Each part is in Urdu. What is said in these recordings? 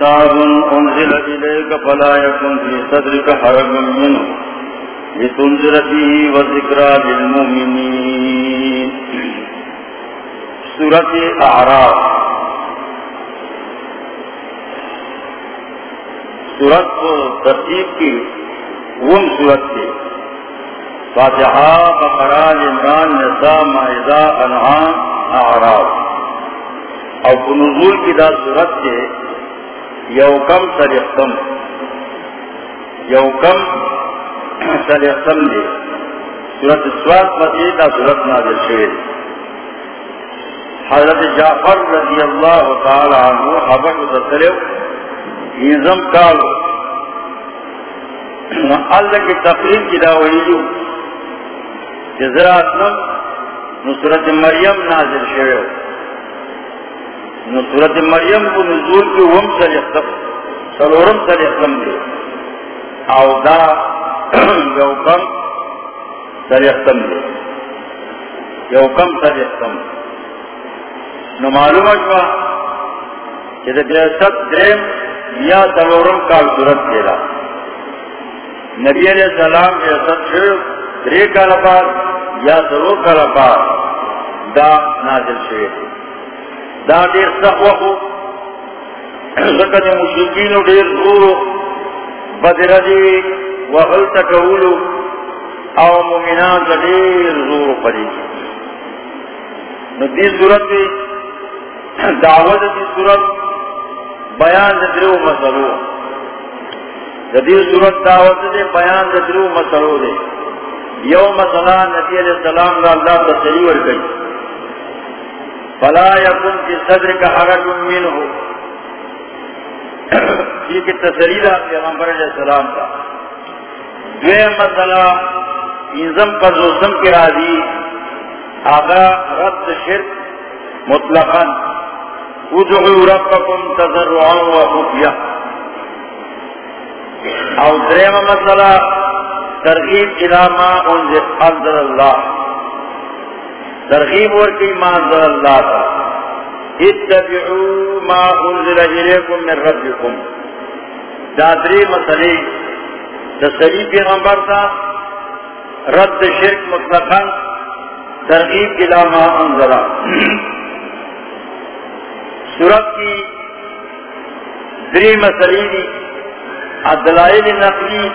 كتاب أنزل إليك فلا يكن في صدرك حرج منه لتنزل به وذكرى للمؤمنين. سورة أعراف. سورة ترتیب کی وم سورت کے فاتحہ بقرآن عمران، نساء معدہ انعام، اعراف. اور بنزول کی دا سورت کے یوکم سریختم یوکم سریختم دے سورت سواد مدی دا سورت نازل شیر حضرت جعفر رضی اللہ تعالی عنہ حبر تسلیو نظم کالو. اللہ کی تقریب کی داوئیو جزراتنم نصرت مریم نازل شیر نصرت مریم کو نزول کی وم سر اختم سلورم سر اختم دے او دا یوکم سر اختم دے یوکم سر اختم نو معلوم اشوا کہ دا بیاست درم یا سلورم کال صورت دیلا نبی علیہ السلام بیاست شیر درے کال بعد یا سلو کال بعد دا نازل شیر دا دیر سخوخو زکت مشرکینو دیر زورو بدر دی وغل تکولو او مومنان دا دیر زورو پڑی نو دی صورت دی دعوت دی صورت بیان دا درو مسئلو دا دی صورت دعوت دی بیان دا درو مسئلو دی. یو مسئلہ نبی علیہ السلام دا اللہ تصریور گئی فلا يكن في صدرك حرج منه. یہ کہ تصریح پیغمبر علیہ السلام کا. دوے مسئلہ، انزم پر روزم کے راضی آغا رد شرک مطلقا. ادعو ربکم تضرعا و خفیہ. او دریم مسئلہ، ترغیب الامہ انزل اللہ. ترغیب اور کی مانزل اللہ تا. اتبعوا ما انزل الیکم من ربکم. دادری مسئلے. تسلی پیغمبر تا رد شرک مطلقا ترغیب الى ما انزل. سورت کی دری مسئلے دی. الدلائل نقلی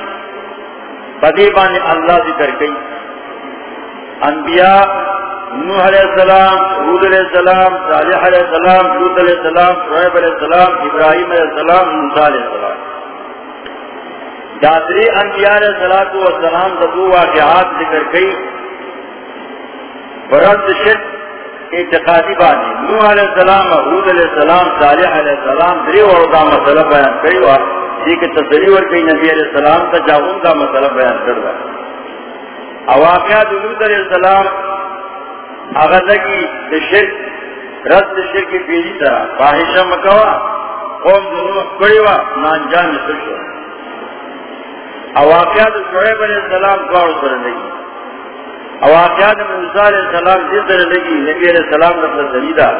بدیبان اللہ ذکر کئی انبیاء نوح علیہ السلام حود علیہ السلام، صالح علیہ السلام، لوط علیہ السلام، شعیب علیہ السلام، ابراہیم علیہ السلام، موسیٰ علیہ السلام۔ جاتری انبیاء علیہ السلام دبو واقعات ذکر کئی۔ برد شد اعتقادی بانی۔ نوح علیہ السلام حود علیہ السلام، صالح علیہ السلام، دری وردا مسئلہ بیان کئی وا یہ کہ تصریور کئی نبی علیہ السلام تا جاؤن کا مسئلہ بیان کردہ۔ اواقعات لوط علیہ السلام اغزگی شرک، رد شرک پیری طرح فاحشہ مکوا قوم دنوح کڑیوا نانجان سشو اواقعات شعیب علیہ السلام دوار سر لگی اواقعات موسیٰ علیہ السلام جس سر لگی نبی علیہ السلام نفل سریدہ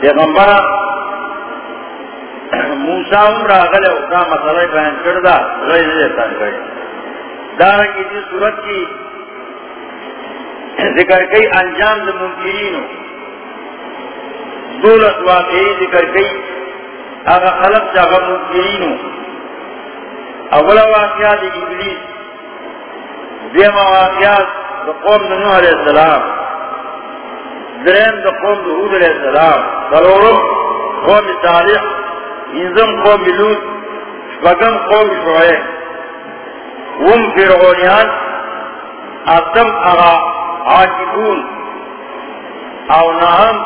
پیغمبر موسیٰ عمر آغل اقا مسئلہ بیان کردہ غیر جیسان کردہ دارنگی جس صورت کی ذکر کئی انجام دا منکرین دولت واقعی ذکر کئی اگا خلق جاگا منکرین اولا واقعات ابلیس دیما واقعات دا قوم دا نوح علیہ السلام درین دا قوم دا حود علیہ السلام سلورم قوم صالح انزم قوم لوت شبگم قوم شعیب. وم فرعونیان اتم اغا عاقبون او نهم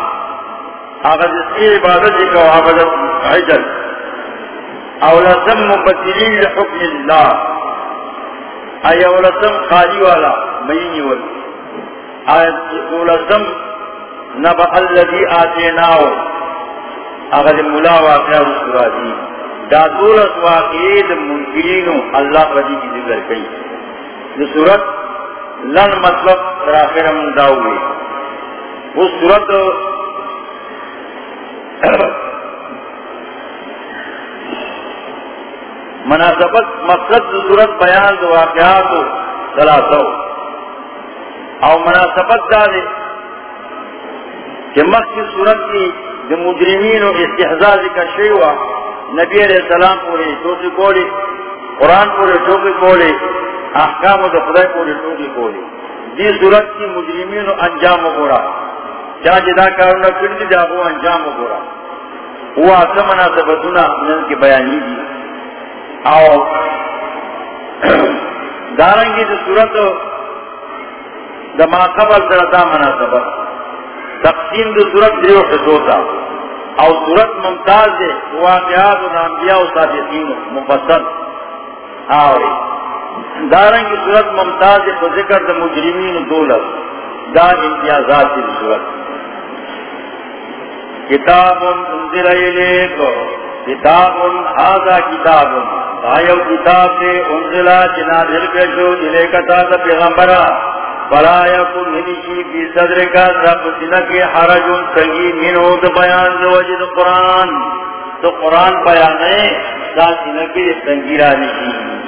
اغد اسی عبادت کو عبادت عجل. او لسم مبتلین لحکم اللہ ای او لسم خالی والا مینی ول او لسم نبع اللذی آتیناو اغد ملا واقعہ رسول دی دا دولت واقعید منکرینو اللہ قدی کی ذکر کئی جو صورت لن مطلب راخر من داوی وہ صورت مناسبت مقصد صورت بیان دو، واقعات سلاسو او مناسبت دارے کہ مقصد صورت کی جو مجرمین و استحزاز کا شیوہ نبی علیہ السلام پورے ٹوکی کولی قرآن پورے ٹوکی کولی احکام و خدای پورے ٹوکی کولی دی صورت کی مجرمین و انجام گورا چاہ جدا کارونا کردی جاگو انجام گورا وہ آسا مناسبتونا انہوں کی بیانی دی آو دارنگی جو صورت دا ما قبل سرطا مناسبت تقسیم دو صورت دیو حصوتا او صورت ممتاز دے واقعات و انبیاء و صادقین، مفصل. آوری۔ دارنگی صورت ممتاز دے ذکر دا مجرمین دولت دا امتیازات دی صورت۔ کتاب انزل الیک۔ کتاب هذا کتاب۔ آیو کتاب سے انزلا جنازل پیشو الیک تازا پیغمبرا فلا یکن ہنشی فی صدر کا رب سنکی حرج تنگی منو۔ دو بیان دو جی وجد قرآن۔ تو قرآن بیانے دا سنکی تنگی رانشی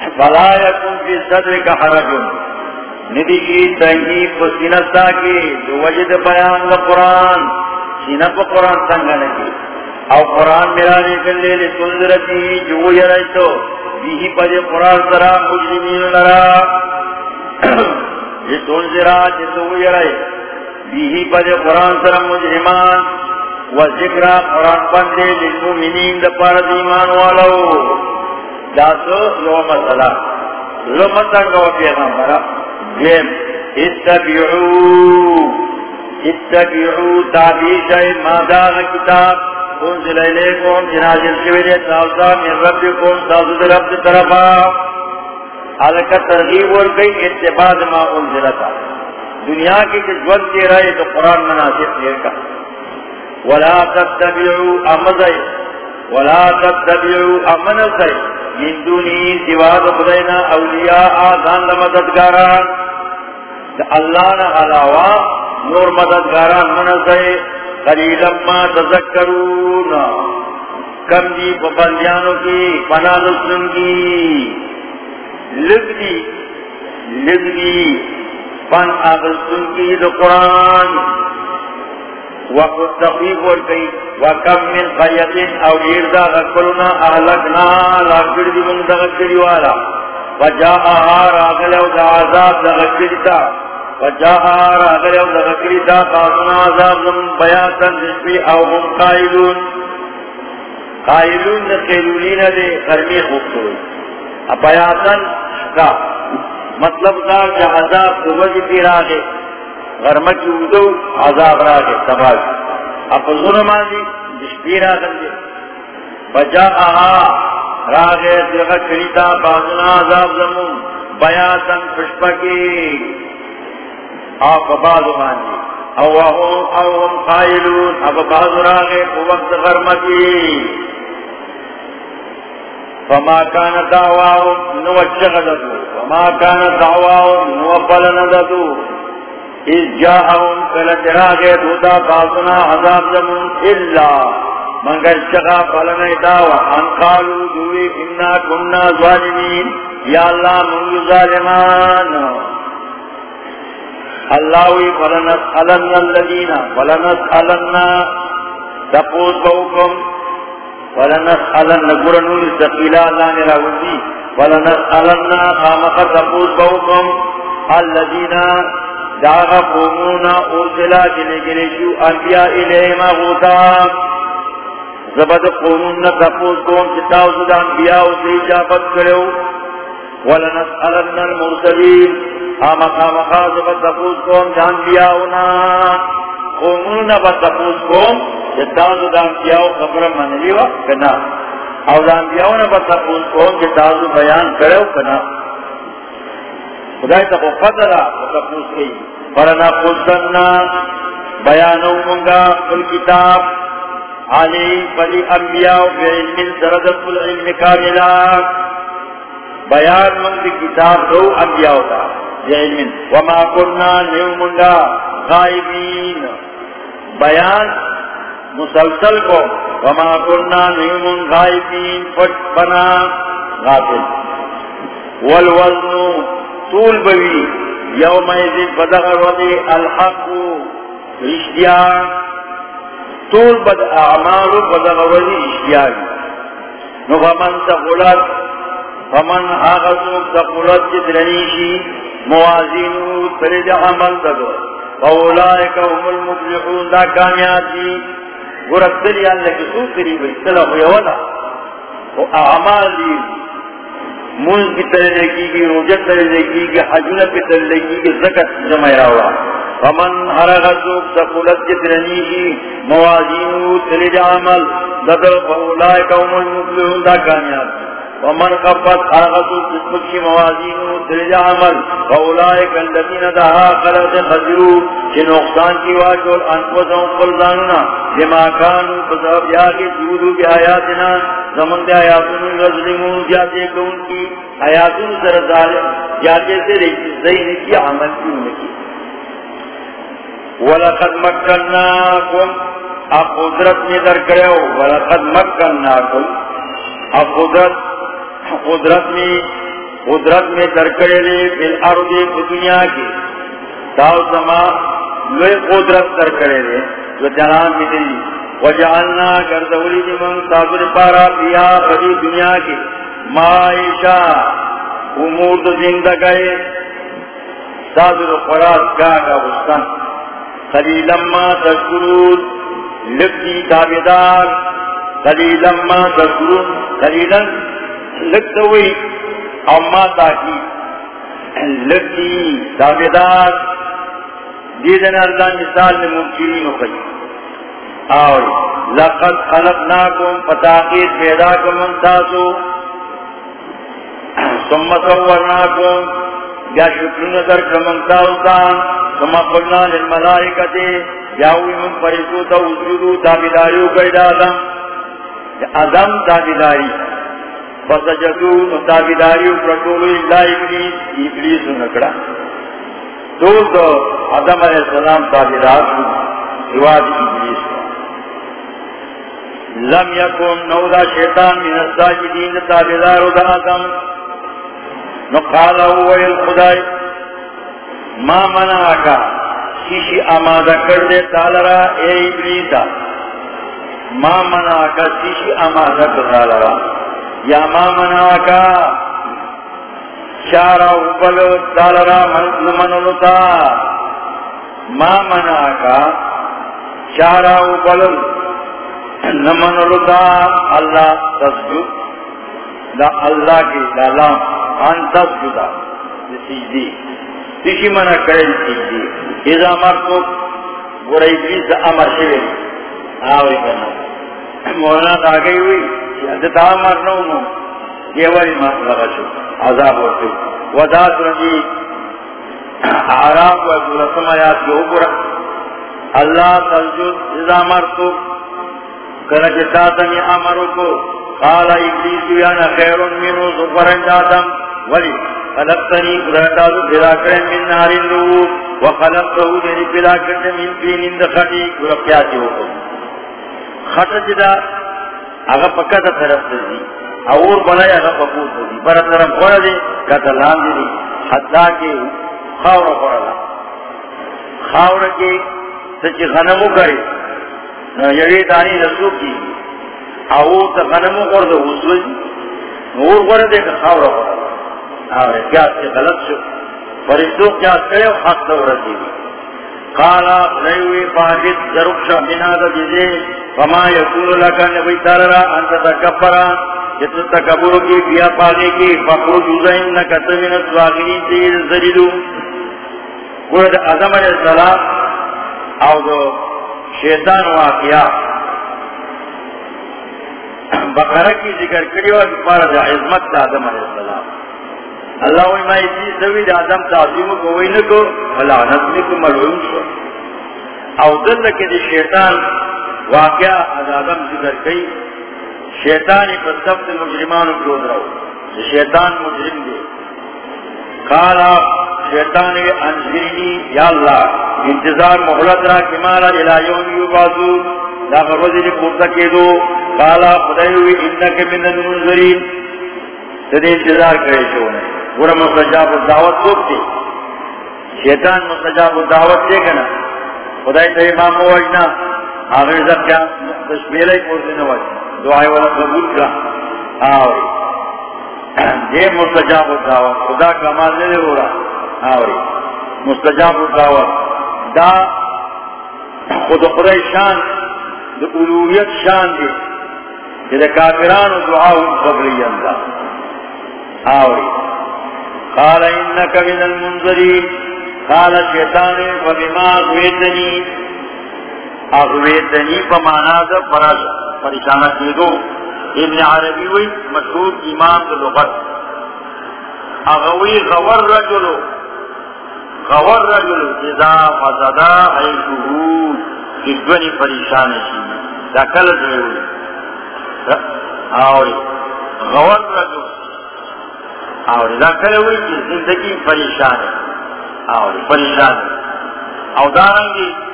فلا یکن فی صدر کا حرج۔ ندی کی تنگی کو سینستا کی دو وجد بیان دا قرآن سینہ پا قرآن تنگا نکی او قرآن میرا نیکن لے لے تنظرتی جو یرائی تو بیہی پا دے قرآن سرا مجرمین لرا۔ یہ تنظرا جسو یرائی بیہی پا دے قرآن سرا مجرمان۔ و ذکرہ قرآن پندے للمومنین دا پارد ایمان والو۔ داسو لو مسئلہ. لو مسئلہ پیغمبرہ دیم، اتبعو. اتبعو تابیش ماداغ کتاب. انزل علیکم جنازل شویدے تاوزا من ربکم رب طرفا. حالکہ ترغیب ورکی ما انزلتا دنیا کی جوز کے رہے تو قرآن مناسب دیر کا ولا تتبعو امزائی ولا تتبعو من دونی سواد خدینا اولیاء آزان لمددگاران. دا اللہ نا علاوہ نور مددگاران منزے. قلیلا ما تذکرون. کم دی پبندیانوں کی پناہ دسلن کی. لگ دی لگ دی پن آدسلن کی دا قرآن. وقت تقریب ورکی وکم من او دیر دا غکلنا لاکر دی من دا غکری والا. دا عذاب دا غکری تا. دا غکری تا قاسنا عذاب بیاتا او هم قائلون. قائلون دا قیلولین دے غرمی خوبتوئی بیاتا شکا مطلب دا جا دو وجی غرمہ کی اودو عذاب را کے سبا اب ظلم آدھی دشپی را کر بجا آہا را گئے دیکھا کریتا بازنا عذاب زمون بیاتن پشپا کی آپ بازو ماندی او اہم او ہم قائلون اب بازو را گئے وقت غرمہ کی فما كان دعواهم نوجه ددو. فما كان دعواهم نوبل نددو اس جاہم فلجراغے دودا بازنا عذاب زمون اللہ مگر شغا فلن داوا ان قالو دوی انا کننا ظالمین یا اللہ منگو ظالمان اللہوی فلنسألن اللذین فلنسألن. تپوس بوکم فلنسألن. قرنون سقیلا اللہ نے راوزی فلنسألن. خامق تپوس بوکم اللذین داغا قومونا ارسلا جنے گلے شو انبیاء الیہم اغوتا زبد قومونا تفوز قوم چتاو سد انبیاء سے اجابت کرو. ولنسألن المرسلین. آما خامقا زبد تفوز قوم جانبیاؤنا قومونا بتفوز قوم چتاو سد انبیاء خبر من لیوا کنا. او دا انبیاؤنا بتفوز قوم چتاو بیان کرو کنا. خدای تا کو فضل تفوز کی فرنا خودنا بیانو منگا کل کتاب. علی فلی انبیاء بعلم سرد کل علم کاملا بیان منگ کتاب دو انبیاء دا بعلم وما کرنا نیو منگا غائبین. بیان مسلسل کو وما کرنا نیمون غائبین فٹ بنا غافل. والوزن طول بوی. یوم ایزن بدغر وضی الحق اشتیان طول بد اعمال بدغر وضی اشتیان نو فمن تقلت فمن آغسوک تقلت جترنیشی موازینو ترد عمل ددو فاولائک هم المفلحون، دا کامیاتی ورسلی اللہ کی سو قریب اصطلاح یولا وہ اعمال دی. مون کی طرح کی گی روجت طرح کی گی حجن کی طرح کی گی زکت جمع راوڑا فمن حرغتوک جترنی کی موازینو ترد عمل۔ ددر فاولائک هم المفلحون دا کامیاتی ومن قبت حرغتو جسمك موازين درجة عمل، فأولئك الذين دها قلت خزروا، چه نقصان کی واجول انفسهم قلزاننا لما كانوا بسبب یاکی جودو بی آیاتنا زمن دے آیاتون رظلمون جاتے کون کی آیاتون سر جاتے سے زین کی عمل کی انکی وَلَقَدْ مَكَّنَّاكُمْ اب قدرت میں در کرے ہو، وَلَقَدْ مَكَّنَّاكُمْ اب قدرت قدرت میں قدرت میں درکڑے لے بل ارد دنیا کی داؤ سما لوے قدرت درکڑے لے۔ جو جنان میں دلی۔ وجعلنا گردولی دی من صابر پارا پیا بڑی دنیا کی معائشہ امور دو زندگئے صادر خوراک کا کا بستان۔ قلیلما تشکرون لکی تابدار۔ قلیلما تشکرون قلیلن لگتا ہوئی اما تاکی لگتی دابدار دیدن اللہ مثال میں ممکنین ہو گئی۔ اور لقد خلقناکم فتاقید پیدا کم انتاسو ثم صورناکم، یا شکر نظر کم انتاسان ثم قلنا للملائکتے یاوی من پرسو تا وجودو دابداریو قید آدم آدم دابداری فسجدو متابداری پرکولو اللہ ابلیس ابلیس نکڑا. دو دو آدم علیہ السلام تابدار شو سواد ابلیس لم یکن نودا شیطان من الساجدین تابدار دا آدم. نقالا ہوئی الخدای ما منع کا، شیشی آمادہ کردے تالرا، اے ابلیسا. ما منع کا، شیشی آمادہ کردے تالرا. یا ما منا کا شارا اوپل دالرا منتا ما منا کا شارا اوپل نمنتا اللہ تسجد. دا اللہ کی دالام ان تسجدہ سجدی. تیشی منا کرے سجدی. اذا مرتو گوڑا ابلیس امر شوئے آوئی کنا مولانا دا گئی ہوئی دتا مرنو نو یہ والی ولی مطلب شو عذاب ورکو ودات رجی آرام و دولتم آیات کے اوپر۔ اللہ تلجد اذا مرتو کرجتا تنی امرو کو۔ قال ابلیس یانا خیر منو زفرن جاتم ولی، خلقتنی قدرتازو پیدا کرن من نارن لو وخلقتہو دینی پیدا کرن من بین اند خطی ورقیاتی ہوکو خط جدا اگا پکا تا طرف دی. اور بنای اگا پکوت دی. برا طرف خورا دی، کتا لان دی دی. حتی کی خاور خورا دا. خاور کی سچی غنمو کری یوی دانی رسو کی. اور تا غنمو خور دا حسو دی. اور خورا دی که خاور خورا دا. اور قیاس کی غلط شو. فرشتو قیاس کرے و حق دورا دی دی. قالا، لیوی فاجد ضرب شاہدنا دا جزے فما یکون لکا نبی تارا انتا تکبرا جتا تکبرو کی بیا پاگے کی فقرو جوزا انکا تمین سواغنین تیر زریدو گوڑا دا عظم علیہ السلام او دو شیطان واقعا بقرہ کی ذکر کری اور بارا عظمت دا عظم علیہ السلام. اللہ وی ما ایسی سوی دا آدم تعظیم کو وی نکو فلعنت نکو ملعون شو. او دل دی شیطان واقعا از آدم ذکر کئی، شیطانی پر سب دی مجرمانو رہو۔ شیطان مجرم دی قالا شیطانی انجرینی یا اللہ، انتظار محلت را کمالا الہ یوم یو بازو دا غروزی دی پورتا کی دو۔ قالا خدایوی انکا من المنظرین تدی انتظار کرے شونے گورا مستجاب الدعوت سوکتی شیطان مستجاب الدعوت دے کنا۔ خدای تا امام موجنا آخر زب کیا تشبیلہ ہی پورتی نواجنا دعائی والا قبول کا آوری. دے مستجاب الدعوت خدا کا مال لے ہو رہا آوری. مستجاب الدعوت دا خود خدای شان دا علویت شان دے کہ کافران دعا قبلی اللہ آوری. قال انکا من المنظرین قال شیطان فبما اغویتنی اغویتنی پمانا دا پریشانہ کی دو ابن عربی وی مشہور امام دا لغت. اغوی غور رجلو. غور رجلو. اذا فزدا عیشوہو جدونی پریشان شی. دا کل دیوی آوری. غور رجلو. آوری. دا کل ہوئی کہ زندگی پریشان آوری. پریشان او دارنگی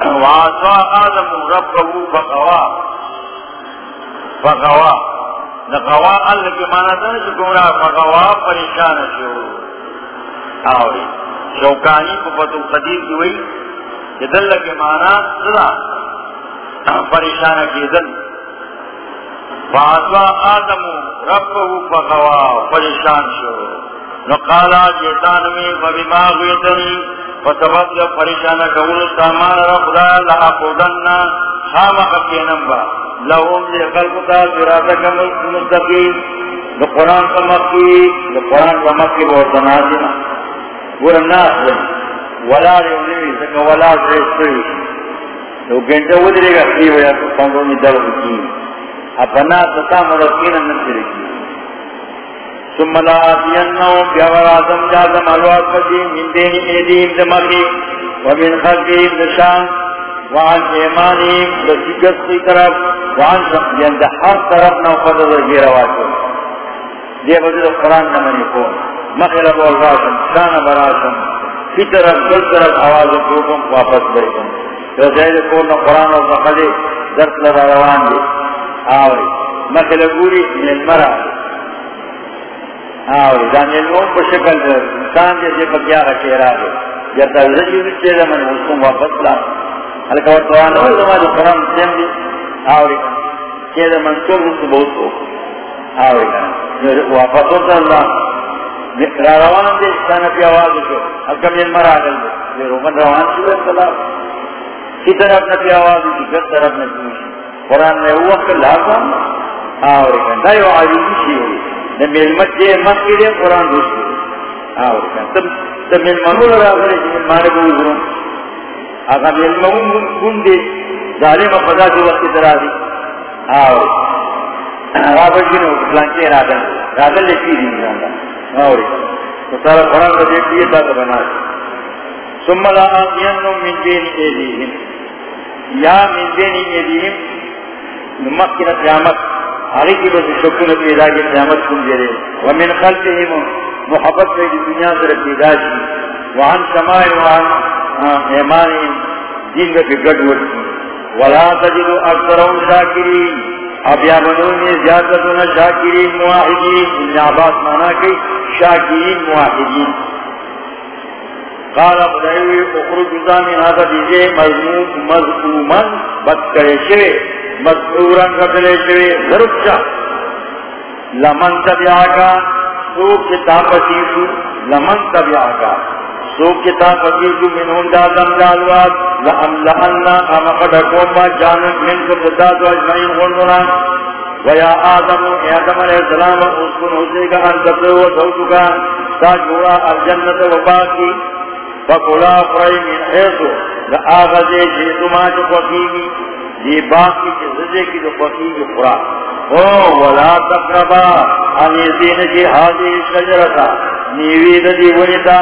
وعصا آدم ربه فقوا. فقوا. نقوا اللہ کی مانا تھا جو گمراہ فقوا پریشان شو. آوری شوکانی کو فتو قدیر کی ہوئی کہ دل کے مانا صدا پریشان کی دل وعصا آدم ربه فقوا، پریشان شو. نقالا جیتان میں فبما غیتنی فسبب جو پریشان قول سامان رخدا لہا قودننا خامق کے نمبا۔ لہم لے قلبتا سراتک مستقیم دو قرآن کا مکی دو قرآن کا مکی بہت تنازینا گورا ناس لیں ولا ریونیوی سکا ولا سریستوی دو گھنٹے ودرے گا کی ویا تو کی۔ اپنا ستا مرسکین نصر ثم لا آتینہم بیاور آدم جازم الواد فجی من دین ایدیم دمکی ومن خلقیم دشان وعن ایمانیم دسیقت کی طرف وعن شخصین دحر طرف نو قدر گیر واجب دے بزر قرآن نمانی کون مخیر بول راشم شان براشم کی طرف کل طرف آواز کوکم واپس بیکم رسائل کون قرآن و بخلی درس لرا روان دی آوری. مخیر گوری من المرا آوری دانیل مون پر شکل در انسان جیسے پکیا رکھے را دے یا تازدی رچے دا من حسن واپس لا حلکہ ورطوان ہوئی زمان جو قرآن سیم دی. آوری کہ دا منصور رسو بہت ہو آوری واپس ہوتا اللہ را روان دے سانا پی آواز جو حلکہ من مرا گل دے یہ رومن روان شو ہے کی طرف نہ پی آواز جو گھر طرف نہ پوشی قرآن میں وہ وقت لازم آوری کن دا یو علیمی دا ملمت جے مکی دے قرآن دوسرے آوری کن تب تب ملمنو لگا کرے جی ملمانے کو حضرون آگا ملمنو کن دے ظالم خدا جو وقت درا دی آوری رابر جنو پلانچے رادن رادن لے پی دی جاندہ آوری تو سارا قرآن کو دیکھ لیے تا بنا دی ثم لا آتینو من دین ایدیہم یا من دین ایدیہم نمکن قیامت. آگے کی بس شکن پیدا کی قیامت کن دے رہے ومن خلقهم محبت میں دنیا سے پیدا کی۔ وعن شمائل وعن ایمانهم دین میں بھی گڑ وڑ کی۔ ولا تجد اکثرهم شاکرین۔ اب یا بنون میں زیادتنا شاکرین، مواحدین۔ ابن عباس مانا کی شاکرین، مواحدین۔ قال خدایوی اخرج من هذا دیجے مضمون مضموما بدکرے شوے مذکورا قتل شوی ضرب شا. لمن تبعاکا، سوک کتاب پسیسو لمن تبعاکا. سوک کتاب پسیسو منہون دادم دالواد لأم لأننا امقد اکوما جانت من کبتاد و اجمعین غنونا ویا آدم، اے آدم علیہ السلام، اسکن حسے کا انتبه و سوچکا، تا جورا الجنت و جی جی باقی فقلا فرائی من حیثو لآغذے جیتما جو فقیمی دی باقی کی زدے کی جو فقی کی او ولا تقربا انیزین کی جی حاضی شجرتا نیوید دی ونیتا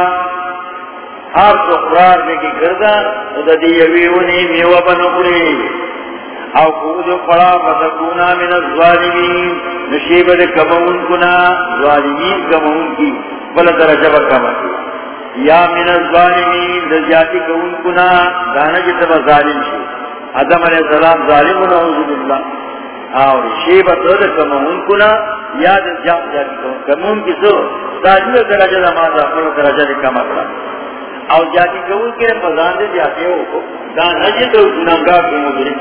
ہر تو قرآن میں کی گردہ دا دی یوی ونی میوہ بنقری او قود قرآ فتکونا من الظالمین، نشیب نشیبت کمون کنا، ظالمین کمون کی بل درجہ بکمون کی۔ یا من الظالمین دزیاتی کون کنا دانا جتبا ظالم شو آدم علیہ السلام ظالم و نعوذ باللہ اور شیبہ تو دے کمون کنا یاد جام جاتی کن کمون کی سو تاجوہ درجہ دا ماذا اپنو درجہ دے کم اکڑا اور جاتی کون کے مزان دے جاتے ہو دا نجد و گناہگاہ کی مجرم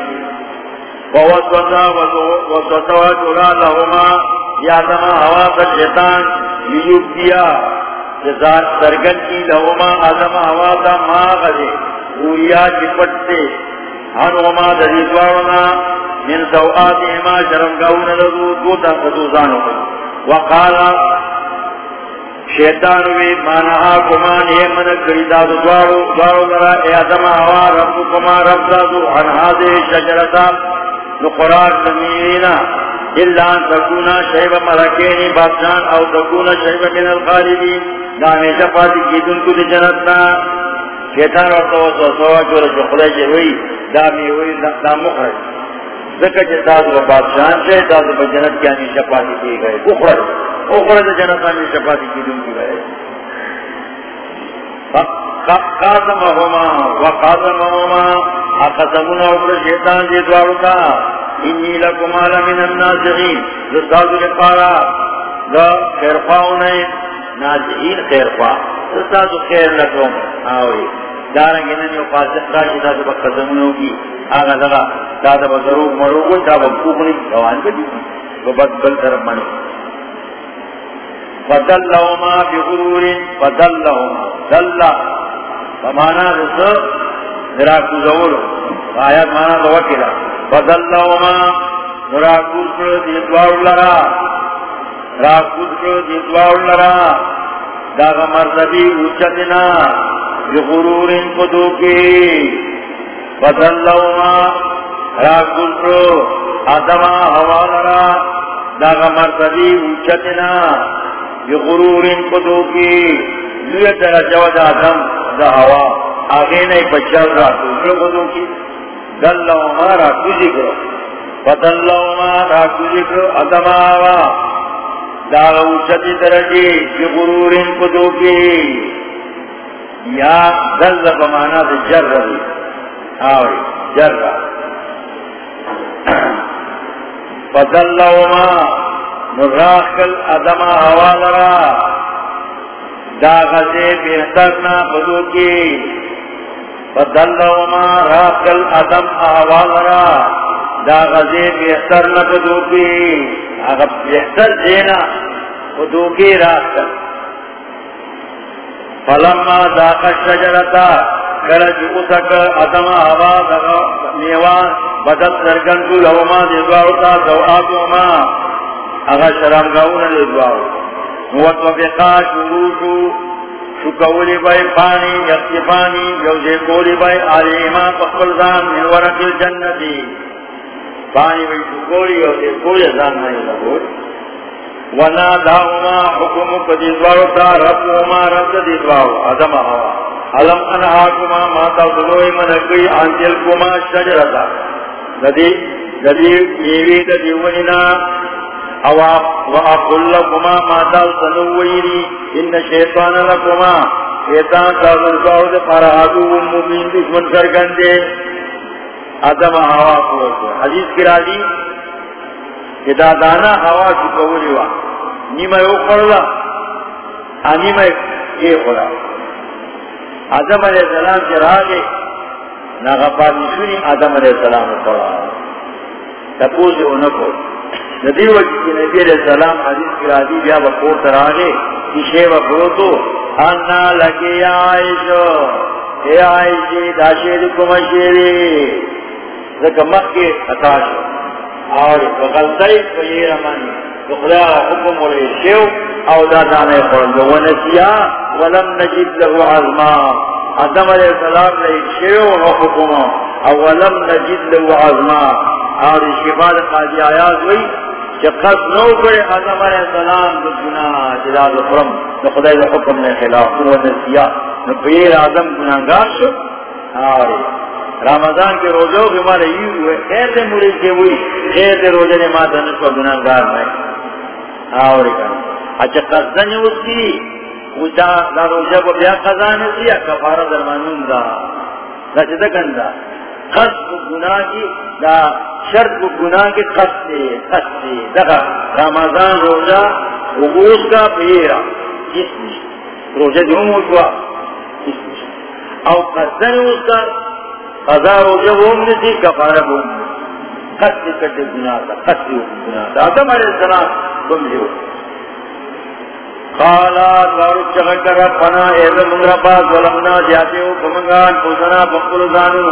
ووسوسا وسوسا جوڑا لہما یا دما ہوا کا شیطان یوب کیا یوبیا سرگن کی لہما آدم ہوا دا ماں غدے پوریا چپٹتے ہنوما دریدوارنا من سوآت اما سوآتهما شرمگاون لدو دوتا خصوصانو وقالا شیطان وی مانہا کمان یہ منک گریدا دوارو دوارو لرا، اے ادم آوا، رب کما رب دادو انہا دے شجرتا۔ نقرار زمینینا الا ان تکونا شیب ملکینی بادشان او تکونا شیب من الخالدین دامی شفاتی کی دن کو دی جنتنا شیطان وقت وقت سوا جو رجو خدای جوئی دامی ہوئی دا مخرج ذکر جی چه تازو بادشان شے تازو با جنت کی آنی شفاتی کی گئے. اخرج اخرج جنت آنی شفاتی کی دن کی گئے. ہاں؟ قاسمہما وقاسمہما اقسمنا اکر شیطان دی دوارتا. انی لکم آل من النازغین دستازو لپارا دا خیرفاؤنین نازغین خیرفا دستازو خیر لکم آوئی دارنگی نن یو فاسق راشی، دا دا بقسمونو کی. آغا دغا. دا دا بزروگ مروگو دا بکوکنی روان بدی. ببت بل طرف منی. فدل لهما بغرور فدل لهما دل فمانا رسو نراکو زولو آیات مانا دو وکلا فدل نراکو کرو دیدوار لرا. راکو کرو دیدوار لرا. داغا مرزبی اوچتنا بغرور قدو کی فدلوما راکل کرو. آدما ہوا لرا. داغا مرتبی اوچتنا بغرور قدو کی لیے درجہ دا آدم دا ہوا، آگے نہیں بچہ راکل کرو قدو کی۔ دل لہما دلوما راکل کرو فدلوما راکل کرو آدما ہوا داغا اوچتی درجی بغرور قدو کی۔ یا دل بمانا دے جر رہی آوری، جر رہا فدل لہما نراخل ادما حوال را دا غزے بہترنا بدو کی۔ فدل لہما راخل ادم حوال را دا غزے بہترنا بدو کی۔ اگر بہتر دینا بدو کی راخل فلما ذاق الشجرتا کرج اتک ادم ہوا دغا میوان بدل سرگن کو لوما دیدواؤتا۔ سوآتوما اگا شرم گاونا دیدواؤ موتوفقا شروشو شکولی بائی پانی یقی پانی یوزے کولی بائی آلیما پخبلزان من ورق الجنتی. پانی بائی شکولی یوزے کولی زان نہیں لگولی ونا داؤما حکم پدیدوارو تا ربوما رب دیدوارو ادم آوا. علم انہاکما ماتا دلوئی منکوی آنجل شجرتا. ندی ندی میوی دا دیونینا اوا واقل شیطان دے پارا مبین دشمن کو حدیث کی راضی؟ ہوا کی قولی وا. نیمہ او قرلا قرلا علیہ السلام ناغفار نشونی علیہ السلام قرلا تپوز انکو ندی وقت کی نبی علیہ السلام حدیث کی راضی بیا بکور تراغے کشے و پروتو انا لگی آئیشو اے آئیشی داشیر کمشیری ذکر مکہ اتاشو اور غلطی کو یہ رمانی تو خدا حکم علیہ شیو او دادانے قرن جو ونسیا، ولم نجد له عظما آدم علیہ السلام لیے شیو و حکم. او ولم نجد له عظما اور اس کے بعد قاضی آیات ہوئی کہ نو کرے آدم علیہ السلام دو گناہ جلال اکرم تو خدا حکم نے خلاف ونسیا نو پیر آدم گناہگار شو اور رمضان کے روزوں کے مارے یوں ہوئے خیر دے مڑے کے ہوئی خیر دے روزے نے ماں دنس کو گناہگار میں اور اچھا قصدن اس کی اچھا دا روزہ کو بیا قضا نے دیا کفارہ درمانون دا دا چیزا گندا۔ قصد کو گناہ کی، دا شرط کو گناہ کی خستے خستے دکھا رمضان روزہ عبوس کا پیرا اس میں روزہ جو موجوا اس میں او خستن اس کا قضا روزہ وہ ہم کفارہ وہ ہم نے۔ خستے کٹے گناہ تھا خستے گناہ تھا آدم علیہ السلام تم جو قالا دارو چغکر پنا ایزا من ربا ظلمنا جاتے ہو پوزنا بقل زانو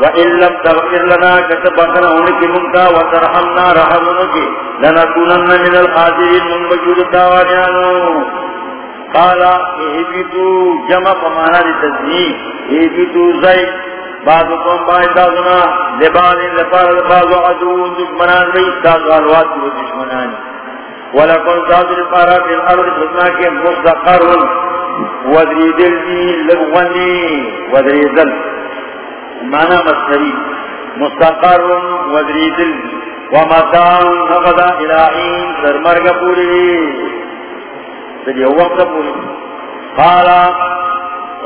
و علم تغفر لنا کتبتنا انکی منکا و ترحمنا رحمنکی لنکونن من الخاسرین من بجود تاوانیانو قالا احبیتو جمع پمانا دی تزنی احبیتو زید بعضو کم بائی تازنا لبان لپار بعضو عدوون دشمنان بی تازو الوات و دشمنان ولکن ذات پارا في الارض خدنا کے مستقر ودری دل دی لغونی ودری مستقر ودری دل دی ومتان نقضا الہین سرمرگ پوری تجھے وقت پوری قال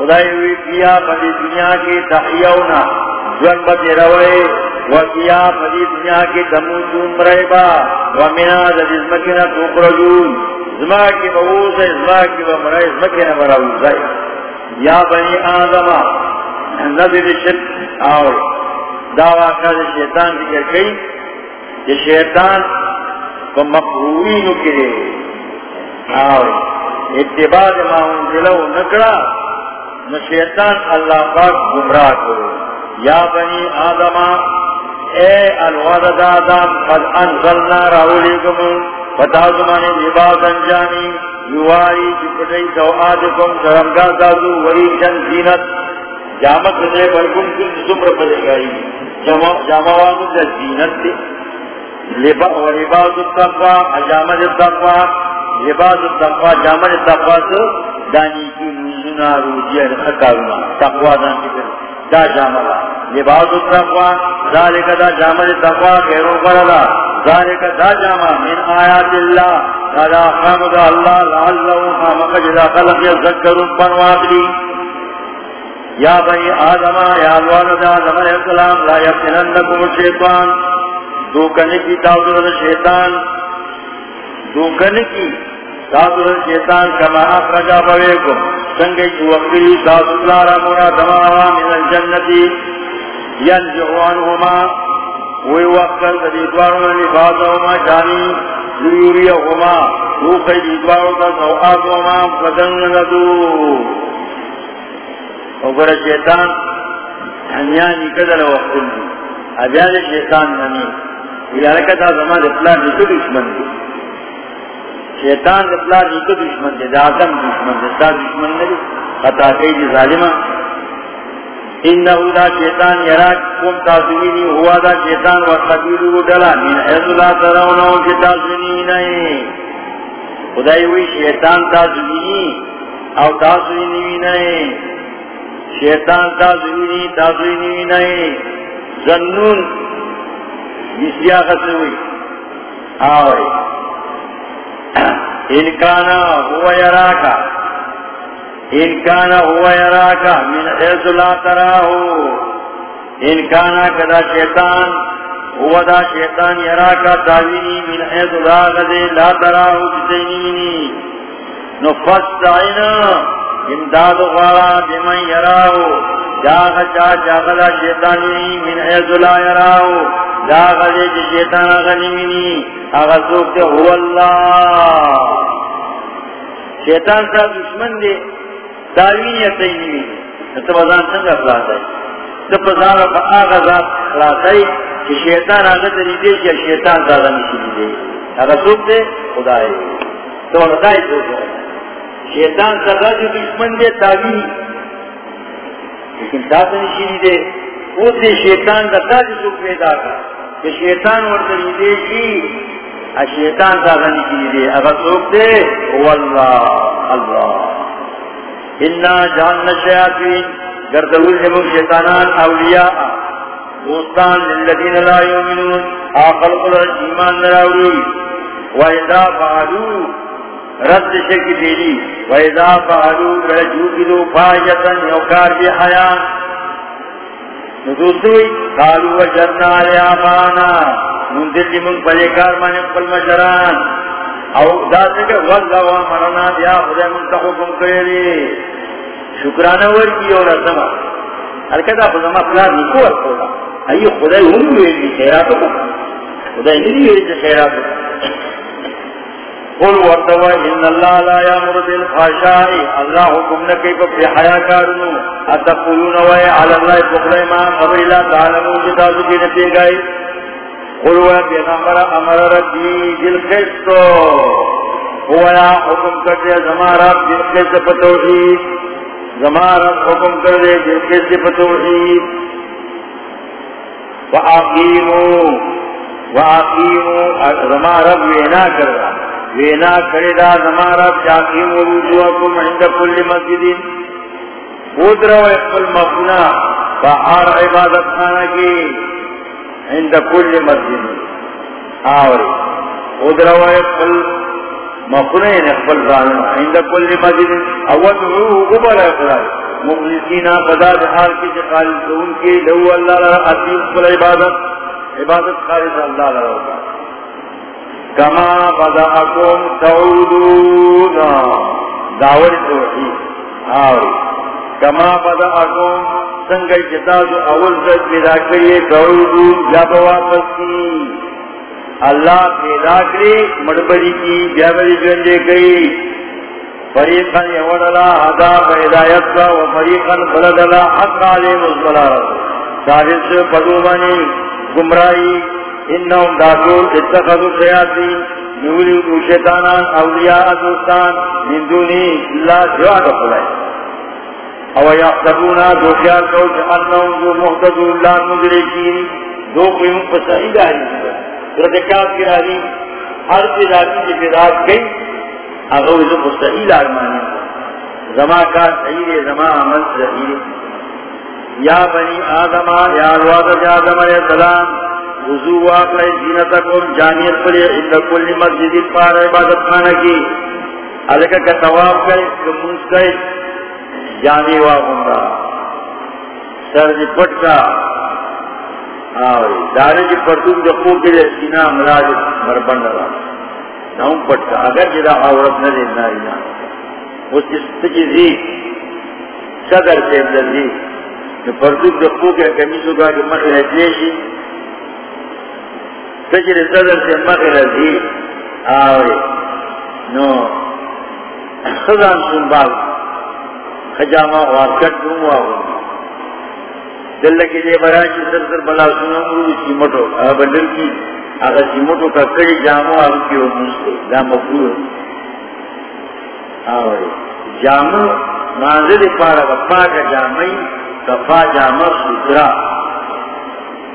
قالا خدایوی کیا پدی دنیا کی تحیونا جن بتی روئے وکیا پدی دنیا کی دموتون مرائبا ومنا دزمکنا تقرجون زما کی بہوز ہے کی بمرائی زمکنا براوز یا بنی آدم نبی بشت آوے دعویٰ کر شیطان ذکر کئی کہ شیطان کو مقروی نکرے آوے اتباع ما انزلو نکڑا نو شیطان اللہ پاک گمراہ کرو۔ یا بنی آدم، اے الوالد آدم قد انزلنا راولی راولیکم فتازمانی لباس انجانی یواری چپٹی سوآدکم سرمگا دازو وریشن زینت۔ جامت دے برکم کن زمر پدے گئی جاموانو دے زینت دے لباس التقوى جامت التقوى لباس التقوى جامت التقوى تو دانی کی نوزنا روجی خکارونا تقوى دان کی دا جاملا لباس التقوى ذالک دا جامل تقوى خیرون قرلا ذالک دا جامع من آیات اللہ. دا احکام دا اللہ. لعلہم خامق جدا خلق یذکرون پنوابلی یا بنی آدم، یا الوالد آدم علیہ السلام، لا یفتننکم الشیطان. دوکنے کی تاؤدر شیطان. دوکنے کی تاؤدر شیطان کما اخرجا بویکم سنگے کی وقتی تاؤدر اللہ رمونا دماغا من الجنتی ینجعو عنہما وی وقتل دی دوارو لباسوما جانی لیوریہما روخی دی دوارو تا سوآتوما فدن ندو اوگر شیطان ہنیانی کدر وقتل دی ابیاد شیطان نمی یارکتا زمان اطلاع نیکو دشمن دی. شیطان اطلاع نیکو دشمن دی دا آدم دشمن دی دا دشمن دی خطا کئی دی ظالمان انہو دا شیطان یراک کم تازمینی ہوا دا شیطان و قبیلو ڈلا من حیث لا ترونو کی تازمینی نئے. خدای وی شیطان تازمینی او تازمینی نئے. شیطان تازمینی تازمینی نئے. زنون جسیا خسوی آوے. انکانا ہوا یراکا انکانا ہوا یراکا من حیث لا تراہو انکانا کدا شیطان ہوا دا شیطان یراکا تاوینی من حیث لا غزے لا تراہو جسینینی نفستعینا امداد غارا بمن یراہو. جاغ چا جاغلا شیطانی من حیث لا یراہو. جاغ دے جی شیطان غنیمینی اغا سوکتے ہو اللہ. شیطان سا دشمن دے. داوین یا تینی تو بزان سنگا خلاصائی تو بزان رفا آغا ذات خلاصائی کہ شیطان آغا تری دے کہ شیطان زیادہ نشی دے. اگر سوک دے، خدا ہے تو خدای سوک دے شیطان سرگا جو دشمن دے تاوین لیکن تاتا نشی دے وہ دے شیطان کا تاج سوک پیدا کر کہ شیطان ورطنی دے کی شیطان زیادہ نشی دے اگر سوک دے واللہ اللہ انا جاننا شیاطین گردول جمع شیطانان اولیاء. دوستان للذین لا یومنون آخر قلر ایمان نراوری وَإِذَا فَعَلُوا رد شکی دیلی ویدا فعلو وَإِذَا فَعَلُوا رَجُوكِلُوا فَاجَةً يَوْكَارْ بِحَيَانِ دوسری قالو وجرنا لیا بانا مندلی من بلے کار مانے قل مجران. او دا سکر واللہ وامرنا دیا خدا من تا حکم کرے شکرانہ ورکی اور ازما حرکتا خدا فلان نکو ارکولا ایو خدا ہم ویلی خیراتو کا خدا نہیں ویلی خیراتو قل وردوا ان اللہ لا یامر بالفحشاء. اللہ حکم نہ کہ بے حیا کارنو، اتقولون و علی اللہ فقر ما امر الا تعلموا جدا ذی نبی گئے قل و پیغمبر، امر ربی بالقسط. هو یا حکم کرتے زمارا بالقسط پتوحید زمارا حکم کر دے بالقسط پتوحید وآقیموا وآقیموا زمارا وینا کر رہا وینا کرے دا زمارا چاکی مرجوکم عند کل مسجد. ادرو اقبل مفنا فہار عبادت خانہ کی عند کل مسجد. آوری. ادرو اقبل مفنا یعنی اقبل ظالم عند کل مسجد. اول روح قبل اقبل. مخلصینا قضا حال کی جقال سون کی. لو اللہ لرہ عطیب کل عبادت. عبادت خالص اللہ لرہ ہوگا کما بداکم تعودون. داور توحید آوری کما بداکم سنگئی جتازو اول زد پیدا کریے، تعودون جب واپس کی. اللہ پیدا کری، مڑبری کی جابری جنجے گئی فریقا یوڑلا عذاب ہدایت کا، و فریقا بلدلا، حق علیم الظلال ثالث پدومانی گمرائی انہم داکول اتخذو شیاتی نولی او شیطانان، اولیاء دوستان، من دونی اللہ جواد خلائی او یحسبونا دو خیال کو جہنم جو محتدو اللہ مدرکین، دو قیموں پر صحیح داری ردکات کی راری ہر پیداتی کی پیدات گئی اگر وہ مستحیل آرمانی زما کا صحیح زما عمل صحیح یا بنی آدم، یا الواد آدم علیہ السلام وضو واقع زینتکم جانیت پر اندہ کل مسجد پار عبادت خانہ کی۔ علیکہ کا تواب کرے کمونس کرے جانی واقعوں کا سر جی پٹ کا۔ آوری دارے جی پرتوم جو خوب کے لیے سینہ مراج مربند رہا ناؤں پٹ کا۔ اگر جی جدا عورت نہ دینا اینا وہ جس تجیزی صدر سے اندر جی پرتوم جو خوب کے کمیسوں کا کہ مخیر اجلیشی سجر صدر سے مغل دی آوری نو خزان سنبال خجامہ واسکت دوں آوری دل لکی دے برانچی سر سر بلا سنو مرو سی مٹو بندر کی اگر سی مٹو کا کڑی جامو آگو کی وہ مستے دا مفرور آوری جامو مانزل پارا کپا کا جامعی کفا جامع سدرا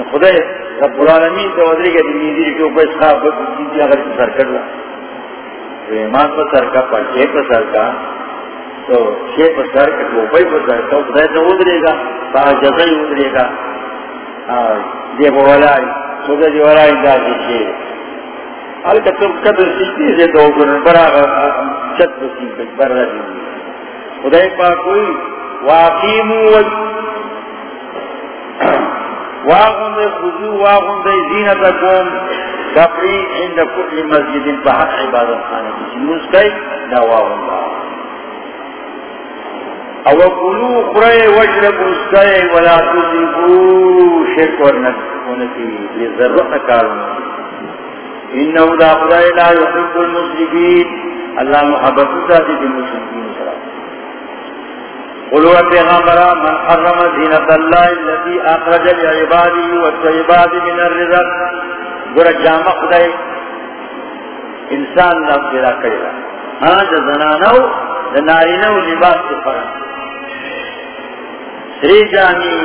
خدای رب العالمین تو ادری کے دنیزی کے اوپر اس خواب کو اگر سر کر لا تو ایمان پر سر کا پر چھ پر سر کا تو چھ پر سر کا اوپر پر سر کا خدای تو ادرے گا باہر جزا ہی ادرے گا دے بولا خدا جو والا انداز دیکھے حال کا تم قدر سیکھتی سے دو گرن برا چت بسیب بر رہی خدای پاک کوئی واقیم واغن دے خضو واغن دے زینتکم. کپری عند کل مسجد بحق عبادت خانہ کسی. موس کئی نا واغن دا او کلو خرے وجرب اسکے ولا تزیبو شرک ورنکی لذرت کارنا انہو دا خدای لا يحب المسلمین اللہ محبت ساتھی دی مسلمین قلوا پیغمبرا من حرم زینت اللہ اللتی اخرج لعبادی والطیباد من الرزق. گورا جامع خدای انسان نفس پیدا کرے گا ہاں جو زنانو زنارینو لباس کے فرق. سری جانی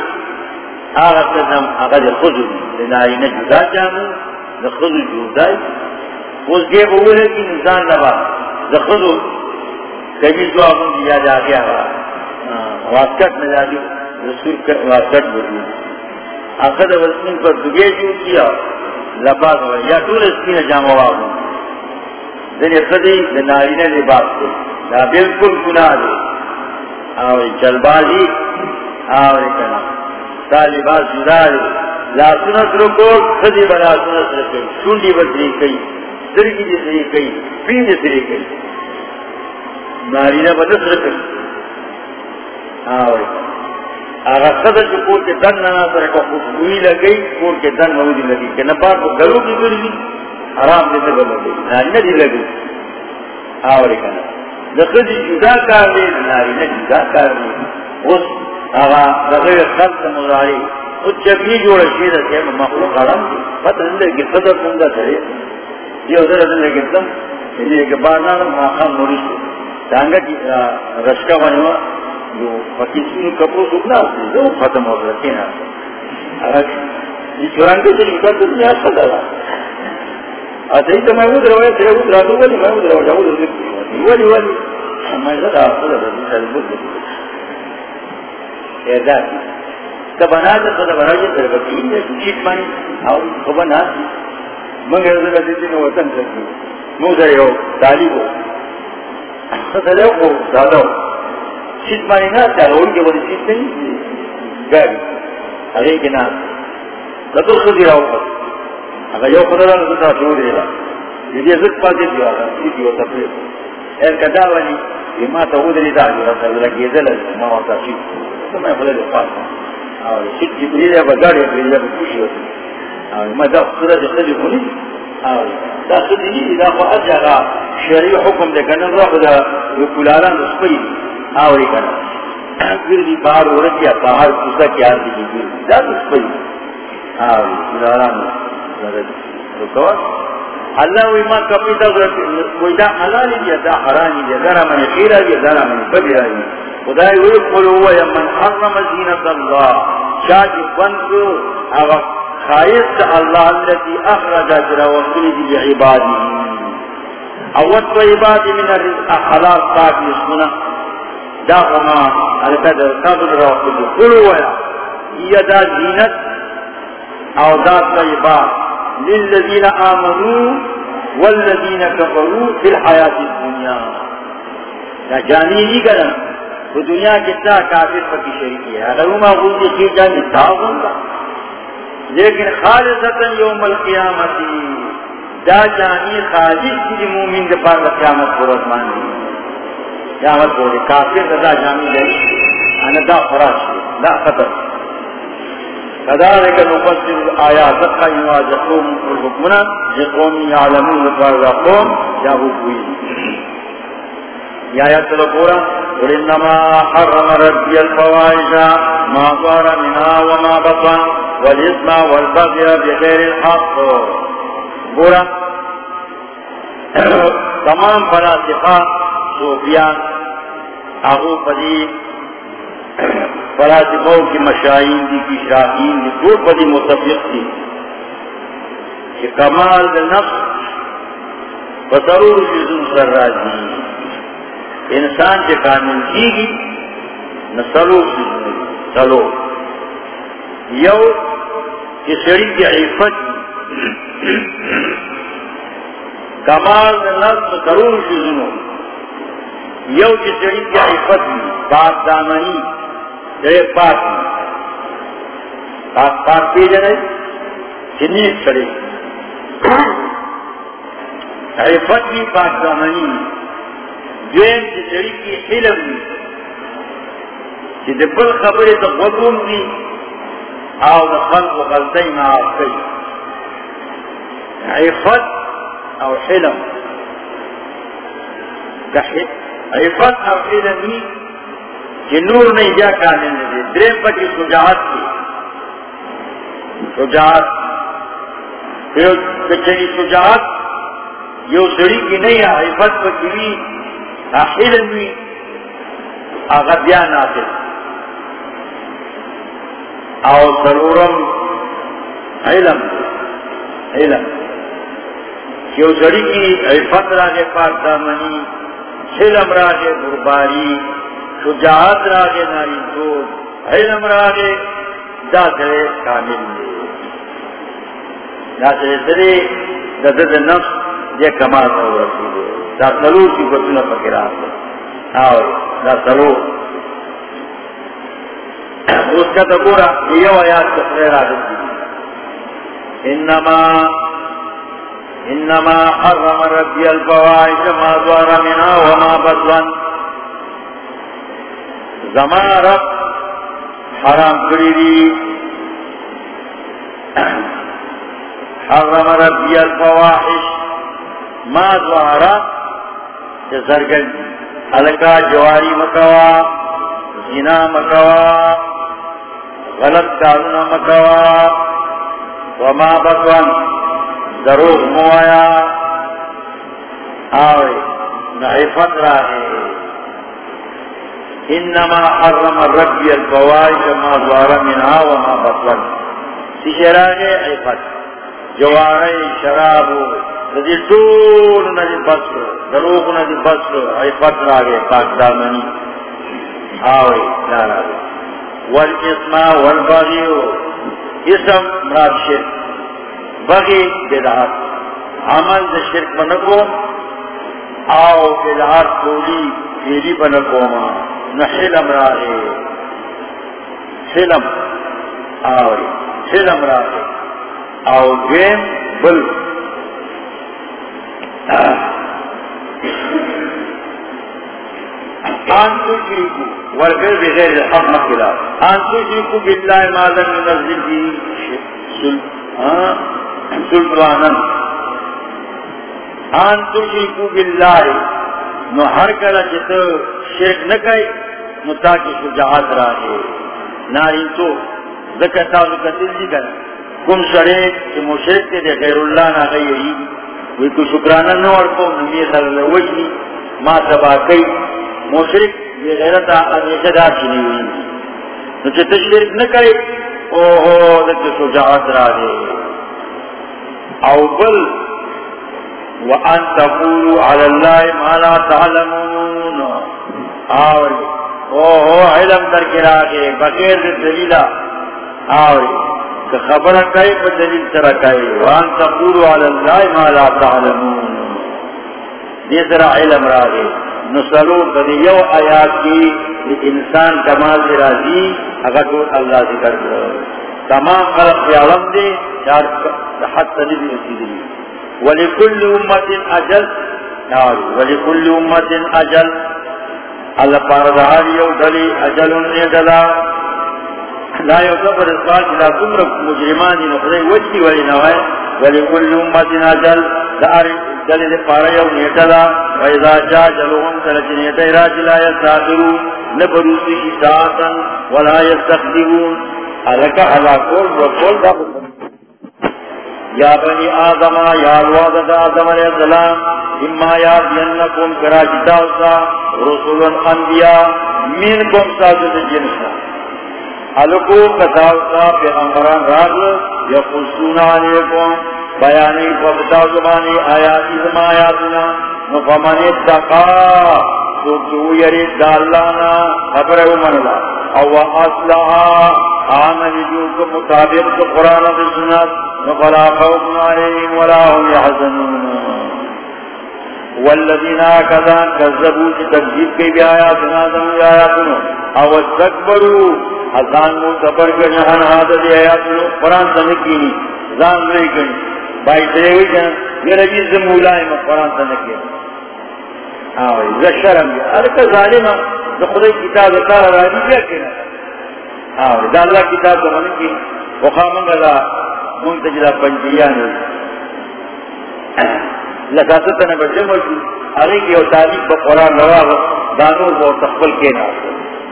آغا قدم آغا دی خودو لنائن جدا جانو دی خودو جودائی اس گئے بولے کی نزان لبا دی خودو کبھی جو آمون دی یاد آگے آگا واسکت مزادی رسول واسکت بردی آخر دی وزنین پر دگے جو کیا، لباس ہوا، یا طول اسکین جامع آگو دنی خدی لنائن لباس دی لا، بالکل گناہ دی آوری جلبازی، آوری کنا۔ طالبات جدا دی لا سنت رکو، خدی بلا سنت رکو۔ شنڈی بدری کئی، سرگی دی سری کئی، پین دی سری کئی۔ نارینا بدس رکو آوری آغا جو کور کے دن خوشبوئی لگئی، کور کے دن مہودی کہ گلو کی حرام دیتے گئی کنا۔ جدا کار جدا کار اس آغا رغیر خلق مزاری، اس جوڑا شیر ہے مخلوق حرام پتہ اندر کی کنگا یہ ادھر تم یہ کہ بارنا ماخام کی رشکا بنوا۔ جو جو ختم ہو رکھے نا یہ سے لکھا تو نہیں اچھا تو میں ادھر تھے ادھر میں ادھر ہو ادھر میں بنا بنا چیٹ پانی اور بنا مگر وطن ہو تعلیم ہو۔ دادا چیٹ پانی نہ چاہے ان کے بڑی چیز نہیں گاڑی ارے کہ نہ کتو خود رہو پر اگر یو خدا رہا تو چھوڑ دے رہا یہ عزت پاتے دیا رہا سیدھی ہوتا پھر ایر کدا والی یہ ماں تو ادھر ہی دا جو رہا لگی ادھر ماں ہوتا چیز تو میں خدا دے پاس ہوں اور شک جبریل یا بگاڑی اپنی جب خوشی ہوتی اور میں دا خدا دے خدا ہونی اور دا خدا دی دا خدا جاگا شریع حکم دے کرنا دا خدا وکلالان اس پری آوری کرنا پھر دی بار ورد یا پہاڑ کسا کی جی۔ آر دی گیر دا اس پری آوری وکلالان رکوا اللہ وی ما کپی دا وی دا حلالی دی دا حرانی دی دا من خیرہ دی دا من بدرہ دی خدای وی قلو یا من حرم زینت اللہ۔ شاید بندو اغا خائص اللہ اللتی اخرج جرہ وقلی دی عبادی اوت و عبادی من الرزق حلال، پاک یسمنا دا غما القدر قبل روقلی قلو یا یا دا زینت او دا طیبات. للذین آمنوا والذین کفروا فی الحیات الدنیا. دا جانی جی نہیں کرنا وہ دنیا کتنا کافر پکی شریکی ہے. اگر وہ معبود کی جانی تاغن دا لیکن خالصتا یوم القیامتی، دا جانی خالص کی مومن دے پار قیامت پر اتمان دی قیامت پر دی کافر دا جانی دے انا دا فراش دی دا خطر كذلك نفسر الآيات قيمة جقوم الحكمنا جقوم یعلمون يعلمون فرقون جابوا قوين يا آيات القرآن قل انما حرم ربي الفواحش ما ظهر منها وما بطن والاثم والبغي بغير الحق. برا تمام فلاسفہ صوفیان اغو پدی فلاسفوں کی مشاہین دی، کی شاہین دی، دو پدی متفق تھی کہ کمال نفس بسرور جزن سر راجی انسان کے کامل کی گی نہ سلو سلو یو کی سڑی کی عفت کمال نظم کرور کی سنو یو کی سڑی کی عفت پاک دامنی جڑے پاک پاک پاک پی جنے جنی سڑی۔ عفت بھی پاک دامنی۔ دویم چی سڑی کی حلم دی چی دی بل خبری تا غدوم دی آو دا خلق و غلطی معاف کئی۔ عفت او حلم۔ عفت او حلمی چی نور نہیں جا کامل ندی درین پا کی سجاعت کی۔ سجاعت پھر کچھنی سجاعت یو سڑی کی نہیں ہے عفت پا کی علمی اغا بیا ناصر او ضرورم، علم علم۔ کیوں سڑی کی عفت راگے پاک دامنی علم راگے برباری شجاعت راگے ناری تو علم راگے دا کامل دے دا سرے سرے دا دد نفس یہ کمال ہو رسی دے دا سلور کی بطنہ پکرات دے آؤ دا سلور اس کا تو پورا یہ آیات کو خیر عادت انما انما حرم ربی الفواحش ما ظهر منها وما بطن. زمان رب حرام کری دی. حرم ربی الفواحش ما ظهر. جزرگن حلقہ جواری مکوا، زنا مکوا، غلط کارنا مکوا، وما بطن. دروغ موایا۔ آوے، نعفت راہے۔ انما حرم ربی الفوائش ما دوار منها وما بطن۔ سشراغے عفت جوارے شرابو ندی طول ندی بس دروغ ندی بس عفت راہے، پاک دامنی۔ آوے، لا راہے۔ والاسم اسم مراد شرک بغی بدعات عمل دا شرک بنکو، آو بدعات کولی فیلی بنکو ما۔ نحلم راہے سلم آوری سلم راہے آو دویم بل۔ آن تو شرکو ورگر بغیر الحق مخلا ان تشرکو باللہ ما لم ينزل به سلطانا۔ ان تشرکو باللہ۔ نو ہر کلا چتا شرک نکای نو تاکی شجاعت را راہے ناری تو ذکرتا ذکرتا دی کرا کم سڑے کہ مشرک تے دے غیر اللہ نا گئی ہے وی کو شکرانہ نو اڑکو نمی صلی اللہ وجنی۔ ما تبا کئی۔ مشرک غیرتا امیشہ دا چنی ہوئی۔ نو چھ تشریف نہ کرے اوہو دکھ شجاعت را دے او بل وان تقولوا على الله ما لا تعلمون. آوری. اوہو علم در کرا دے بغیر دلیلہ آوری. کہ خبر کئی پا دلیل سر کئی. وان تقولوا على الله ما لا تعلمون. دیسر علم را دے نسلو بدی یو آیات کی انسان کمال راضی، اگر تو اللہ ذکر کرو. تمام خلق کی علم دے، چار حد تنبی رسیدی ولکل امت اجل نار ولکل امت اجل اللہ پاردہار یو دلی اجل انہیں دلا۔ لا یو زبر اسوال جلا تمر مجرمان نخدے وجی ولی نوائے۔ ولکل امت اجل دار دلی دے پارا یو نیٹلا ویزا جا جلوهم کلچ نیٹا راج لا یستاقرون نبروسی شاعتا ولا یستقدیون علکا حلاکول وکول دا یا بنی آدم، یا الواد آدم علیہ السلام، اما یا بینکم کراچی داوسا رسول انبیاء منکم سازد جنسا۔ علکو کتاوسا پیغمبران راگل یقصون علیکم، بیانی فبتا زبانی آیاتی زم آیاتنا نفمن اتقا سوکتو یرید دالانا خبر امنلا او اصلحا آمن جوک مطابق تو قرآن و سنت نفلا خوف علیہم ولا هم يحزنون والذین آکدان کذبو چی تکذیب کی بی آیاتنا زمو آیاتنا او استکبرو حسان مو تبر گنہن حادث آیاتنا قرآن سنکینی زان لے گنی بائی سرے ہوئی جان میرا جی زمولائی میں قرآن تا آوئی زشرم گیا. ارکا ظالمہ، دا خدای کتاب کار رانی کیا کنا آوئی دا اللہ کتاب دا کی وخامنگا دا منتجلہ جی پنجیانی لکاستنا بجمع کی ارے کی او با قرآن رواغ دانور با تقبل کینا.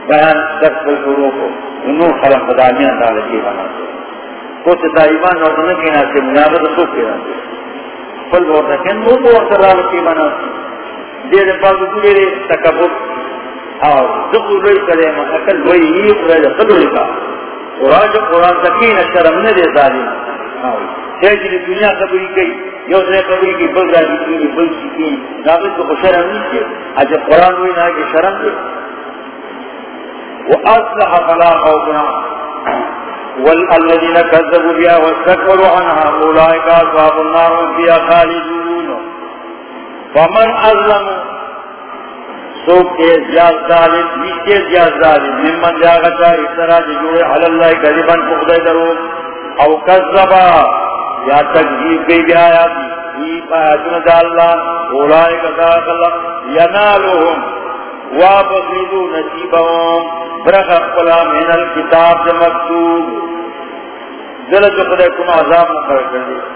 بیان تقبل کرو کو. انہوں خلق خدامیان دا لکی بنا کو تا ایمان اور نہ منابت تو کہنا پل اور نہ وہ اور سلام بنا دے دے پاس پورے تکبر. اور ذکر رہی کرے ما اکل وہی یہ رہا قدر کا. قرآن جو قرآن تکین شرم نے دے ظالم. تیجی دنیا قبری گئی یو سے قبری کی بل راجی کی، بل سکی ناقص کو شرم نہیں کیا اجا قرآن ہوئی نا کہ شرم دے. وأصلح فلا خوفنا والذين كذبوا بها واستكبروا عنها أولئك أصحاب النار فيها خالدون. فمن أظلم سوک کے زیاد ظالم نیس کے زیاد ظالم، ممن جاگتا اس طرح جوڑے حل اللہ قریباً پخدے درو، او کذبا، یا تکذیب گئی بیا آیاتی ای پایتون دا اللہ اولائے کا اللہ، ینالوہم وابغیدو نصیبهم برخ اقلا من الكتاب مکتوب۔ دلت خدای کم عذاب مقرر کردی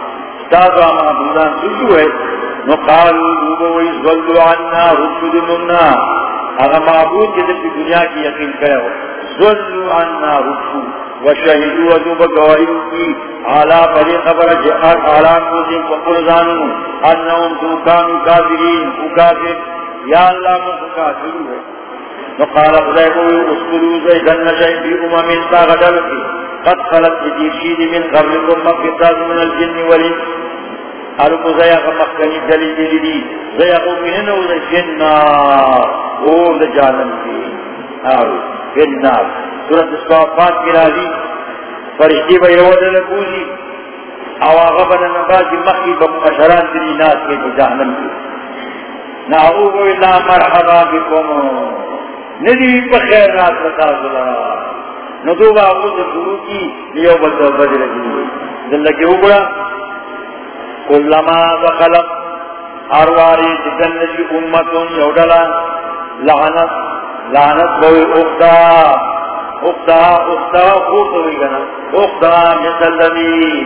معبودان سجو ہے نقالو عنا رسول اگر معبود کے دنیا کی یقین کرے ہو. زولدو عنا رسول. وشہدو ودوب گوائیو کی. علا خبر جی انہم تو کافرین. او یا اللہ ہے. فقال خدائبو اسکلو زیدن نشای بی امامین تا غدل کی. قد خلق جدیر من قبلکم مقصاد من الجن والانس. ارکو زیاق مخکنی دلی دلی دی زیاقو مننو دا جنار او دا جانم کی آرو جنار سورت اسفافات کی راضی فرشتی با یود لکوزی او آغا بنا نباتی مخی با مشران دلی ناس کی جانم کی نعوذ اللہ مرحبا بکم ندی بخیر ناس بتا ذلرا ندو باقو سے شروع کی لیو بلدو بدر کی دل لکی اگڑا کلما دخلق ارواری جنجی امتون یوڈلا لعنت لعنت بوئی اختا اختا اختا خوط ہوئی گنا اختا مثل لبی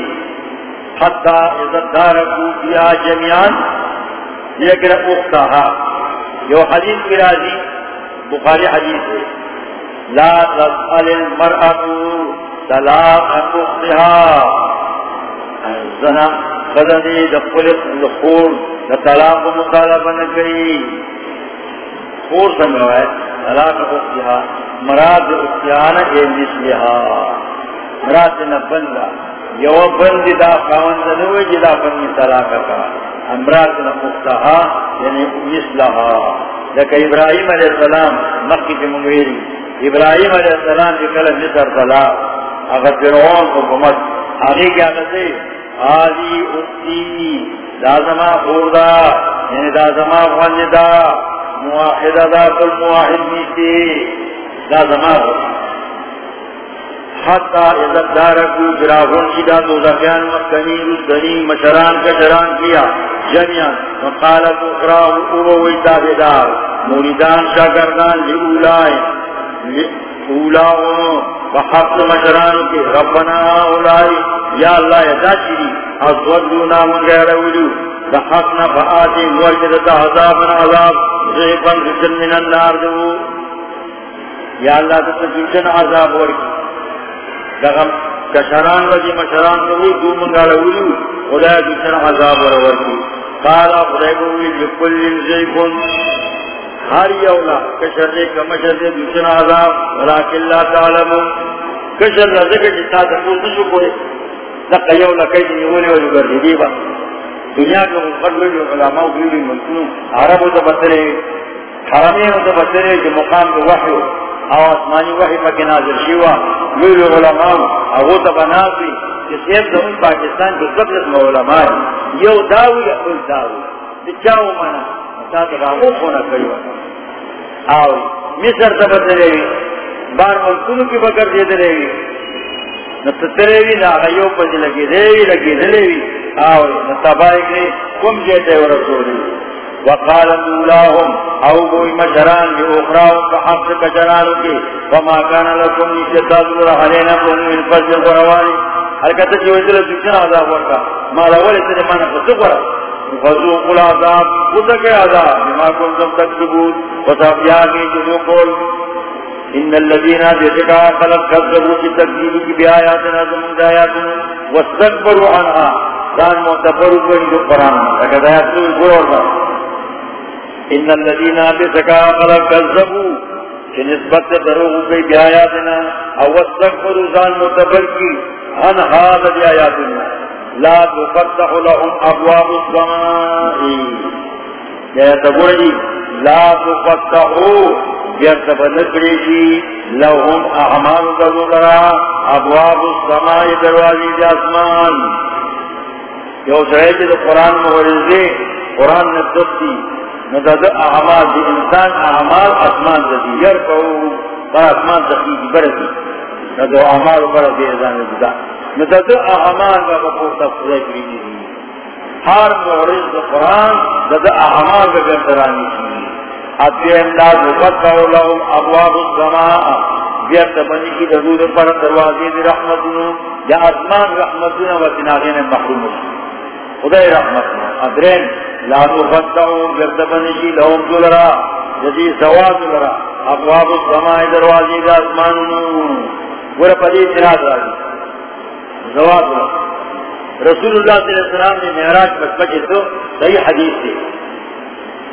حتی اذا دارکو بیا جمعان لیکن اختہا یو حدیث کی راضی؟ بخاری حدیث ہے. لا تسأل المرأة طلاق اختہا زنا خدنی دخل الخور طلاق مطالبہ نکری خور سمجھو ہے طلاق اختہا مراد اختہانا اے مثلہا مراد نبندہ یو بندی دا خواند نوی جدا بندی طلاق کا امراض مختہا یعنی مثلہا لیکن ابراہیم علیہ السلام مکی کی منگویری ابراہیم علیہ السلام کی کلم مصر طلاق اگر فرعون حکومت آگے کیا کہتے آلی اتی دازما خوردا یعنی دازما خواندا مواحدہ دا کل مواحد میتی دازما خوردا حتی عزت دارکو جراغون شدہ تو زفیان مکنی رسدنی مشران کشران کیا جمعیان وقالت اقراء اووی تابدار موریدان شاکردان لی اولائے لی اولاؤنو وحق مشرانو کی ربنا اولائی۔ یا اللہ یدا چیری ازودونا من غیر اولو دحقنا فآتی موجدتا عذابنا عذاب زیبان رسل من النار دو۔ یا اللہ دتا جنشن عذاب ورکی دغم کشران وجی مشران کوئی دو منگا لولی خدا دوسر عذاب ورور کی۔ قالا لکل زیکن ہر یولا کشر دے کمشر دے دوسر عذاب ولیکن لا تعلمو کشر دے رزق جتا دکو تشو کوئی۔ دقا یولا کئی دی اولی ولی گردی دیبا۔ دنیا کے مقدر ولی علماء ولی ملکنو عربو تبترے حرمینو تبترے جو مقام کو وحیو او آسمانی وحی پاکی نازل شیوا۔ لوی علماء اگو تا بناسی کہ سیب دا پاکستان کے سب رسم علماء یو داوی یا کل داوی بچاو منا تا تا راہو خونا کریو آوی مصر تا بدلوی بار ملکنو کی بکر دے دلوی نتتروی نا غیو پا دی لگی دیوی لگی دلوی آوی نتبائی کری کم جیتے ورسولی وقال مولاهم، او بوئی مشران کی اخراهم بحق کشرانو کی وما كان لكم نشتاد الله علينا من فضل قرواني حرکت جو ادھر دکھنا عذاب ورکا مالا ولی تیرے مانا فسقرا فسوق العذاب خودک عذاب، بما کنتم تکتبون وصافیاء کی جدو قول، ان الذين جسكا خلق كذبوا في تكذيب بآياتنا زمن آياتنا واستكبروا عنها كان معتبروا بين القرآن فقد آياتنا القرآن ان الذين جسكا خلق كذبوا کہ نسبت دروغ کی بیایاتنا او واستغفروا ذان متبر کی ان هذا بیایاتنا لا تفتح لهم ابواب السماء. یا تقول لا تفتحوا. بیرتب نکریشی لهم اعمال دروغرا ابواب السماء دروازی جاسمان یو سرائے جو قرآن مورزے قرآن نبدتی ندد اعمال دی انسان اعمال اسمان دی یر کو با اسمان دی برتی ندد اعمال برتی ازان دی ندد اعمال با بکو تفضل کری ہر مورد قرآن ندد اعمال با گردرانی کی اتوی امداد وفتاو لهم ابواب السماء۔ بیرت بنی کی ددود پر دروازی دی رحمتنو یا اسمان رحمتنو و تناغین محروم خدای رحمتنو ادرین، لا تفتحو گرد بنشی لهم دولرا جدی سواد دولرا ابواب السماع دروازی دا اسمانونو ورہ پدی اتناد راجی۔ زواد دولرا رسول اللہ صلی اللہ علیہ وسلم نے محراج پس بچے تو صحیح حدیث تھی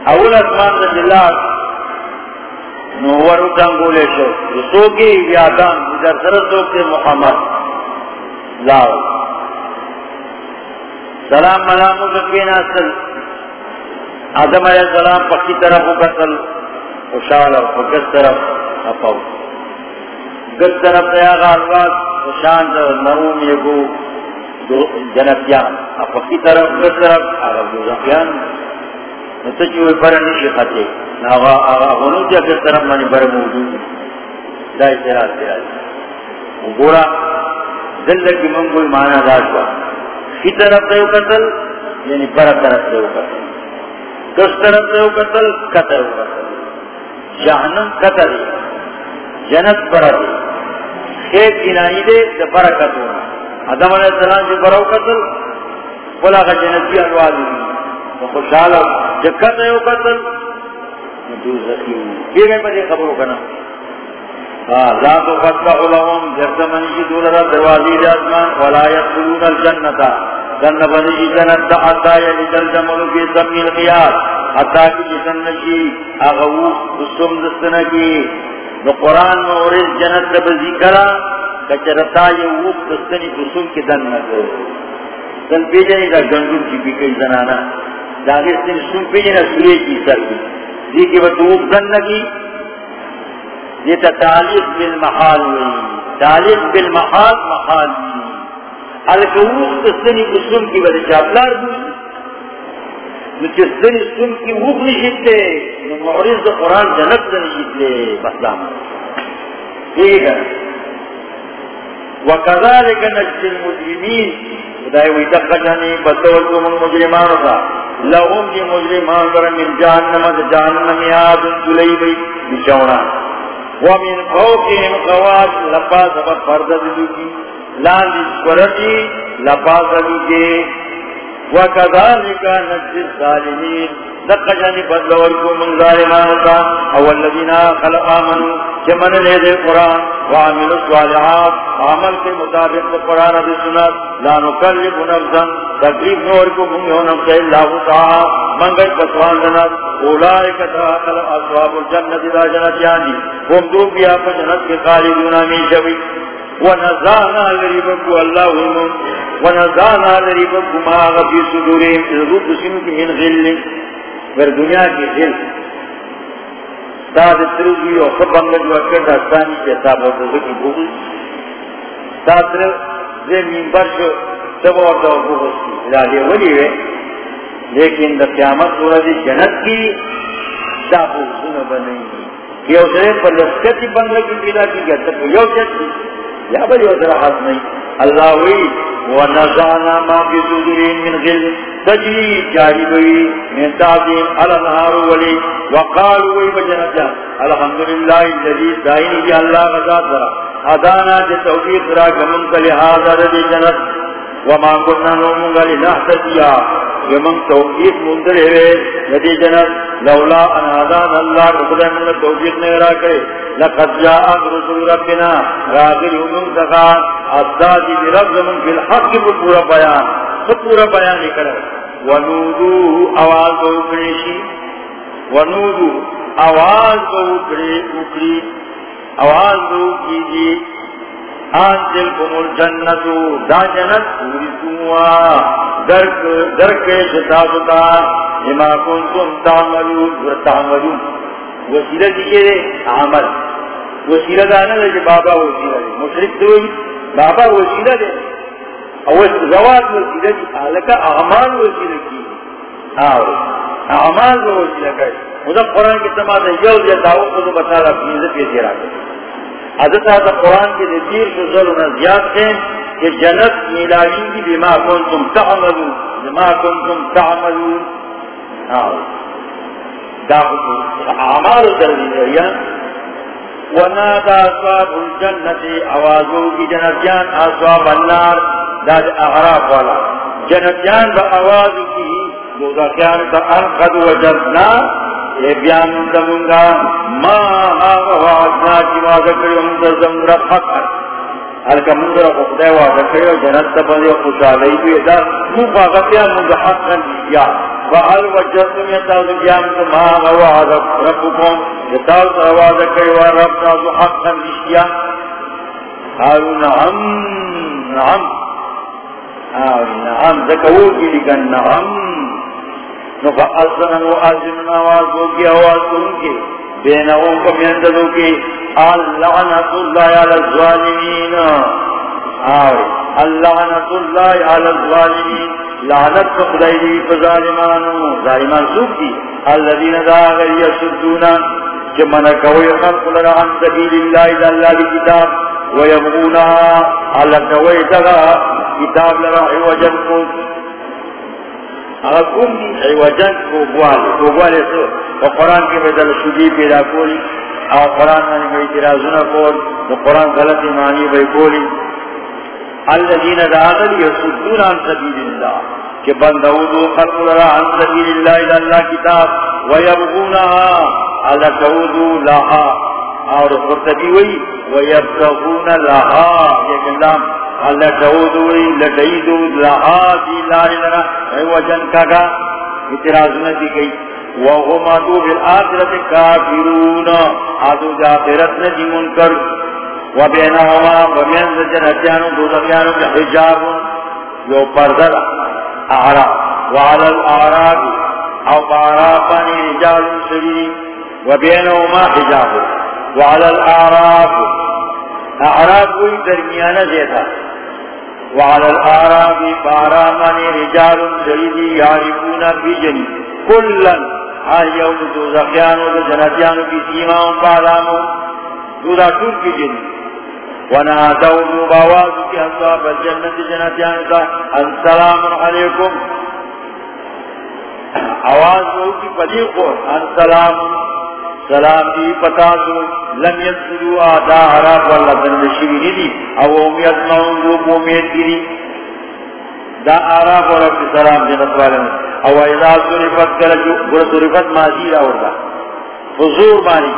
اول اسمان رضی اللہ نوور اتان گولے شو۔ رسو کی ویادان در سرسوک سے محمد۔ لاؤ۔ سلام ملامو سکینا سلام آدم علیہ السلام پکی طرف قتل۔ خوشحال اور گس طرف۔ اپاو گس طرف دیا غالوات خوشان در نروم یکو جنبیان. پکی طرف گس طرف، آغا دوزخیان. نتا چوئے پر نشی خطے. آغا آغا غنو دیا گس طرف منی بر موجود. دائی سراز سراز گورا، دل لکی منگوی مانا داشوا کی طرف دیو قتل؟ یعنی پر طرف دیو قتل. کس طرف سے قتل قتل قتل. جہنم قتل جنت برا دے خیر جنانی دے تو برکت ہونا۔ آدم علیہ السلام سے برا قتل بولا کا جنتی انواد تو خوشحال جب قتل ہو قتل۔ یہ میں مجھے خبروں کا نا لا تفتح لهم جرسمنی کی جی دولرہ دروازی جاسمان ولا يدخلون الجنتا دن بنی جی جنت دا عطا یعنی دل کی سمی القیاد عطا کی جسن نشی اغوو اسم دستن کی نو قرآن مورد جنت دا بذکرہ کچرتا یہ ووک دستنی اسم کی دن نکو دن پیجنی دا گنگون کی بھی کئی زنانا داغستن سن پیجنی سوئے کی سر کی دیکھے بس ووک دن نکی یہ تا تعلیق بالمحال ہوئی تعلیق بالمحال، محال ہوئی الکووک تستنی اسم کی وجہ چاپلار دی نو چستنی اسم کی ووک نشیتے نو معرض دا قرآن جنت دا نشیتے بسلام ٹھیک ہے وکذالک نجد المجرمین. خدای وی دقا جانی بطولتو من مجرمان کا لهم دی مجرمان برا من جہنم دا جہنم یاد سلی بی بچونا. ومن فوقهم قوات لپاس با فرد دلو کی. لاندی سکرتی لپاس لگے وکذالک نجد الظالمین دقا جانی بدلور کو من ظالمانتا اول لدینا خلق آمنو جمن لے دے قرآن وعمل الصالحات عمل کے مطابق قرآن دے سنت لا نکلب نفسا تقریب نور کو منگو نفس اللہ تعالی منگل پسوان دنت اولائک تاقل اصحاب الجنت دا جنت یعنی ہم دو بیا پا جنت کے خالدون آمین شوی ونزانا لربکو اللہ علم ونزانا لربکو ما غفی صدوریم از روح سنو کی من غل؟ ور دنیا کی غل. داد تروگی و خب انگل وکر دستانی کے حساب اور دوزکی بوگل داد تر زی منبر شو سب اور دو بوگل کی الہی ولی وے لیکن دا قیامت سورہ جنت کی دا بوگل بنائی. کہ اسے پر لسکتی بند کی پیدا کی گیا تک یو چکی یا بھائی ادھر ہاتھ نہیں۔ اللہ ہوئی ونزعنا ما في صدورهم من غل۔ تجري جاري بي من تعظيم على النهار ولي۔ وقالوا وي بجنة الحمد لله الذي دائني بي الله غزات ذرا۔ ادانا جی توفیق را کمن کا لحاظ ردی جنت۔ وما کننا نومنگا لنحتدیا ومن توفیق مندر ہے۔ ردی جنت لولا ان ادان اللہ رکھدہ من توفیق نگرا کرے لقد جاء رسول ربنا راغل من دقا ادادی برب من فی الحق بپورا بیان بپورا بیان کرے۔ ونودو، آواز اکریشی ونودو، آواز اکری اکری آواز دو کیجی آنجل کم الجنتو دا جنت پوری سوا. درک درک شتابتا لما کنتم تعملون ورتعملون وسیلہ دیکھے دے؟ عمل. وسیلہ دانا لے بابا وسیلہ دے. مشرک دوئی بابا وسیلہ دے. او زواد وسیلہ دی آلکا اعمال وسیلہ کی. آو. اعمال وسیلہ کر مجھے قرآن کی سماعت یو یا دعوت کو بتا رہا اپنی عزت پیسی رہا کر حضرت آتا قرآن کے دیر سزل انہا زیاد ہیں کہ جنت میلاوین کی بما کنتم تعملون، بما کنتم تعملون۔ اعمال تردین رہیا ونادا اصواب الجنت آوازو کی جنتیان اصواب النار داد اعراف والا۔ جنتیان با آوازو کی دوزاکیان با انقد وجدنا اے بیان دمونگا ما آغا وعدنا چی وعدہ حلکہ خدای وعدہ جنت خوشحالی دا یا وجدتم بیان آغا وعدہ ربکم وعدہ رب نعم نعم نعم کی لکن نعم نفعصنا آواز آواز ان بینہوں کو میندلوں کی اللعنت اللہ علی الظالمین. آوے اللعنت اللہ علی الظالمین. لعنت دی ظالمان سوک دی. یسدونا کہ خلق سبیل اللہ اللہ دی کتاب ویبغونها على کوئی دغا کتاب لرعی کو اگر دی عوجن کو گوالے سو تو قرآن کے بدل شدی پیدا کولی. اور قرآن میں بھی اعتراض نہ کول. تو قرآن غلط معنی بھائی کولی. الذين داخل يسدون عن سبيل الله کہ بندو دو خلق لرا عن سبيل الله الى الله کتاب. ويبغونها على كودو لها اور قرطبی وی ويبتغون لها یہ کلام. اللہ دعودوی لدیدو لہا دی لاری کگا گئی ادو بالآخرت کافرون ادو آخرت منکر۔ وبینہما ومین جنتیانو حجاب یو پردر وعلى او رجال سبیل وبینہما حجاب۔ وعلى درمیانہ دیتا وعلى الآرام بارامن رجال سيدي يعرفون في جني كلا. هاي يوم دوزخيان وجنتيان في سيما وبارام دوزا طول في جني ونادوا مباواز في أصحاب الجنة جنتيان أن سلام عليكم. آواز ہوگی پدیق ان سلام سلام دی پتا تو لم يسلو آدھا حراب واللہ بند شویری دی او امیت مونگو مومید گیری. دا آراب واللہ کی سلام جنت والن. او اذا صرفت کلچو برا صرفت ماضی راور دا فضور مانی.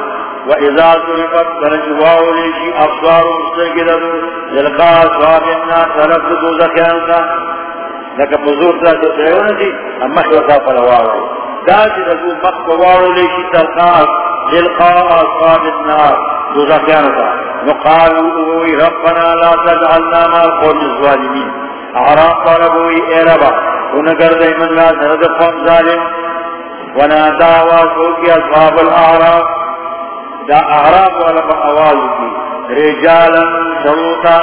و اذا صرفت کلچو واولیشی افضار و مستقیدتو جلقا صحاب الناس طرف دو زخیان کا لکہ فضور تا جو سیونا دی اما شوتا پر واولی دا جی رجو مخ واولیشی تلقاء للقاء أصحاب النار دوزخيانة وقالوا ربنا لا تجعلنا مع القوم الظالمين أعراف طلبوا إي ربا ونقر دائما لا نرد قوم ظالم. ونادى واسوكي أصحاب الأعراف دا اعراق أعراف ولما أوازكي رجالا شروطا.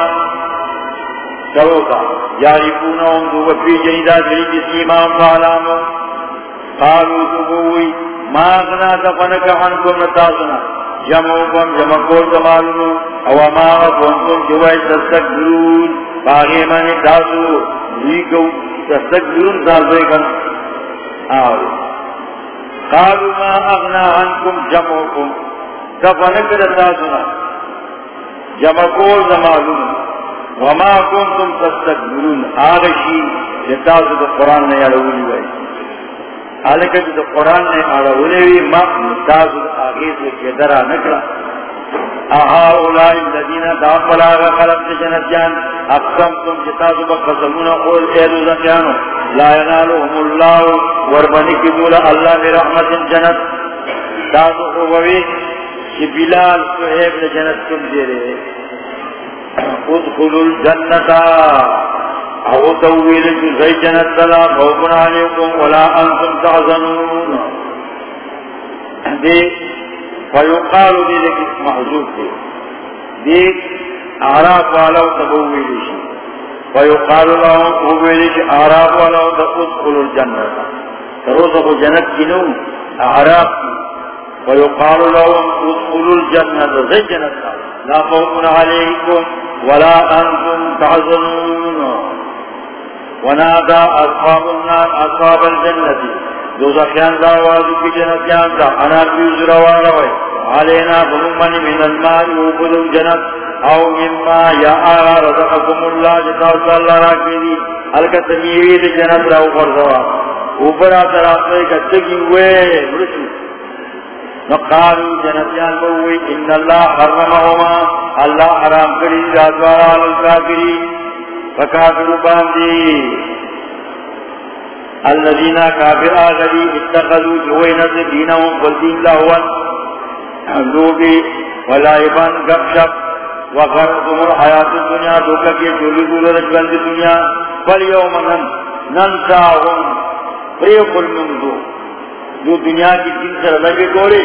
شروطا. يعرفونهم دو في جنيدا سريب سيمان فعلامو قالوا دبوي ما اغنا دفنک عنکم نتاسنا جمعوکم جمع کول دمالنو او ما اغنکم جوائی تستقبرون باغی من تاسو. لیکو تستقبرون تاسوئی کن آوری قالوا ما اغنا عنکم جمعوکم دفنک نتاسنا جمع کول زمالون وما کنتم تستکبرون آغشی جتاسو دا قرآن نے اڑولی وی حالکہ دا قرآن نے اڑولی وی ما تاسو دا آغیز کے درہ نکلا. اہا اولائی الذین دام بلاغ خلق جنت جان اقسم تم اقسمتم جتاسو بقسمون قول ایدو زکیانو لا ینالوهم اللہ وربنی کی دولا اللہ برحمت جنت. تاسو خوبوی کہ بلال صحیب جنت کم دے رہے. ادخلوا الجنتا. او توویل جزئی جنت لا خوفن علیکم ولا انتم تعزنون دے فیقال دے لکی محضوب دے دے اعراف والاو تبویل شی فیقال لهم اوویل شی اعراف والاو ادخلوا الجنتا تروسا کو جنت کنو اعراف ويقال لهم ادخلوا الجنة زي جنة لا. خوف عليكم ولا أنتم تحزنون. ونادى أصحاب النار أصحاب الجنة. دوزخيان دعوازو في جنة جانتا أنا بيوز روانوي علينا بلومن من الماء وبدو جنة أو مما يا آغا رزقكم الله جتاو الله راكيدي هلك تميوي دي جنة راو فرزوا. اوپر آتا راسوے کچھکی ہوئے مرسو نقالو جنتیان بوئی ان اللہ حرمہما اللہ حرام کری دا رازوارا للکافری فکافر باندی. الذین کافر آغلی اتخذو جوئی نظر دینہم والدین لہوان لوگی ولائبان گپ شپ. وغرقم الحیات الدنیا دوکہ کے جولی دولر جلد دنیا. فلیوم نن ننساہم. فریق المنزو جو دنیا کی جن سے لگے گوڑے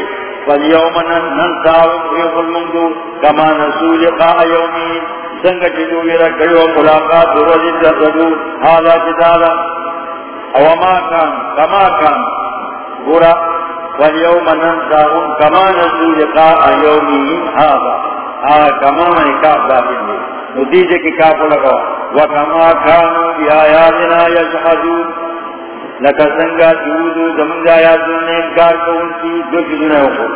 فالیوم ننساهم ریخ المنگو کما نسو لقاء یومی سنگ چیزو میرا کڑو ملاقات روزی جسدو حالا جدالا او ما کان کما کان گورا ننساهم کما نسو لقاء یومی حالا آہ کما من کاف داخل دی نتیجے کی کاف لگا وکما کانو بی آیاتنا یجحدون لکا سنگا چودو زمنگا یا سننے انکار کو ان کی دو چیزنے ہو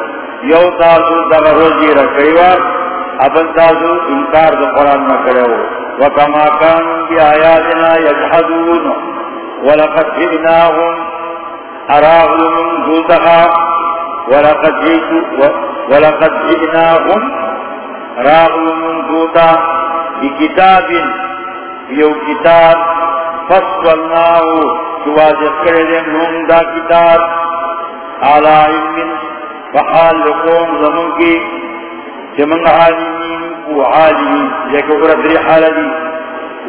یو تاسو دغا روزی رکھئیوا ابن تاسو انکار دو قرآن میں کرے ہو وکما کانو بی آیاتنا یجحدون ولقد جئناهم اراغل من دوتخا ولقد جئتو ولقد جئناهم راغل من دوتا بکتاب یو کتاب فصلناہو واضح کرے دے دا کتاب. علا علم بحال لقوم زمن کی جمن عالمین کو عالمین لیکن اگر حال دی.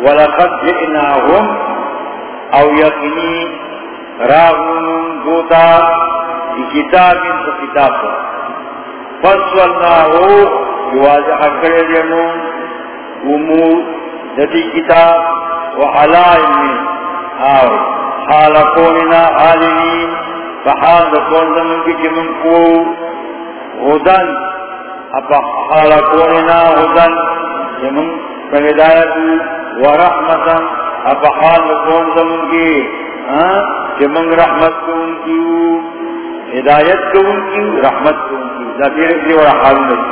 ولقد جئناهم او یقنی راغون دوتا کتاب انتو کتاب دا فصلناہو واضح کرے دے امور جدی کتاب. وعلا آوری حال کوننا عالمین فحال دکون زمن کی جمن کو غدن. اپا حال کوننا غدن جمن فہدایت ورحمتا اپا حال دکون زمن کی ہاں، جمن رحمت کون کیو، ہدایت کون کیو، رحمت کون کیو. ذاتیر اکلی ورحال نجی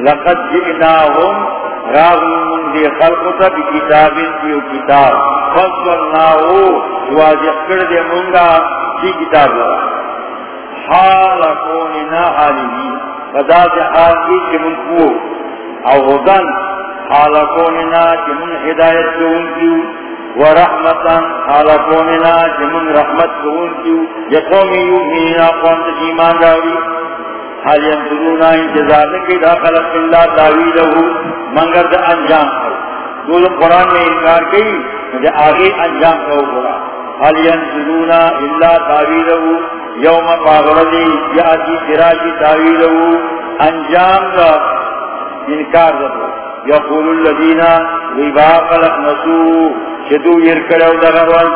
لقد جئناهم راغم دی خلقتا بکتاب کیو کتاب فصلناہو واضح کر دے منگا کی کتاب لگا. حال کوننا عالمی فدا سے حال کی کہ من کو. او غدن. حال کوننا کہ من ہدایت کو ان کیو ورحمتا حال کوننا کہ من رحمت کو ان کیو یقومی یومیننا قوم تجیمان راوی. حال ینظرونا انتظار لکی دا خلق اللہ تاویلہو منگر دا انجام کرو دول قرآن میں انکار کی، مجھے آگے انجام کرو قرآن حل ينزلون إلا تاويله يوم قابلدي يأتي تراجي تاويله انجام دا انكار دو۔ يقول الذين وباق لك نسو شدو يركلو دغرول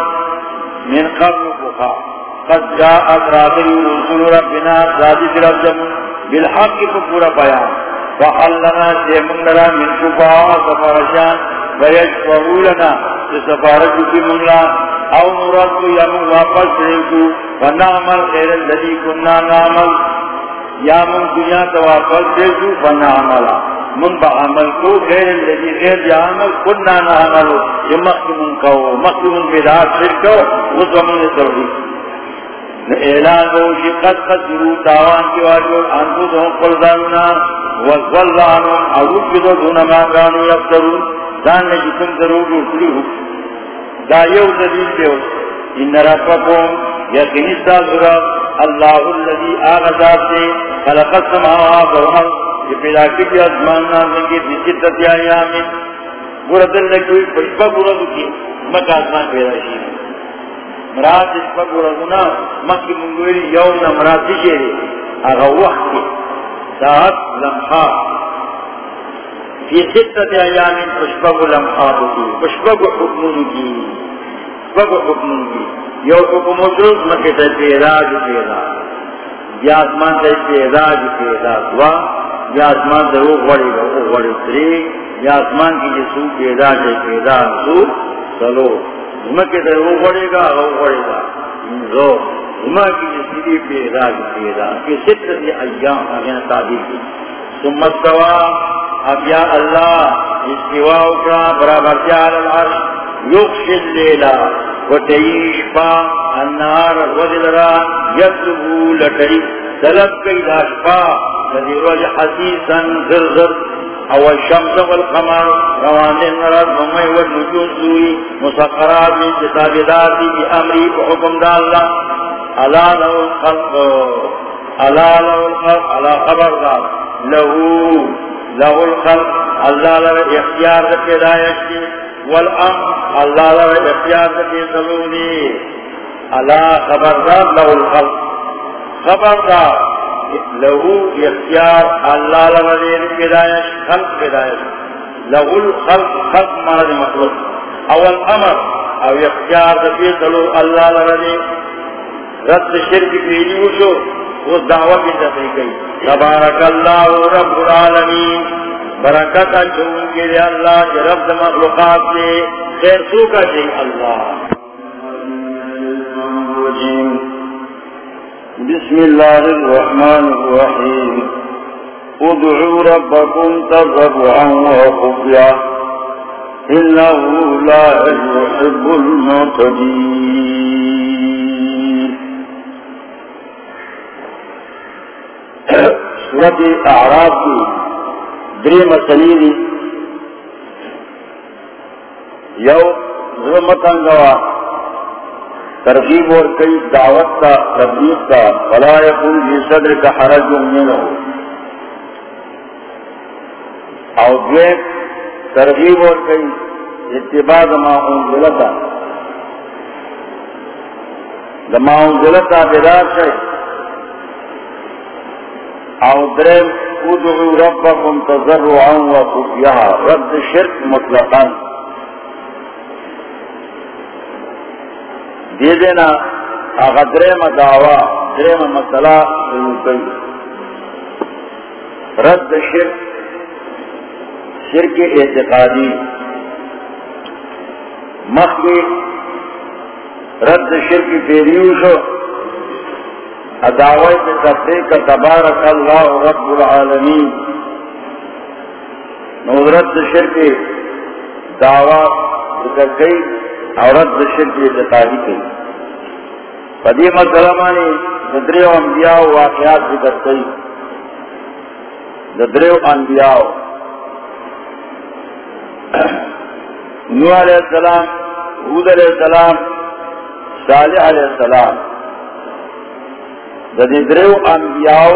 من قبل بخا قد جاءت راتل رسول ربنا ذاتي ربنا بالحق كفر بيان فحلنا سيمن لنا من شفاء سفرشان ويشفعوا لنا سفارة في منلا او نرد یا من واپس ریکو فنعمل خیر اللذی کننا نعمل۔ یا من دنیا تا واپس ریکو فنعمل۔ من با عمل کو غیر اللذی غیر یا عمل، کننا نا عملو یہ مخی من کہو مخی من بیدار شرکو اس ومن توحید اعلان بوشی قد خسرو تاوان کی واجور واجو انفسهم قلدانونا وزواللانون عروب بدو دون ما کانو یفترون. دان نے جسم ضرور اٹھلی ہو دا یو دلیل دیو ان ربکم یقینی سازرا اللہ اللذی آغذات سے خلق السماوات والارض یہ پیدا کی بھی ازمان نازن کی بسیطت آیامین گورا دل لگوئی پشپا گورا دکی مکہ ازمان پیدا شیئے مراد اس پر گرزنا مکی منگوری یوم نا مراد دیشے دی؟ اگا وقت کی ساعت لمحا فی ستت ایامین پشپگ لمحات کی پشپگ حکمون کی پشپگ حکمون کی یو حکم شد مکی تا پیراج پیدا بیا آسمان تا پیراج پیدا دوا بیا آسمان تا روح وڑی گا او وڑی تری بیا آسمان کی جسو پیدا جے پیدا سو سلو مکے دے وہ پڑے گا، وہ پڑے گا۔ کی سیدھی کہ ست ایام تعبیر کی ثم اب یا اللہ استوا برابر جعل العرش۔ یخش اللیلہ وتعیش پا النار وذلرا یطلبو لٹری۔ طلب کئی داشپا حسیسا زرزر او الشمس والقمر، روان دین مراد ممی والنجوم سوئی، مسخرات من کتاب داتی بی امری بحکم دا اللہ. علا لو الخلق علا لو الخلق علا خبر دا لہو لہو الخلق، اللہ لر اختیار دا پیدایش دی والام اللہ لر اختیار دا پیدلونی علا خبر دا لہو الخلق. خبر دا لہو اختیار اللہ لغدیر پیدایش خلق پیدایش لہو الخلق، خلق مرد مخلوق. اول امر او اختیار دفیت لہو اللہ لغدیر رد شرک پیدی وشو وہ دعوی کی دفعی گئی تبارک اللہ رب العالمین. برکت اچھون کے لیے اللہ کے رب مخلوقات سے خیر سوکا جی اللہ. بسم الله الرحمن الرحيم. ادعوا ربكم تضرعا وخفيا. إنه لا يحب المعتدين. سورة أعراف کی دری مسئلی دی یو ظلمتان گوا ترغیب اور کئی دعوت کا تبلیغ کا، فلا یقول یہ صدر کا حرج من ہو اور ترغیب اور کئی اتباع دما انزلتا دما انزلتا بیدار سے اور درم ادعو ربکم تضرعا و خفیہ رد شرک مطلقا۔ دے دینا آغا درم دعوی درم مسئلہ کئی رد شرک شرک اعتقادی مخی رد شرک پیریوشو ادعوی پہ تفریق تبارک اللہ رب العالمین. نو رد شرک دعوی ذکر گئی کئی عورت شرک اعتقادی کی پدی مسلمانی مطلب ددریو انبیاء واقعات ذکر کئی ددریو انبیاء نو علیہ السلام حود علیہ السلام، صالح علیہ السلام. ددریو انبیاء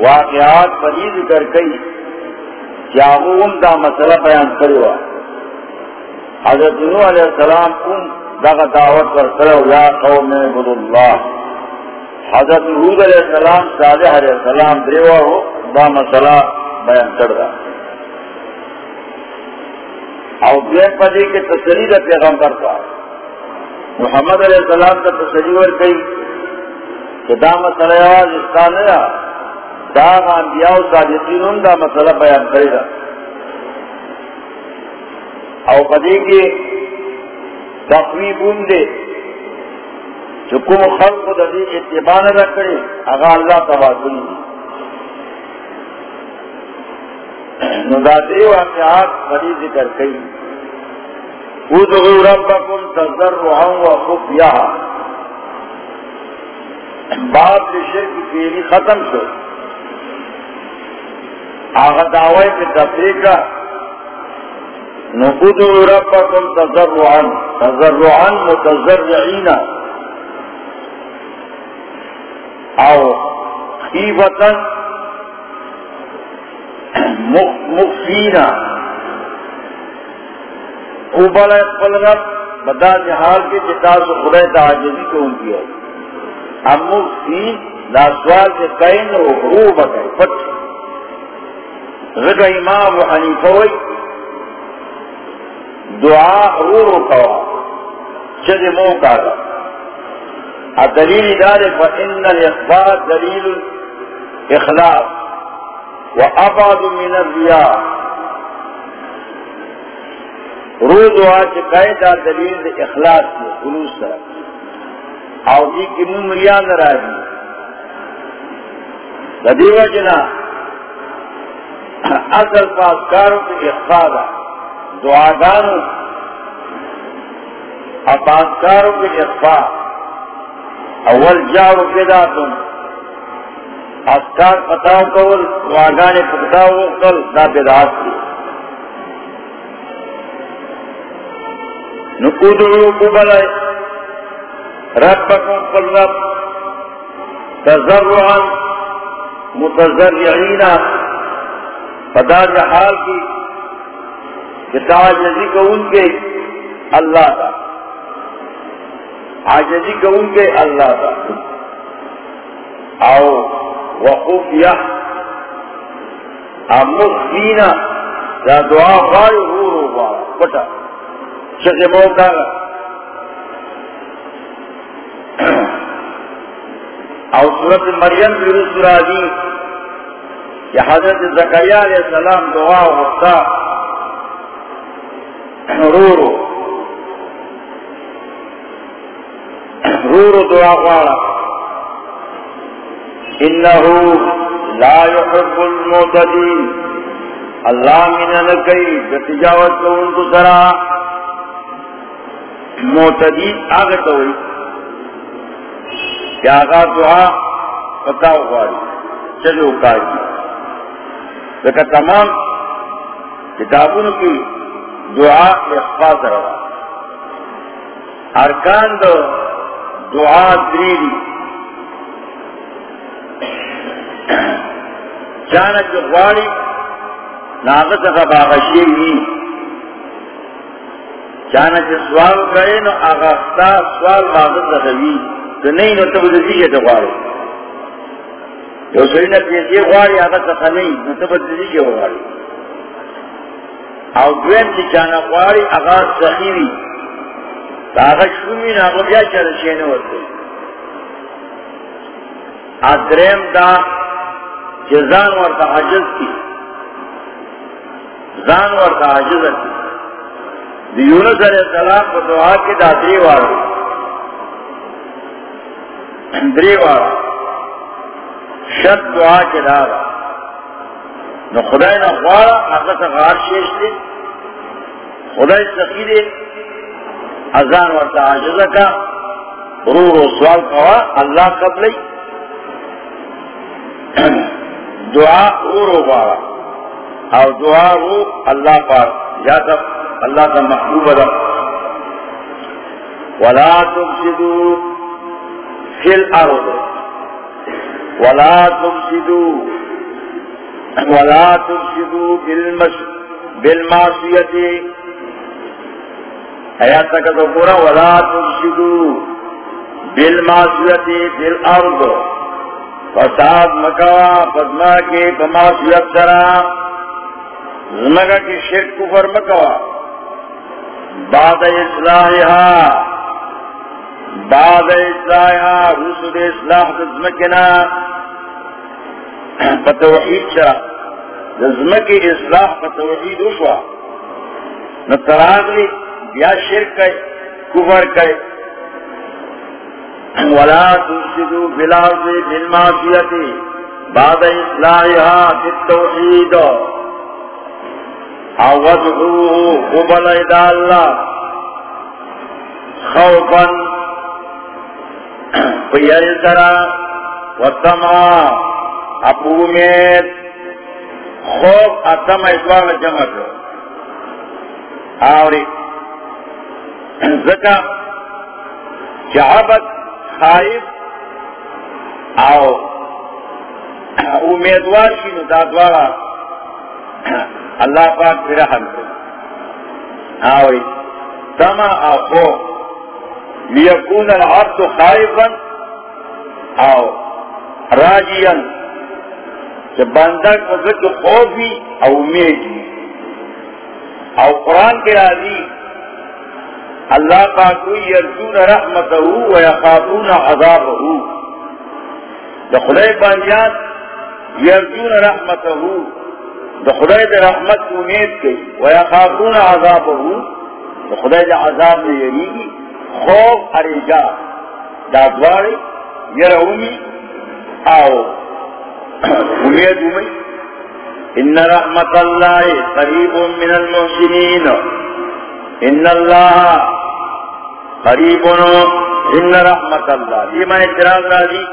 واقعات پدی ذکر کئی چاہوں دا مسئلہ بیان کروا حضرت نو علیہ السلام ان دغا دعوت پر کرو یا قوم عبد اللہ حضرت حود علیہ السلام، صالح علیہ السلام دریوہ ہو دا مسئلہ بیان کر رہا۔ اور دین پدی کے تسلید پیغمبر کا۔ محمد علیہ السلام کا تسلیور کئی۔ کہ دا مسئلہ جستان ہے دا انبیاء و صادقین دا مسئلہ بیان کرے گا او پدی کی تقویب دے. چکم خلق دا ددی اتبان رکھے اگا اللہ تبا تباہ کری نداتے واقعات بڑی ذکر کئی. ادعو ربکم تذرعا و خفیہ. باب شرک فیلی ختم شو آغا دعوی پہ تفریق کا نقودو ربکم تذرعا تذرعا متذرعین او خیبتا مخفینا اوبالا اقبل رب، بدا جہال کے جتاز خدای تعجزی کو ان کی ہے. اب مخفین دا سوال کے قین و غروب ہے پت رضا امام و حنیفوی دعا رو رو کوا. چد مو کاغا دلیل دار فإن الإخبار دلیل اخلاص وأبعد من الرياء. رو دعا چه قائدہ دلیل دے اخلاص دے خلوص سر. او دی کی مم ریا نراجی لدی وجنا اصل پاسکاروں کی اخفادا دعاگانو اپاسکاروں کی اخفاد اول جاو پیدا تم اسکار پتاو کول واگانے پتاو کل دا بیداس کی نکودو کو بلائے. ربکم قل رب. تذرعا متذرعین پدا جحال کی کتاب جزی کو ان کے اللہ کا۔ آجزی کو ان کے اللہ کا۔ آؤ وخفیہ امخفینا دا دعا خواہی رو رو بارا پتا شخص موقع او سورت مریم کی رسول آدھی کہ حضرت زکریہ علیہ السلام دعا وقتا رو رو دعا خواہا انہو لا يحب المعتدین. اللہ من نکی بتجاوت کو ان کو سرا معتدین آگتا ہوئی آگا دعا پتا چلو کاری لیکن تمام کتابوں کی دعا اخفاظ رہا۔ ارکان دو دعا دریری۔ چانک غواری ناغت کا باغشی ہی چانک سوال کرے نو آغاستا سوال باغت رہوی تو نہیں نو تب دزی کے غواری جو سوئی نا پیسی غواری آغت کا نہیں نو تب دزی کے غواری او دوین چی چانک غواری آغاز سخیوی آغاز شومی ناغت بیا چرشینے ہوتے ادریم دا جزان اور تعجز کی زان اور تعجز کی یونس علیہ السلام کو دعا کی دادری والے دری والا شد دعا کے دارا نہ خدا نہ خوارا آگا سے غار شیش دے خدا سخیرے ازان اور تعجز کا. رو رو سوال کوا اللہ قبل دعا رو رو بارا اور دعا رو اللہ پاک. یا تب اللہ کا محبوب ادا ولا تفسدوا في الارض. ولا تفسدوا ولا تفسدوا بالمش بالمعصية. آیات تک تو پورا ولا تفسدوا بالمعصية في الارض فساد مکوا پدما کے بماسیت سرا. زمگا کی شرک کفر مکوا. بعد اصلاحها بعد اصلاحها، رسول اصلاح زمکنا فتوحید شرا زمکی اصلاح فتوحید اشوا نتراغ لی بیا شرک کئے کفر کئے ولا تفسدوا في الارض بالمعصيه بعد اصلاحها بالتوحيد دا اللہ خوفا. پیر سرا وطما اپومید خوف اتم اتوار جمع کرو۔ آوری زکا جعبت خائف آو امیدوار کی ندادوارا اللہ پاک پھر رحم کرو۔ آوری تما آو خوف لیکون العبد خائفا او راجیا۔ کہ بندہ کو ذکر خوفی او امیدی او قرآن کے راضی، اللہ کا پاکو یرجون رحمتہ و یخافون عذابہ۔ دخلے بانیان یرجون رحمتہ۔ دخلے دے رحمت کو امید کی و یا خاتون یخافون عذابہ۔ دخلے دے عذاب میں یریگی، خوف ارے اریجا دادواری یرہومی آو امید امی ان رحمت اللہ قریب من المحسنین ان اللہ قریب ان رحمت اللہ یہ میں اعتراض راضی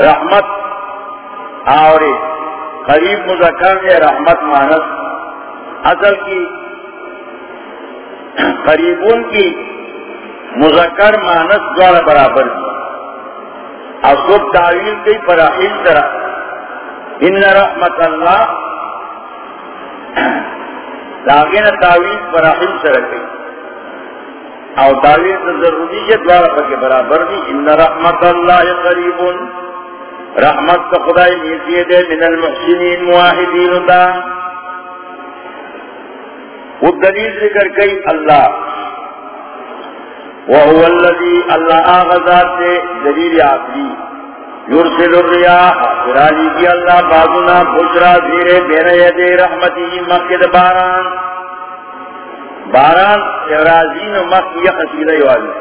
رحمت اور قریب مذکر ہے رحمت مانس اصل کی قریبون کی مذکر مانس دوارا برابر دی اصب تعویل کی پراحیل طرح۔ ان رحمت اللہ داغین تعویل پراحیل طرح کی۔ او تعویل سے ضروری ہے دوارا پر برابر دی ان رحمت اللہ قریبون۔ رحمت کا خدای نیتی دے، من المحسنین مواحدین دا۔ وہ دلیل ذکر کئی، اللہ وهو الذي اللہ آغذات سے دلیل آخری یرسل الریاح فراجی کی اللہ بازنا بشرا، زیرے، بین یدے رحمتی، مقید باران. باران ارازین مقید خسیلے والی.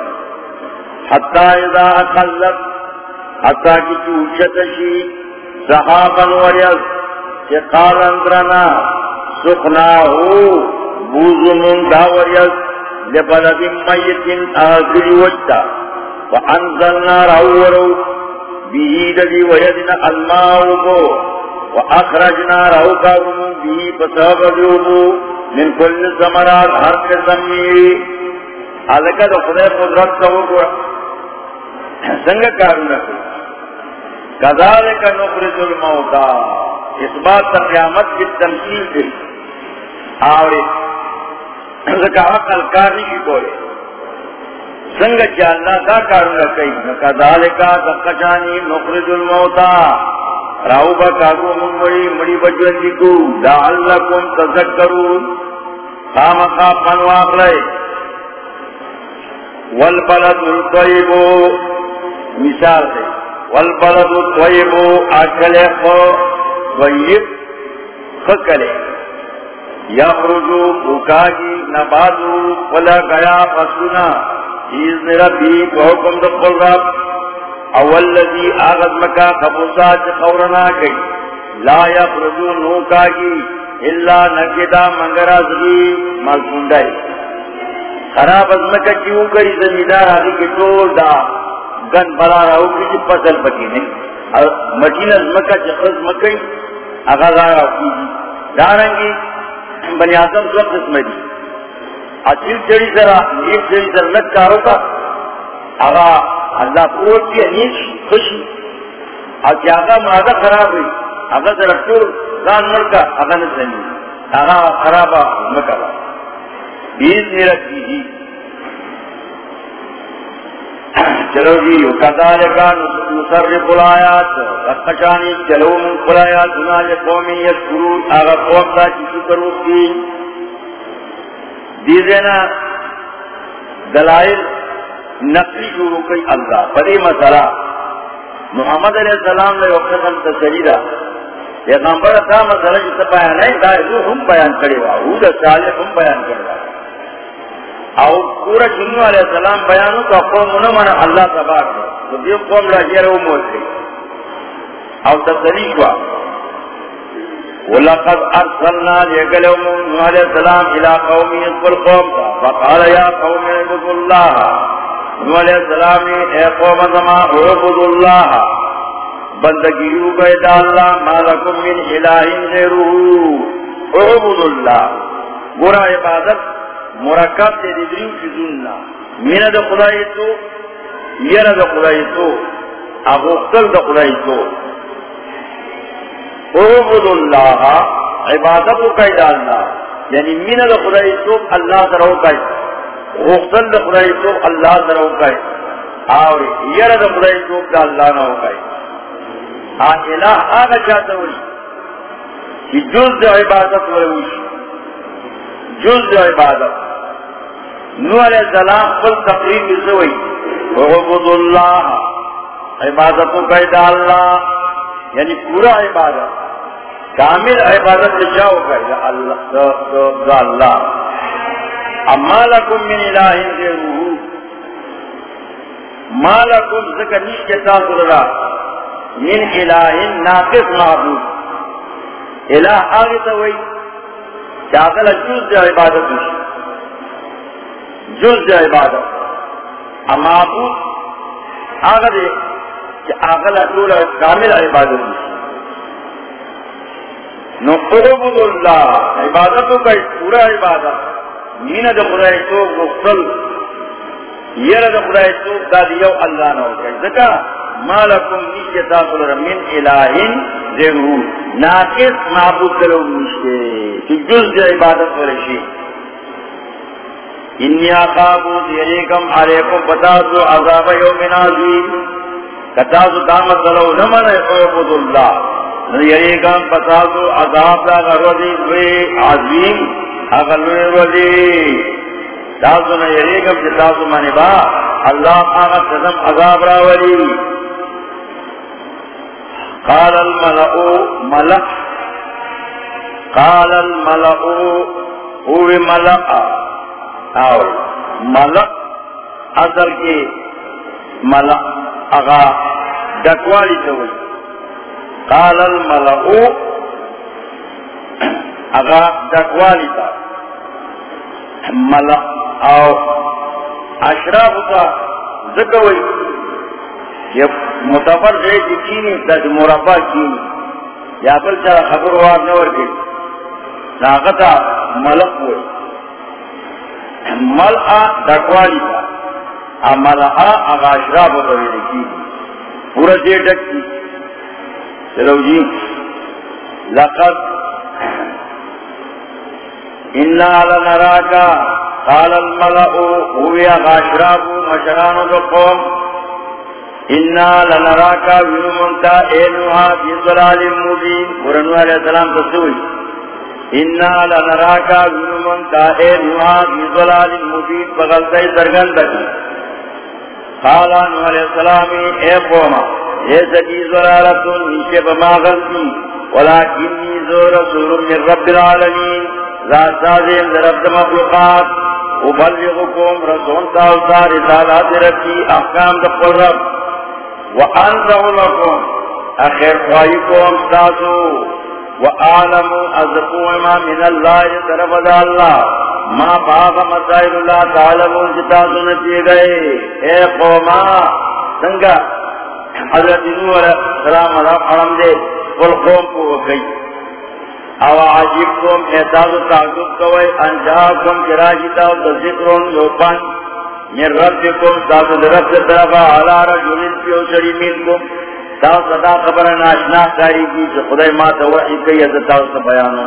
حتی اذا اقلت، حتی کی چوچت شی صحابا وریز کہ قال اندرنا، سخناہو بوزنون داوریز لبلد میت آخری وجتا فانزلنا رعورو بیہی دلی ویدنا الماؤ کو واخرجنا رعوکارمو بیہی بسابدیوبو من کل زمرات ہر قسمی حالکہ تو خدای قدرت کا وہ سنگ کارنا کذالک نخرج الموتا اس بات قیامت کی تمثیل دی آوری. عقل کاری کی بولے سنگ چالنا دا کارنا کئی۔ نکا دالکا دقشانی نخرج الموتا۔ راو با کارو من مڑی مڑی بجوندی کو دا اللہ کن تذکرون۔ خام خواب منواق لیے والبلد الطیبو مثال دے۔ والبلد الطیبو اکلے خو، ویب خکلے۔ یخرجو بکاگی نبادو ولا گیا فسونا چیز ربی کو حکم دقل رب۔ اول لذی آغد مکا خبوسا چی خورنا گئی۔ لا یخرجو نوکاگی اللہ نکدا منگر ازگی ملکوندائی خراب از مکا چیو کری زمیدار آگی کی طول دا گن بلا رہو کی جی پسل پکی نہیں۔ مکین از مکا چی خز مکی اغازار آتی جی۔ دارنگی بنی آدم دو قسم دی اچھل چڑی ذرا نیک چڑی ذرا لگ کارو کا۔ اگا اللہ پور کی نیک خوشی اور کیا آگا مادہ خراب ہوئی۔ اگا ذرا ٹور دان ملکا اگا نسنی اگا خرابا مکبا بیس میرا کی جی چلو جی کذالکا نصرف الآیات رقشانی چلو من الآیات سناج قومی یذکرون آغا قوم دا چی شکر اس کی دیزینا دلائل نقلی شروع کئی اللہ پری مسئلہ، محمد علیہ السلام نے وقت ہم تسلیدہ پیغمبر تھا مسئلہ جس بیان ہے دا ہم بیان کرے ہوا ہوں دا صالح ہم بیان کرے ہوا او پورا جنو علیہ السلام بیانو تو قوم نمان اللہ تبار تو دیو قوم را جیر او موت گئی او تسلیق وا ولقد ارسلنا لقلهم نوح علیہ السلام الى قومی قل قوم فقال یا قوم عبد اللہ نوح علیہ السلام اے قوم زمان عبد اللہ بندگیو بید اللہ، ما لکم من الہ غیرو عبد اللہ گورا عبادت مرکب تے دیدریو شزننا من دا خدای تو یر دا خدای تو اغوختل دا خدای تو. عبد اللہ عبادت کا ڈالنا یعنی مین خدائی تو اللہ درو کا غسل خدائی تو اللہ درو کا اور یر خدائی تو کا اللہ نہ ہو گئے الہ آگا چاہتا ہوئی کہ جز عبادت ہوئی جز عبادت. نو علیہ السلام کل تقریب سے ہوئی عبد اللہ. عبادت کا ڈالنا یعنی پورا عبادت. کامل عبادت جاؤ کر اللہ. اللہ. اما لکم من الہ غیرہ. ما لکم ذکر نیش کے ساتھ من الہ ناقص معبود. الہ آگے تو وہی چاہتا جز جا عبادت جز جا عبادت۔ معبود آگے دے کہ آگے کامل عبادت نہیں نو قربد اللہ عبادتوں کا پورا عبادت۔ مین دا خدای تو مختل یر دا خدای تو دا دیو اللہ نو گئی ذکا مالکم نیشتے تاثل من الہین ذرہو ناکس معبود کرو نیشتے کہ جز دا عبادت ورشی انی آقابو دیریکم علیکم بتاسو عذاب یوم نازیم. کتاسو دامت ولو نمن عبد اللہ. یری گام عذاب دا غرودی دوی عظیم. اغلوی رودی تاسو نا یری گام چتاسو منی با. اللہ آغا قسم عذاب راولی. قال الملعو ملع قال الملعو ہووی ملع آو. ملع اصل کی ملع اغا ڈکوالی چوئی قال الملعو اگا دکوالی تا. ملع او اشراف تا. ذکروئی یہ متفر جائے کی چینی تا جو مرفع چینی. یا بل چرا خبر وار نور کے. ناغتا ملع ہوئی ملع دکوالی تا ملع اگا اشراف تا ذکری پورا دیر ڈکتی چلو جی. لقد انا لنراکا. قال الملعو ہویا غاشرابو مشرانو دو قوم. انا لنراکا ونمنتا اے فی ظلال مبین علیہ السلام انا لنراکا فی مبین قالا علیہ اے قوما بما غلطی ولیکنی رسول من رب العالمین ذات سازیم مخلوقات، ابلغکم رسول تاوتا رسالات احکام دقل رب وانزعو لکم اخیر خواہیکم ستاسو وآلمو ازقوما من اللہ طرف دا اللہ ما باغ مسائل اللہ تعالمون جتاسو نتی گئے اے قوما؟ سنگا. حضرت نوح علیہ السلام حرم دے. قل قوم کو وقی او عجیب قوم احتاز و تعجب کوئی. انجاکم کراجتا و تذکرون یوپان من ربکم تاسو درست طرفا علا رجلن پیو شری منکم تاسو صدا خبر ناشنا کاری کی جو خدای ما توحی کئی حضرت تاسو بیانو.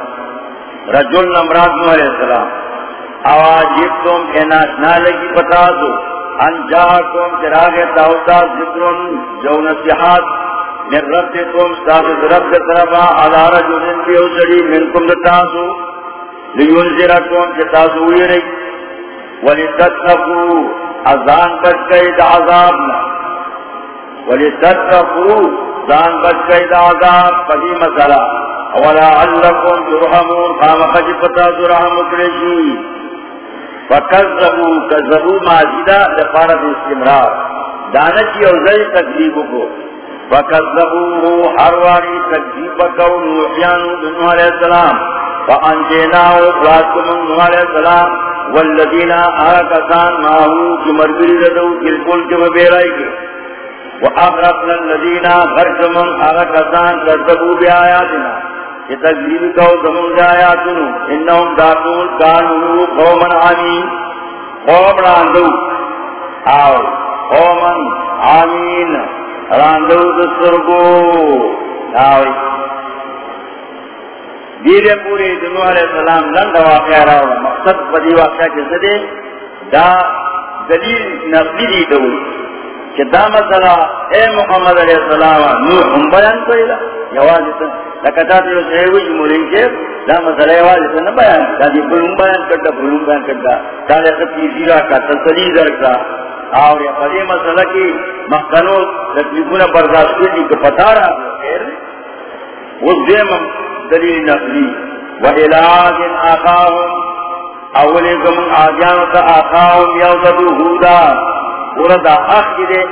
رجل نمراد نوح علیہ السلام. او عجیب قوم ناشنا لگی پتا دو انجاکم، چراغ تاوتا ذکرن، جو نصیحات من رب تم ساکت رب طرفا علا رجلن کی اوزڑی منکم دتاسو لینزرکم چتاسو ہوئی رئی ولتتقو ازان بچ گئی دا عذابنا ولتتقو ازان بچ گئی دا عذاب. پدی مسئلہ. اولا علکم ترحمون. خام خجبتا ترحم اکرشی فکذبو کذبو ماجدہ. لفارت استمرار. دانچی او زی تکلیبو کو. فکذبوه حرواری تکذیب کو. نوحیانو دنو علیہ السلام. فانجیناو خلاصکم نوح علیہ السلام والذین آکسان ماہو کی مرگری ردو کلکل کے مبیرائی کے وآخرقنا الذین غرشم آکسان کذبو بی آیاتنا یہ تکذیب کو زمون بی آیاتنو انہم داتون کانو قومن آمین قوم راندو. آو. قومن آمین راندو دسرگو آوی دیرے پوری دنو علیہ السلام لند واقعہ راو، مقصد بدی واقعہ جیسے دے، دا دلیل نقلی دی دو، کہ دا مسئلہ، اے محمد علیہ السلام نوح ہم بیان کوئی دا یوازی تا لکتا تیو سیوی جی مولین کے دا مسئلہ یوازی تا نبیان دا دی بلوم بیان کرتا بلوم بیان کرتا، دا لکتی زیرہ کا تسلی در کا، اور یہ قدیم مسئلہ کی مخنو تکلیفون برداشت کی کہ پتا رہا خیر وہ دیم دلیل نقلی وَإِلَاغٍ آقاهم اولی کمن آجانو تا آقاهم یوزدو ہودا وردا اخ کی دے،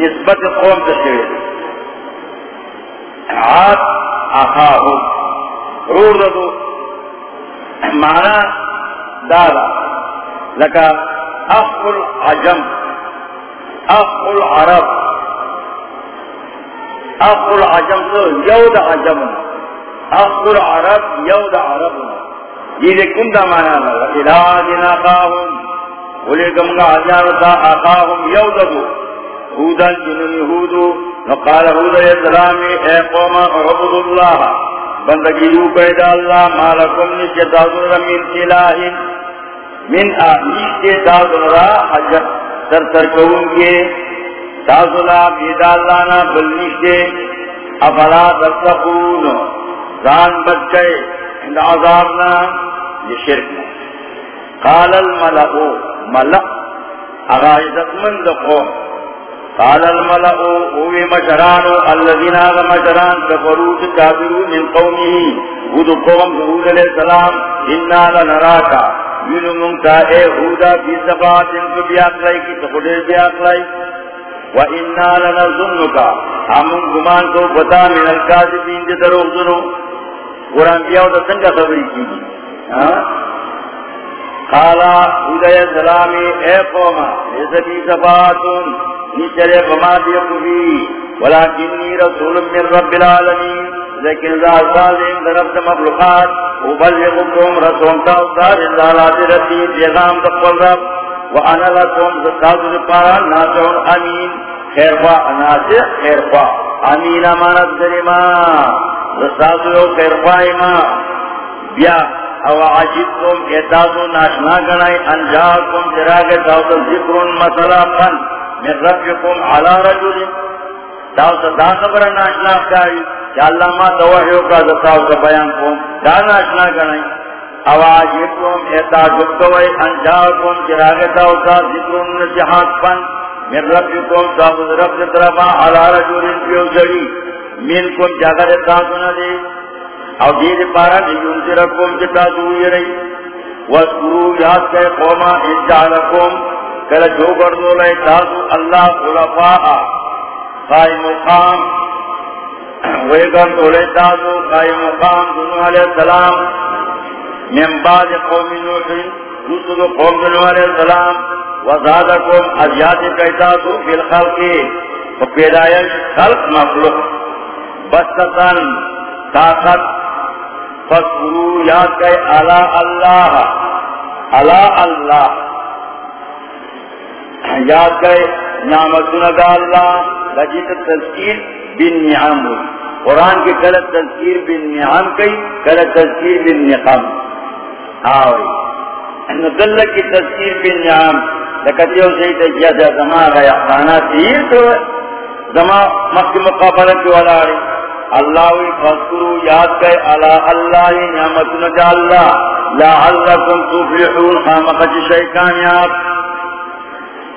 نسبت قوم تشوی عاد آقاهم رور دو. معنی دادا لکا اخ العجم اخ العرب. اخ العجم تو یود عجم. اخ العرب یود عرب یہ لکن دا مانا لگا الہاجن آقاہم ولکم گا عجانتا آقاہم یوددو ہودن جنن یہودو نقال ہود علیہ السلام اے قوم عبد اللہ بندگی لو قید اللہ مالکم نشتا ذر من الہین من آئیس کے تازلہ حجت سر سر کون کے. تازلہ بیدا اللہ نا بلنیش کے افلا تتقون. زان بچ گئے، ان اند عذابنا یہ شرک قال الملعو ملع اغایدت من دقوم قال الملعو اوی مشرانو الذین آغا مشران کفروت کافرو من قومی ودو قوم ظهور علیہ السلام، انا لنراکا یونو منتا، اے ہودا فی سبات ان کو بیاق لائی، کی تخڑے بیاق لائی۔ و انا لنظنکا ہم گمان کو بتا، من القاذبین دے دروغ دنو قرآن بیاو دا سنگا خبری کی گی۔ ہاں؟ قالا ہودا سلامی اے قوما ایسا فی سباتن نیچرے بما دیکھو بھی ولیکنی رسول من رب العالمین۔ لیکن ذات درفت مخلوقات ابلغكم رسول تاوتار الزالات رتی پیغام تقبل رب، وانا لكم زکاة لپارا ناسعون امین۔ خیر خواہ خیرفا ناسع خیرفا امین امانت ذریما رسالت لو خیرفا اما بیا، او عجبتم اتازو ناشنا گنائی انجاکم چراغ تاوت ذکر مسئلہ فن. من ربکم علا رجل. تاوت دا خبر ناشنا کاری کہ اللہ ما دوحیو کا دتاو کا بیان کو دانا اشنا گنائی او آواز یکم ایتا جبتوئی انجاکم چراغتاو کا ذکرون نسیحات پن من ربکم تابد رب طرفا علا رجورین پیو جڑی من کم جاگر تاسونا دے او دیر پارا نیون سرکم چتا دوئی رئی وذکرو یاد کے قوما انجالکم کل جو گردو لیے تاسو اللہ خلفاء قائم مقام ویگن تولے تازو قائم مقام دنو علیہ السلام من بعد قوم نوحی رسول قوم دنو علیہ السلام وزادکم ازیاد کئیتازو فی الخلقی وپیدایش خلق مخلوق. بستتن طاقت. فسکرو یاد کئی علا اللہ. علا اللہ. یاد کئی نعمتنا اللہ. لجیت تذکیر بن نعم. قرآن کی غلط تذکیر بن نعم کئی غلط تذکیر بن نقم. آوئی دل کی تذکیر بن نعم. لکتیو سے تجیہ سے زمان غیا خانہ تیر تو زمان مقی مقابلہ کی والا رہی اللہ وی فذکرو یاد کئی علا اللہ نعمت نجا اللہ لعلکم تفلحون خامقت شیطانیات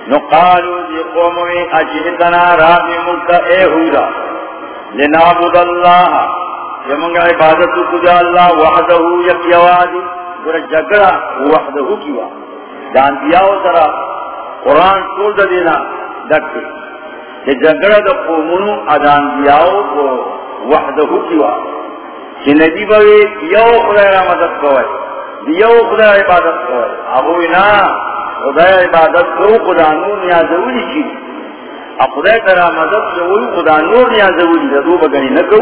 نقالو دی قوموی اجہتنا رامی ملتا اے ہورا لنعبد اللہ جمنگ عبادت کجا اللہ وحدہ یک یوازی جگڑا وحدہ کیوا دان دیاو ترا قرآن کول دینا دکتے کہ جگڑا دا قومنو ادان دیاؤ کو وحدہو کیوا. کہ نبی بوی یو خدا را مدد کوئی یو خدا عبادت کوئی ابوی نا خدا عبادت کو، خدا نور نیازولی کی. اب خدا ترا مدد کوئی خدا نور نیازولی. دو بگنی نکو.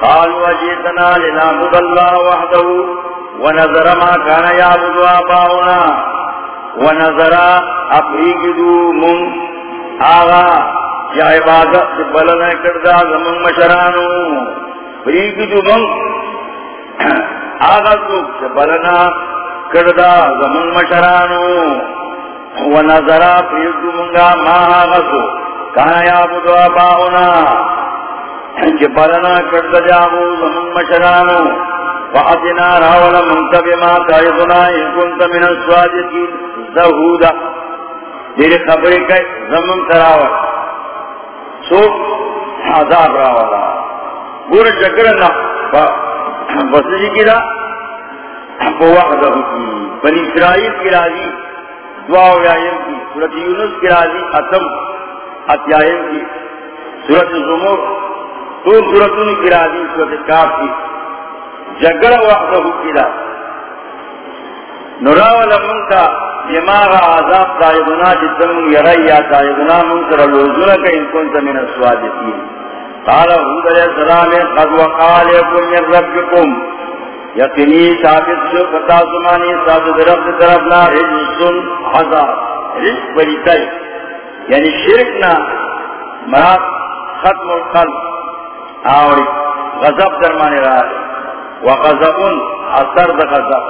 قالوا جیتنا لنعبد اللہ وحدہو ونظر ما کان یعبد آباؤنا. و نظرا ونظر افریقدو من آغا، یا عبادت سے بلن کردہ زمن مشرانو. فریقدو من آغا تو سے بلنا کردہ زمن مشرانو. و نظرا ونظر افریقدو منگا ما آغا سو کان یعبد آباؤنا. کہ بلنا کردہ جامو زمن مشرانو. فأتنا راولا منتب ما تعيضنا إن كنت من السواجتين زهودا دیر خبری کئی زمن تراولا سوک عذاب راولا۔ پورا شکر نا بسجی کی را بوحدہ کی بنی اسرائیل کی راضی، دعا و آئیم کی سورت یونس کی راضی، اتم اتیائیم کی سورت زمور تو سورتوں کی راضی سورت کاف کی۔ جگڑ وقت حکیلا نراول منکا دماغ عذاب تائدنا جتن یریا تائدنا منکر لوزنا کا انکن من السواجتین قال حود علیہ السلام، قد وقالکم من ربکم۔ یقینی ثابت شو فتا زمانی ثابت رب طرفنا رجسن عذاب، رزق بریتائی یعنی شرکنا مراد ختم القلب آوری غضب درمانے رہا ہے۔ وغضبن اثر دا غضب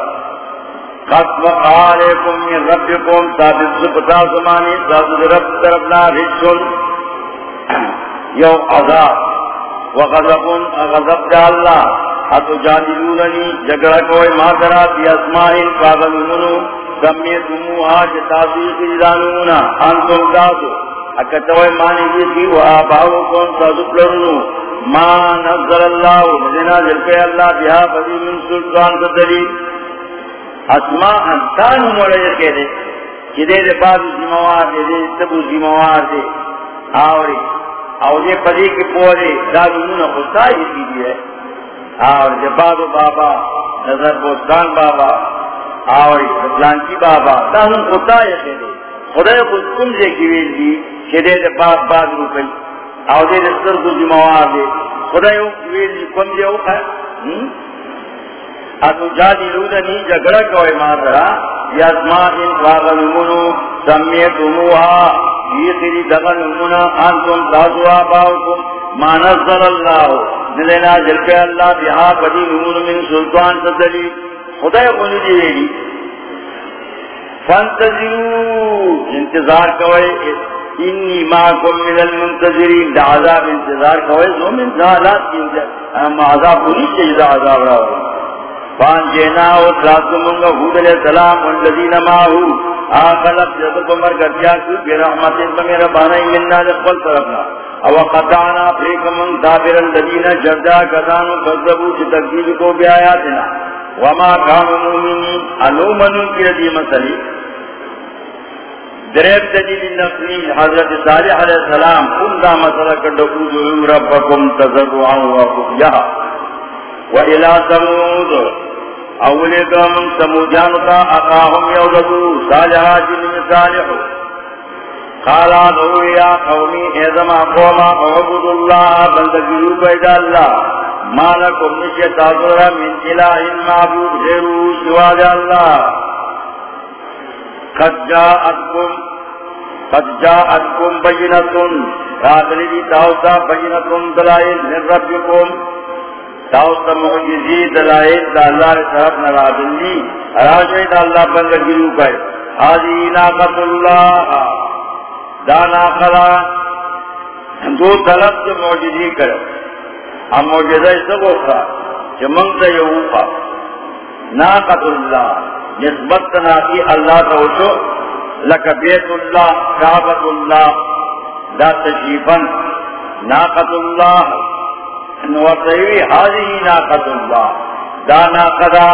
قد وقالكم من ربكم ثابت سبتا زمانی ثابت رب طرفنا رجسن یو عذاب. وغضبن غضب دا اللہ حتو جادلوننی، جگڑا کوئی ماترا بی اسمائن قابل منو سمیتموها جتاسی خجدانونا انتم تاسو اکتوئی مانی جیسی و آباؤکم تاسو پلرنو ما نظر اللہ مدینہ جلکے اللہ بہا فضی من سلطان کا دلیل. اسماء انتان موڑے کے دے کہ دے دے بابی زموار دے دے تبو زموار دے۔ آوری او دے پدی کے پورے دادو منہ خستائی کی دی ہے۔ آوری دے بابو بابا، نظر بوستان بابا، آوری رجلانکی بابا دادو خستائی کے دے۔ خدا خود کم دے کی ویل دی کہ دے دے باب باب روپی او دے دستر کو زموار دے خدایو، ویل کم دے او ہے اتو جادی لودنی جگڑا کوئی ماترا یزمائن واغنمونو سمیتموها یخری دغنمونا انتم تازو آباؤکم. ما نظر اللہ. دلینا جلپے اللہ بہا بدی نمون من سلطان تدلی. خدای قنی دیگی فانتظروا انتظار کوئی. انی ماکم من المنتظرین دا عذاب انتظار کوئی زو من ذالات کی اما عذاب کنی چیز دا عذاب راو فان جینا و سلاسو منگا، حود علیہ السلام، والذین ماہو آخلق جدب مرگر جاسو برحمت بمیر بانائی مننا لقبل طرفنا او قطعنا فریق من دابر الذین جردا کدانو کذبو، چی تقدیل کو بی آیاتنا۔ وما کانو مومنین، انو منو کی ردی مسلی دریب دلیل نقلی حضرت صالح علیہ السلام کن دا مسئلہ کردکوزو ربکم تذرعا و خفیہ. و الى سمود اولیکا من سمودیانتا اقاہم یوددو صالحا جنم صالح. قالا دو یا قومی ایزما قوما اعبد اللہ بندگیو بیدا اللہ. مالکم نشیتا ذرا من الہ معبود غیرو سواج اللہ. قد جاءتكم قد جاءتكم بينة. راغلی دی تاوتا بينة دلائل من ربكم. تاوتا معجزی دلائل دا اللہ طرف نراغلی راجعی دا اللہ بندر بندگیو کئے. آدھی ناقت اللہ. دا ناقلا دو طلب سے معجزی کرے. ہم معجزہ اس کو خواہ کہ منگتا یوفا ناقت اللہ. نسبت ناکی اللہ توشو لکا بیت اللہ کعبت اللہ دا تشریفن ناقت اللہ نوطیوی حاضی ناقت اللہ۔ دا ناقدا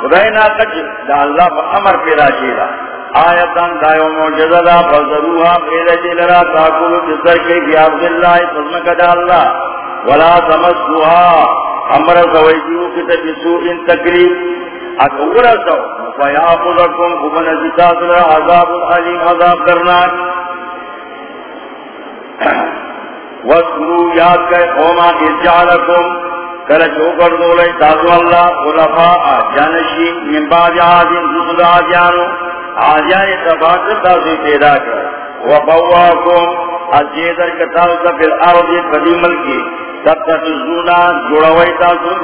خدای ناقت دا اللہ پا امر پیدا شیدا آیتان دائیو موجزہ دا فضروها خیرتی لرا تاکولو جسر کے بیابد اللہ فضمک دا اللہ۔ ولا تمسوها امر سویدیو کتا بسوء تکریب اکورا سو فیاخذکم کبن زتاز عذاب العلیم عذاب کرناک وَاسْمُرُوا یاد کئے قوما ارجعلکم کل چوکر دولے تازو اللہ، خلفاء جانشی من بعد آدین، رسول آدیانو آجان تباک تاسو پیدا کر وقواکم اجیدر کتاسو فی الارض قدیم ملکی. تب تتزونا جوڑوئی تاسو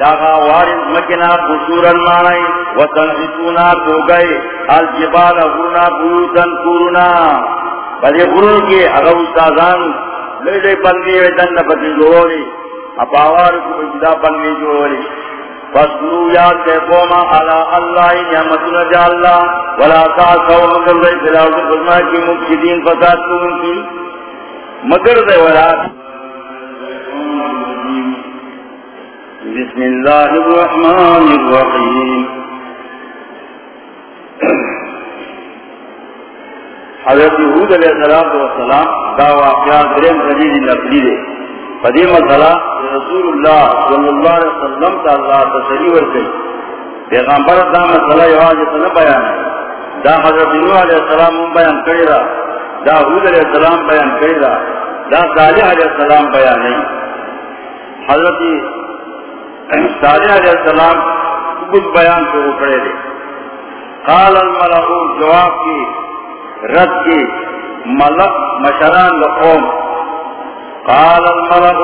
داغا وارد مکنا قصورا مانائی وتنحسونا توگئی الجبال غرنا بیوتن کورنا بلی غرون کی اگر استازان لئی لئی بندی ویدن نفتی جوڑی اپاوار کو بجدا بندی جوڑی فاسلو یاد دے قوما، علا اللہ نعمتنا جا اللہ، ولا تاسو مگر دے فلاؤ فرما کی مفسدین فساد کو ان کی مگر دے ولا بسم اللہ الرحمن الرحیم حضرت حود علیہ السلام دا واقعات درم قدید نقلی دے. فدی مسئلہ رسول اللہ صلی اللہ علیہ وسلم تا اللہ تسلی ورکی پیغمبر دا مسئلہ یواز اتنا بیان دا حضرت نوح علیہ السلام بیان کری را. دا حود علیہ السلام بیان کری را. دا صالح علیہ السلام بیان نہیں حضرت صالح علیہ السلام کچھ بیان کو اکڑے دے قال الملعو جواب کی، رد کی ملک مشران لقوم قال الملك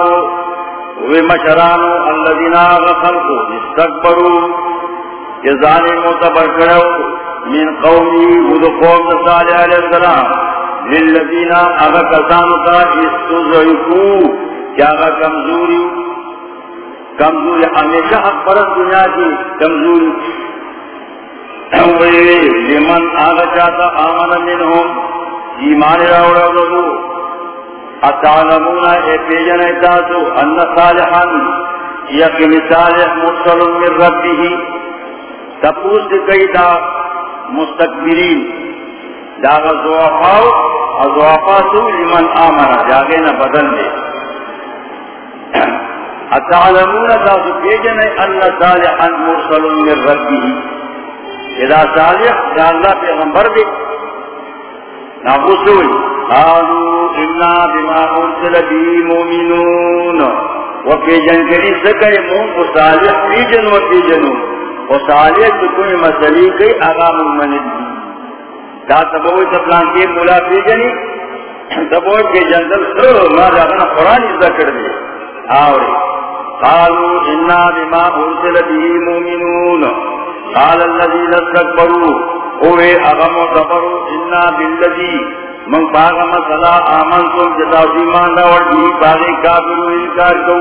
ومشران الذين غفلوا استكبروا جزاني متبركروا من قومي ودقوم صالح عليه السلام۔ للذين اغا كسانتا استضعفوا کیا اغا کمزوری کمزوری ہمیشہ حق پرت دنیا کی کمزوری لمن آغا چاہتا، آمن منهم ایمان راوڑا دو اتعلمون اے پیجن اتاسو ان صالحا، یقین صالح مرسل من ربه تپوس کئی دا مستقبرین دا غزوافاو غزوافاتو لمن آمنا جاگے بدل دے۔ اتعلمون تاسو پیجن ان صالحا مرسل من ربه. اذا صالح دا اللہ پیغمبر دے ناغوسوئی قالوا انا بما ارسل به مؤمنون. وفي جنگری سکے مون کو صالح فی جن و فی جنو و صالح تو کوئی مسئلی کئی اغام المند دا تبوئی تپلان کے مولا فی جنی تبوئی کے جنگل سر ما جاگنا قرآن ذکر دے. آوری. قالوا انا بما ارسل به مؤمنون. قال الذين استكبروا، اوے اغم و دبروا انا بالذي. من باغ مسئلہ آمن تم جدا دیمان داور دی باغی کافر و انکار کو.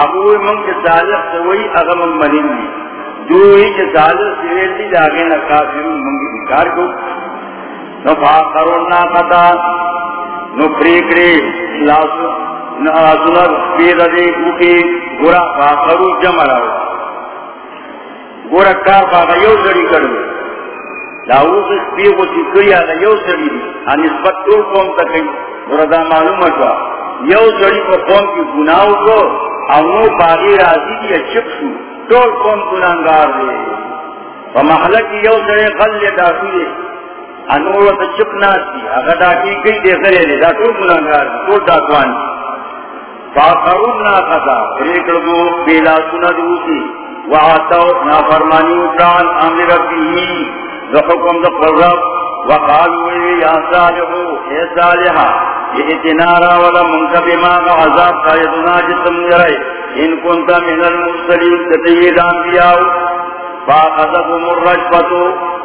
آبوی من کے سالح سوئی اغم منین دی دوئی کے سالح سویل دی جاگے نا کافر من کے انکار کو. نو فاقرون نا قطا نو پریکری لاسو ناسونا پیر گورا جمع راو. گورا کار باغا یو آگا یو سڑی دی. نسبت قوم تکی معلوم یو سڑی قوم کی گناہو کو باغی چپ شو. قوم یو سڑی غل داکو انور تا چپ اگر داکی کئی دے دا داکوان فاقرون نا خطا ریکڑگو بیلا سنا دوسی وعاتو نافرمانی اکران امر ربی. حکم دا قرب وقالوا یا صالحو، اے صالحا یہ اتنارا ولا منکب ما عذاب قائدنا جسم جرائے ان کنتا من المرسلین تتید انبیاء فاقذبهم الرجفتو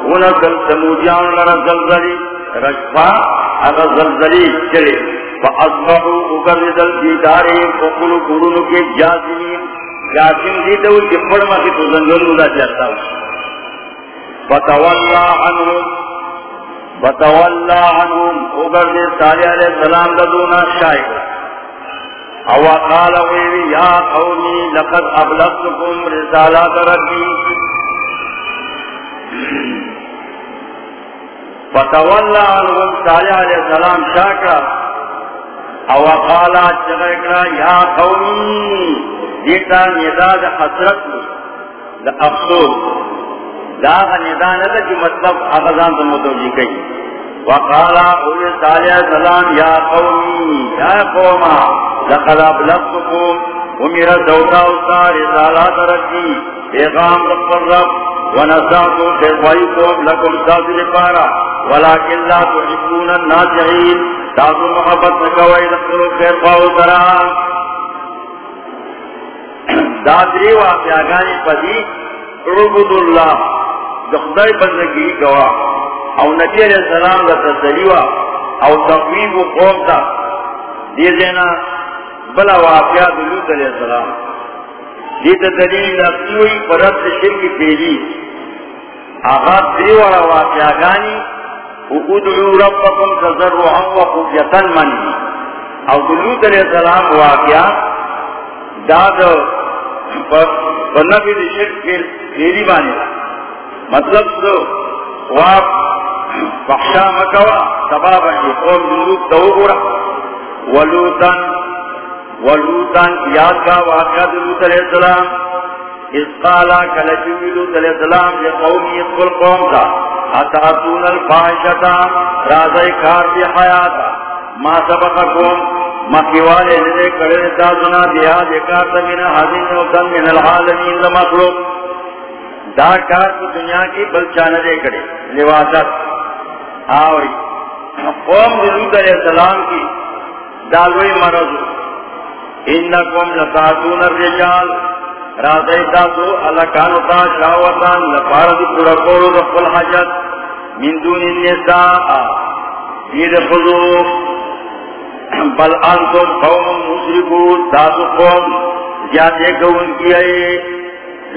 ونزل سمودیان لرا زلزلی. رجفا اگر زلزلی چلے. فاصبحوا اگردل دیدارهم فقلوا قرونو کے جازمین جازم دیتا ہوئی کی تو دا جاتا ہوئی عنهم عنهم. اگر صالح علیہ السلام لدونا او قال یا قومی لقد ابلغتكم رسالات ربی فتولى عنهم صالح علیہ السلام او قالا چغیکرا یا قومی دیتا نداد حسرت دا افسوس. دا ندا ندا کی مطلب اغزان تو متوجی کئی. وقالا اولی صالح علیہ السلام، یا قومی یا قوما لقد ابلغتكم ومیرا دوتا استا رسالات رکی پیغام رب رب، ونساتو پیغوائیتو لکم ساتھ لپارا ولكن لا تحبون الناجعين تاسو محبت نکوئی دخلو خیر خواہو سرا دادری واقعاگانی پدی عبد اللہ دخدائی بندگی گوا۔ او نبی علیہ السلام دا تسلیوا، او تقویب و قوم تا دیدینا بلا واقعا دلوت علیہ السلام۔ دیتا دلیل اقلوی پرد شرک پیلی۔ آغاز دیوارا واقعاگانی ادعو ربکم تزرعا و خفیتا من او دلوت علیہ السلام واقعا داد بنفی دی کے لیلی بانی مطلب تو واپ فحشا مکوا سبابا کی قوم دلوت دو گورا ولوتن ولوتن یاد کا واقعا دلوت علیہ السلام اس قالا کلچویلو علیہ السلام یہ قومی اتقل قوم تھا اتاتون الفاحشتا رازای کار دی حیاتا ما سبقکم؟ مکیوالے لدے کڑے تازنا دیا دیکارتا من حدین وطن من العالمین لمخلوق دا کار کی دنیا کی بلچانا دے کڑے. لواسط آوری. قوم دلوت علیہ السلام کی. دالوی مرض انکم لتاتون الرجال. رازی تاسو اللہ کانو تا شاوتان لپارد پرکولو دخل حجت من دون النساء. دید خضو بل انتم قوم مشرکون تاسو قوم جاتے کون کی آئے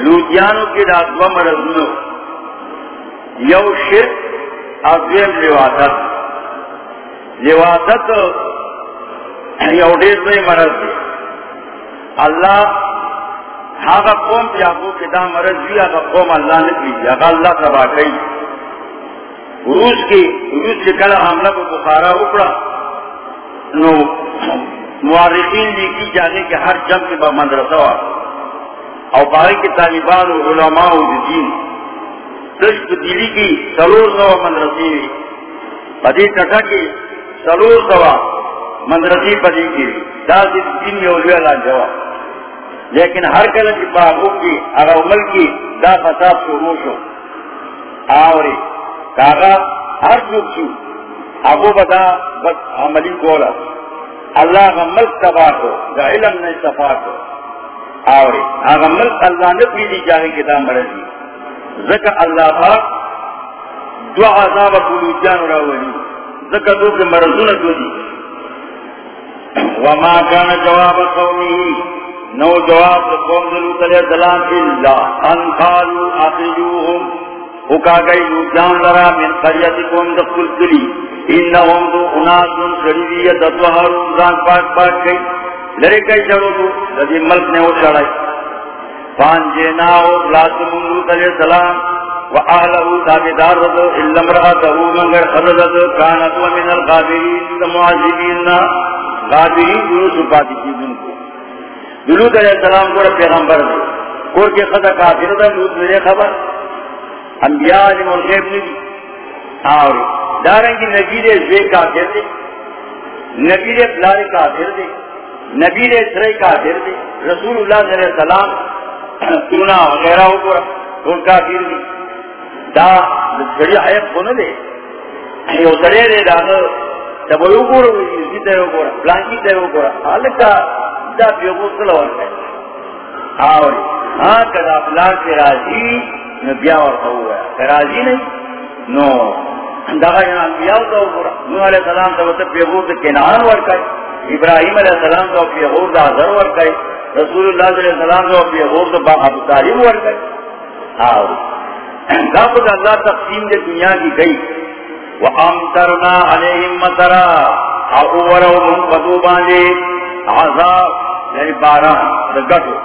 لوتیانو کی راتوا مرزنو یو شرک ازویم لواتت لواتت یو دیر سے مرز دی. اللہ آگا قوم کی آگو کے دا مرض بھی آگا قوم اللہ نے بھی آگا اللہ سبا کئی روس کی روس سے کل حملہ کو بخارا اکڑا نو معارفین لی کی جانے کے ہر جنگ کے مدرسہ ہوا اور باقی کے طالبان و علماء و دین. دشت دلی کی سلور سوا مدرسی ہوئی پدی کٹا کی سلور سوا مدرسی پدی کی دا دین میں علوی اللہ جواب لیکن ہر کل کی باغو کی اگر عمل کی دا فساد شروع شو۔ آوری کاغا ہر چوک شو۔ ابو بدا بس عملی کولا۔ اللہ کا ملک تباہ کو دا علم نے صفا کو آوری اگر ملک اللہ نے پیلی جاہے کی دا مرضی ذکر اللہ پاک دو عذاب قلوجان راولی۔ ذکر دو کے مرضون دو دی۔ وما کان جواب قومی۔ نو جواب قوم دلوت علیہ السلام اللہ ان قالوا اخرجوهم. اکا گئی لوٹان لرا، من قریتکم دخل کلی. انہم دو اناس شریدیت اتوہرون زان پاک پاک گئی۔ لرے کئی چڑو تو، لذی ملک نے وہ چڑھائی۔ فان جیناو لازم دلوت علیہ السلام و اہلہو تابدار رضو اللہ مرآتہو منگر خددت کانتو من الغابرین معذبین غابرین دلو سپاتی چیزن کو دلوت علیہ السلام کو پیغمبر دے کور کے خدا کافر دا دلوت میرے خبر۔ انبیاء علی مرغیب نبی اور دارنگی نبی دے زوے کافر دے۔ نبی دے پلار کافر دے۔ نبی دے سرے کافر دے۔ رسول اللہ علیہ السلام تونا وغیرہ ہو کورا کور کافر دے دا بڑی حیب کو نہ دے۔ یو سرے دے دا تب وہ کورا اسی تے وہ کورا پلانکی تے وہ کورا حالکہ دا پیغو سلور ہے اور ہاں کدا پلار کے راضی نو بیا ورطا ہوا ہے کہ راضی نہیں نو داگا جنان بیا ورطا ہوا نو علیہ السلام تا وطا پیغو تا کنان ورکای ابراہیم علیہ السلام تا پیغو تا حضر ورکای رسول اللہ علیہ السلام تا پیغو تا با ابو طالب ورکای اور دا خود اللہ تقسیم دے دنیا کی گئی وَأَمْتَرْنَا عَلَيْهِمْ مَتَرَا. اور اَوْوَرَوْ مُنْ قَدُوبَانِ عذاب یعنی باران دا گٹو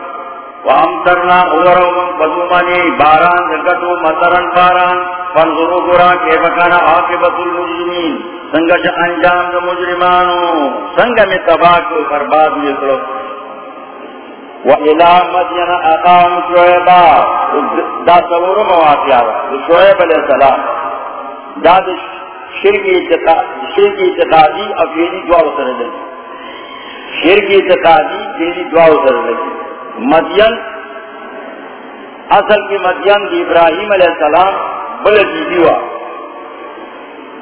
وامترنا غورهم بدومانی باران زکتو مطرن باران۔ فانظروا گورا کہ بکانا عاقبت المجرمین سنگا چا انجام دا مجرمانو۔ سنگا میں تباہ کو برباد میں کرو وَإِلَى مَدْيَنَ أَقَامُ شُعَيْبًا دا سورو مواقعہ شعیب علیہ السلام۔ دا دا شرکی اعتقادی افیدی دعا اتر لگی شرکی اعتقادی افیدی دعا اتر لگی۔ مدین، اصل کی مدین دی ابراہیم علیہ السلام بل دیدیوا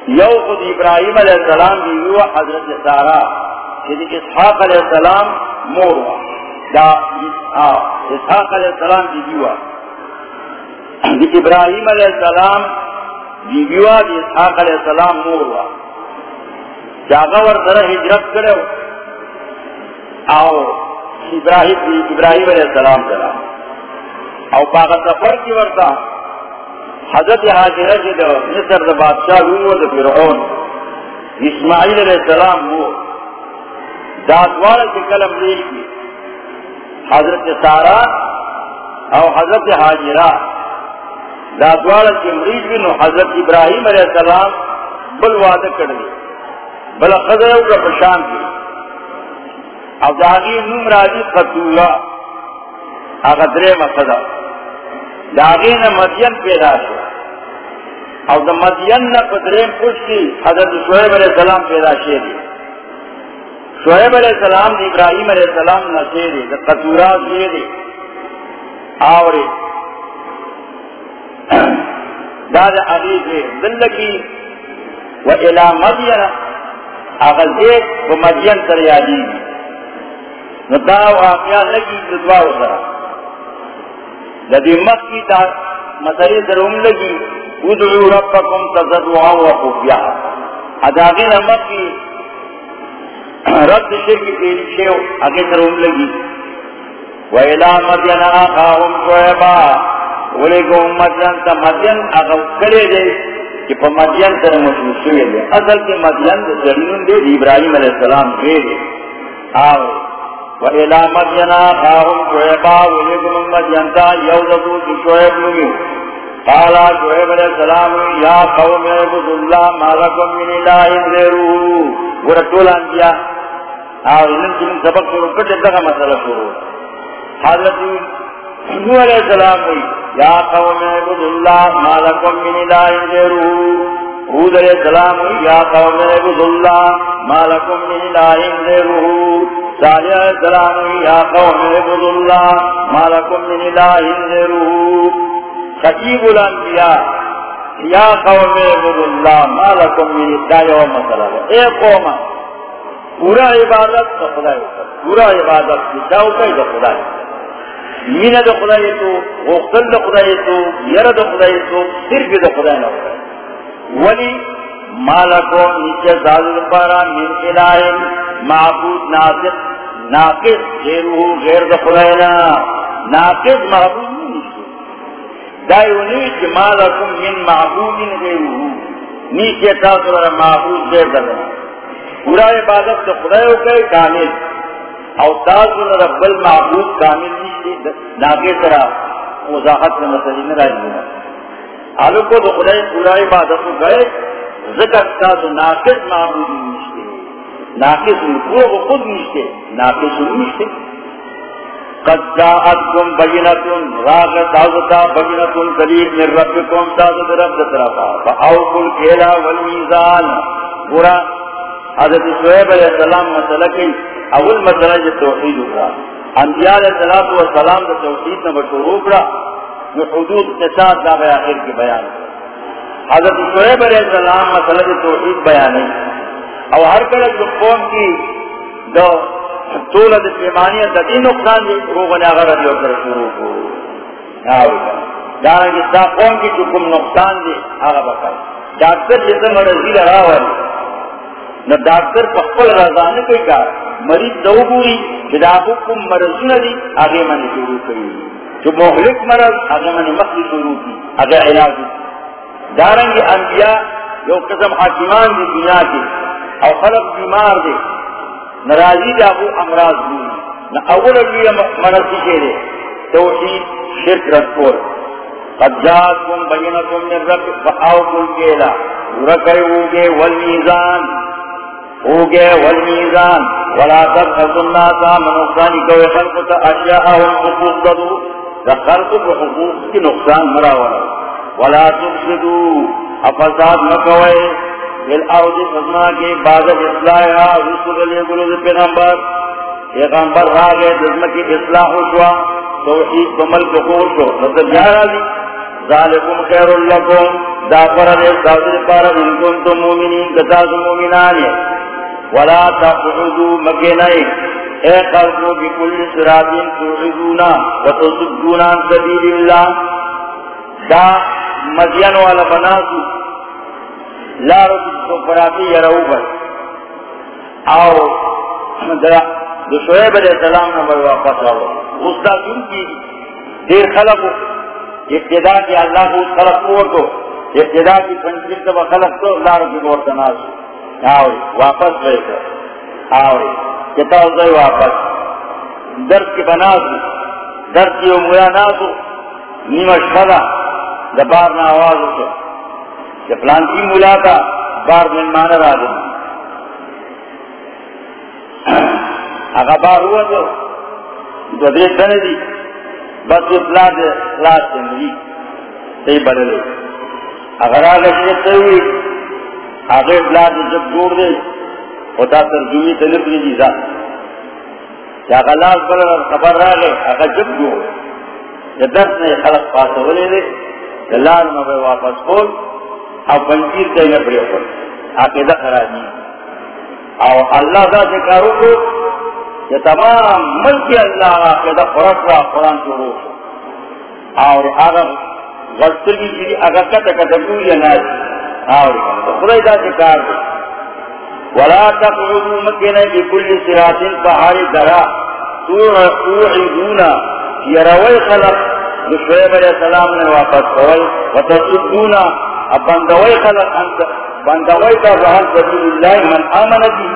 یو خود ابراہیم علیہ السلام دیدیوا حضرت سارا، کہ اسحاق علیہ السلام موروا دا اسحاق علیہ السلام دیدیوا دی ابراہیم علیہ السلام دیدیوا دی اسحاق علیہ السلام موروا جاگا ور سر ہجرت کرو آؤ ابراہیم ابراہیم علیہ السلام کرا او پاک سفر کی ورتا حضرت حاجرہ کی دو مصر دا بادشاہ ہوئے دا فرعون، اسماعیل علیہ السلام وہ داتوار کی کلم لیل کی حضرت سارا او حضرت حاجرہ. داتوار کی مریض بھی نو حضرت ابراہیم علیہ السلام بل وعدہ کر دی بل خضر کا پشان کی او داغی نوم راجی قطولا اگا درے مقصدا داغی نا مدین پیدا شو. او دا مدین نا پدرین پوچھتی حضرت شعیب علیہ السلام پیدا شیدی شعیب علیہ السلام دی ابراہیم علیہ السلام نا شیدی دا قطورا شیدی آوری دا دا عقیق دلکی و الى مدین اگا زید و مدین تر یادی ندا واقعہ لگی دعا ہوتا لدی مکی تا مسئلے درون لگی. ادعو ربکم تضرعا و خفیا اداغین مکی رد شرک تیری شیو اگے درون لگی. وَإِلَا مَدْيَنَ آخَاهُمْ شُعَيْبًا وَلِكُمْ مَدْيَنْ تا مدین اغو کرے دے کہ پا مدین تر مشہور شوئے دے. اصل کے مدین دے جرینون دے ابراہیم علیہ السلام دے دے. آوے. وَإِلَى مَدْيَنَا خَاهُمْ شُعَيْبًا وَلِكُمْ مَدْيَنْ تَا يَوْزَتُوا شُعَيْبْ لُمِنْ قَالَ شُعَيْبْ عَلَيْهِ السَّلَامُ، يَا قَوْمِ عِبُدُ اللَّهِ مَا لَكُمْ مِنْ إِلَٰهٍ غَيْرُهُ. ورسول انبیاء اور ان کی سبق شروع کرتے دغا مسئلہ شروع حضرت نوح علیہ السلام ہوئی یا قوم عبد اللہ ما لکم من الہ غیرہ حود علیہ السلام یا قوم عبد اللہ ما لکم من الہ غیرہ صالح السلام ہوئی یا قوم عبد اللہ ما لکم من الہ غیرہ. خطیب الانبیاء، یا قوم عبد اللہ ما لکم من الہ و مسئلہ اے قوم پورا عبادت تو خدا پورا عبادت کی جاؤ کئی تو خدا مینہ دا خدای تو غختل دا خدای تو یر دا خدای تو، صرف دا خدای نہ خدای ولی مالکو نیچے زادل پارا، من معبود ناقص ناقص غیر ناقص معبود نیچے دائیونی کہ من معبود نیچے تاثر معبود غیر پورا عبادت گئے کامل. او تاسو رب کامل وضاحت میں مسئلہ میں دینا آلو کو تو خدای پورا عبادت گئے ذکر تاسو ناقص معبود نشتے ناقص پورا کو خود نشتے ناقص نشتے قد جاءتكم بينة راغ تازتا بينة قريب من ربكم تازت رب طرفا فأوفوا الكيلا والميزان پورا حضرت شعیب علیہ السلام مسئلہ کی اول مسئلہ جو توحید اکرا انبیاء علیہ السلام و سلام دا توحید نہ بشور اکرا جو حدود کے ساتھ آخر کی بیان۔ حضرت شعیب علیہ السلام مسئلہ توحید بیان اور ہر کلک جو قوم کی دو طولت پیمانیت دا نقصان دی روغن اگر رضی اکر شروع کو۔ جانا کہ دا قوم کی جو کم نقصان دی آگا بکر۔ ڈاکٹر جسے مرضی لگا نہ ڈاکٹر پکڑ رضا نے کوئی کہا مریض دو گوری، جدا حکم مرض نہ دی آگے میں نے شروع کری۔ جو مہلک مرض آگے میں نے مخلی شروع کی آگے علاج دارنگی انبیاء جو قسم حاکمان دی دنیا کے اور خلق بیمار دے ناراضی دا وہ امراض ہوئی نہ اول بھی مرض کے دے توحید شرک رکھور. قد جاتکم بینکم من رب فآوکو الکیلا ورکر اوگے والمیزان. اوگے والمیزان. ولا تبخص الناس من نقصانی کوئی خلقتا اشیاءهم حقوق ددو دا خلق بحقوق کی نقصان مراولا ولا تفسدو. افساد مکوئے بالارض فزما کے بعد اصلاحها رسول علیہ قلوز پیغمبر. پیغمبر را گئے جسم کی اصلاح شوا توحید بمل کو. خوش ہو مطلب جہاں دی ذالکم خیر لکم. دا فرد سازر پارا انکم تو مومنین کتاز مومنان. ولا تقعدو مکنائی اے قلقو بکل سراتین ترعدونا و تصدونا سبیل اللہ. دا مدین والا بناسو لارو کسو پراتی یرہو بھر آو جو شعیب علیہ السلام نمبر واپس آو اس کا کیوں کی دیر خلق ابتدا کی اللہ کو اس خلق کو تو ابتدا کی پنجر سے خلق تو اللہ رکی کو تناز آوری، واپس لے کر. آوری، کتا ہوتا واپس. درد کی بناز درد کی امویا نازو. نیمش خلا دبار نا آواز ہو کہ پلانتی مولا کا بار من مانا را دیں اخبار ہوا تو دو دے دی. بس یہ اطلاع دے اطلاع سے ملی. صحیح سی بدلے اگر آگا شیخ ہوئی. آگے اطلاع دے جب جوڑ دے. ہوتا ترجمی تلپ لی جیزا کیا غلاز بلر خبر را گئے اگر جب جوڑ. جب درس نے خلق پاس ہولے دے. جلال مبے واپس کھول اب بنچیر دے میں پڑے کھول آکے دکھ راجی او اللہ دا سے ذکارو کو، یہ تمام ملک اللہ کے دا فرق را قرآن کو شروع اور اگر غلطی کی، اگر کٹ کتا کتا کوئی ناز اور خدای دا ذکار دے ولا تقعدوا مكنا بكل صراط فحال درا توعدون۔ يروي خلق جو شعیب علیہ السلام نے واپس قول وتصدون ابندوی خلق انت بندوی کا ظہر سبیل اللہ من آمن بی.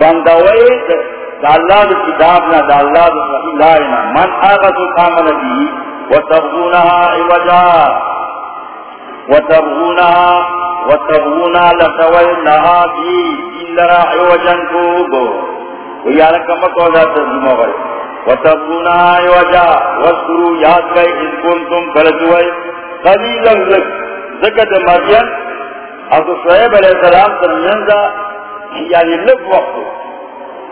بندوی دا اللہ دا کتابنا دا اللہ دا صحیح لائنا من آغت آمن بی. وتبغونها عوجا. وتبغونها وتبغونا لتوينها بی إلا عوجا کوبو ویارکا مکوزا ترجمہ بھائی یاد کئی قلیلا شعیب علیہ السلام دا یعنی وقت.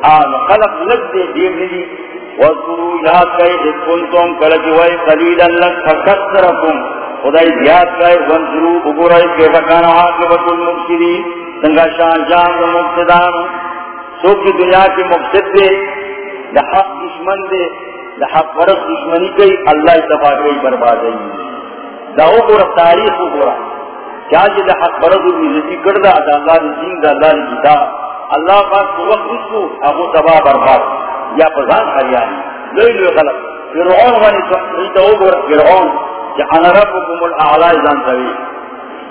آن خلق دے دیر یاد کئی اذ کنتم کلجوائی قلیلا لگ فکسرکم خدای زیاد کئی بگرائی کے بکانا حاقبت سنگا شان جان مفسدان. دنیا کی مفسد دے دشمن دے، دا حق ورس دشمنی کئی، اللہ اتفاق کئی برباد ہے۔ دا او گورا، تاریخ او گورا۔ کیا دا حق برد المیزتی کردہ، دا اللہ دی دین، دا اللہ دی کتاب اللہ پاک کو وقت اس کو ابو تباہ برباد۔ یا پزان خریانی لوئی لوئی غلط۔ فرعون غنی سوحیتا او گورا، فرعون۔ کہ انا ربکم الاعلائی زان سوی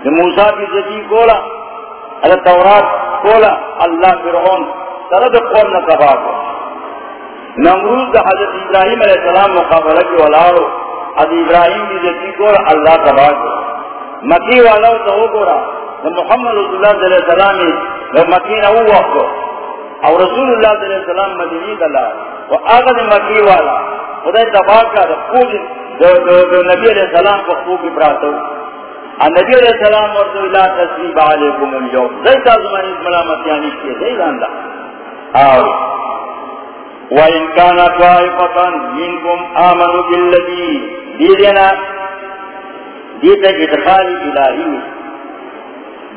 دا موسیٰ کی زدی کولا اللہ تورات کولا، اللہ فرعون سرد قول نتباہ کو نمروز دا حضرت ابراہیم علیہ السلام مقابلہ کی ولارو اد ابراہیم کی جتی کو اللہ تباہ کو۔ مکی والا تو ہو گورا محمد رسول اللہ صلی اللہ علیہ وسلم مکی نہ ہوا کو۔ اور رسول اللہ صلی اللہ علیہ وسلم مدینی دلا وہ آگے مکی والا، خدا تباہ کا خوب نبی علیہ السلام کو خوب ابراہت نبی علیہ السلام اور تو اللہ تصویب علیکم اليوم۔ زیتا زمانی ملامت یعنی کیے زی جاندا وَإِن كَانَ طَائِفَةً مِنْكُمْ آمَنُوا بِالَّذِي دیدنا دیتا ادخال الہی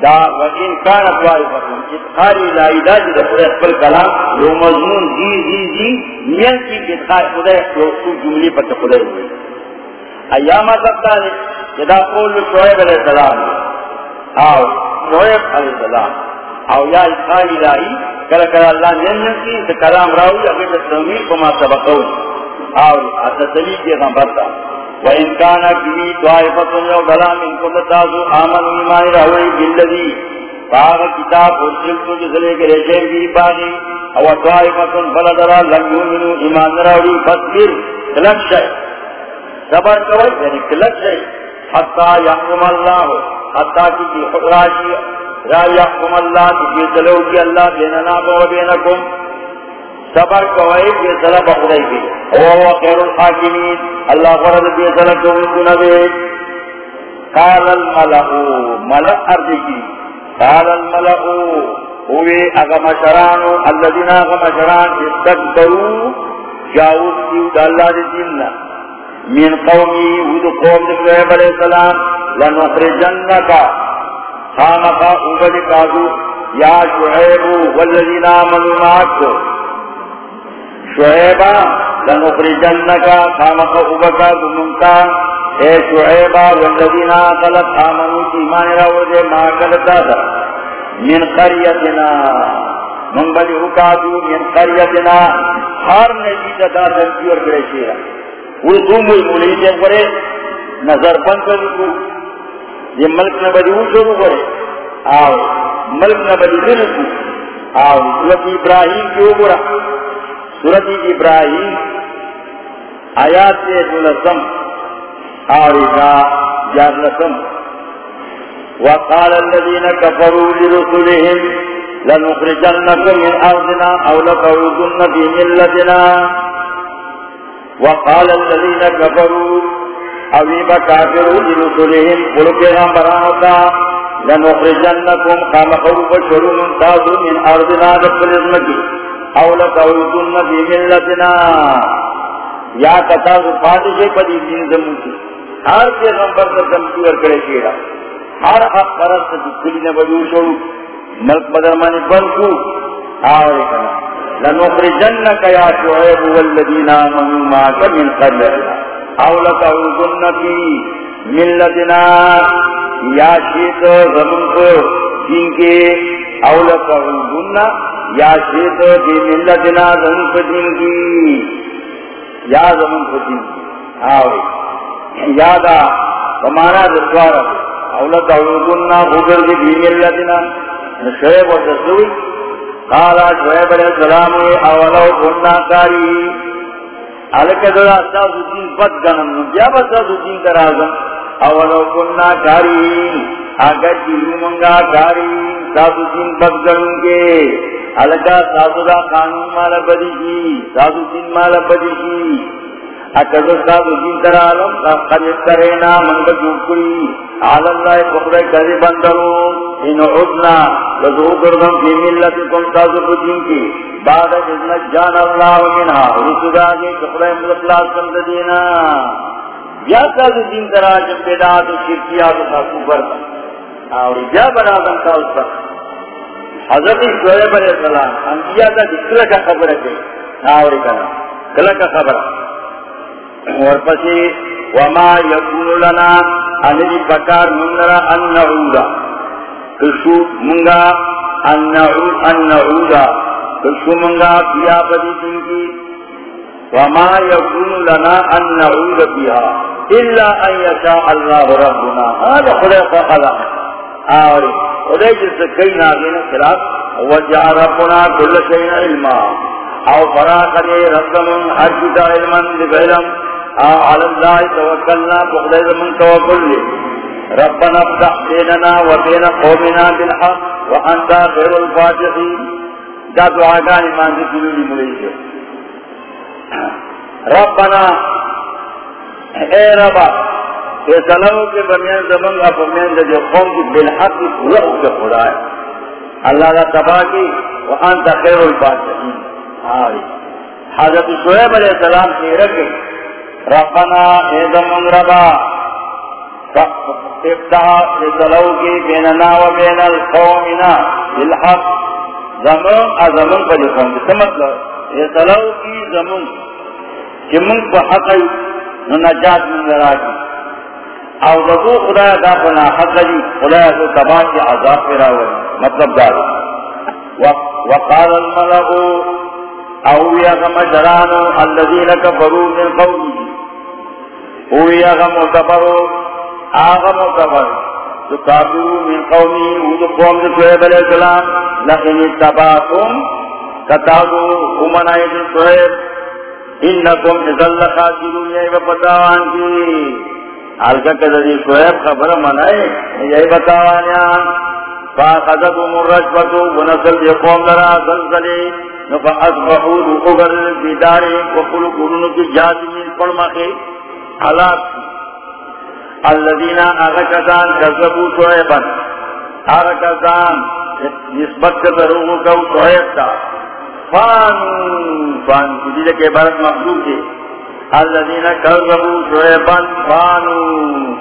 دا وین کان اطوائی فتن ادخال الہی دا جی جدا خدا اقبل کلام رو مضمون جی جی جی نیل کی ادخال خدا اقبل جملی پر خدا ہوئی ایاما سکتا ہے جدا قول شعیب علیہ السلام آو شعیب علیہ السلام آو یا ادخال الہی کل کل اللہ نیل کی تو کلام راوی اگر تسلمی کما سبقو آو اتسلی کی غمبرتا وَإِن كَانَ بِهِ طَائِفَةٌ يَوْدَلَا مِنْكُمْ تَتَازُوا آمَنُوا إِمَانِ رَوَيْ بِالَّذِي فَاغَ كِتَابُ أُرْسِلْتُ جِزَلِي كَرَيْشَيْ بِهِ بَاغِ أَوَ طَائِفَةٌ فَلَدَرَا لَمْ يُؤْمِنُوا إِمَانِ رَوَيْ فَاسْبِرْ کلک شای صبر کوئی یعنی کلک شای حتی یحکم اللہ، حتی کی حقراشی را یحکم اللہ کی فیصلو کی اللہ بیننا و بینکم صبر کوئی فیصلہ بخدائی کی. وہ خیر الحاکمین. اللہ فرد فیصلہ کو نبی قال الملأ. ملأ ارض کی. قال الملأ. ہوئے اغا مشرانو الذین اغا مشران استقبرو جاؤت کیو اللہ دی دیننا من قومی ود قوم دکھوئے علیہ السلام. لنخرجنکا. خامقا اوبد قادو یا شعیبو والذین آمنوا معاکو شعیبا لنخرجنکا خانقا خامقا اوبکا دمونتا اے شعیبا والذین آخلت آمنوا ایمان راوزے ما کلتا دا من قریتنا من بلی حکادو من قریتنا ہر نبی دا دا دنکی اور وہ دوم المولی دے نظر بند کر یہ ملک نبی وہ شروع کرے۔ آو، ملک نہ نبی دن کو آو، سورت ابراہیم کی اوپرا سورت ابراہیم، آیات سے دلسم آرکا جار لسم۔ وقال الذين كفروا لرسلهم لنخرجنكم من أرضنا أو لتعودن في ملتنا۔ وقال الذين كفروا أبيب كافروا لرسلهم قلوا پیغمبرانتا لنخرجنكم قام قرب شروع من تازو من أرضنا دفل اسمكي أو لتعودن في ملتنا. یا کتازو پادشے پدی دین زمون ہر پیغمبر سے دمکی ورکڑے شیرہ ہر حق پرست کی کلی نے شروع، ملک بدر مانی بنکو آوری کنا. لنخری جنک یا شعیب والذین آمنوا ماک من قبلنا اولک اوزن ملتنا یا شیط زمن کو دین کے اولک اوزن یا دی ملتنا زمن کو دین کی یا زمن کو دین کی یادا دسوارا دی ملتنا و تسوی قالا علیہ السلام، اولو کننا کاری علکہ دل استاذ دین بد گنم جب استاذ الدین کرازم اولو کننا کاری اگر جیلو منگا کاری استاذ دین بد گنم کے. علکہ دا قانون مالا بدی جی، کی استاذ الدین مالا جی. بدی کی کرینا جوکری ان عدنا لذو کردم فی تازو کی بعد جان اللہ منہا دینا یا بیداد و شرکیات و اور جا بنا دن کا اس پر حضرت شعیب علیہ السلام انبیاء کا کا خبر ہے اور کلا کا خبر. ہے اور پسی وما یکون لنا انجی پکار منگرا ان نعودا کشو منگا ان نعود ان نعودا کشو منگا بیا بدی جنگی وما یکون لنا ان نعود بیا. الا ان یشاء اللہ ربنا. هذا خلق خلق آوری. خدای جس کئی ناغین خلاف. وجع ربنا کل شئین علما. او فراخ دے ربنا ہر کتا علما لبعلم على الله توكلنا بخلال من توكل ربنا افتح بيننا وبين قومنا بالحق وانت خير الفاتحين. دا دعاگان ایمان دی دلولی ملیشے ربنا اے ربا اے سلام کے بمیان زمان کا بمیان دے قوم کی بالحق پورا کے خدا ہے. اللہ کا تباہ کی وانت خیر الفاتحین. حضرت شعیب علیہ السلام کی رکھے ربنا ایدم ربا. افتح لتلوگی بیننا و بین القومنا بالحق. زمن ازمن پا جسم جسم مطلب لتلوگی زمن جمن پا حقی نجات من راجی. او دو خدا دا پنا حقی جی. خدا دو تباہ کی عذاب پر آوری مطلب دارو وقال الملغو او یغم جرانو الذین کفروا من قومی ہوئی آغا متبرو آغا متبر تو کابرو من قومی اوز قوم جو سویب علیہ السلام لکن اتباکم کتابو امنائی جو سویب انکم ازل خاسرون یہی بپتاوان کی. حالکہ کدری شعیب خبر منائے یہی بتاوانیان فاقذبهم الرجبتو ونزل دی قوم لرا زلزلی. نفا اصبحو اگر بیداری وقلو قرونو کی جاسمین پڑمخی حالات. الذین اغکتان کذبو شعیبا. اغکتان نسبت کے دروغو کو شعیب تا فان فان کدی کے عبارت مخصوص ہے الذین کذبو شعیبا، فانو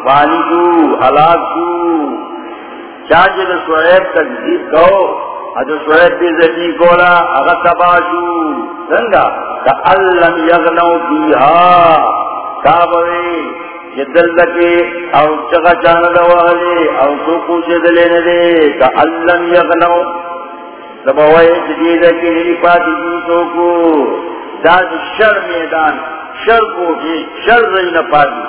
فانجو حلاکو چاچے دو شعیب تکذیب کہو ادو شعیب بھی زدی کولا اغا سنگا تألم یغنو بیہا کابوی دل لکے او چگا چاند والے او تو پوچھے دلے ندے کا علم یغنو. سبوائے جدید کی نری پاتی جوتوں کو. داد شر میدان، شر کو جی شر رئی نپاتی.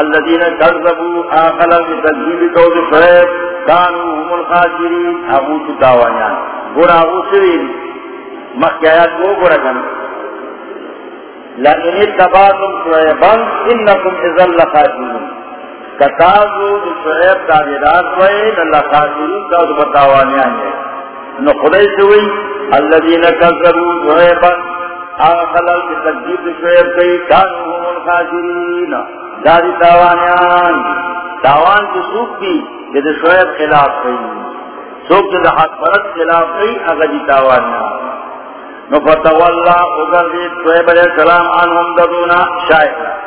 الذین کذبوا آخلا بتذیب قول شعیب کانو هم الخاسرین. ابو تداوانیان گورا ابو سرین مخیات کو گورا لئن اتبعتم شعيبا انكم اذا لخاسرون. کتازو شعیب تابدار ہوئے لخاسرون کا بتاوانیان ہے۔ نو خدای سوئی الذين كذبوا شعيبا اخلل بتكذيب شعيب کئی كانوا هم الخاسرين داری تاوانیان تاوان کی سوک کی جد شعیب خلاف کئی۔ سوک جد حق پرت خلاف کئی اگر جی تاوانیان نفتواللہ اگر صحیب علیہ السلام عنہم ددونا شاید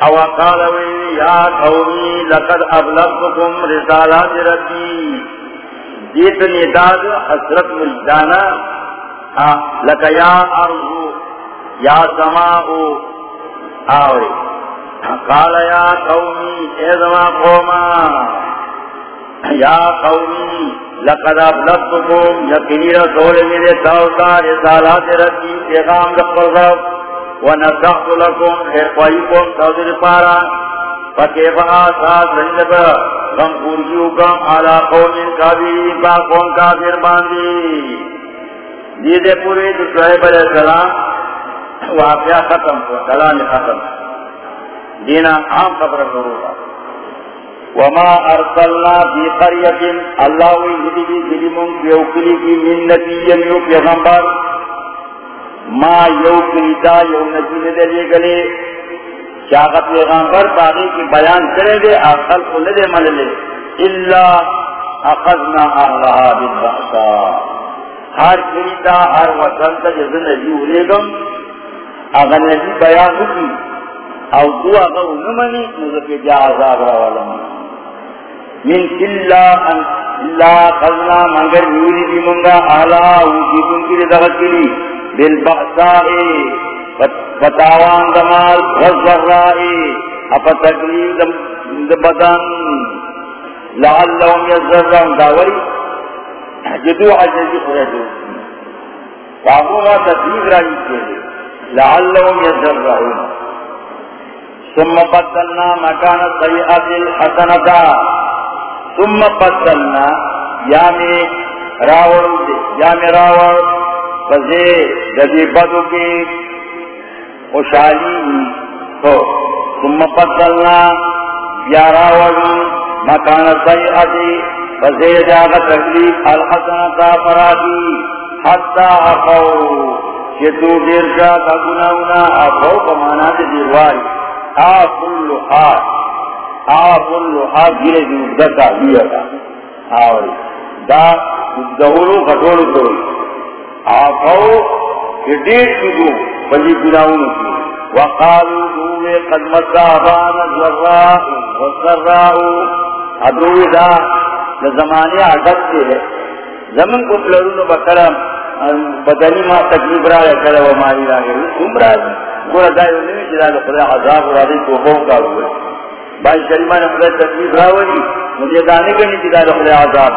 او قالوی یا قومی، لقد ابلغتکم رسالات ربی. دیت نداد حسرت مجدانا. لکا یا ارضو یا سماؤ. آوری. قال یا قومی ایزما قوما یا قومی، لقد ابلغتكم يقيني رسول میرے تاوتا رسالات ربی پیغام دقل رب ونصحت لكم خیرقائیكم تاوزر پارا، فکیف آساد رنب غم پورجیو کم علا قوم کابری با قوم کافر باندی۔ دیدے پوری تو شعیب علیہ السلام، واقعہ ختم کو کلام ختم۔ دینا عام خبر ضرورا وما ارسلنا في قرية. الله ويهدي بي ظلمون بيوكلي في من نبي يو پیغمبر. ما يوكلي تا يو نبي ندلے گلے. چاہت پیغمبر باقی کی بیان کرے دے اخل کو لے لدے مللے الا اخذنا اہلها بالبحثا ہر کریتا ہر وطن تا جزن نبی ہولے گم اگر نبی بیان ہوگی، او دو اگر نمانی نظر جا عذاب را والا من کلا ان لا خلنا مگر یوری دی منگا اعلا وجیدن کی دغتلی بالبعثائی فتاوان دمال غزرائی اپا تکلیل دبدن لعلهم یزرون داوری جدو عجزی خریدو فاقوما تدریب رائی کیلے لعلهم یزرون ثم بدلنا مکان السیئات الحسنتا ثم بدلنا یا یعنی میں راوڑ یا یعنی راوڑ فزے جدی بدو کی، خوشحالی تو ثم بدلنا یا راوڑ مکان سیئتی فزے جاگا تکلیف الحسنتا فرادی حتی افو چتو دیر شا کا گناونا افو کمانا دے دیوائی آ کل خاص آپ گرے جی، لیا تھا۔ اور دا کرو بلی گناہوں کی وقالو دوے ادروی دا زمانے عدد سے ہے۔ زمن کو پلرون بکرم بدنی ما تکلیف را کرے وہ ماری را تم گورا دائیو نمی خدا عذاب را دی تو کا ہوئے۔ بائی شریمان خدا تکلیف راولی، مجھے دانے کرنی کی دار خدا عذاب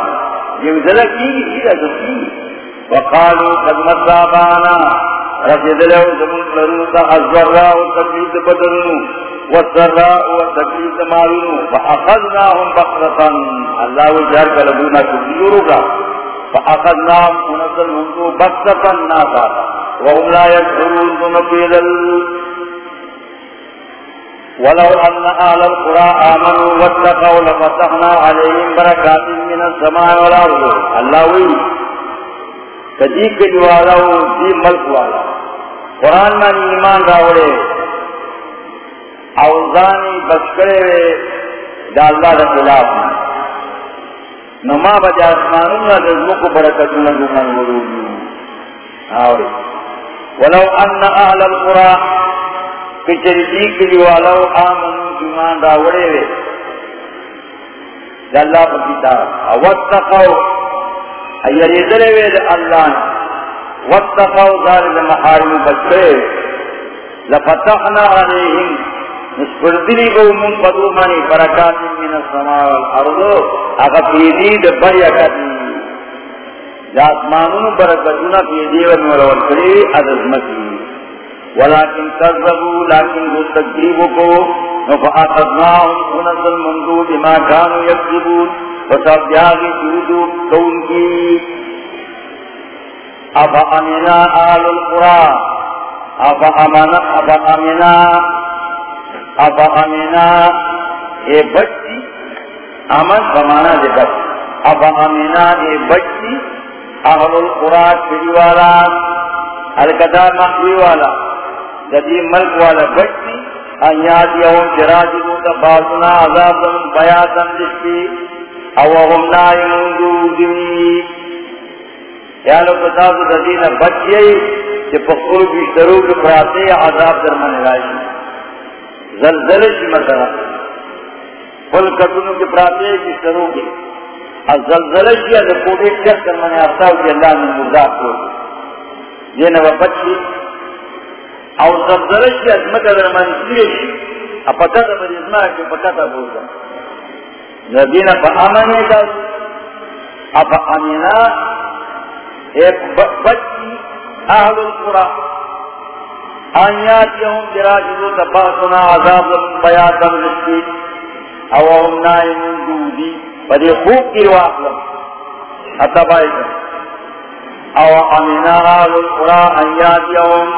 یہ ذرا کی گی؟ کی جو کی وقالو قد مصابانا رسید لہو زمون لروتا الزراء تکلیف بدنو والسراء تکلیف مالونو فأخذناهم بقرطا اللہ وجہر کا لبونا کبیرو کا فأخذناهم ونزل منذ بقرطا ناسا۔ وهم لا يشعرون بمقيدل ولو أن أهل القرى آمنوا واتقوا لفتحنا عليهم بركات من السماء والأرض. الله وي. كديك جوالاو دي ملك والا. قرآن من ایمان راوڑے. اوزانی بسکرے دا اللہ دا خلاف. نما بجا اسمانونا دا زمکو برکتونا دمان ورودی آوری ولو ان اهل القرى کچری کلی والو آمنو ایمان راوڑے وے دا اللہ پر کتاب واتقو ایری دلے وے دا اللہ واتقو ذال محارم بچے۔ لفتحنا علیہم۔ نسپر دلی گو من قدو منی برکات من السماء والارض۔ اگا پیدی دا بریکتی جاسمانون برکتونا پیدی و نورول کری۔ عدد مکی ولكن كذبوا لكن وہ تکذیب کو فاخذناهم انس بما كانوا يكذبون. وسب جاگی جودو کون کی. اب امنا آل القرى اب امنا اب امنا اب امنا اے بچی امن بمانا دے بچ اب امنا اے بچی اہل القرى چری والا الکدا مخوی والا. جدی ملک والا بچی انیاد ہاں یوم جراجدو تباسنا عذاب دن بیاتن دشتی او هم نائمون دودی یا لو کتاب ددین بچی کہ پخور بیشترو کے پراتے عذاب در من راشی زلزلشی مثلا پل کتنو کے پراتے بیشترو کے از زلزلشی از کوڑے چک در من آفتاو کہ اللہ من مرداب کو یہ نو بچی او زلزلہ کی عظمت در منزلی شی اپتا تا بر ازمہ کی پتا تا بوزا نبینا پا امنی دا اپا امنا ایک بچی اہل القرآ آنیات یہم جراجدو تباسنا عذاب لمن بیاتا رسکی او هم نائمون دودی پدی خوب کی رواق واقلم اتبائی او امنا اہل القرآ آنیات یہم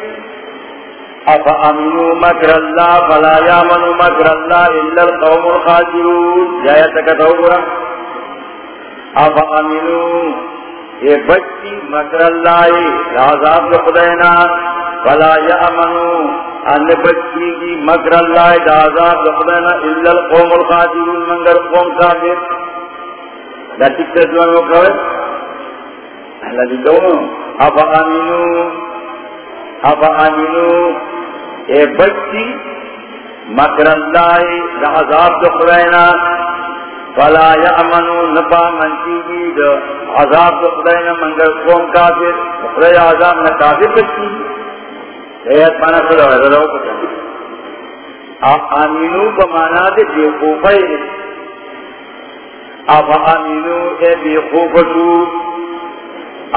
افامنوا مكر الله فلا يامن مكر الله الا القوم الخاسرون. جاء تكتبوا افامنوا یہ بچی مکر اللہ عذاب خدینا فلا یامنوا ان بچی کی مکر اللہ عذاب خدینا الا القوم الخاسرون. منگر قوم کافر. دا ٹکٹ جو ہے وہ کہے اللہ جی دی کہو افامنوا افامنوا اے بچی، مکر اللہ عذاب تو خداینا فلا یعمنو نبا منچی کی دا عذاب تو خداینا منگر قوم کافر خدای عذاب نا کافر بچی۔ ایت مانا خدا ہے رضاو پتا آمینو بمانا دے بے خوفائی اب آمینو اے بے خوفتو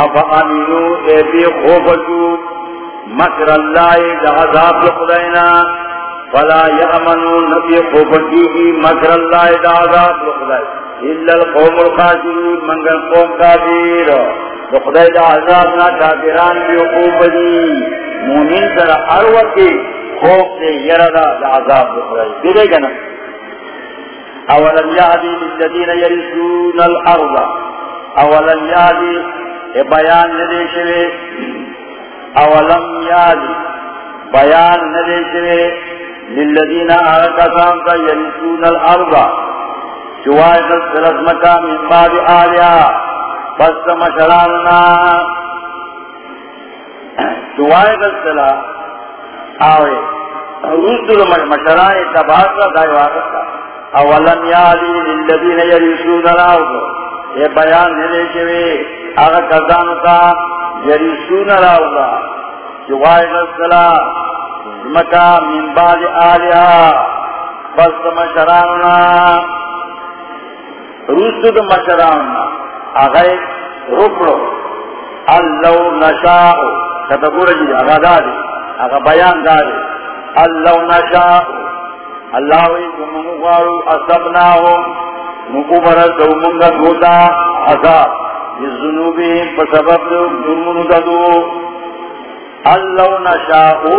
اب آمینو اے بے خوفتو مکر اللہ دا عذاب لخدائنا فلا یأمنو نبی خوفتی کی مکر اللہ دا عذاب لخدائنا اللہ القوم الخاسرون منگل قوم کافیر لخدائی دا عذاب نا کافران بی خوف دی مومن سر ہر وقت خوف سے یردا دا عذاب لخدائی دیدے گنا اولم یادی للذین یرسون الارض اولم یادی بیان ندے شوے اولم یاد بیان ندے شوے للذین آرکتان کا یلسون الارض چوائے دسترز مکا من بعد آلیا بس مشراننا چوائے دسترا آوے رسل مشران تباکا دائیو آرکتا اولم یادی للذین یلسون الارض یہ بیان ندے شوے آرکتان کا یریسون راولا جو وائد السلام مکا من بعد آلیا بس مشراننا روسو دا مشراننا آغای رکڑو اللو نشاؤ کتبور جی آغا دادی آغا بیان دادی اللو نشاؤ اللہ وی کمانو غارو اصبناهم نکوبرت دوتا عذاب۔ دادو۔ نشاؤ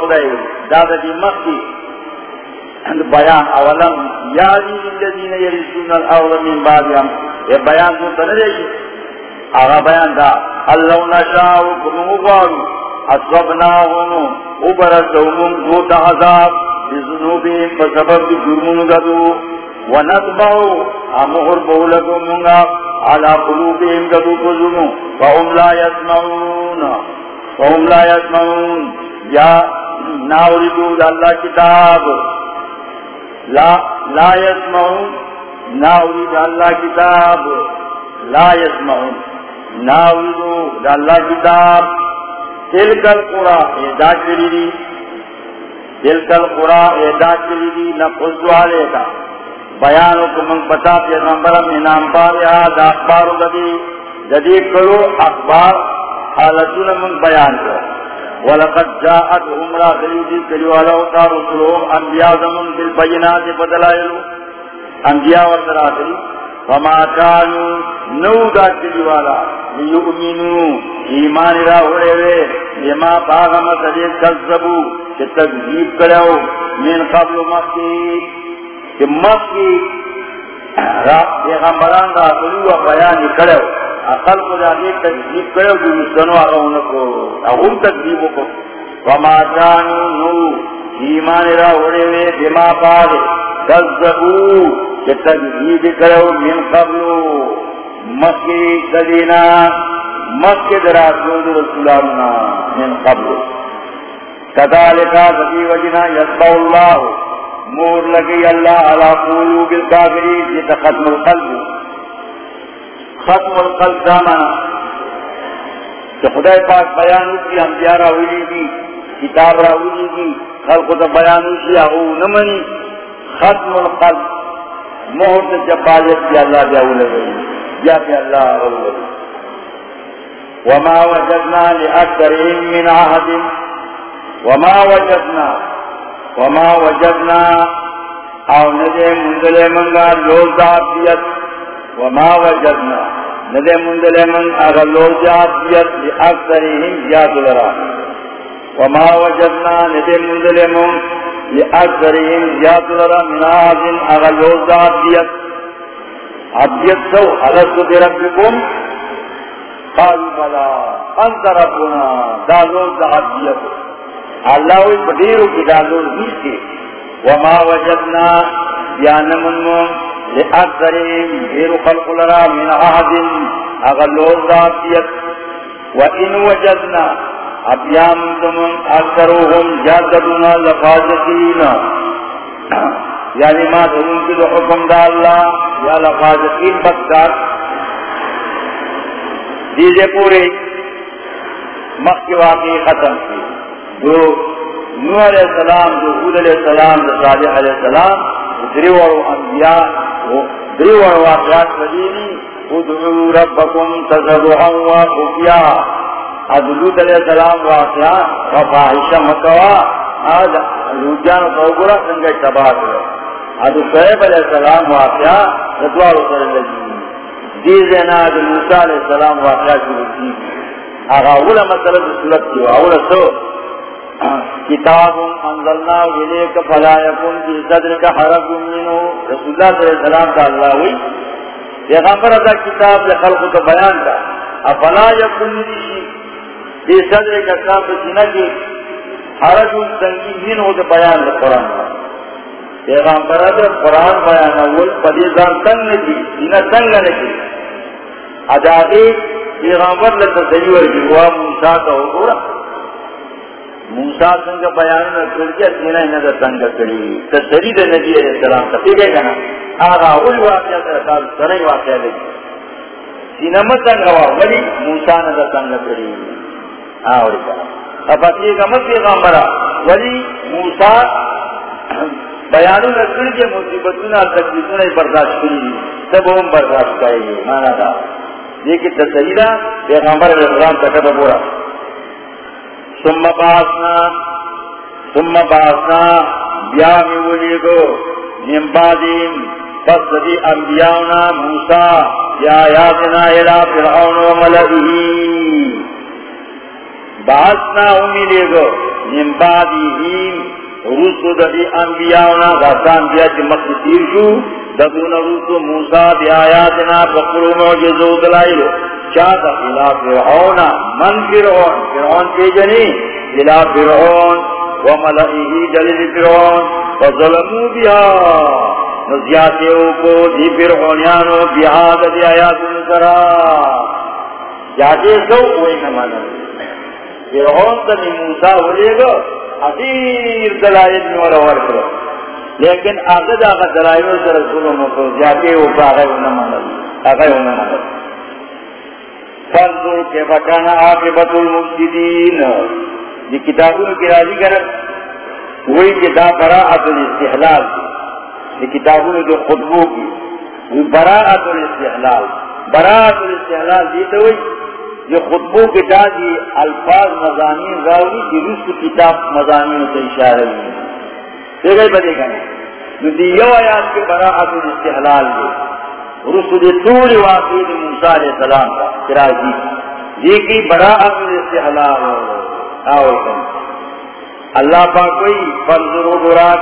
خدای۔ دادا دی مخی۔ بیان اولم یادی الذین یرسون الاول من یہ بیان جو تنرے گی آغا بیان دا۔ اللہ نشاو کمون اوغارو اصبناهم اوبرزومن عذاب۔ جرمون دادو۔ ونطبعو امہر بولدو منگا على قلوبهم دادو قزنو فهم لا يسمعون، فهم لا يسمعون. یا ناوردو دا اللہ کتاب، لا لا يسمعون. ناوردو دا اللہ کتاب، لا يسمعون. ناوردو دا اللہ کتاب. تلک القرآ ادا کری دی. تلک القرآ ادا کری دی. والے کا بیانو کو من پتا پیغمبر من انبار یا دا اخبارو دا دی کرو اخبار حالتون من بیان کر ولقد جاءت عمرہ خلیدی کلیوالا ہوتا رسولهم، انبیاء زمن بالبینات بدلائلو انبیاء وردر آخری فما کانو نو دا کلیوالا لیؤمنو، ایمان را ہوئے وے لما باغم تدیر کذبو کہ تکذیب کرو من قبل مکی کہ مکی را پیغمبران را قلوہ بیانی کرو اقل کو جاگے تکذیب کرو جو مسکنو آگا انکو اہم تکذیبو کو وما جانو نو ایمان را ہوڑے وے بما پارے کذبو کہ تکذیب کرو من قبلو مکی دلینا مکی درات جود رسولاننا من قبلو کذالکا ذکی وجنا یسبع اللہ مور لگی اللہ علا قولو بالکافری جیتا ختم القلب ختم القلب دامنا کہ خدای پاک بیان کی ہم دیا راولی کی، کتاب راولی کی، خلق تا بیان کی اہو نمانی۔ ختم القلب۔ مہر جب باجت کی، اللہ بیا اولوی یا بیا اللہ اولوی وما وجدنا لأكثرهم من عهد۔ وما وجدنا وما وجدنا او ندے مندلے منگا لوگ دابیت وما وجدنا ندے مندلے من اگر لوجات دیت لأکثرهم زیاد لرا. وما وجدنا ندے مندلے من لأکثرهم زیاد لرا من آزن اگر لوجات دیت. عبدیت سو حلسو بربکم قالوا بلا، انت ربنا، دا لوجات دیت. اللہ وی پدیرو کی دا لوجات دیت وما وجدنا یا یانمن من لأكثرهم غير خلق لرا من احد عهد أغلوز ذاتيت وإن وجدنا أبيام دمن أكثرهم جاددنا لفاظتين يعني یعنی ما تقول كده حكم دا الله يا لفاظتين بكتار دیجے پورے مخ کی واقعی ختم کی. دو نوح علیہ السلام دو حود علیہ السلام دو صالح علیہ السلام، دریور و انبیاء دریور واقعات مدینی ادعو ربکم تزرعا و خفیا ادلوت علیہ السلام واقعات وفاحشا مکوا، آج لوجان قوبرا سنگا تباد رہا ادو قیب علیہ السلام واقعات ادوار صلی جی اللہ علیہ دیزینا ادو موسیٰ علیہ السلام واقعات کی۔ رسی آغا اولا مطلب سلط کیو اولا سو۔ کتاب انزلنا الیک فلا یکن فی صدرک حرج منه رسول اللہ صلی اللہ علیہ وسلم کا اللہ ہوئی. پیغمبر دا کتاب دے خلق کو بیان کا افلا یکن فی صدرک کتاب سینہ کی حرج تنگی منه دے بیان دے قرآن پیغمبر دا قرآن بیان اول، پدی زان تنگ نکی سینہ تنگ نکی ادادی پیغمبر لتا سیور کی ہوا موسیٰ کا حقورا موسیٰ سنگا بیان میں کرکیا سینہ انہ دا سنگا کری تصری دا نبی علیہ السلام تا پیگے گا نا آغا اولی واقعہ تا سال سنگی واقعہ لگی سینہ مت سنگا وا ولی موسیٰ نہ دا سنگا کری۔ آوری کا اب اکی کا مت پیغمبرا ولی موسیٰ بیانو نکل کے مصیبتنا، تکلیفنا برداشت کری۔ سب ہم برداشت کریں گے مانا تھا لیکن تصویرہ پیغمبر علیہ السلام تک بورا۔ ثم باسنا. ثم باسنا. بیا میں ولی کو من بعدیم پس دی انبیاؤنا موسیٰ. یا یادنا الى فرعون و ملئیہی باسنا امیدے کو من بعدیم رسو دی انبیاؤنا. غاسان بیا چی مقصیر شو. ددون رسو موسیٰ دی آیاتنا فقرو معجزو دلائلو چاہتا الى فرعون، من فرعون؟ فرعون کے جنی؟ الى فرعون وملئه جلد فرعون فظلمو بها نزیاتیو کو دی فرعونیانو بها دی آیات نکرا جاتے سو کوئی نمانا فرعون تنی موسیٰ ولے گا حدیر دلائل نورا ورکر لیکن آگد آگا دلائل سے رسول مکر جاتے ہو پا آگئے نمانا آگئے نمانا فانظر کیف کان عاقبت المفسدین۔ یہ کتابوں کی راضی کر وہی کتاب براعت الاستحلال۔ یہ کتابوں جو خطبوں کی۔ وہ براعت الاستحلال۔ براعت الاستحلال دی تو وہی جو خطبوں کے داد یہ الفاظ مضامین راوی کی رسط کتاب مضامین سے اشارہ ہوئی۔ دیکھ بدے گا جو آیات کے براعت الاستحلال دی رسول طول واقعی دی موسیٰ علیہ السلام کا تراجی یہ کی بڑا عقل سے حلال آؤ اللہ پاک کوئی فرض و برا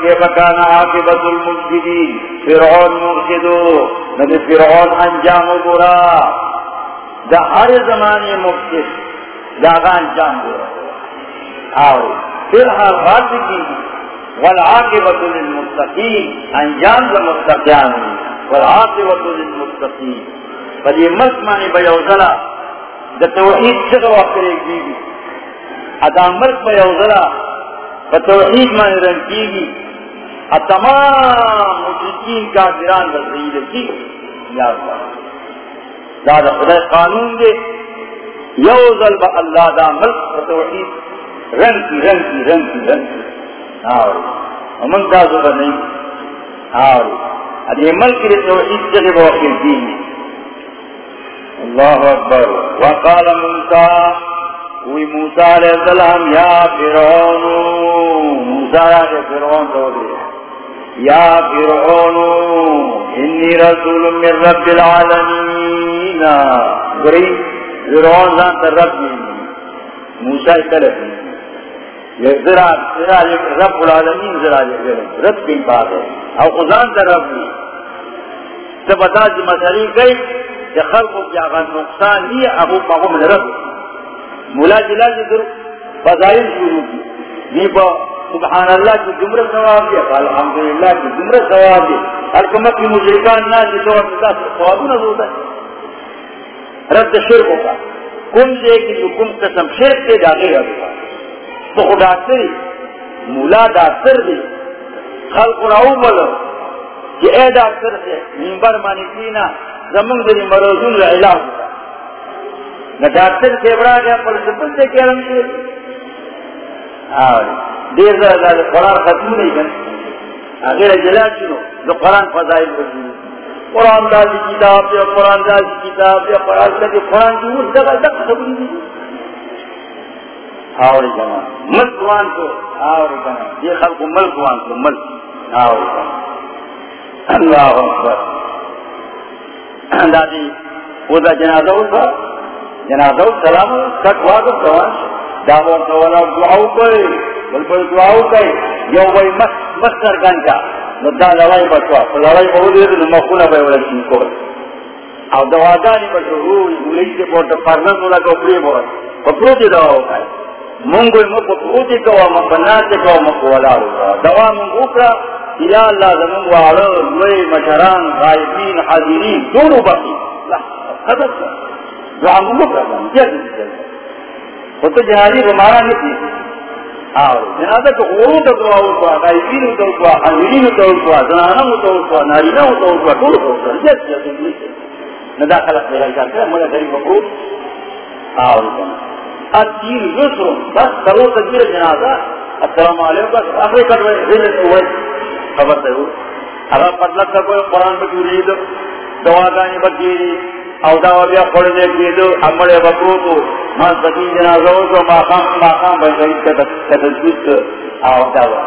کے بکانا عاقبت المفسدین۔ فرعون مرشدو نبی فرعون انجام و برا دا ہر زمانے مفسد دا غا انجام برا آؤ۔ پھر حال بات کی والعاقبت للمتقین، انجام دا للمتقیان والعاقبت للمتقین بیوزلا دا توحید وقت ادا بیوزلا تمام کا گران بسید کی؟ اللہ دادا خدا قانون دے۔ یوزل با اللہ دا ملک با رنگ کی رنگ کی رنگ کی رنگ کی۔ آوری ومن تازو با نہیں۔ آوری ادھے ملک دے توحید چگے با وقت دیگی اللہ اکبر۔ وقال موسیٰ وی موسیٰ علیہ السلام، یا فرعون۔ موسیٰ علیہ فرعون رو دے یا فرعون، انی رسول من رب العالمین۔ گری فرعون زان تر رب موسیٰ طلب یہ ذرا رب العالمین، ذرا رب کی بات ہے۔ او خزان تر رب تو بتا جو مسئلہ گئی کہ خلق کی آغاز نقصان ہی ابو پاکو من رب مولا جلا جی در فضائل شروع کی. یہ سبحان اللہ کی جمرہ ثواب دیا الحمدللہ کی جمرہ ثواب دیا. حلکمت کی مشرکان نا جی تو ثواب نہ ہوتا ہے رد شرک ہوگا کم دے کی جو کم قسم شرک کے جاگے گا. تو خدا سے مولا ڈاکٹر دی خلق راؤ بولو کہ اے ڈاکٹر جی، سے ممبر مانی پینا مروزون نہ ڈاکٹر سے بڑا گیا پر سے کیا رنگ دے دیر قرآن ختم نہیں اگر جلا چنو، جو قرآن فضائل قرآن دازی کتاب، یا قرآن دازی کتاب، یا قرآن قرآن کی اس جگہ تک دی آوری ملک وان کو، آوری یہ خلق ملک وان کو، ملک۔ آوری اللہ اکبر۔ دادی وہ دا جنازہ ہوتا جنازہ سلام کٹ ہوا تو والا بل بل یو بھائی مس مس سرگان کا لڑائی بچوا۔ لڑائی بہت دیر تو مخونا بھائی کو او دوا بچو روی گولی سے بہت پرنس والا کو پری بہت پپروتی دوا ہوتا ہے منگوی مکو کوا مکناتی کوا مکو والا دوا منگو کرا یا اللہ زمان وعلا دوئی مشران، غائبین، حاضرین دونوں باقی. خدر کر دعا منگو کرا جلد جی. جلد وہ تو جنازی بمارا نہیں آو، جنازہ تو غورو تو دعا ہوتا غائبین تو ہوتا حاضرین تو ہوتا زنانا تو ہوتا نارینا تو ہوتا دول ہوتا جلد جی، جلد جی، ندا خلق لگا جاتا ہے مجھے غریب مقروب آو جنازہ الدین یسر بس کرو تکبیر جنازہ. السلام علیکم، بس آخری کر رہے ہیں ہوئے خبر دے اگر مطلب کا کوئی قرآن بجوری دو دوا گانی بجیری او دا بیا خور دے کی دو، امڑے بکرو تو ماں سکی جنازہ ہو تو ماقام ماقام بھائی شہید کا تجویز تو او دا وا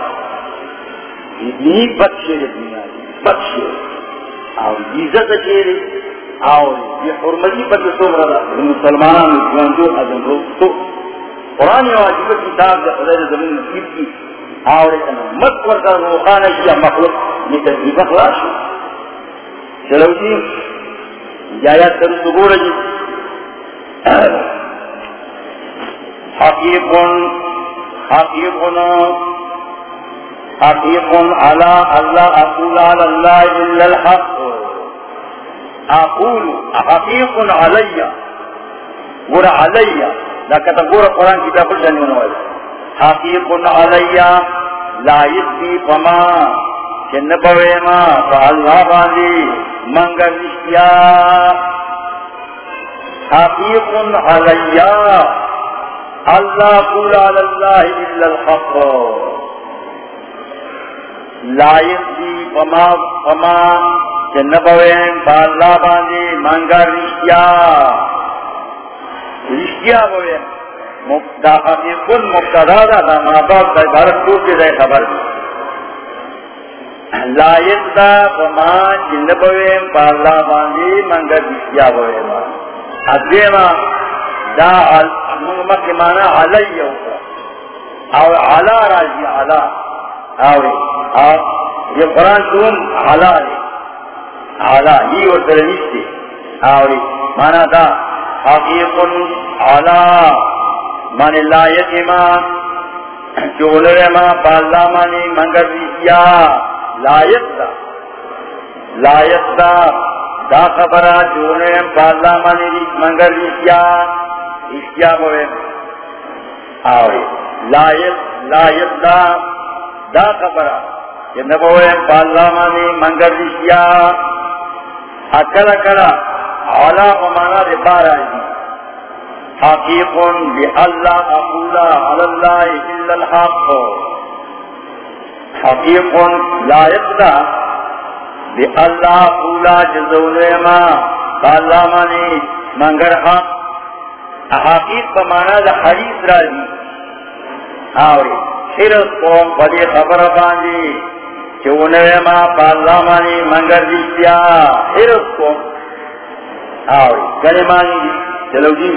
یہ بچے دنیا بچے او عزت چیری او یہ حرمتی پر تو رہا مسلمانوں جو ادم رو تو قرآن واجب کتاب دے خدا زمین نصیب کی۔ مت پر کر مخلوق چلو جی جایات کرو سبور جی. حقیق حقیق حقیق علی اللہ، اقول اللہ الا الحق. اقول علی ور علی. گورا قرآن جنون والا حقیق علی لا یدی فما چن پوے ما فاللہ باندی منگر نشتیا حقیق علی اللہ قول علی اللہ الا الحق. لا یدی فما فما چن پوے فاللہ باندی منگر نشتیا رشتیا ہوئے دا حقیقون مبتدا دا دا ماباب دا عبارت تو کے دے خبر۔ دی لائق دا فما جن بوئے پا اللہ باندی منگا رشتیا ہوئے ما۔ ادویما دا مکی مانا علی ہوگا او علا راجی علا آوری یہ قرآن سون علا لے علا ہی اور ترنیشتی آوری مانا دا حقیق علا من لا یتما چولر ما پالا مانی منگر ریسیا لایت دا لایت دا دا خبرہ چول چولر پالا مانی منگر ریسیا ریسیا ہوئے۔ آوے لایت لایت دا دا خبرہ کہ نبوئے پالا مانی منگر ریسیا اکل اکلا علا ومانا دے بارا جی حقیق بی اللہ اقولا علی اللہ الا الحق حقیق لا یقدا بی اللہ اقولا جزولے ما فاللہ مانی منگر حق، حقیق بمانا دے حدیث را جی آوری حرس قوم پدی خبر باندی چونوے ما فاللہ مانی منگر دیشتیا حرس قوم۔ کلمانی چلو جی۔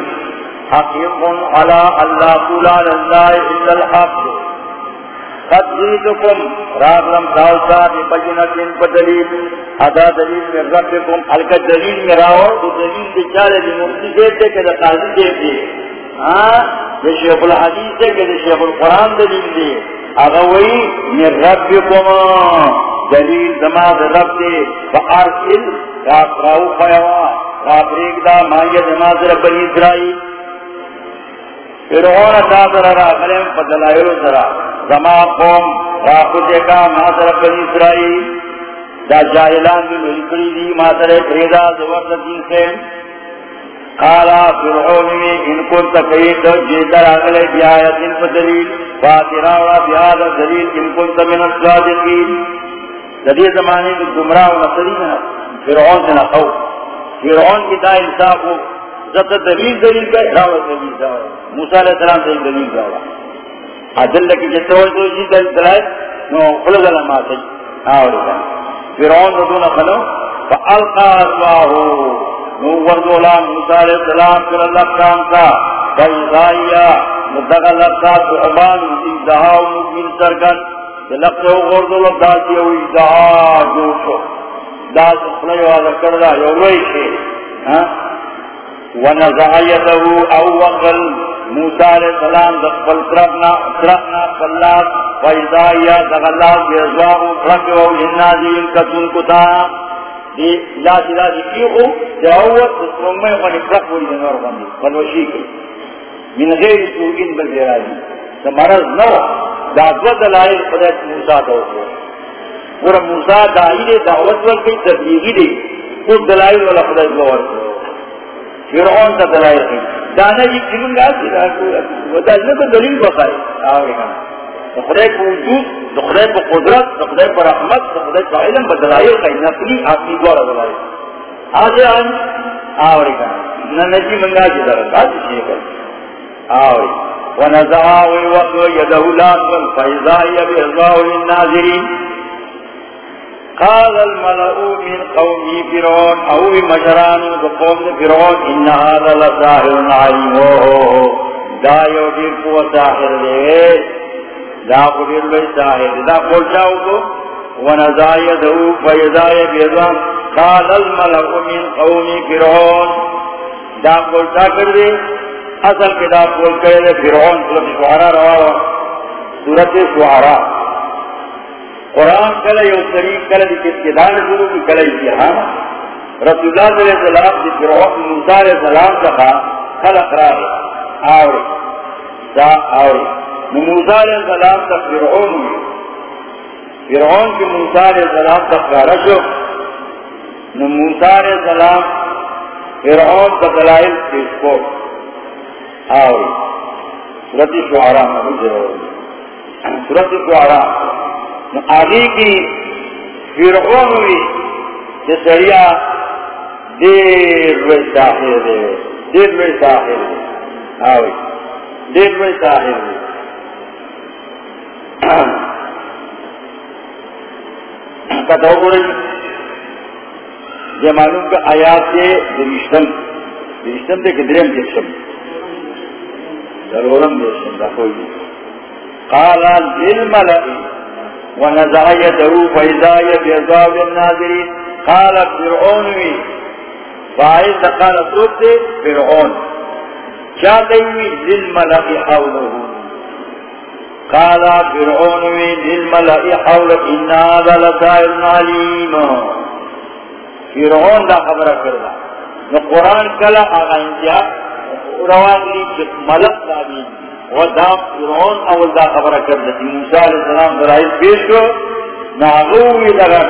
حقیق علا اللہ قول علی اللہ الا الحق. قد جیتکم راغلم داوتا بی بجنت ان پر دلیل ادا دلیل میں ربکم حلکہ دلیل میں راو تو دلیل بچارے دی مفتی دیتے کہ قاضی دیتے ہاں دا شیخ الحدیث ہے کہ شیخ القرآن دلیل دے اگوئی من ربکم دلیل دماغ رب دے فارسل راقراو خیوان فابریک دا مائیہ جماعت ربنی اسرائی فرعون تاثر را قلم فدلائر سرا. زما قوم راقود کا مات ربنی اسرائی دا جاہلان بھی ملکڑی دی ماتر پریدا زورد دین سے. قالا فرعون میں ان کو تقید جیدر اگلے بیایت ان پر دلیل فدلیل فاتراوا بیاد دلیل ان کو تمن الصادقین جدید زمانے میں گمراہ و نصری فرعون سے نہ فرعون کی دا انصاف ہو زد دلیل دلیل کا دعوت دلیل دعوت موسیٰ علیہ السلام سے دلیل دعوت عدل کی جتے ہوئے تو اسی دلیل دلائے نو خلق علماء سے آوری کا فرعون دون خلو فالقا اسواہو نو وردولا موسیٰ علیہ السلام کر اللہ کام کا فیضائیا مدغل لکا سعبان ازدہاو مبین سرگن لکتے ہو غردولا داتی ہوئی۔ ازدہا جوشو داد اخلی والا کردا یووی شی ونزعیته او وقل موسیٰ علیہ السلام دقبل ترقنا ترقنا فاللات فائدائیا دغلات بیزواغو ترقو جنازین کتون کتا دی لا سلا دی کیخو دی اوت سرمی خونی ترقو جنور خونی من غیر سوگین بزیرازی سمرز نو دا دو دلائل خدایت موسیٰ دوکو پورا موسیٰ دائی دعوت والکی تبلیغی دے خود دلائل والا خدا اس فرعون کا دلائل کی دانا جی کیوں گا تو دلیل بخائے آوے کنا خدای کو وجود خدای کو قدرت خدای پر رحمت خدای کو علم بدلائے کا نقلی آدمی دوارا بدلائے آج آن آوے کنا نہ نجی منگا جی دارا آج چیئے کر آوے ونزعاوی وقت یدہو لاتن فیضائی بإرضاو للناظرین. قال الملأ من قوم فرعون او مجران قوم فرعون ان هذا لساحر عليم. دا یو دیر کو ساحر دے دا قدر لئی ساحر دا قول جاؤ کو ونزايده فيزاي بيضان قال الملأ من قوم فرعون. دا قول جاء دے اصل کے دا قول کرے فرعون سورت شعراء روا سورت شعراء. قرآن کل یو سریف کل دی کتدان شروع کی کل اتحان ہاں؟ رسول اللہ صلی اللہ علیہ وسلم دی فرعون موسیٰ علیہ السلام تخا کل اقرار آوری۔ دا آوری۔ موسیٰ علیہ السلام تخ فرعون ہوئی۔ فرعون کی موسیٰ علیہ السلام تخ رشو موسیٰ علیہ السلام فرعون کا دلائل پیش کو۔ آوری۔ سورت شعراء میں ضرور سورت شعراء۔ آگے کی فرعون ہوئی جسریا دیر وی ساحر دے دیر وی ساحر دے. آوئی دیر وی ساحر دے. کتاو گوڑی یہ معلوم کا آیات سے درشتم. درشتم دے کدریم درشتم. ضرورم درشتم دا کوئی قالا للملئی ونزع يده فإذا يبيضا بالناظرين قال فرعون وي فائد قال صوت فرعون. شاكيوي للملأ حوله. قال فرعون وي للملأ حوله. إن هذا لسائر عليم. فرعون دا خبر کردا نو قرآن کلا آغا انتیا روان لی ملک دابین ودا فرعون اول دا خبر کر دی موسی علیہ السلام درائز پیش کو ناغوی لگر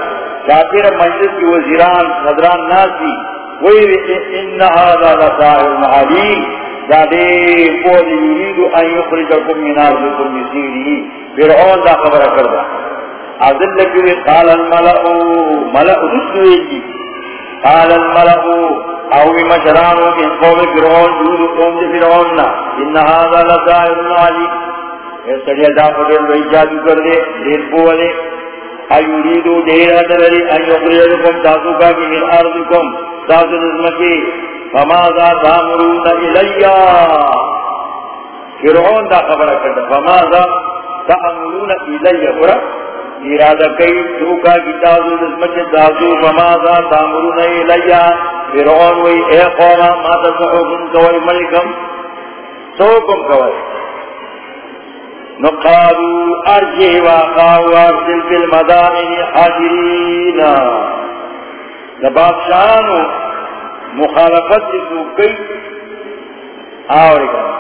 کافر مجلس کی وزیران، صدران ناسی. وی ان هذا لساحر علیم. دا دے قول یرید ان یخرجکم من ارضکم بسیری فرعون دا خبر کر دا اذن لکی قال الملأ، ملأ رسوی قال الملأ او مشرانو من قوم فرعون جود قوم دی فرعون. ان هذا لسائر علی اے سڑیا دا پڑے وہی جادو کر دے دیر پوالے ایوریدو دیر ادلری ان یقریدکم تاسو کا کی من ارضکم تاسو نظمکی فماذا تامرون الیا فرعون دا خبر کرتا فماذا تامرون الیا برا ارادہ کئی چوکا کی تازو نظمت تازو فماذا تامرون الیا فرعون وی اے قوما، ما تسحوکم کوئی ملکم؟ سوکم کوئی۔ نقالو ارجه واقاو ارسل فی المدائن حاجرین۔ نبادشاہانو مخالفت جسو کئی آوری کنا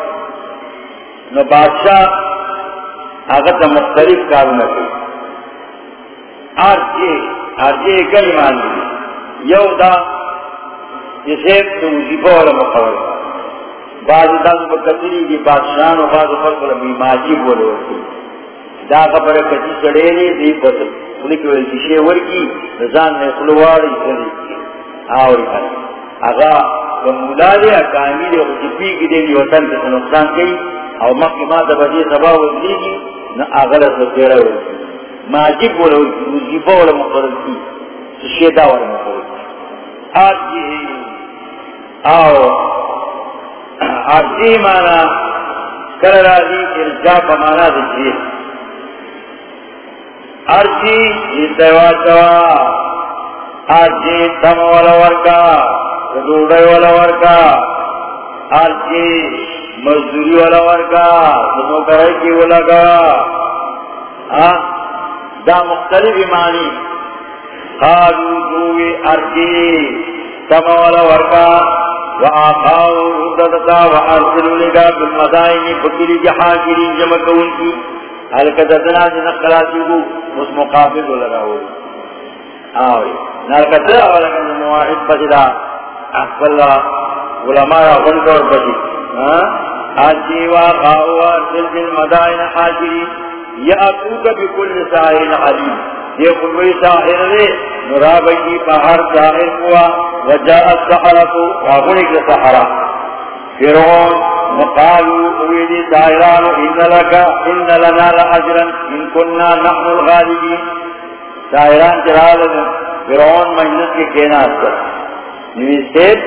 نبادشاہ اگر مختلف کارو کئی۔ ارجه ارجه کئی مان دی یو دا جسے تو مصیبہ والا مقابل بعض داس بکتری دی بادشاہان و بعض فرق والا بیماجی بولے ورکی دا خبر کتی چڑے لی دی بس۔ خلق والکشے ورکی رزان نے خلواری سلی آوری کھانا اگا مولا دے اکامی دے خجبی کی دے وطن کے نقصان کئی۔ او مقی ما دبا سبا وزلی کی نا اغلا سکیرہ ورکی ماجب والا ورکی مصیبہ والا مقابل کی شیدہ والا مقابل کی آج یہ آو عرضی مانا. کل راضی ارجا پمانا دیجیے عرضی اتوا جی، جی، چوا عرضی جی، تم والا ورکا. ڈوڑے والا ورکا. عرضی مزدوری والا ورکا. تمہوں کرے کی وہ لگا دا مختلف معنی قالو دوی عرضی تم والا ورکا. وآخاو رددتا وآرسلو لگا بالمدائنی فکری کی حاکرین جمع کون کی. حلکہ ددنا جنہ خلاسی کو اس مقابل لگا ہو آوئی نالکہ تر اولا مواحد بسدا احفل اللہ علماء غنکر بسی حاجیوا خاوا سلسل مدائن حاجری یا اکوکا بکل ساہر علیم. یہ قلوی ساہر دے نرابی پہر ساہر ہوا وجاء السحرتو وابنک سحرہ. فرعون وقالوا اویدی ساہرانو ان لکا ان لنا لعجرا ان کننا نحن الغالبین. ساہران چرال فرعون مجلس کے کینات کر نویسیت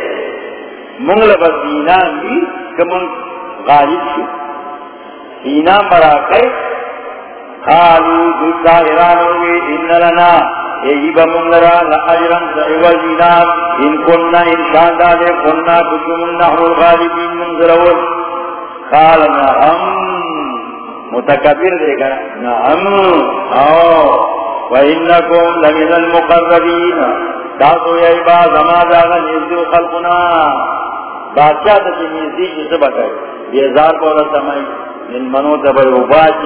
منگل بس دینان بھی کمن غالب شو سینا مرا کئی قالو دوتا ایرانوی ان لنا ایجی بمنگلرا لأجرن سعوزینا ان کننا انسان دادے کننا کچمن نحو الغالبین منظرور قال نعم. متکبر دے گا نعم. آو. وإنكم لمن المقربين. تاسو یا عباد اما داغا نزدو خلقنا. بادشاہ تی نیزدی کی سبا کئی بیزار بولا سمائی. من منو تا بھئی عباد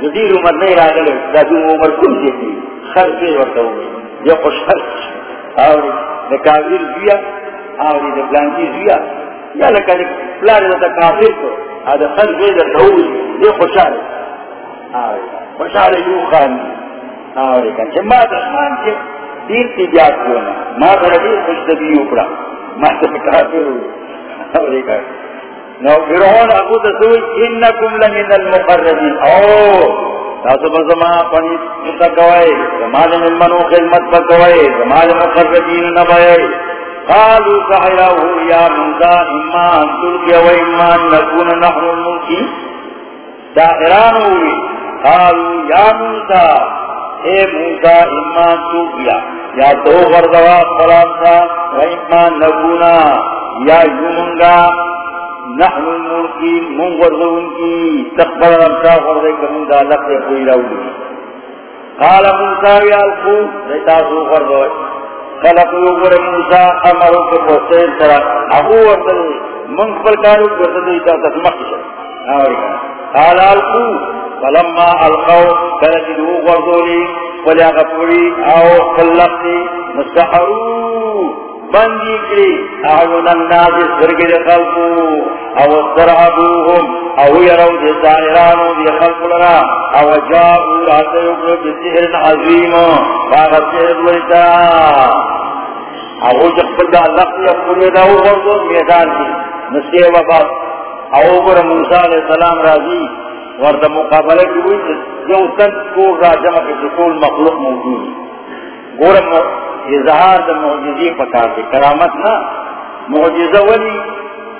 دیا جو دیر عمر نہیں را گلے دا دو عمر کم دیتی خر دیر ورطا ہوئی جو خوش خر آوری دا کافر دیا آوری دا دیا یا لکا پلان دا کافر کو۔ آدھا خر دیر ورطا ہوئی۔ یہ خوشحال آوری خوشحال یو خان۔ آوری کن چھ ما دا خان دیر تی بیاد کیونا ما دا خوش تبی اپڑا ما دا کافر ہوئی۔ آوری کن نو فرعون ابو تسوی انکم لمن المقربین. او، تاسو بزما پنی متکوائی زمان من منو خدمت بکوائی زمان مقربین نبائی قالوا سحره یا موسیٰ، اما ان تلقی و اما ان نکون نحن الملکی داخران ہوئی قالوا یا موسیٰ، اے موسیٰ، اما ان تلقی یا دو غردوا سلام تھا و اما نکونا، یا یومنگا نحن الملکی، من ورزون کی تقبل رمسا ورزے کمون دا لق دے کوئی رولی قال موسیٰ وی الفو دیتا سو ورزوئے خلق یوگر موسیٰ، امرو کے پوستین سرا، ابو ورزل من قبل کارو ورزل دیتا تسمق شد قال الفو فلما القو فلجدو جی ورزولی فلیاغفوری او خلقی مستحرو۔ بندی کری اعیون الناس سرگ سرگل خلقو، او سرعبوهم او یرو دی سائرانو دی خلق لنا، او جاؤو راتا یکرو دی سحر عظیم فاغت سحر لیتا او جخبر دا لقت یقبر دا او غرزو میدان کی، نسیح وفات او گر موسیٰ علیہ السلام راضی، ورد مقابلہ کی ہوئی، جو تن کو راجمہ کی سکول مخلوق موجود۔ گورم اظہار دا معجزی پکار دے. کرامت نا معجزہ ولی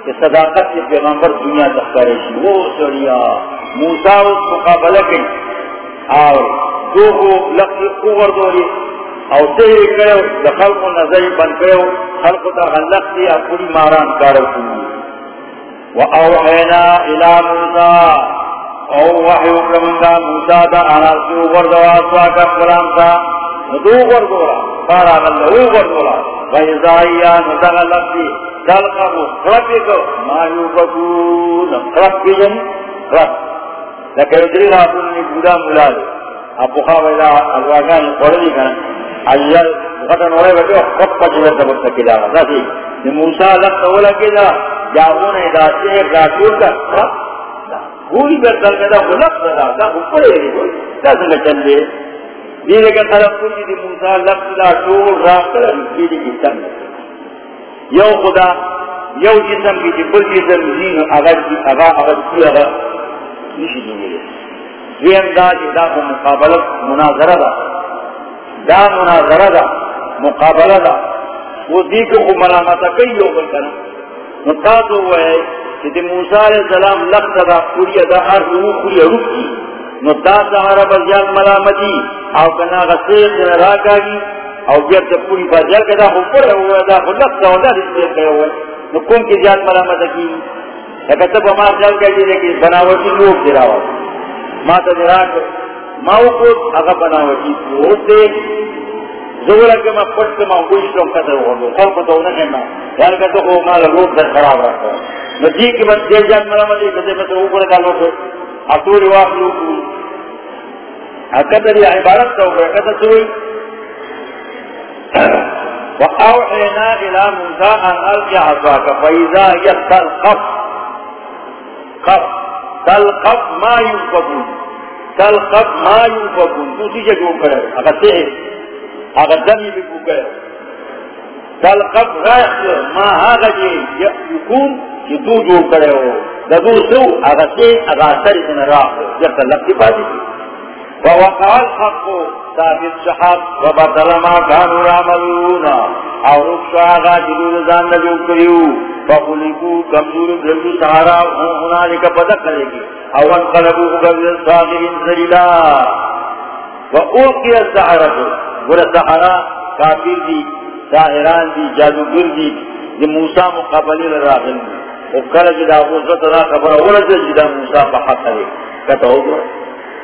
کہ صداقت کے پیغمبر دنیا تخکارے شی. وہ سڑیا. موسیٰ اس مقابلہ کی اور دو کو لقی اوور دوری. او تیرے کرو دا خلق و نظری بن کرو خلق دا غلق دی اپنی ماران کارو کنی و اوحینا الى موسیٰ. او وحی اکرمنگا موسیٰ دا. انا سی اوور دو کا کلام تا. دو اوور دورا بارا غلق اوور دورا ویزائیا ندغ لفظی دلقبو ما یوبکون خلق جن خلق لکه دری راتون بودا ملال ابو خواہ الواغان قرلی کنا ایل غطن ہوئے بچو خط پچھلے دبر سکیلا غزا سی موسیٰ لفظ اولا کیلا جاؤن اداسی راتون کا کوئی برسل کدا خلق دا دا اوپر ہے کوئی دا سنگا چل دے دیلے کا طرف کنی لفظ دا شور یو خدا، یو جسم کی بل جسم زین اگر کی اگر کی دا مناظرہ دا۔ دا مناظرہ دا مقابلہ دا۔ وہ دیکھو کو ملامتا کئی یو بل کنا نتاتو وہ ہے کہ دی موسیٰ علیہ السلام لفظ دا پوری، دا ہر رو پوری روح کی۔ نتا سہارا بزیان ملامتی. او کنا غصیق راکا گی او بیا ته پوری بازار کې دا خبر او دا خلک دا ودا دې کوي نو کوم کې زیات مرامت کی. لکه ته په ما خیال کې دې کې بناوټي لوک دی ما تا دراک ماو کو اگا بنا وچی پوت دے زورا کے ما پٹ کے ما گوش کم کتا ہوگا خلق تو نکھنا یار کتا ہو مالا روک در خراب رکھا نجی کی بس دے جان ملا ملی کتے میں تو اوپر ڈالو کو اتوری واقع لوکو یہ عبارت تو ہوگا کتا سوئی وأوحينا إلى موسى أن ألقي عصاك فإذا هي تلقف قف تلقف ما ينفقون تلقف ما ينفقون دوسری جگہ کرے اگر سحر اگر دمی بھی کرے تلقف رائح ما هذا جي يكون يدو جو کرے ہو۔ دو سو اگر سحر اگر سر من راح جب تلقف کی باتي ووقع الحق ثابت شحاب وبدل ما كانوا يعملون۔ او رکشو آغا جلول زان نجو کریو۔ فقلقو کمزور بلدو سہارا هنالک پدک کرے گی۔ او انقلبو قبل صاغرین زلیلا وقوقی السحرتو گر سحرا کافر دی، ساہران دی، جادوگر دی دی موسیٰ مقابلی لراغن دی۔ وکر جدا غزت را خبر ورد جدا موسیٰ بحق کرے کتا ہوگا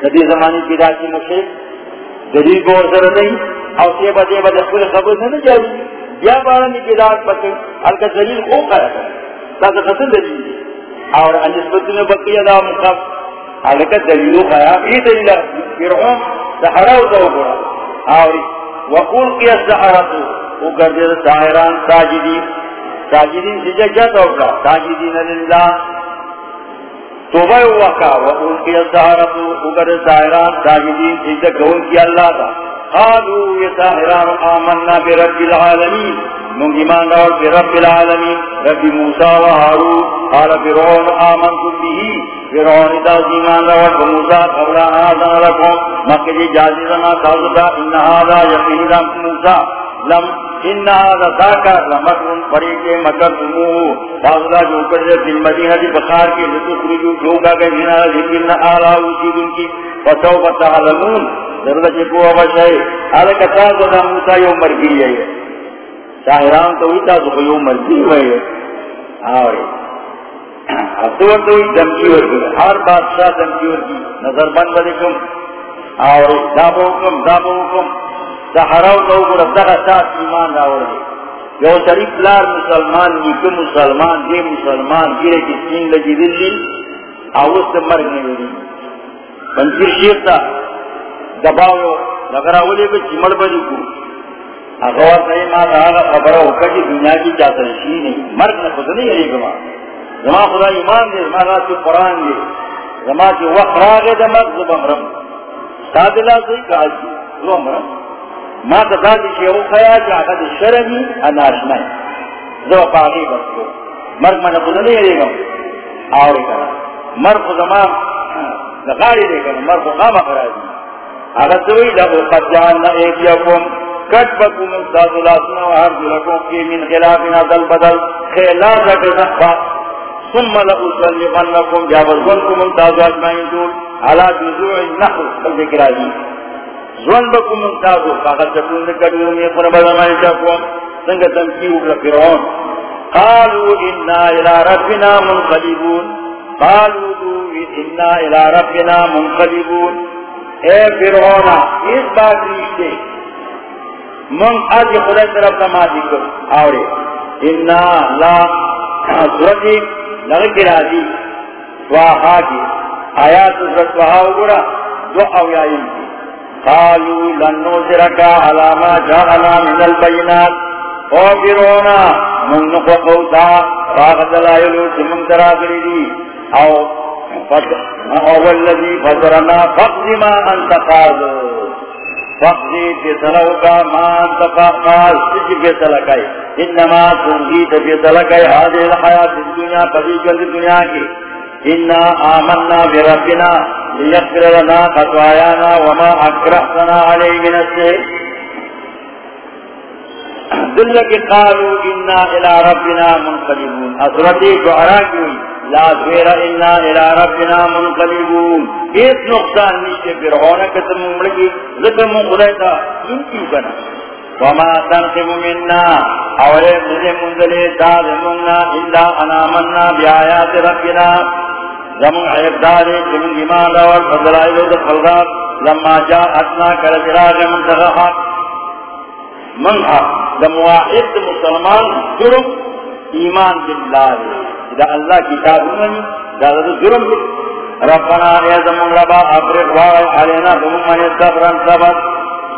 ندی زمانی کی راکی مشرک دلیل کو ورسر نہیں اور سی بدے بدے پھول خبر سے نہ جاوی یا بارا نی کدار پکے الکا دلیل کو کرا تاکہ قتل دلیل اور انسبت میں بقیہ دا مقاب الکا دلیل خیا یہ دلیل فرعون سحرا و تو اور وقول کی السحرات وہ گردے ساحران، ساجدین. ساجدین سے کیا تو ساجدین للہ۔ توبہ وقا وقل کی الزہرت اگر زائران ساجدین عزت کون کی اللہ دا قالوا یہ ساہران آمنا برب العالمین۔ من ایمان دور برب العالمین۔ رب موسیٰ و قال فرعون، آمنتم به۔ فرعون دا ایمان دور موسیٰ، قبل آذن لکم۔ مکہ جی جازی زنا تاوزتا انہا دا یقین دا موسیٰ، لم ان هذا ذاك لمكر فريق مكر تمو فاضلا جو کر دل مدینہ دی بخار کے لتو خرجو جو گا گئے ہنا ذکر نہ اعلی وجود ان کی فتو بتعلمون درد کے کو وشے ہر کتا تو دا موسی یوم مر گئی ہے شاہران تو ایتا تو یوم مر گئی ہے اور اب تو تو دمکی ورگی ہر بادشاہ دمکی جِی ورگی نظر بند ودکم اور دابو حکم دابو حکم سہراؤ تو دغا ساتھ ایمان راوڑ دے یو شریف لار مسلمان، نیکو مسلمان، دے مسلمان گرے کی سین لگی دلی، آوست مرگ نے ویلی پنچیر شیر تا دباو لگرا ولے کو چمڑ بجو کو. اگوار نہیں ما آگا خبرہ ہو کر دنیا کی جاتا شی نہیں. مرگ نہ خود نہیں ہے گما. زما خدا ایمان دے، زما رات قرآن دے. زما کی وقت راگے دا مرگ زبم رم سادلہ سے کہا جی زبم رم ما تا دی شیعو خیا جا آگا شرمی اناشنائی زو پاگی بس کو مرگ من خود نہیں رے گا آوری کرا مرگ خود ما لغاری دے گا مرگ خام اخرا دی آگا سوئی لگو قد جاننا ایک یکم کٹ بکو من ساز لاسنا و حرد لکو کی من خلافنا دل بدل خیلان رکر نخفا ثم لگو سلی غنکم جابزونکم من ساز اجمعین دول علا جزوع النحو بل ذکر آجی زون فاقت میں سنگا تنکیو قالوا انا الى ربنا منقلبون. قالوا انا الى ربنا منقلبون. اے فرعون اس بات ریشتے من آج خدا طرف نمازی آورے انا لا سورتی راضی سواہا کی آیات سواہا دو قالوا لن نوزرك على ما جاءنا من البينات. وفرونا من نقوطا فاقد لا يلوز من تراغري او او الذي فضرنا؟ فقد ما انت قال فقد بسلوك ما انت قال سج بسلكي انما تنجيت بسلكي هذه الحياة الدنيا قبيل الدنيا. کی انا آمنا بربنا. ليغفر لنا خطايانا وما اكرهتنا عليه من الشيء دلك قالوا انا الى ربنا منقلبون اصرتي شعراء لا زوير انا الى ربنا منقلبون۔ اس نقصان نیچے فرعون کتم ملکی ذکر من خدایتا انکی بنا۔ وما تنقم منا اولے مجھے منزلے تاظمنا الا انا مننا بیایات ربنا۔ زمون عیبدار جمون ایمان راول فضلائلو دا خلقات، لما جا اتنا کل جراغ من تغحق من حق دا مواحد مسلمان جرم، ایمان باللہ. دا اللہ کتاب منی دا دا جرم ربنا یا زمون ربا، افرق وائی علینا زمون منی صبرن صبر،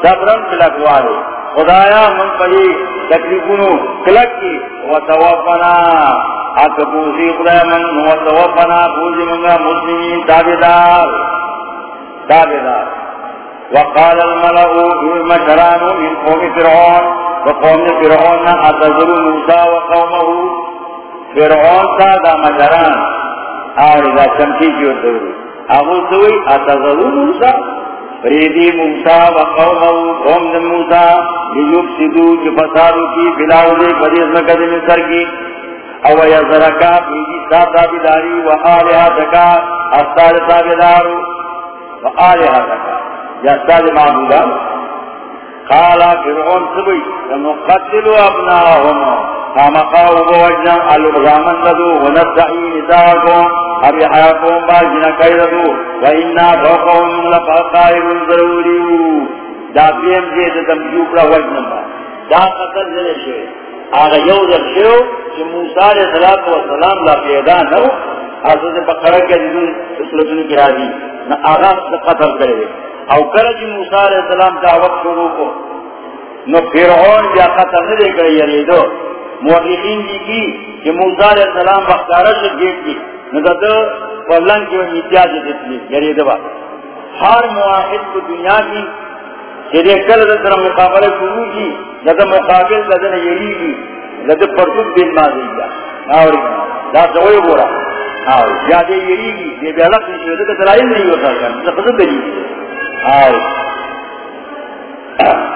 صبرن کلک وائی خدایا من پہی تکلیفونو کلک کی. وتوفنا. حق بوزی خدای من. وتوفنا بوزی منگا مسلمین تابدار. تابدار. وقال الملأ مشران من قوم فرعون. وقوم فرعون اتذر موسى وقومه. فرعون تا دا مشران آوری دا چمکی کی اتوری اغل سوئی اتذر موسى. فریدی موسیٰ و قومو قوم دن موسیٰ لیفسدو جو فسادو کی بلاوزے فریض مکد مصر کی او یزرکا فریدی سات تابداری و آلہا تکا استاد تابدارو و آلہا تکا یا استاد معبودا قالا فرعون سبی لنقتلو نقتلو ابناهم خامقاو لدو نساکم با جنا کئی و انا ضروریو دا پیم تمجیو پرا وجنا با دا قتل شوئے آگا یو شو موسیٰ علیہ السلام لا پیدا نو حضرت کے کی راضی. نا قتل کرے او کرج موسیٰ علیہ السلام دعوت شروع کو. نو فرعون بیا قتل دے کرے دو محققین کی کہ موسیٰ علیہ السلام بختارہ سے گیٹ کی پلنگ کی امتیاز دیتی یعنی دبا ہر مواحد کو دنیا کی یعنی کل در مقابلہ شروع کی لدہ مقابل لدن یہی کی لدہ پرسود بن ماضی گیا آوری دا سوئی بورا آوری زیادہ یہی کی یہ بیلق نہیں ہوتا کہ دلائل نہیں ہوتا کن لقصد دلیل؟ آوری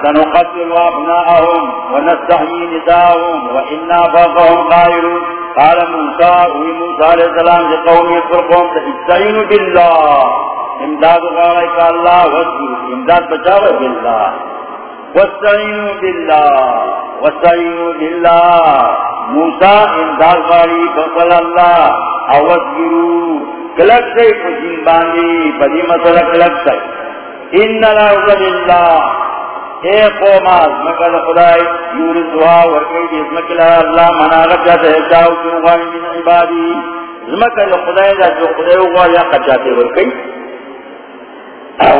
سنقتل ابناءهم ونستحيي نساءهم وإنا فوقهم قائلون. قال موسى وموسى عليه السلام لقوم يفرقهم استعينوا بالله. امداد غارك الله واسجروا امداد بچاوه بالله. واستعينوا بالله. واستعينوا بالله. موسى امداد غاري بقل الله او واسجروا کلک سے پسین باندی، بدی مسئلہ کلک سے ان الارض للہ اے قومات مکل خدای یورز دعا ورکی دیز مکل اللہ منا مناغت جاتے ہے چاہو چنغانی من عبادی. زمکل خدای دا، جو خدای ہوا یا قد جاتے ورکی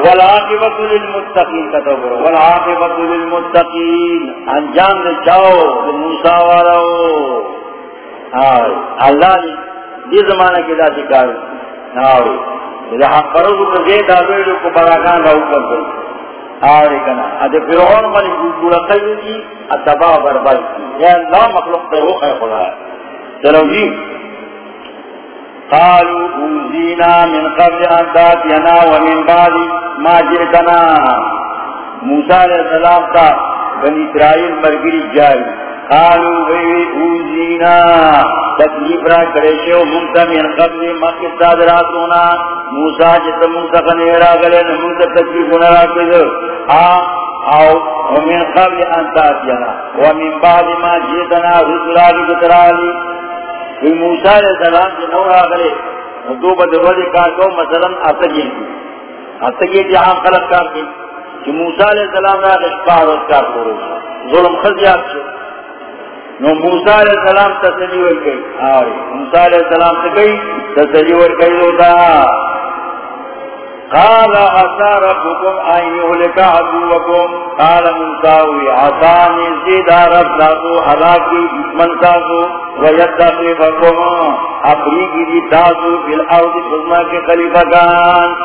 والعاقبت للمتقین کتبر والعاقبت للمتقین. انجام دے چاہو دے موسیٰ والاو اللہ نے دی زمانہ کی دا سکار ناوری دے حق پرزو پر زید آدوئے کو براکان راو پر آرے کنا ادھے فرعون من گوڑا قیو کی اتبا برباد کی. یا اللہ، مخلوق دے روح ہے خدا. چلو جی. قالو اوزینا من قبل انداتینا ومن بعد ما جئتنا. موسیٰ علیہ السلام تا بنی اسرائیل مرگری جاری. قالوا وی اوزینا تکلیف را کرشو منتا من قبل مکہ صادراتونا موسیٰ جتا منتا خنیرا گلے نمونتا تکلیفونا را کرشو او ومن قبل ان تاتینا ومن بعد ما جیتنا رسولا کی کترالی وی موسیٰ علیہ السلام کی نورا گلے دو بدرولی کارکو مثلا اتگین کی اتگین جہاں خلق کار کی کہ موسیٰ علیہ السلام را اشپار اس کار کرو ظلم خزیات چھو نو موسیٰ علیہ السلام تسلی ورکی آوری موسیٰ علیہ السلام تکی تسلی ورکی دوتا قال عطا ربكم ان يهلك عدوكم. قال موسى عطاني زيد رب ذاتو حلاكي من تاسو ويتخلفكم افريقي دي تاسو في الارض خزما کے خلیفہ کان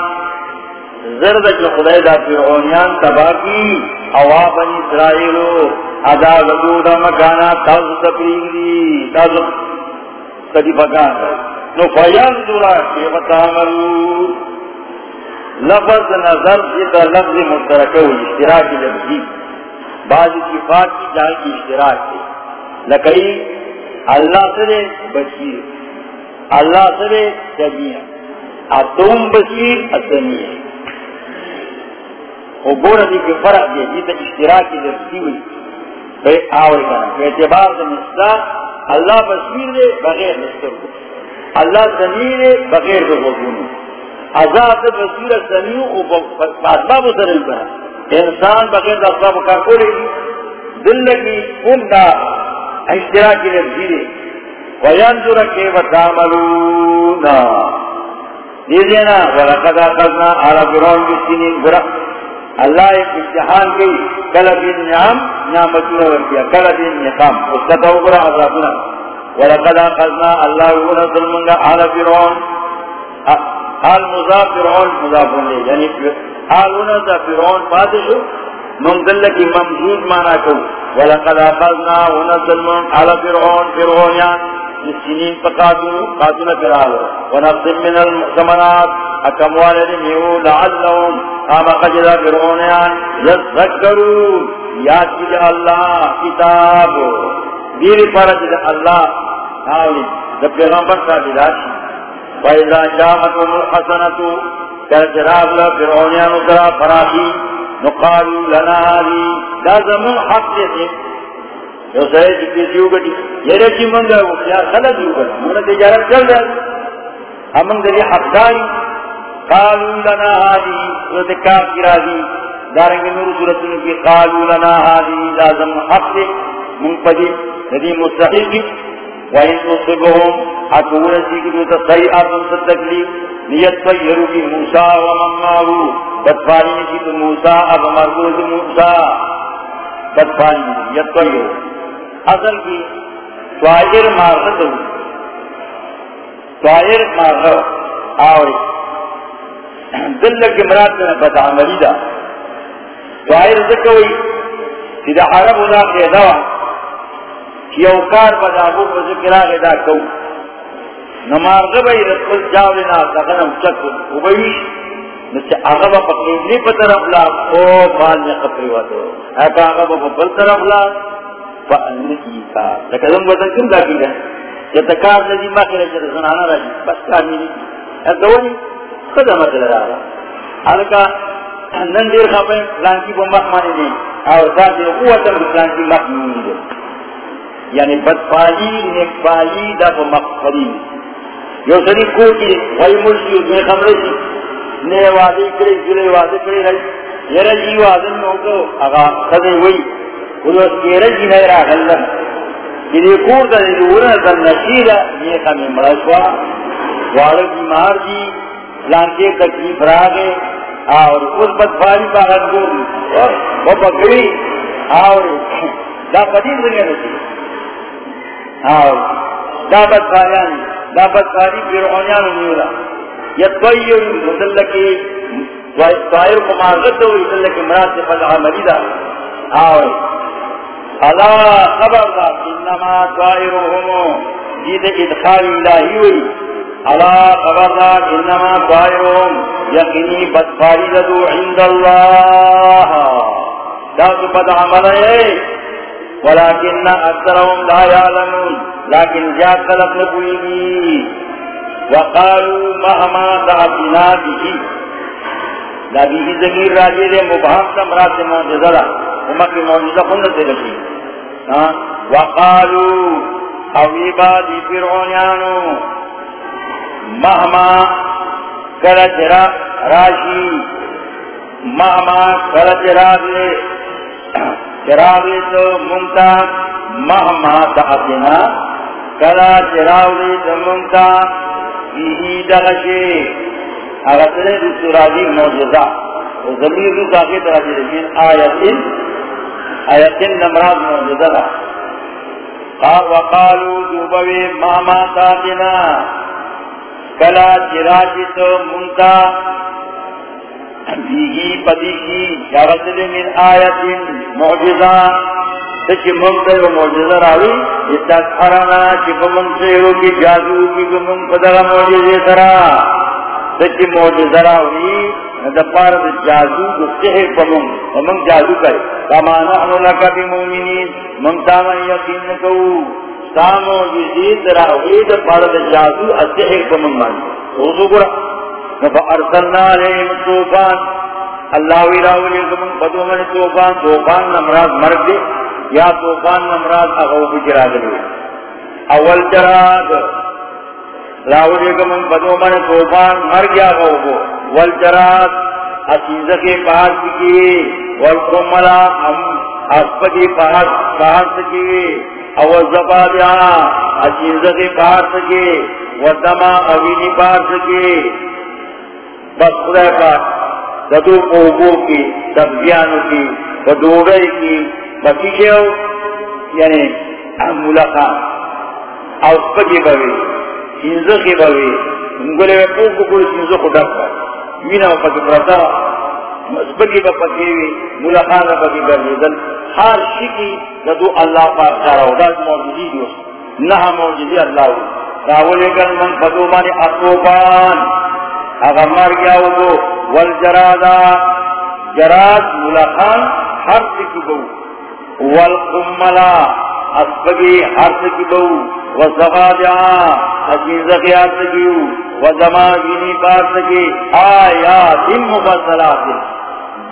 زرد جو خدای دا فرعونیان تباکی اوا بنی اسرائیلو. ادا لدو دا مکانا تفریق دی نو فیان دورا لفظ نظر جتا لفظ مشترکہ ہوئی اشتراک لفظی. بعض اتفاق کی جائے کی اشتراک لکئی اللہ سے بشیر. اللہ سے سمیع اتوم بشیر اسمیع وہ گورا دی کہ فرق دے جیتا اشتراک لفظی ہوئی. بے آوری کنا اعتبار دا اللہ بشیر دے بغیر اللہ سمیع بغیر دو غبونو عذاب اسباب سرل انسان بغیر دا اسباب کار کو لے دل لگی ام دا اشتراکی لفظی وینظر کیف تعملون. دیدینا ولقد اخذنا على فرعون بالسنين اللہ ایک امتحان کی، کل دین نعم نعمتنا ورکیا کل دین نقام، اس کا تو برا عذابنا ولقد اخذنا اللہ ونزل منگا على فرعون۔ حال مضاف فرعون مضاف لے یعنی حال ونزل فرعون فاتشو منزل کی ممزود مانا کو ولقد اخذنا ونزل من على فرعون فرعونیان سنین فقاتو قاتونا فرعون. ونفس من الزمنات. اکموال دمیو لعلهم آما قجد فرعونیان یذکرون. یاد کی اللہ کتاب. دیر پارا جد اللہ آولی جب پیغمبر کا دلاشی وَإِذَا جَاءَتْهُمُ الْحَسَنَةُ كَالْجَرَابْ لَفِرْعُونِيَانُ ذَرَا فَرَاحِي نُقَالُوا لَنَا هَذِي دا زمون حق دیتے جو سرے جبی دیو گٹی یہ رچی منگا وہ کیا خلق دیو گٹی منگا تجارت چل رہا ہے ہم منگا دی حق داری قالوا لنا هذه صورت کافی راضی دارنگی نور صورتوں کی قالوا لنا هذه، دا زمون حق دی. منفجی ندی مستحقی وَإِن تُصِبْهُمْ حَكُورَ سِكِدُوتَ سَيْئَةٌ سَتَّكْلِيمٌ لِيَتْفَيَّرُوا بِمُوسَى وَمَنْ مَعَهُ بدفاری نشید موسیٰ اب مرگوز موسیٰ. بدفاری نشید یتفیر اصل کی توائر مارغت ہو توائر مارغت آوری۔ دل لکی مراد میں بدعملی دا۔ توائر ذکوئی سیدہ عرب اللہ قیدہ یوکار بدابو پر ذکر آگے دا کو۔ نمارغ بھئی رسول جاولینا تغنم چکو وبیش نچے آغا با قیدنی پا طرف او بال میں قطری واتو۔ ایپا آغا با بل طرف لا۔ فأنی کار لیکن دم وزن کم دا کی رہا یا تکار نجی ماکی رہا چیتا بس کار نہیں ایسا دونی خدا حالکا نن دیر خواہی لانکی با مخمانی نہیں اور ذات دیر قوتا لانکی مخمانی نہیں یعنی بدفالی نکفالی دا پا مقفری یو سنی کو کی وی مرشی اس میں خمرے سی نئے وعدے کرے جلے وعدے کرے رہی یہ رجی وعدن میں ہوتو اگا خدے وی کلو اس کے رجی نئے را کور دا دیورا دا نشیدہ یہ خمی مرشوا وعدے بیمار جی لانکے تکلیف راگے اور اس بدفالی پا غلن وہ پکڑی اور دا قدیم دنیا نسی دابت فاریانی دابت فاری فرعونیان نیولا یتویر مدلکی طائر کو معرضت ہوئی مدلکی مراد سے فضع عملی دا آوئی علا خبر انما طائرهم جید ادخال الہی ہوئی. علا خبر انما طائرهم یقینی بدفاری لدو عند اللہ. دا بد عمل ہے. ولكن أكثرهم لا يعلمون لكن جاء خلق نبوئي وقالوا مهما دعتنا به. لا به زمیر راجی دے مبہم سمرات سے امکی معجزہ خند سے لکی ہاں؟ وقالوا اویبا دی فرعونیانو مهما کرچ راشی مهما کرچ راجی چراوی تو منتا مہما تاتنا کلا چراوی تو منتا بیہی دغشی اگر دی سراجی موجزہ و ضمیر رو تاکی تراجی رجین آیتن آیتن نمراض موجزہ قال وقالو دوبوی مہما تاتنا کلا چراجی تو منتا. بیہی پدیشی یغسل من آیت معجزہ تچی منتر و معجزہ راوی. اتاک حرانا چی فمنترو کی جادو کی فمن پدغا معجزہ سرا تچی معجزہ راوی. ندپار دا جادو دا سحر فمن فمن جادو کرے کما نحن لکا بمومنین من تامن یقین نکو. سامو جزید راوی دا پار دا جادو السحر فمن من روزو گرہ فارسلنا علیہم توفان اللہ ویراولی زمان بدو من توفان توفان نمراض مرگ دے یا توفان نمراض اغو بجراد لے اول جراد راولی کا من بدو من توفان مر گیا گو گو والجرات اسیزہ کے پاس کی والقملا اسپدی پاس پاس کی او زبادیا اسیزہ کے پاس کی ودما اوینی پاس کی بس خدا پاس ددو پوگو کی سبزیانو کی، بدوڑے کی بکیشیو یعنی ملاقات او سپدی بوی سینزو کی بوی انگولے میں پوک کو سینزو کو ڈکا مینا پکی پرتا سپدی با پکیوی ملاقات با پکی بردن ہر شکی جدو اللہ پاک سارا ہو دا موجودی جو نہا موجودی اللہ ہو راولے کن من بدو مانی اطوبان اگا مر گیا ہو تو والجرادا جراد ملاقات ہر شکی بو. والقملا اسپگی حرس کی بو و زغادیا حجیز خیات سکیو و زماغینی بار سکی آیات مفصلات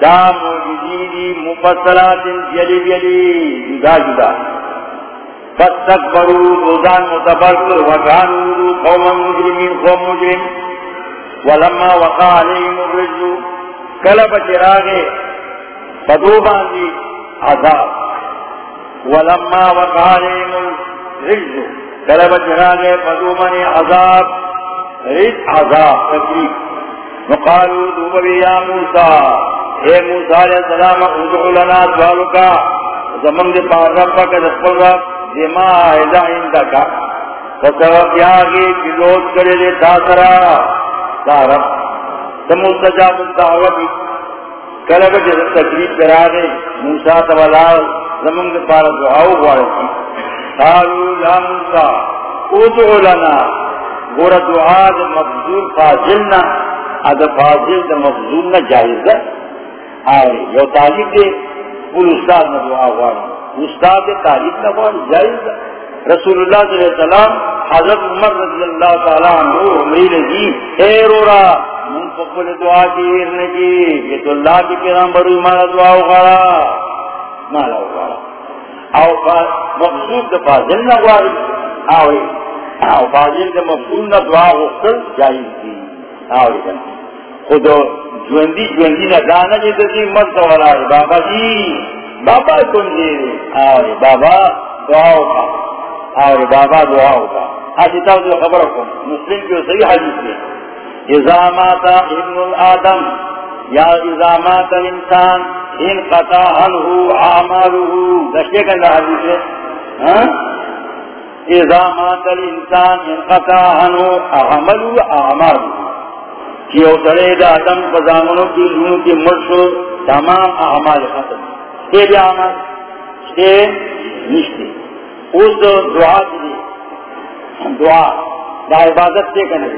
دا موجودی مفصلات جلی جلی، جدا جدا۔ فستکبرو روزان متبرکر وکانو قوم مجرمین، قوم مجرم۔ ولما وقع علیہم الرجو کلب چراغے بدوبان دی عذاب۔ ولما وقالهم الرجز طلب جراغ فدومن عذاب رج عذاب تکلیف نقالوا دوبوی یا موسیٰ اے موسیٰ علیہ السلام ادعو لنا سوالکا زمن دے پار رب کا دسپل رب دیما آئیدہ اندکا فسواب یاگی جلوت کرے دے تاثرا تا رب. سمستجاب الدعوت کلب جرد تکلیف کراغے موسیٰ تولال زمن کے پارا دعاو بارکی قالو یا موسیٰ، ادعو لنا۔ گورا دعا دا مفضول فاضلنا ادا فاضل دا مفضولنا جائز ہے۔ آئے، یو تعلیب دے۔ پول استاد نا دعا بارکی استاد دے تعلیب نا بارکی جائز ہے۔ رسول اللہ صلی اللہ علیہ وسلم، حضرت عمر رضی اللہ تعالیٰ عنہ عمری جی، لگی اے رورا من پپل دعا کی ایرنے کی جی، یہ تو اللہ کی پیغام بڑی مانا دعا اگارا مالا اگارا او مقصود دا فاضل نگواری آوی او فاضل دا مقصود نا دعا غفتل جائز دی آوی کن خود جوندی جوندی نا دانا جی دسی مرد والا بابا جی بابا کن جی آوی بابا، دعا ہوگا اور بابا، دعا ہوگا آج اتاو جو خبر کو مسلم کی صحیح حدیث ہے اذا مات ابن الادم یا اذا مات الانسان، ان قطع عنه اعماله. دشتے کا حدیث ہے۔ ہاں؟ اذا الانسان، ان قطع عنه اعماله اعماله. کہ او سڑے دا آدم قضامنوں کی لونوں کی مرشو تمام اعمال ختم۔ یہ بھی اعمال۔ یہ نشتے۔ اس دعا کے لیے۔ دعا، دا عبادت سے کرنے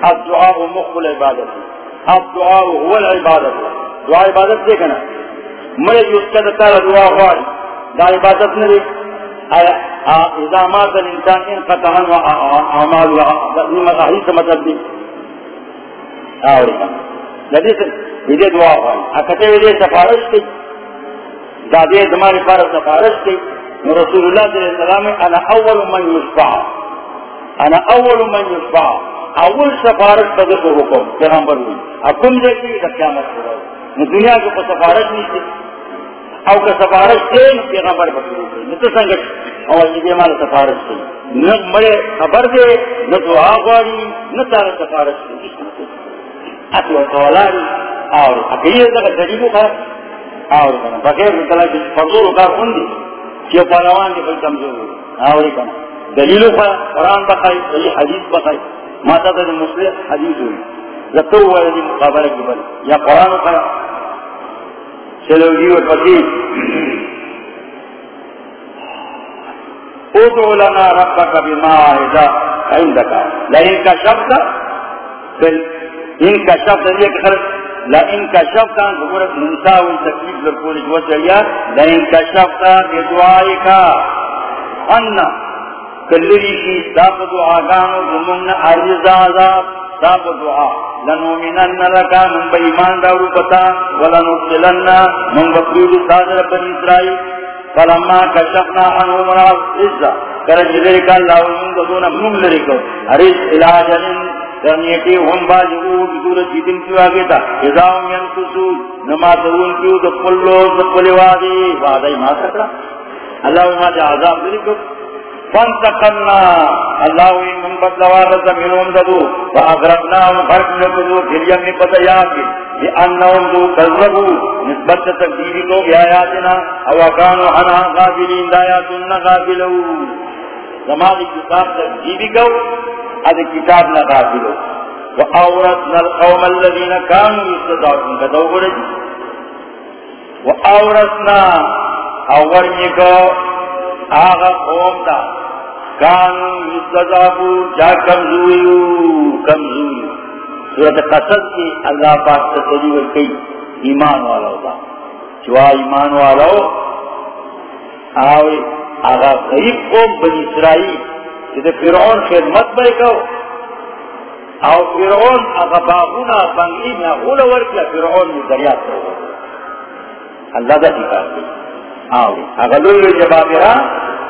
اب دعا وہ مقبل عبادت ہے۔ اب دعا وہ العبادت. دعا عبادت سے کرنا مرے جو اس کا دکھا دعا ہوا دا عبادت نے الزامات الانسان ان قطعان و اعمال و مقاہی سے مطلب دی. آوری لدی سے، یہ دعا ہوا اکتے ویدے سفارش کی. دادے زمانی پار سفارش کی. رسول اللہ صلی اللہ علیہ وسلم، انا اول من یشفع. انا اول من یشفع. اول سفارش پر کو حکم، پیغمبر ہوئی۔ حکم دیکھی کہ قیامت ہو رہا دنیا کے کو سفارش نہیں تھی۔ او کا سفارش تھے پیغمبر پر ہوئی۔ نہ تو سنگت۔ اور یہ ہمارا سفارش تھی نہ مرے خبر دے، نہ تو آغواری، نہ تارا سفارش تھی اتو سوالاری اور اکیلے تک تجیبو کا اور بغیر مطلع کی فرضور کا کن دی کہ پہلوان کی کوئی کمزور ہوئی آوری دلیلوں پر قرآن بخائی صحیح حدیث بخائی۔ ماتا تا مسلم حدیث ہوئی۔ لطو ہوا یدی مقابلہ کی بل۔ یا قرآن پر چلو جی و پتی ادعو لنا ربک بما آئیدا عندکا لئن کا شبت ان کا شبت یہ کہ لئن کشفتا حکورت منساوی تکلیف لرکولی جو چلیا لئن کشفتا بدعائی کا انا کلری کی ساپ دعاگانو زمون عرض آزاد ساپ دعا. لنومنن لکا من با ایمان دارو پتا، ولنرسلن من بقرود سادر بن اسرائی فلما کشفنا عنو مناف عزا کرج ذلك اللہ من دون من لرکو حریص علاجن درنیتی هم باجعو بزور جیدن کیو آگے تا. ازاهم ینکسو نما تون کیو دقلو دقلی وادی. وادی ما سکرا. اللہ ما جا عذاب لرکو فانتقلنا اللہ وی من بدلوار زمینون ددو فاغرقناهم فرق لکدو پھر یمی پتیاکی لأنهم دو کذبو. نسبت تقدیری کو بیایاتنا اوکانو حنا غافلین دایاتنا غافلو. زمانی کتاب تقدیری کو ادھ کتاب نہ غافلو. وآورتنا القوم الذين كانوا يستضعفون. كدو قرد جی؟ وآورتنا أورنكو آغا قوم دا. کانو یستضعفو جا کمزوریو کمزوریو. سورت قصد کی اللہ پاک تسلی ورکی ایمان والا ہوتا چوا ایمان والا ہو، آوے آغا غریب قوم بن اسرائیل، جدے فرعون خدمت بے کو او فرعون آغا باغونا، بنگلی میں غول ورکیا فرعون میں دریات کرو اللہ دا دکھار دی آوے آغا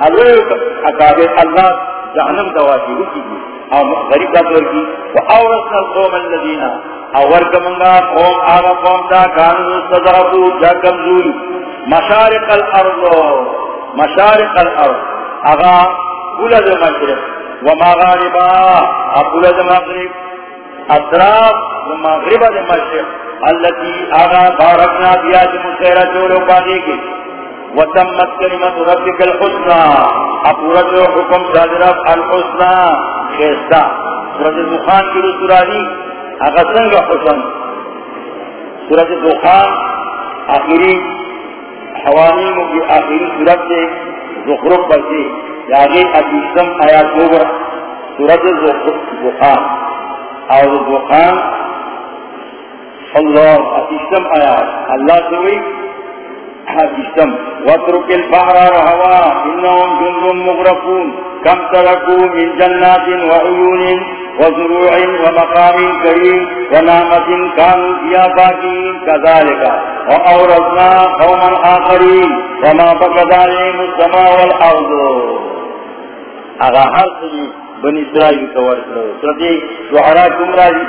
لوئی جبابرہ اللہ جہنم دواتی رکی دی او غریب دور کی و اورسنا القوم اللذین اور کمنگا قوم آغا قوم دا کانو صدرتو جا کمزوری مشارق الارض مشارق الارض آغا قولد مشرق و مغاربا قولد مغرب. اطراف و مغرب مشرق. اللتی آغا بارکنا بیا جمع خیرہ جولو پانے کی وتمت كلمة ربك الحسنى. أقولت حكم صادرة الحسنى. خيستا سورة الدخان کی رسولانی اغسنگ حسن. سورة الدخان، آخری حوانیم کی آخری سورت سے زخرف بلتے یاغی اتیسم آیات ہوگا سورت الدخان. اور الدخان اللہ اتیسم آیات. اللہ سے ہوئی حدیثم واترك البحر رهوا انهم جند مغرقون. كم تركوا من جنات وعيون وزروع ومقام كريم ونعمة كانوا فيها باقين كذلك. وأورثنا قوما آخرين. وما بقد عليهم السماء والأرض. اغا حرص بني اسرائيل كورسلو سرطي شعراء كمرالي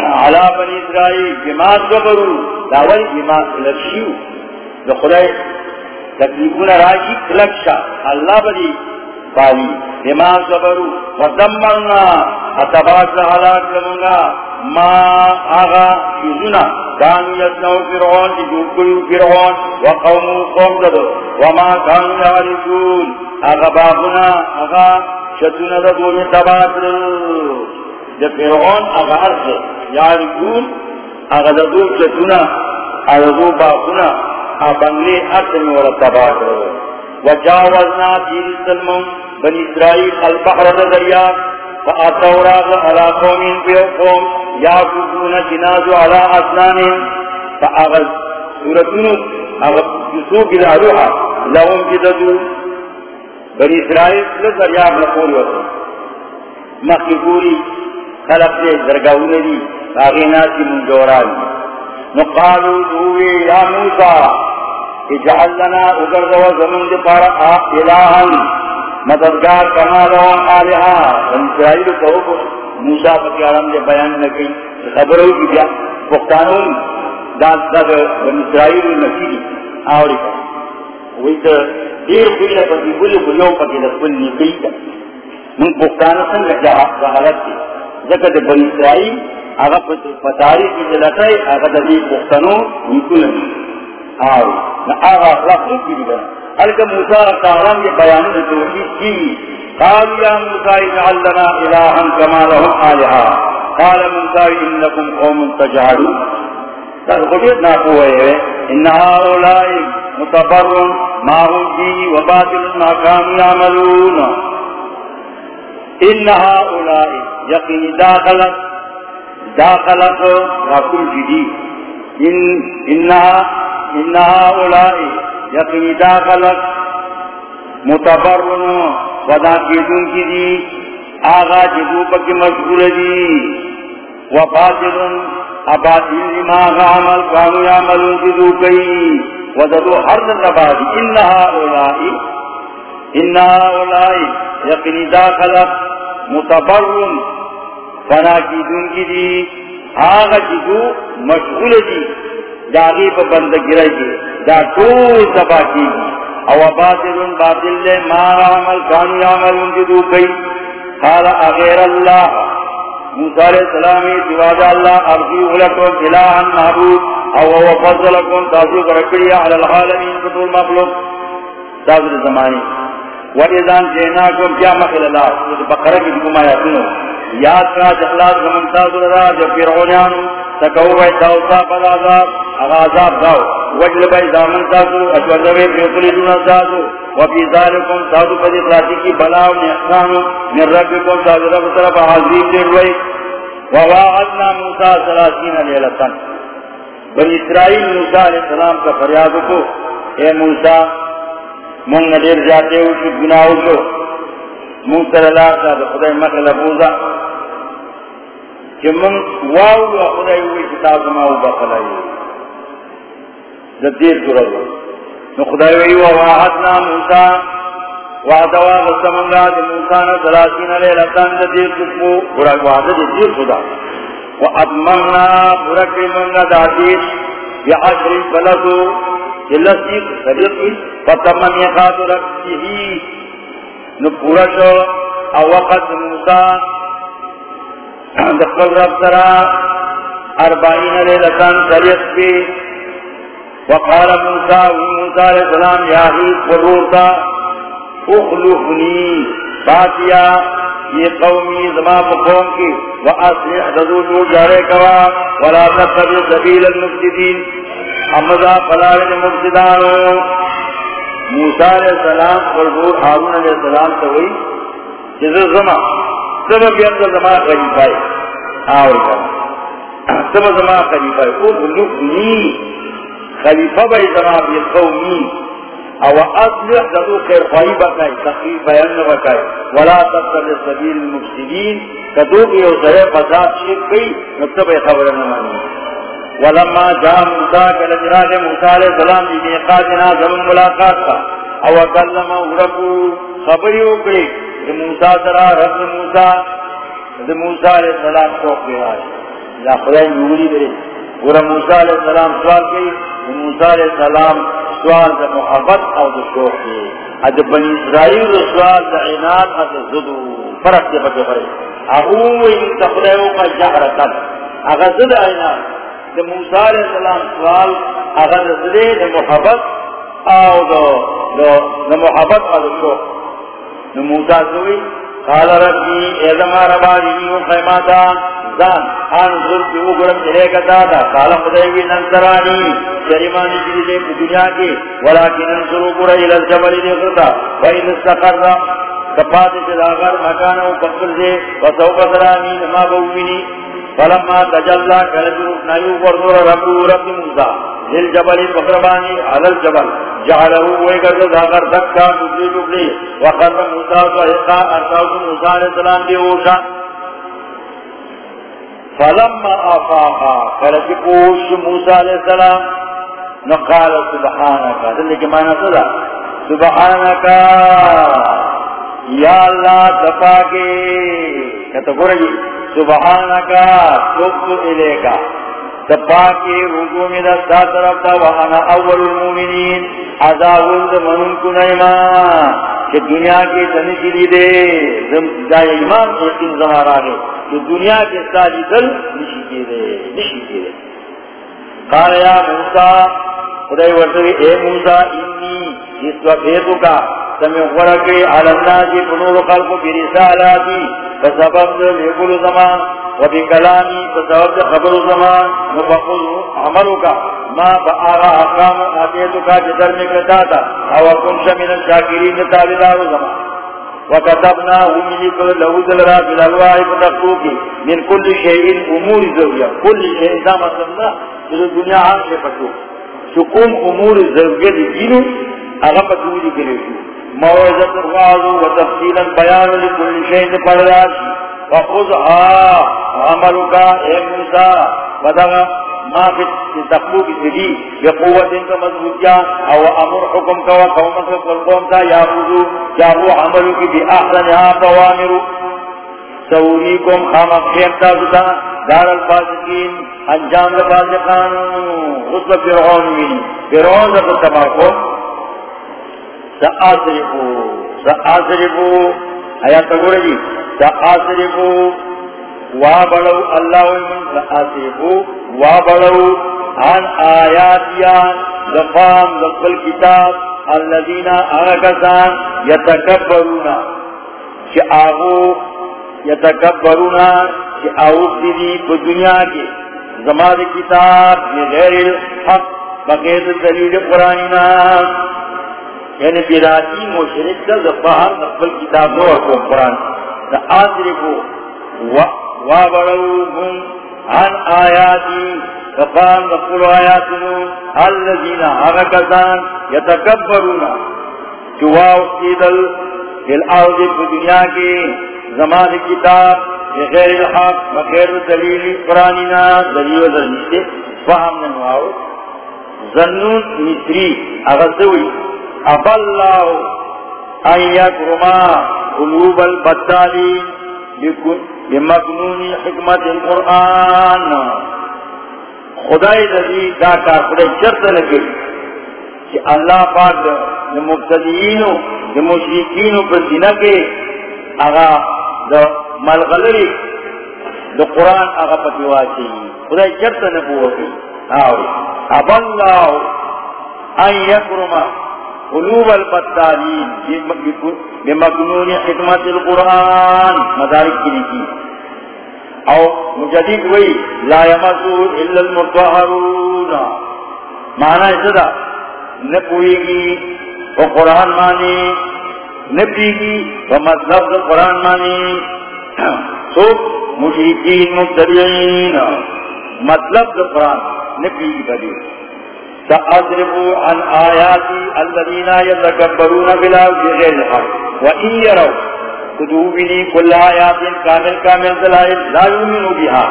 على بني اسرائيل بما صبروا داول بما لکشیو دا خدای تکلیفون راجی کلکشا اللہ بدی پالی بما صبرو ودمرنا اتباس حلاک لمنگا ما آغا شیزونا کانو یسنو فرعون دی جوکلو فرعون. وقومو قوم ددو وما کانو یعرفون آغا بابنا آغا شتونا ددو میں تباس دا فرعون آغا عرض یعرفون یعنی اغددو چتونا اغددو باقونا بنگلے ارسن ورطبا کرو وجاوزنا تیر سلمم بن اسرائیل البحر دریا فاتوراغ على قومين في قوم يعبدون جنازو على أسنانهم فأغل سورتون أغل يسوق الأروح لهم جددو بني إسرائيل لدريا نقول وطن مخلقوري خلق دے درگاہون دی آغیناتی من جوران. نقالو دووی یا موسیٰ، اجعل لنا اگرد و زمن دی پارا آپ الہن مددگار کما لهم آلہا. بن اسرائیل کہو کو موسیٰ پتی آرام دے بیان نکی خبرو کی بیا پختانون. داد داد بن اسرائیل نکی آوری. کا وی تا دیر خویل پتی بلی بلیو پتی لسپل نکی. کا من پختانو سنگ جہالت دی. ذکر دے بن اسرائیل اگر پتاری کی جلتائی اگر دی پختنو نکو نمی آوی نا آغا اخلاق نکی دی گنا حلکہ موسیٰ رکھتاران یہ بیانی دی توحید کی قال یا موسیٰ، اجعل لنا الہا کما لهم آلہا قال موسیٰ، انکم قوم تجعلو تاکہ خبیت ناکو ہے انہا اولائی متبرن ما ہم کی وباطل ما کام یعملون. انہا اولائی یقین داخلت داخلت راکل جدی. ان انہا انہا اولائی، یقین داخلت متبرن ودا کی دن کی دی، آغا جدو پک مشغول دی. وباطل اباطل ما عمل، کانو یعملون جدو کئی. وددو حرد نبادی انہا اولائی انا اولائی یقینی دا خلق متبرن فنا کی دن کی دی، آغا کی دو مشغول دی جاگی پا بند گرائی کی دا طول تبا کی گی او باطل باطل لے ما عمل، کانو عمل ان کی دو کئی۔ قال، اغیر اللہ۔ موسیٰ علیہ السلامی دیواجہ اللہ، ارضی غلقوں الہا محبوب او هو فضلکم تاسو کرکڑی علی العالمین کتول مخلوق۔ تاسو زمانی وَإِذَانْ جِئْنَاكُمْ کیا مخل بقرہ کی دکم آیاتنو یاد کا جخلاص زمن تاسو جو فرعونیانو تکو بای تاوسا پر عذاب، اغا عذاب داو. وجل بای زامن تاسو اچوردوی پیقلی دون تاسو وفی ذالکم تاسو پر اخلاصی کی بلاو نیحسانو من ربکم تاسو رب طرف عظیم دیر وی. وواعدنا موسیٰ سلاسین لیلتن بنی اسرائیل موسیٰ علیہ السلام کا فریاد کو، اے موسیٰ من ندیر جاتے ہو، شد گناہو شو موسیٰ اللہ صاحب خدای مخل بوزا کہ من واو و خدای ہوئی کتاب ما ماو بخلائی دیر کو رضا نو خدای ہوئی و واحدنا موسیٰ وعدوا غصمنگا دی موسیٰ نا سلاسین علیہ لطان دیر کو برا وعدہ دیر خدا. وَأَدْمَنَّا بُرَكِ مَنَّا دَعْتِيشِ بِعَشْرِ فَلَسُ جلسي صديقي فتمن يخاط ربه نپورش او وقت موسى دخل رب سرا اربعین لیلتان صدیق بی وقال موسى وموسى علیہ السلام، یا حیث ورورتا اخلفنی باتیا، یہ قومی زمان قوم کی وَأَصْلِحْ دَذُو جارے کوا، وَلَا تَتَّبِعْ سَبِيلَ الْمُفْسِدِينَ حمزہ فلاح المفسدان موسیٰ علیہ السلام اور قربور حارون علیہ السلام تو ہوئی جزر زمان سب سبب یعنی زمان خلیفائی آور کنا سبب زمان خلیفائی او بلوکنی خلیفہ بھائی زمان بیقومی او اصلح دادو خیر خواهی بکای تخییر بیان بکای ولا تبتل سبیل المفسدین۔ کدو کی او سرے فساد شرک کئی نکتب خبر نمانی ولما جا موسیٰ کلجراج موسیٰ علیہ السلام دی میقاتنا زمن ملاقات کا. او کلم ربو خبری اکڑی دی موسیٰ سرا رب موسیٰ دی موسیٰ علیہ السلام شوق دے آج یا خدای نوری دے ورہ موسیٰ علیہ السلام سوال کئی موسیٰ علیہ السلام سوال دا محبت او دا شوق دی. اد بنی اسرائیل سوال دا عناد اد زدو. فرق دی بکے فرق اغوی تخلیو کا جہرتن اگر زد عناد. دا موسیٰ علیہ السلام سوال اگر زدے دا محبت او دا دا محبت او دا شوق. دا موسیٰ سوئی قال ربی ایدما ربانی نیو خیماتا زان آن ظلم کی اگرم چلے کا دادا قال خدایوی ننصرانی یعنی جریمانی جلی دے دنیا کی ولیکن انصرو برا الال جبلی دے خرطا وین استقر را کپات جلاغر مکانو پکل دے وسو قدرانی نما بوینی فلما تجلا کلبی نایو وردور ربو رب موسیٰ دل جبلی پکربانی علال جبل جعلہو ویگر داغر دکا دکلی دکلی وقرم موسیٰ وحقا ارتاو موسیٰ علیہ السلام دے اوشا فلما افاقا فلکی پوش موسیٰ علیہ السلام. نقال سبحانکا دلی کے معنی صدا سبحانکا یا اللہ تپاکے کہتا گورا سبحانکا تبتو الیکا تپاکے رجوع میں دستا طرف تا وانا اول المومنین اداول دا منن کنائما کہ دنیا کے تنشی دی دے دا ایمان یقین زمان آگے کہ دنیا کے سالی دل نشی کی دے، نشی کی دے. قال یا موسیٰ خدای ورطوی اے موسیٰ، انی جس وقتو کا سمی غرقی علی الناسی پنور خلق بی رسالاتی فسبب لیقل زمان، و بی کلامی فسبب خبر زمان مفقل عملو کا ما فآغا اقام آتیتو کا جدر مکتا تا او کنش من الشاکرین تابدار زمان. وكتبنا وملك له ذلرا في الألواح فتقوك من كل شيء أمور زوجة كل شيء إذا ما سمنا في الدنيا عام شيء فتوك سكون أمور زوجة دينو أغفى دولي كريشو موعظة الغاز وتفصيلا بيان لكل شيء فرداش وخذها عملك اے موسى ودغا ما فی تخلو کی سدی بقوت انتا مضبوطیا، او امر حکم کوا قومت والقوم تا یا بوزو جابو عملو کی بی احسنها بوامرو سوریکم خامق خیمتا زتا دار الفاسقین، انجام الفاسقان غصب فرعون منی فرعون زفت تماکو سآسرفو سآسرفو، آیات تقول جی. سآسرفو، وابلو اللہ من سآسرفو، وابلو عن آیاتیان دفام دفل کتاب الذین آگسان یتکبرونا چی آغو یتکبرونا چی آغوک دیدی پا دنیا کی زمان کتاب غیر الحق، بغیر دلیل قرآنینا یعنی بیراتی مشرک دا زفاہر نقبل کتاب نو اکو قرآن۔ دا آسرکو وابروهم عن آیاتی فقان نقبل آیاتنو اللذین حرکتان یتکبرونا چواو سیدل الارض پی دنیا کی زمان کتاب غیر الحق بغیر دلیل قرآنینا دلیل و دلیل فهم ننواو زنون مصری اغسوی اب اللہ ان یکرما قلوب البتالی بمکنون حکمت القرآن۔ خدای دلی دا کار خدای شرط لگی کہ اللہ پاک دا مبتدینو دا مشرکینو پر سینہ کے اگا دا ملغلری دا قرآن اگا پتواسی خدای شرط نبوکی آوری اب اللہ ان یکرما قلوب البتالین بمکنون حکمت القرآن مدارک کی لکی او مجدد وی، لا یمسو الا المتوحرون معنی صدا نپوئی گی و قرآن مانی نپی گی و مطلب قرآن مانی۔ سوک مشرکین مبتدعین مطلب قرآن نپی گی بدیر سأضربوا عن آياتي الذين يتكبرون بلا غير الحق وإن يروا كذوبني كل آيات كامل كامل دلائل لا يؤمنوا بها۔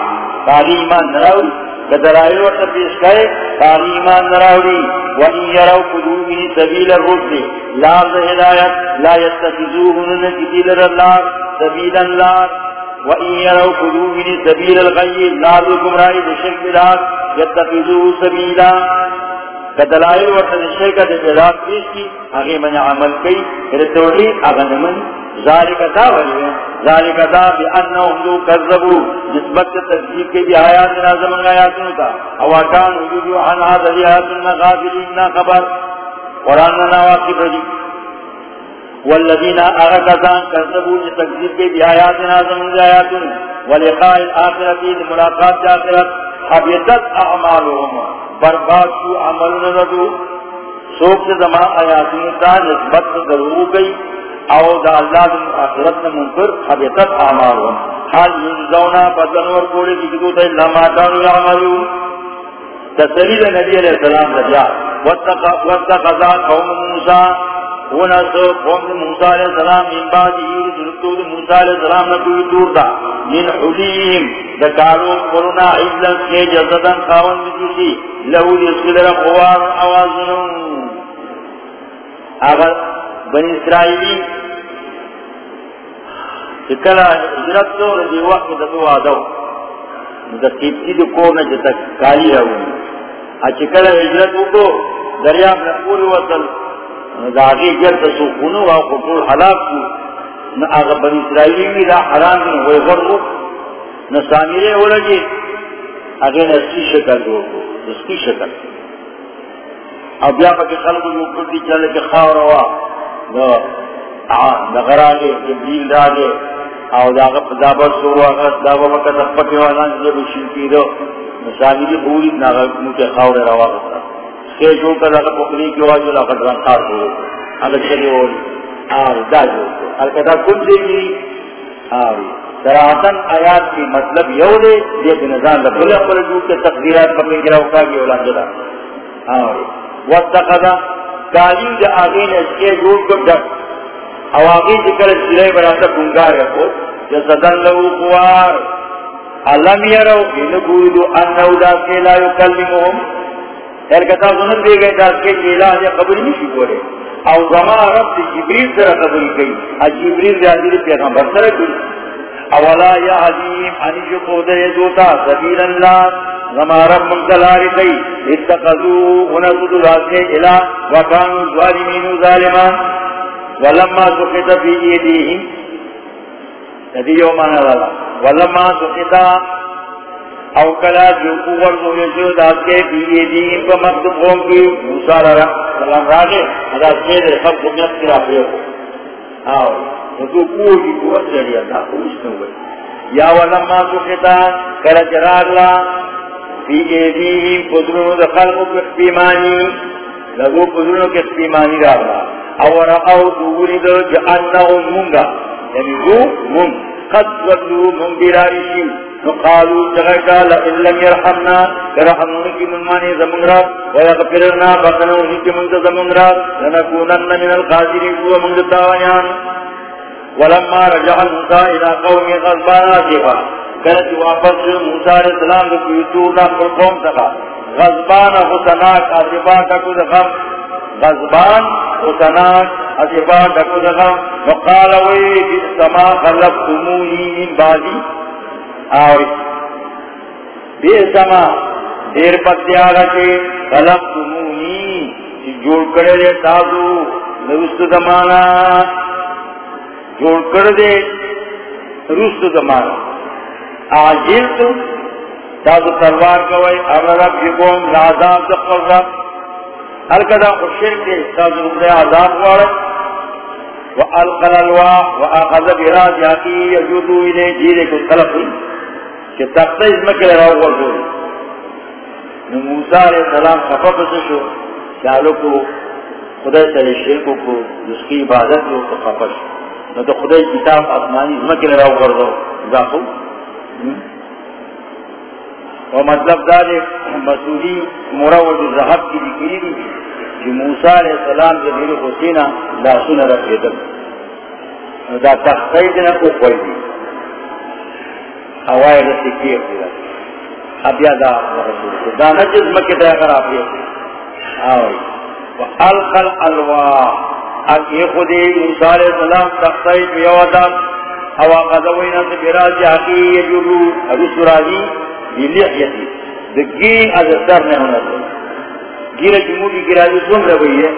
قال إيمان نراوي كدلائل وتبيش كي قال إيمان نراوي وإن يروا كذوبني سبيل الرسل لا هداية لا يتخذوه من كثير الله سبيل الله وإن يروا كذوبني سبيل الغي لا بكم رأي بشك بالله کدلائل ورطن شرکت اعلان پیش کی آگے من عمل کی پھر توحید آگا ذالک دا ولی ذالک دا بی انہم دو کذبو نسبت تکذیب کے بھی آیات نازم آیاتوں کا اواتان حجوبی عن حاضر آیاتنا غافلین نا خبر. قرآن نا واقف رجی والذین آغتان کذبو تکذیب کے بھی آیات نازم آیاتوں ولقاء الآخرتی ملاقات جاکرت حبیتت اعمالهم. برباد کو عمل ندو۔ سوک سے زمان آیاتوں کا نسبت ضرور گئی۔ او دا اللہ دن آخرت نے منکر حبیتت آمار ہوں حال ینزونا بدن اور کوڑے کی جدو تا اللہ ماتانو یعملون تسلید نبی علیہ السلام رجا واتقضا قوم موسیٰ۔ ونسو قوم موسیٰ علیہ السلام من موسیٰ علیہ السلام نکوی دور دا. من حلیم قرنا عزت کے جزدن خاون لہو قوار آوازنو. اسرائیلی حجرت رضی وقت دو آدو. دو کورنا جتا کالی رہو حجرت دریاب وصل دا آگی جلد سوکونو او قطول حلاق کو. نا آغا بنی اسرائیلی بھی دا حرام دن ہوئے غرو نا سامیرے ہو لگی جی. آگے نسکی شکل دو کو. نسکی شکل. اب یا پاکی خلق جو کردی چلے کے خواہ روا دا غراغے جبریل راگے او دا غف دا برسو آگا دا وقت دا پکی وانا جب شنکی دو. سامیری بولی نا موٹے خواہ روا گتا کہ جو کا دا پکری کی واجو لا قدران خار کو اگر چلی ہو آر دا جو ال کدا کل دے گی آر سراحتن آیات کی مطلب یو دے یہ کہ نظام دا بلا پر جو کے تقدیرات پر گرا ہوتا کی اولاد جدا آر واتقدا کالی دا آگے نے اس کے جوڑ کر ڈک او آگے ذکر سلے بنا تا کنگار رکھو جسدن لہو قوار علم یرو ان گویدو انہو داس کے لا یکلمهم ترکتا سنت دے گئے داس کے جیلا جا قبر نہیں کی گورے او زمان رب دی جبریل سر قبر گئی ا جبریل دی حضرت پیغمبر سر کی اولا یا عظیم انی جو قودر دوتا سبیل اللہ زمان رب منتلاری کئی اتقضو انسد داس کے الہ وکانو ظالمین ظالمان ولما سخت فی ایدیہم ندی یومانا والا ولما سقطا او کلا جو قوار زوی جو داد کے بیئے دین پا مکتب قوم کی موسیٰ را سلام راگے اداد کے دے خب دنیت کی راپیو آو تو قوار کی قوت جڑی اللہ پوچھتے ہوئے۔ یا ولما تو سقطا کلا جراغ لا بیئے دین قدرون دا خلق کی اقبیمانی لگو قدرون کی اقبیمانی را را او رأو دوری دا جعنہم منگا۔ یعنی وہ من قد ولو من برائشی نقالو جغیتا لئن لم يرحمنا کرحمون کی منمانی زمن رات ویغفرنا بقنون کی منت زمن رات لنکونن من القادرین کو من دتاویان ولما رجع موسیٰ الى قوم غزبانا جیبا کرت واپس موسیٰ علیہ السلام کو کیتورنا پر قوم تکا غزبانا خسناک آجبا کو دخم غزبان خسناک ادبا ڈکو دگا وقال وی بسما خلقتمونی من بعدی آوری۔ بسما دیر پتی آگا چے خلقتمونی جوڑ کرے دے تازو نرست زمانا جوڑ کر دے رست زمانا آجیل تو تازو تلوار کوئی امرب جکوم لازام دقل رب ہر کدا خوشر کے تازو رب عذاب وارد وَأَلْقَلَ الْوَاحُ وَأَخَذَ بِرَاجِ عَقِي يَجُدُو إِلَيْهِ جِيرِ كُلْ کہ تختہ اس میں مکل راو ورزوری نو موسیٰ علیہ السلام خفا پسشو چالو کو، خدای سر شرکو کو، جس کی عبادت کو تو خفا شو۔ نو تو خدای کتاب آسمانی اس مکل راو ورزو داخل و مطلب دارے مسئولی مروج الزہب کی ذکری دی کہ موسیٰ علیہ السلام کے میرے حسینہ لا سن رکھ دل دا تختی دینا کو کوئی دی۔ ہوائی رسی کیے ہوئی اب یا دا رسول کو دا نجز مکی دا اگر آپ یہ آوئی و القل الواح اب یہ خودی موسیٰ علیہ السلام تختی پیوتا ہوا قضوینا سے براج حقی یجرو ابی سرازی یہ لحیتی دگی از سر نے ہونا چاہیے گیرہ جمہور کی گرا سن رہا بھئی ہے۔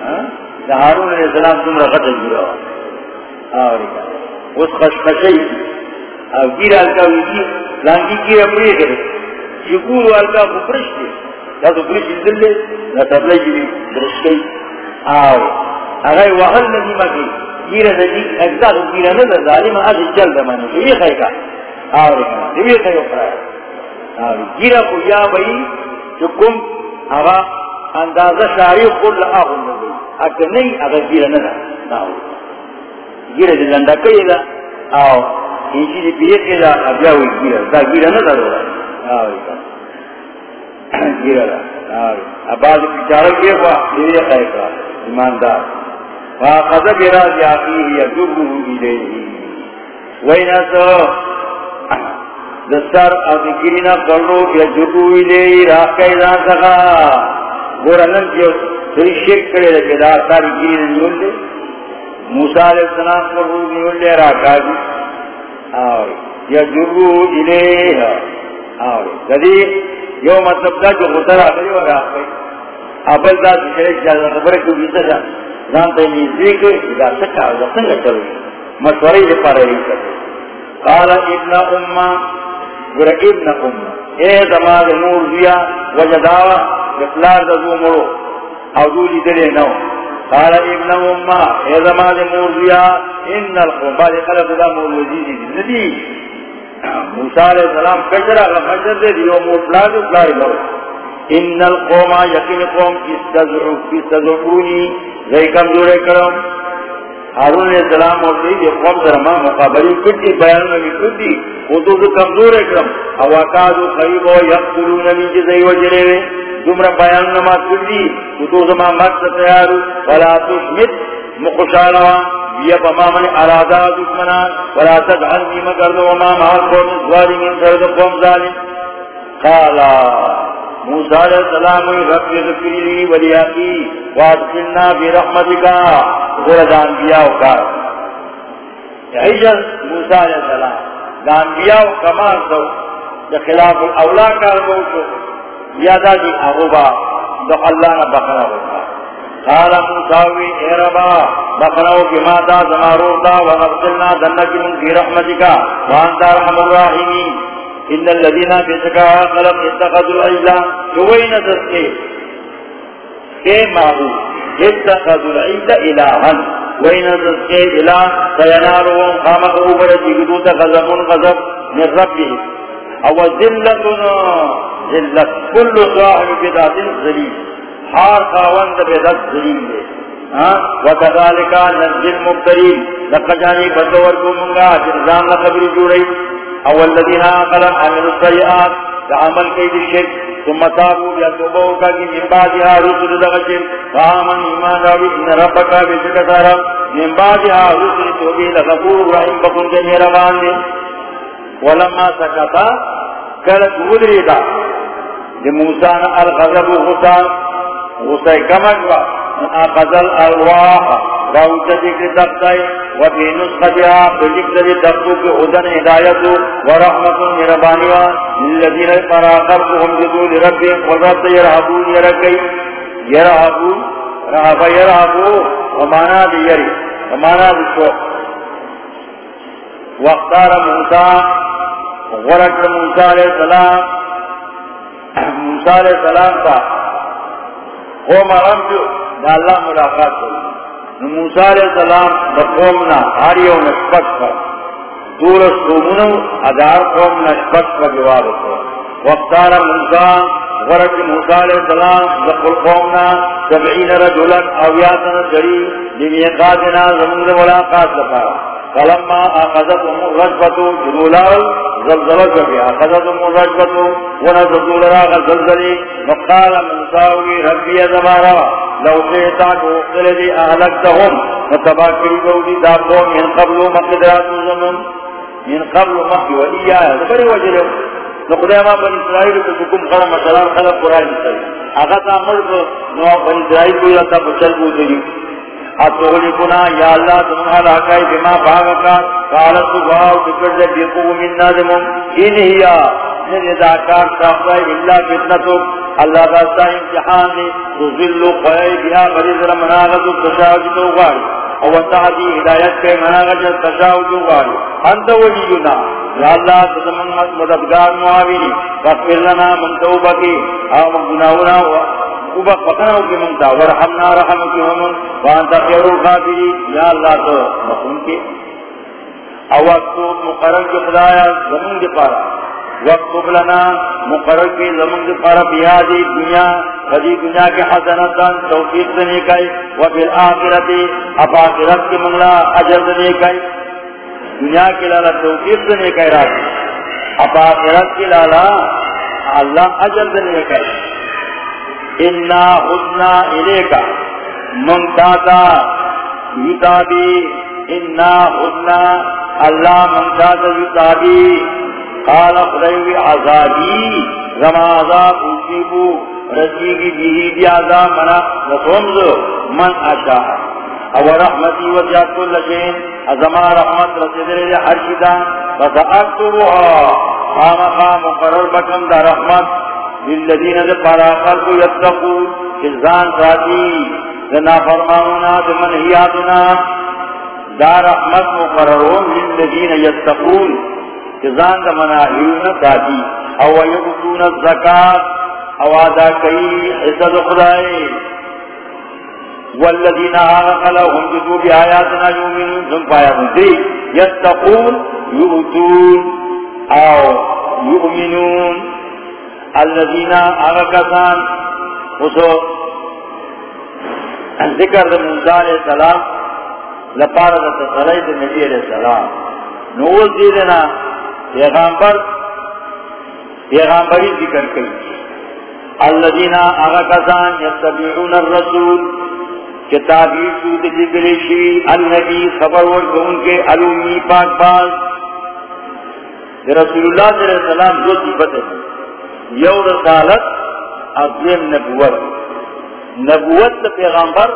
ہاں؟ ہارون علیہ السلام سن جی رہا۔ خطر گرا ہوا اس خشخشی اور گیرہ کا ویجی لانگی گیرہ پڑے کرے شکور والکا کو پرش دے یا تو پرش دل لے یا تبلے جی پرش گئی آوری اگر وحل نظیمہ کی گیرہ نظیم اگزا تو گیرہ نظر ظالم آج چل رہا میں یہ خیقہ آوری یہ خیقہ آوری آوری گیرہ کو یا بھئی جو کم اغا اندازہ شاری خود لآغل نبی اگر نہیں اگر گیرہ ندا ناو گیرہ دی کئی دا آو انشی دی پیئے کے دا ابیاوی گیرہ دا گیرہ ندا دا آو گیرہ دا آو اباز پیچارہ کیے خواہ دیوی خیقہ ایماندار فاقض براز یاقیه یجبه الیه وینا سو دستار اذکرینا کرلو یا جدوی لے راہ کئی دان سکا گورنن کیو سری شرک کرے لے کہ ساری گرین نیول لے موسیٰ علیہ السلام کو روح نیول لے راہ کاجی آوری یا جدوی لے آوری کدی یو مطلب دا جو خطر آگلی و راہ اپل دا سکرے جازا خبر کو بیتا جا زانتا نیزی کے دا سکا دا سنگا چلو مشوری دے پارے لی کرے قال ابن امہ گر ابن ام اے زمان مور دیا وجداوا اقلار دو مرو او دولی دلے نو۔ قال ابن ام اے زمان مور ان القوم بعد خلق دا مور وزیدی دی ندی موسیٰ علیہ السلام کشرا غمشر دے دیو مور پلازو پلائی مرو ان القوم یقین قوم استزعونی زی کمزورے کرم حارون علیہ السلام اور سید قوم درما مقابلی کتی بیان نبی کتی خودو دو کمزور اکرم اواکادو قریب و یقتلو نبی جزئی و جلوے دمرا بیان نما کتی خودو زمان مقصد تیارو ولا تشمت مقشالوا بیا پما من ارادا دشمنان ولا تجعلنی مگر دو وما محل قوم الظالمین، سرد قوم ظالم۔ قالا موسیٰ علیہ السلام رب ذکری لی ولی آقی وادخلنا برحمتکا غرد انبیاء کا عجل موسیٰ علیہ السلام، دا انبیاء کمال دو، دا خلاف الاولا کار بوشو یادا دی اغبا دا اللہ نا بخنا ہوتا قال موسیٰوی اے ربا بخناو بما دا زمارو دا وغفلنا دنکی من فی رحمتکا وانتا رحم الراحمین ان الذين بشكا خلق اتخذوا العجل جوين تسكي كي معبود اتخذوا العجل الها وين تسكي اله سينالهم خامقه برجي غضب غضب من ربه او ذلتنا ذلت كل صاحب بدعة ذليل حار خاوند بدعة ذليل وكذلك نزل المبتلين لقد جاني بدور منغا جنزان لخبر جوڑي اول الذين قلم عملوا السيئات عمل كيد الشرك، ثم تابوا يتوبوا كي من بعدها رسل دغشر فآمن إيمان راوي إن ربك بشك سارا من بعدها رسل توبه لغفور رحيم بكم جميع روان ولما سكتا كانت مدريدا لموسى الغضب غصان غصي كمجوى أخذ الألواح راوچ ذکر دفتائی و بی نسختها بذکر دفتو کی ادن ہدایتو و رحمت مربانیوا للذین فراقرتهم جدو لربی قررت یرحبون یرکی یرحبون رحب یرحبو ومانا دی یری ومانا دی شوق واختار موسیٰ غرق موسیٰ علیہ السلام. موسیٰ علیہ السلام کا قوم رمجو دا اللہ ملاقات ہوئی موسیٰ علیہ السلام دا قومنا آریو نشپک پر. دور سومنو ادار قوم نشپک پر جواب کو وقتار موسیٰ، غرق موسیٰ علیہ السلام بقل قومنا سبعین رجلن اویاتنا جری لمیقاتنا زمند ملاقات لکارا فلما اخذتهم الرجبتو جلولاو زلزلت بی اخذتهم الرجبتو ونزدو لراغ الزلزلی وقال موسیٰ ربی زمارا، لو شئتا کو قلدی اہلکتهم فتبا کری دی من قبل مقدرات زمن من قبل مقی و ایایا دبری وجہ نو خدای ما بن اسرائیل کو حکم خرم خلق قرآن مسل آغا ملک نو بن اسرائیل کو یتا بچل کو یا اللہ تمہا لاکائی بما بھاگا قالت سبحاو دکر دے بیقو من نازمم انہیا نداکار شاہدائی اللہ فتنتو اللہ باستا امتحان نے تزلو قوائی بیا غریز رمناغت تشاوج تو غاری او تحدی ہدایت کے مناغت تشاوج تو غاری انت ولینا یا اللہ تزمن مددگار معاوینی فقر لنا من توبکی او مگناونا اوبا فقناو کی منتا ورحمنا رحم کی ومن وانتا خیر الخابری یا اللہ تو مخون کے۔ او اکتو مقرر کے خدایہ زمین کے پارا۔ وقت لنا مقرر کی زمن پر بیادی دنیا، خدی دنیا کے حسنتان توفیق دنے کئی وفی الاخرتی اب آخرت کی منگلا عجر دنے کئی دنیا کی لالا توفیق دنے کئی راتی اب آخرت کی لالا اللہ عجر دنے کئی انا حسنا الے کا منتاتا یتابی انا حسنا اللہ منتاتا یتابی قال خدایوی عذابی زما عذاب اصیبو رجیگی بیہی دی عذاب منا نسومزو من اشاء او رحمتی وزیاد کل شین ازما رحمت رسیدر دی حرشدا بس اکتبوها خامقا مقرر بکم دا رحمت للذین دی پراخر کو یتقو کزان ساتی دنا فرمانونا دمنحیاتنا دا رحمت مقررون للذین یتقون. کزان دا مناہیون دادی او یبتون الزکاة او آدھا کئی حسد خدای والذین آغا لهم جدو بی آیاتنا یومنون سن پایا دی یتقون، یؤتون. او یؤمنون. الذین آغا کسان خصو ذکر دا موسیٰ علیہ السلام لپارا دا تصلی دا نبی علیہ السلام. نوز دیدنا پیغامبر پیغامبری ذکر کئی الذین اغا کسان یتبعون الرسول. کتابی سود لگلی شی النبی خبر ورکو ان کے علومی پاک باز. رسول اللہ صلی اللہ علیہ وسلم جو صفت ہے یو رسالت عظیم نبوت. نبوت پیغمبر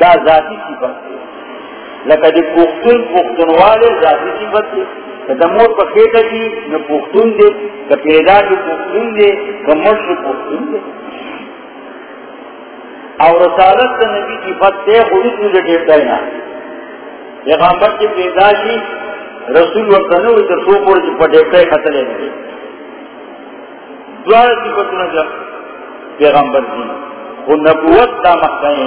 دا ذاتی صفت ہے لکہ دی پختون پختون والے ذاتی صفت ہے کہ مور پا خیٹا کی نہ پختون دے کہ پیدا کی پختون دے کہ مرش پختون دے اور رسالت نبی کی فتح خودت مجھے ڈیرتا ہے نا پیغمبر کی پیدا کی رسول وقتنو اتر سو پور جی پٹیکتا ہے خطلے میں دوارا کی فتنا پیغمبر جی وہ نبوت کا مقصد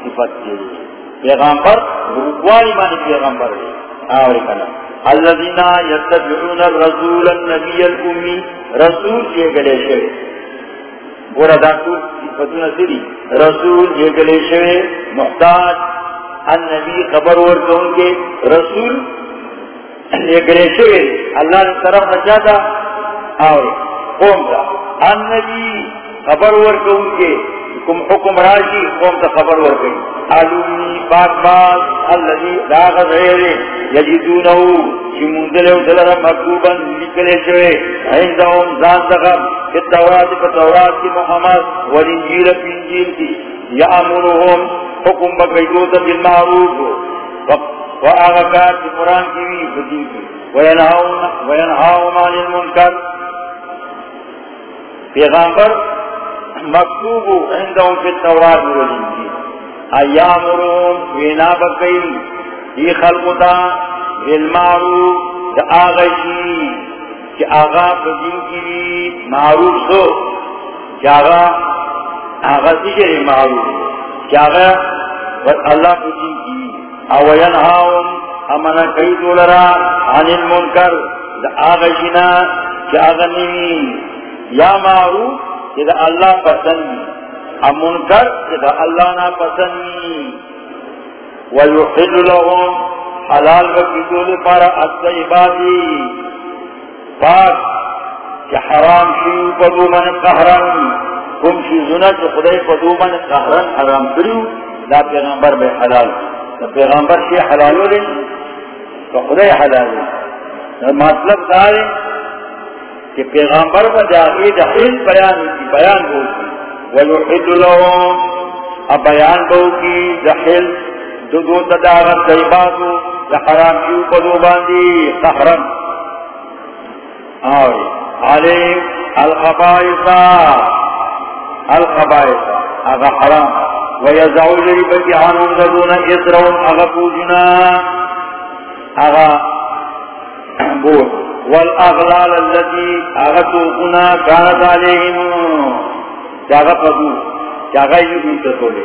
صفت کے لیے۔ پیغمبر رکوانی مانی پیغمبر ہے۔ آوری کنا الذین یتبعون الرسول النبی الامی۔ رسول یہ گلے شوئے گورا داکو صفتنا سری۔ رسول یہ گلے شوئے محتاج۔ النبی خبر ورکون کے۔ رسول یہ گلے شوئے اللہ نے طرف نچاتا آوری۔ قوم کا النبی خبر ورکون کے. کم حکم راشی قوم تا خبر ورکی علومی پاک باز اللذی داغ غیر یجدونہو، چی مندلے و دلر مکتوبا لکلے شوئے عندهم زان تغم کی تورات پا تورات کی محمد، والانجیل پی انجیل کی. یعمرهم حکم بقیدوتا بالمعروف. و آغاکات کی قرآن کی بھی بدین کی. وینہاؤن عن المنکر پیغامبر مکتوب عندهم في التوراة والإنجيل أيامرهم وينا بقي في خلقتا بالمعروف كآغشي كآغا بدين كي معروف سو. كآغا آغا سجر معروف. كآغا والله بدين كي أو ينهاهم أمنا كي دولرا، عن المنكر كآغشنا كآغا نمي يا معروف جدا اللہ پسند امن کر جدا اللہ نہ پسند ویحل لهم حلال وکیدو دے پارا الطیباتی پاک کہ حرام شیو پدو من قہرن. کم شی زنت خدای پدو من قہرن حرام کریو. لا پیغمبر بے حلال. دا پیغمبر شی حلالو لے. تو خدای حلالو مطلب دارے کہ پیغمبر کا جاگی دخل بیان کی بیان ہو کی ویحد لهم، اب بیان ہو کی دخل دو تدارت دیباتو دحرام کیو پدو باندی قحرم آوری علیم الخبائصا الخبائصا اگا حرام۔ ویزعو لربتی عنون دون اسرون اگا پوجنا۔ اگا بوت والاغلال التي اغتوقنا كانت عليهم جاغا قدو جاغا يجب تقولي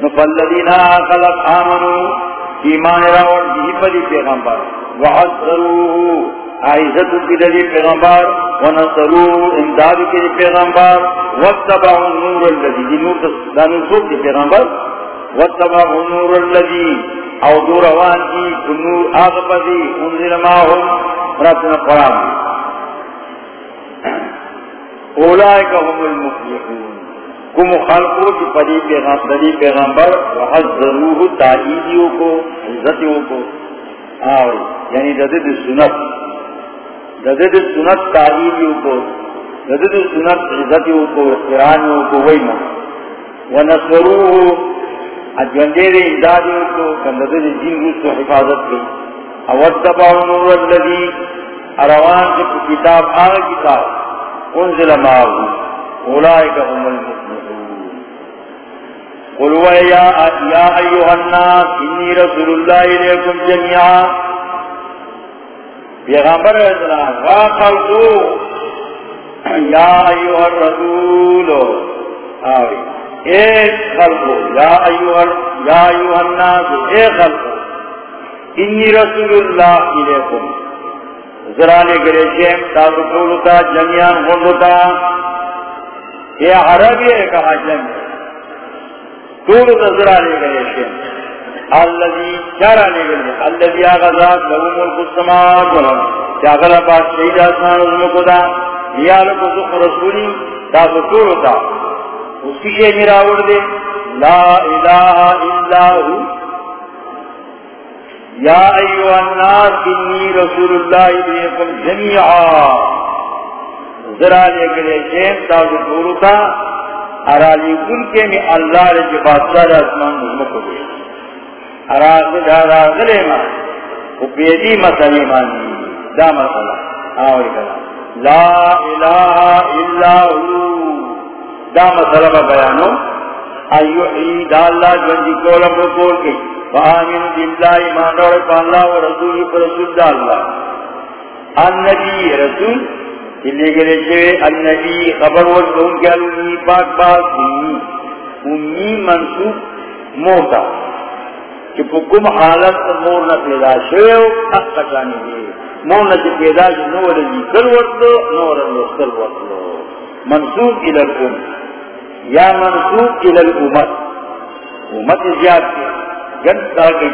نفالذين خلق آمنوا ایمان راور جی پدی پیغمبر. وحضروه عائزت کی دی پیغمبر. ونصروه، امداد کی دی پیغمبر. واتبعوا النور الذي دی نور دانو سوک دی پیغمبر. واتبعوا النور الذي او دور روان کی نور آغپدی انزل ماهم راتنا قرآن. اولائک هم المفلحون. کم خلقو کی پدی پیغمبر پدی پیغمبر وحض وحضروه تعییدیو کو، عزتیو کو. آوری یعنی ددد سنت. ددد سنت تعییدیو کو ددد سنت عزتیو کو احترانیو کو ویمہ ونصروه اجوندیر امدادیو کو کنددد جن روز کو حفاظت کی اوتبع نور الذي اروان سے کتاب آگ کتاب انزل ماہو. اولائک هم المفلحون. قلوا یا یا ایوہ الناس انی رسول اللہ علیکم جميعا پیغمبر اسلام واقعو یا ایوہ الرسول. آوی ایک خلقو یا ایوہ الناس ایک خلقو انی رسول اللہ علیکم۔ زرانے گرے شیم تاسو کولتا جنیان غندتا یہ عربی ہے کہا جنگ کولتا زرانے گرے شیم۔ اللذی چارانے گرے اللذی آغازات لہو ملک السماعات ولم چاگلا پاس شہید آسان ازمکو دا یا لکو سخ رسولی تاسو کولتا اس کی شیئی میرا دے۔ لا الہ الا ہو۔ یا ایوہ الناس انی رسول اللہ علیکم جميعا ذرا لے گلے شیم تاوز دورتا ارالی کل کے میں اللہ رجی بادشاہ اسمان مزمک ہوئے ارالی دارا غلے ماں۔ وہ بیدی مسئلے مانی جی۔ دا مسئلہ۔ آوری کلا۔ لا الہ الا ہو۔ دا مسئلہ با بیانو۔ ایوحی دا اللہ جنجی کولا پرکول کی۔ فآمین باللہ ایمان روڑے پا اللہ و رسولی پر رسول دا اللہ۔ النبی رسول جلے گلے شوئے النبی خبر ورکون کے امی پاک پاک امی امی منصوب موتا۔ کہ پکم حالت مور نہ پیدا شوئے ہو، حق کچانی دے۔ مور نہ پیدا شوئے، نور جی کل ورکلو نور اللہ کل ورکلو منصوب الالکم یا منصوب الالامت امت زیاد کے جن تاکی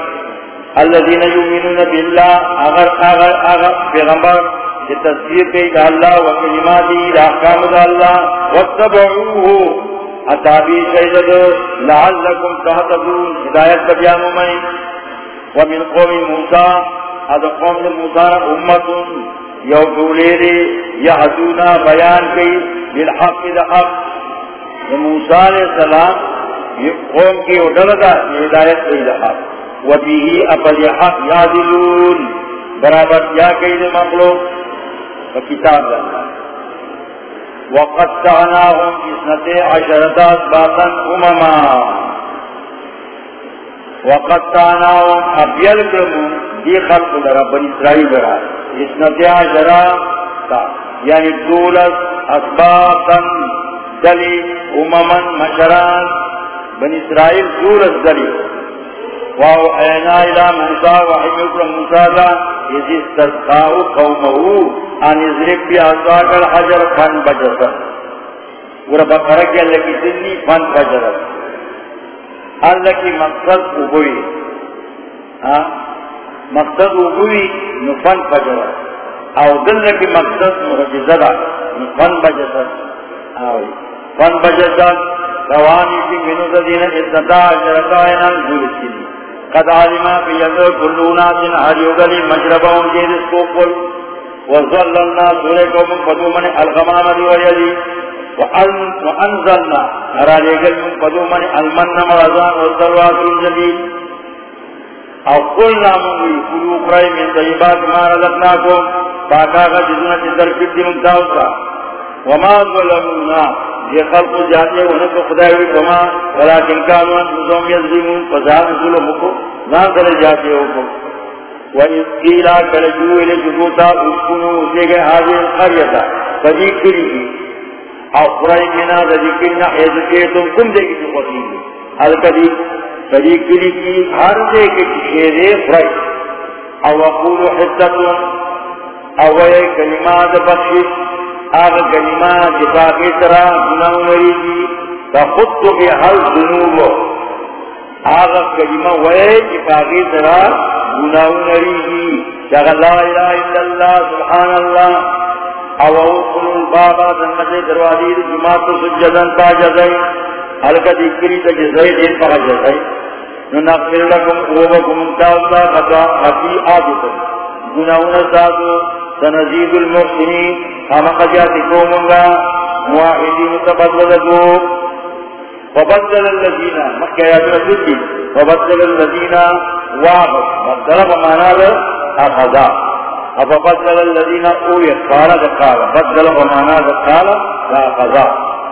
الذین یؤمنون باللہ، اگر اگر اگر پیغمبر کی تصدیق کی اللہ و کلماتی احکام اللہ، واتبعوه. اتابی شہدد لعلکم تحتدون ہدایت بجانو میں ومن قوم موسیٰ اد قوم موسیٰ امت یو دولیری یحدونا بیان کی بالحق دحق موسیٰ علیہ السلام قوم کی اڈلتا ہدایت کی حق و بھی اپل حق یادلون برابر یا کئی دے مخلوق و کتاب لنا وقد تعناهم اسنت عشرتات باطن امما۔ وقد تعناهم ابیل کرمون دی خلق لرا بن اسرائیل برا اسنت عشرات یعنی دولت اسباطا دلی امما مشران بن اسرائیل دور الزلی واو، اینا الى موسیٰ وحیم اکرم موسیٰ دا از استسقاؤ قومہو ان ازرق بی ازاق الحجر فن بجسر ورہ بقرہ اللہ کی دنی فن بجرت اللہ کی مقصد اگوئی ہاں؟ مقصد اگوئی نفن بجرت او دل کی مقصد محجزہ نفن بجسر آوئی. فن بجسر روانی کی منو دین اتتا جرکائنا جلسی قد علما فی یدر کلونا دن حجیو گلی مجرباؤں جید اسکوپل وظللنا سورکم قدومن الغمام دی ویدی وانزلنا حرالی گل من قدومن المن مرضان والدروات الجدید او قلنا منگوی کلو قرائی من طیبات ما رزقناکم. پاکاقا جزنا چندر کبدی منتاوسا. وما ظلمونا. یہ خلق جاتے انہیں تو خدای کما ولیکن کانو انفسهم یظلمون، فزاد ظلم کو نہ کرے جاتے ہو۔ کو وَإِذْ قِيلَ كَلَجُوا إِلَى جُبُوتَا اُسْكُنُوا اُسْلِگَ هَذِهِ الْقَرْيَةَ فَذِكْرِهِ اَقْرَئِ مِنَا ذَذِكِرْنَا حَيْذُكِيتُمْ كُمْ دیکھیں جو قصیدی الْقَدِي فَذِكْرِهِ ہر دے دیکھیں شیرے فرائے او وقولوا حِتَّتُمْ او وَيَ كَلِمَاتَ بَخْشِشِ آغا کلمہ جفاقی جی سرا گناہ مری نریگی جی، تا خود تو بے حل ذنوب آغا کلمہ وے جی جفاقی سرا گناہ مری نریگی جاگا لا الہ الا اللہ، سبحان اللہ۔ او اوکن البابا دنمت دروازی جماعت سجدن تا جزائی۔ حلقہ دیکھری تا جزائی دیر پا جزائی۔ ننقل لکم اوبکم انتاؤتا خطا خطی آدھتا گناہ نسادو سنزید المحسنین ہم قجاتی قومنگا مواحدین تبدل دو. فبدل الذین مکہ یاد رسول فبدل الذین واغت بدل بمانا دا اخذا فبدل الذین اویت قال دقال بدل بمانا دا قال دا اخذا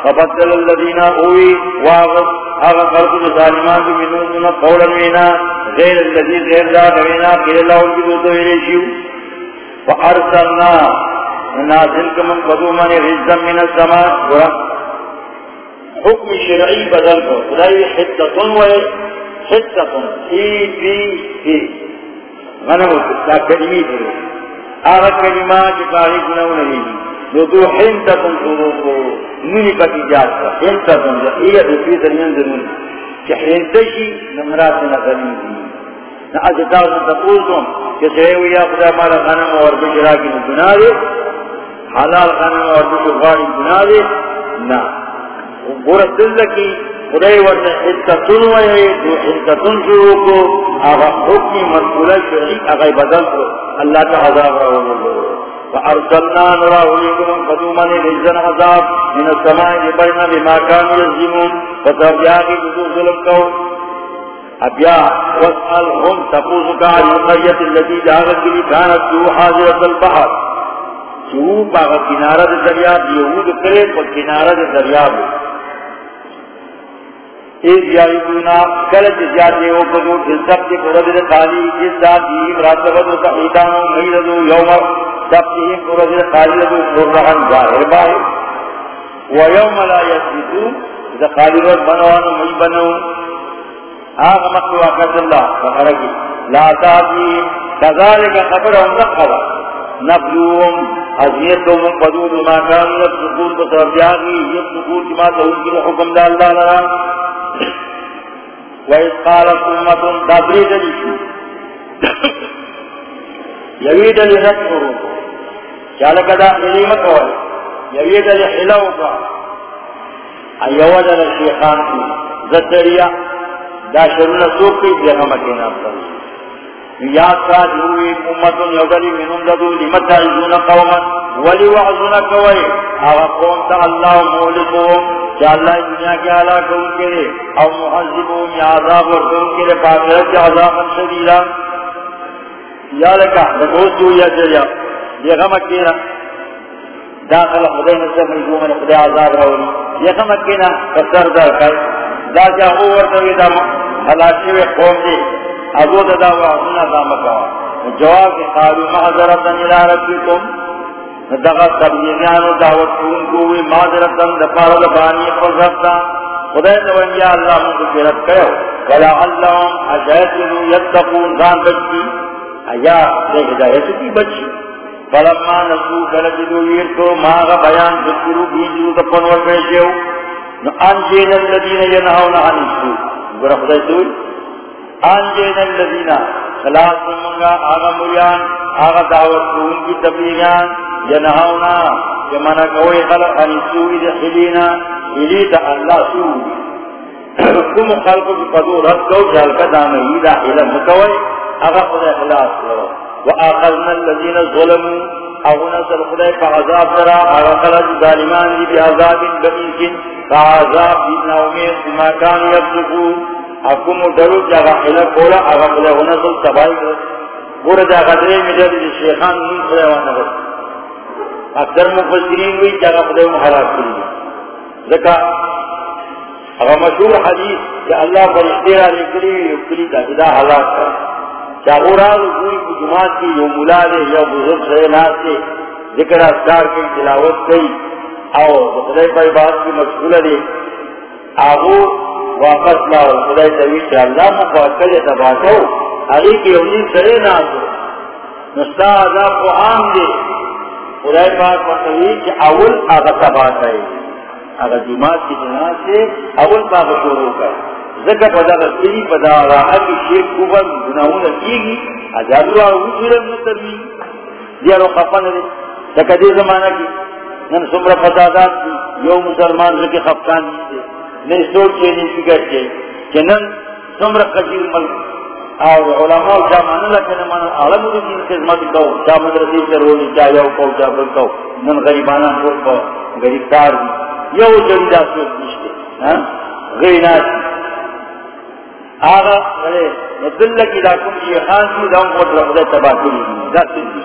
فبدل الذین اوی واغت اغا خلق ظالمان بمنون قولا مینا غیر الذی غیر ذات مینا قیل اللہ الجدو تو فارسلنا نازل کمن قدومن رزم من السماء. ورا حکم شرعی بدل کو خدای حدتن و حدتن ای بی ای غنمو تا کلمی دی آغا کلمہ چکاری گناو نہیں دو دو حنتتن شروع نونی پتی جاتا حنتتن جا ایا دوسری درمیان درون کہ حنتشی نمرات نظرین دی نا اجتاو تپوزم کہ سہیو یا خدا مالا غنم اور بشرا کی گناہ دے، حلال غنم اور بشو غاری گناہ دے نا گورا دل کی خدای ورنه حدتون وی جو شروع کو، آغا حکمی مرکولہ شریع آغا بدل کو، اللہ کا عذاب رہو اللہ فارسلنا نراوليكم قدوما لجن عذاب من السماء لبرنا بما كانوا يزيمون فتبياغي ظلم كو ابيا واسألهم تقوزك عن القرية التي جاغت لي كانت جو البحر۔ شو باغ کنارہ دریاب یہود کرے پر کنارہ دریاب ایک یاری دونا کلچ جاتے ہو کدو جس سب کے قرد خالی جس ذات دیم راتبت کا ایتانو میردو یوم سب کے قرد خالی لدو قررحن ظاہر باہر ویوم لا یسیتو اذا خالی رد بنوانو مئی آغا مقلوا قد اللہ فقرکی لا تاتی کذالک خبر ہم دقبا نبلوهم ازیتو قدود ما کانو یبسکون بطرف جاگی یبسکون کی ما دا اللہ لرا وَإِذْ قَالَتْ أُمَّةٌ دَبْرِي دَلِشُ يَوِيدَ لِنَكْفُرُ چالک دا علمت ہوئے یوید لحلو کا ایواد لشیخان کی. زدریا دا شرون سوک کی بیغمکی نافتا یاد کا جوئی امتن یودلی منون ددو لمت عزون قوما؟ ولی وعزون کوئی آغا قوم تا اللہ مولکوم کہ اللہ دنیا کے آلہ کون کے لیے او محذبوں یا عذاب ورکون کے لیے پاکرت کے عذاب شدیدہ یا لکا لکوز جو یا جریا. یہ غم اکینا داخل خدای نصر مجموع من خدای عذاب رولی یہ غم اکینا کسر در کر دا جا اوور دوی دا حلاشی وی قوم دی. ازو دا دا وعظنا دا مکوا. جواب کی قالو محضرتن الى ربکم. دغا تبلیغیانو دعوت کون کوئی معذرتن دفار دفانی فرزبتا خدای نوانیا اللہ مجھو پیرت کہو ولا اللہم اجایتنو یتقون دان بچی. ایا دے ہدایت کی بچی؟ فلما نسو کلجدو ویرکو ماغا بیان ذکرو بیجو دفن ورکشیو نو انجین اللذین ینہون عنیسو گرہ خدای سوئی انجین اللذین خلاص منگا، آغا مریان آغا دعوت کون کی تبلیغیان جنہونا کہ کوئی خلق ان سوئی دے خلینا خلیتا اللہ سوئی کم خلق کی قدو رد کو جلکا دامی دا حلم مکوئی اگا خدا خلاص کرو. وآخذنا الذین ظلموا اغنا سر خدا فعذاب ترا اگا خلق ظالمان دی بی عذاب فعذاب دینا امید بما کان یبزقو اکم درو جاگا حلق کولا اگا خدا غنا سر تبائی کرو گورا جاگا درے مجھے شیخان نیم خدا وانا بس اکثر مفسرین ہوئی جگہ خدای محراب کری. ذکا اگر مشہور حدیث کہ اللہ پر اشتیرہ لکلی یکلی تا ادا حلاق کر چاہوران کوئی جماعت کی، یو ملا دے یا بزرگ سے ناس سے ذکر اذکار کی، تلاوت کی. او خدای پر بات کی مشغول دے آغو واپس لاؤ خدای توی کہ اللہ مفاقل تباکو اگی کی امید سرے ناس نستا عذاب کو عام دے خدای پاک فرمائی کہ اول آغا تباہ ہے آغا جماعت کی جناز سے اول پاک شروع کر ذکر پدا رسلی پدا راہ کی شیخ کوبر گناہون کیگی اجاد اللہ وجود مسترمی دیارو خفن دے ذکر دے زمانہ کی نن سمر فسادات کی یو مسلمان رکی خفکان دیتے نہیں سوچ چے نہیں فکر چے کہ نن سمر قجیر ملک اور علماء چا مانا لکن مانا عالم دین خدمت کو چا مدرسی سے رونی چا یو کو چا بل کو۔ نن غریبانا کو کو غریب دار دی یو جڑی دا سو نشتے ہاں؟ غینات آغا غلے ندل کی دا کم یہ خان کی دا امت رفضہ تباہ کری۔ دا سنی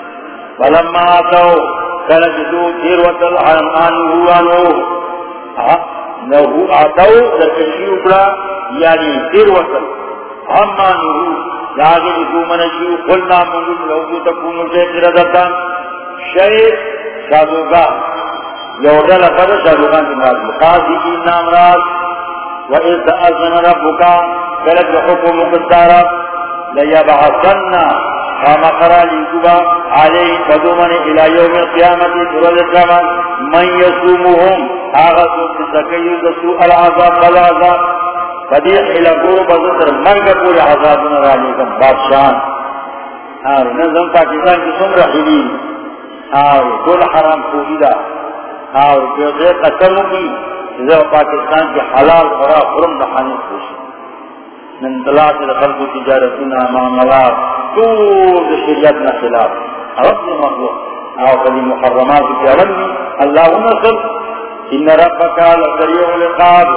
فلما آتاو کلجدو تیر وطل عنانو آنو نہو آتاو لکشی اکڑا یعنی تیر وطل. اما نورو جاگے جو منشیو قلنا منگل لوگو تکونو سے تردتا شہر شادوگا یوڈا لفظ شادوگا کی مراد مقاضی کی نام راز. و از ازن ربکا کلت حکم مقدارا. لیبعثننا لیکوبا علی قدومن الى یوم القیامت من یسومهم آغا سکیو دسو العذاب والعذاب بزر پوری نظم پاکستان کی سمر حلیم اور دول حرام کی پاکستان کی حلال خورا خرم دہانی خوش من طلاق خلق تجارتنا معاملات طول شریعت خلاف. رب مخلوق. او قدی محرمات کی اولنی اللہ نصر ان ربک لسریع لقاب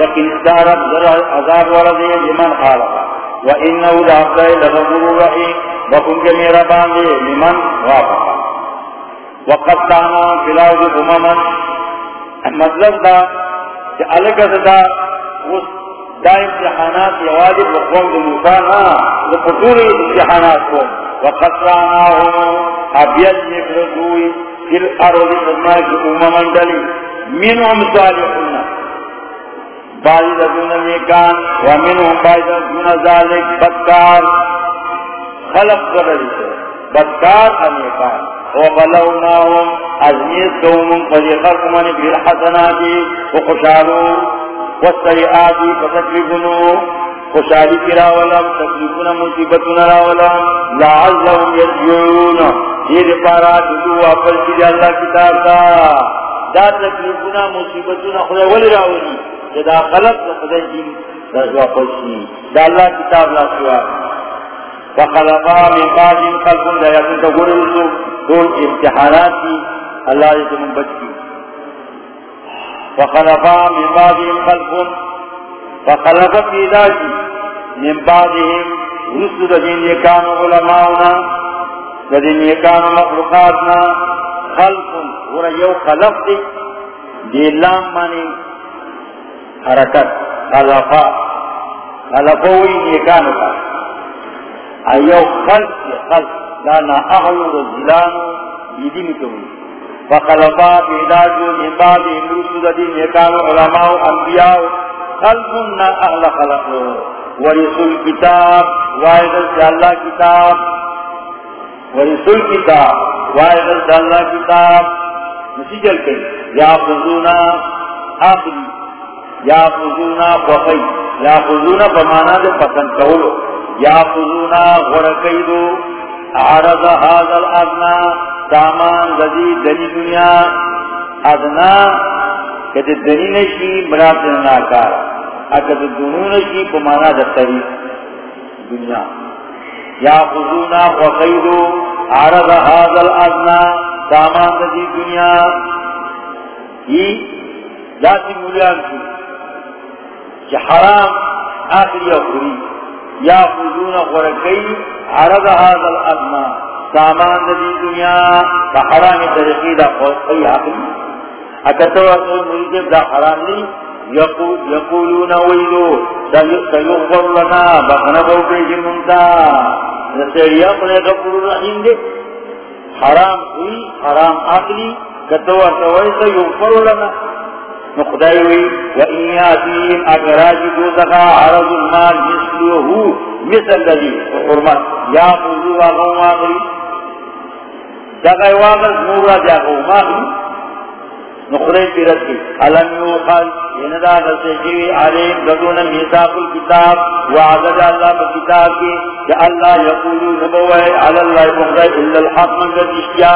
یقین دارت ذرا عذاب ورده لمن خالق وانه لعبد لغفور رحیم وکن کے میرا باندے لمن وافق وقتانا فی الارض امما مطلب دا کہ الگ دا اس دا امتحانات یواجب وقوم دا موسانا لقطور امتحانات کو وقتاناهم ابیت نکردوی فی الارض فرمائی کی امما دلی منهم صالحون. بعضی دون نیکان ومنهم بعضی دون ذالک، بدکار. خلق قدر بدکار نیکان. وبلوناهم ازمیت دومن قدی خلق من بالحسناتی وخشارو والسیئاتی فتکلیفنو خوشحالی کی راولم تکلیفنا مصیبتنا راولم لعلهم یرجعون. دیر پارا دلو واپس کی اللہ کتاب دا دا تکلیفنا مصیبتنا خدا ولی راولی جدا خلق خدا جن دا واپس کی. دا اللہ کتاب لا سوا. فخلقا من بعد خلق لا يكون تقول رسول دول امتحانات کی. اللہ نے تمہیں بچ کی. فخلفا من بعدهم خلف فخلف في ذاك من بعدهم رسل الذين يكانوا علماؤنا، الذين يكانوا مخلوقاتنا. خلف ورا يو خلف دي دي لام ماني حركت خلفا. خلفوي يكانوا ايو خلف خلف. دانا احلو رزلانو بیدی مکوی فخلفا بیداجو من بعد امروسو دین یکانو علماء انبیاء خلقنا اہل خلقو ورسول کتاب وائدل سے اللہ کتاب ورسول کتاب وائدل سے اللہ کتاب نسیجل کئی یا خضونا آخری یا خضونا فقی یا خضونا بمانا دے پسند کولو یا خضونا غرقیدو عرض هذا الادنا دامان غزی دنی دنیا ادنا کہتے دنی نشی مرات ناکار اگر دنو نشی پمانا در طریق دنیا یا خضونا وخیدو عرض هذا الادنا دامان غزی دنیا یہ ذاتی مولیان کی کہ حرام آخری اخری یا خضون غرقی عرض هذا الادنا سامان دی دنیا، دا حرام طریقی، دا خوصی حقی اکتو اصول مریدب دا حرام لی یقولون ویلو سیغفر لنا بخنبو پیش منتا. نسیری اپنے غفر رحیم دے حرام ہوئی حرام عقلی کتو اصول سیغفر لنا. نقدائیوی و اینیاتیم اگراج دوزخا عرض المال مثلوہو مثل لذی حرمت یا قوضو واقعو واقعی جاگئی واقع مورا جاگو واقعی نقدائی پیرت کی علم یوخل اندا غلطے جیوی علیم گدون میساق الكتاب وعدد اللہ بکتاب کی کہ اللہ یقولو نبوئے علی اللہ مقدائی اللہ الحق من گردشتیا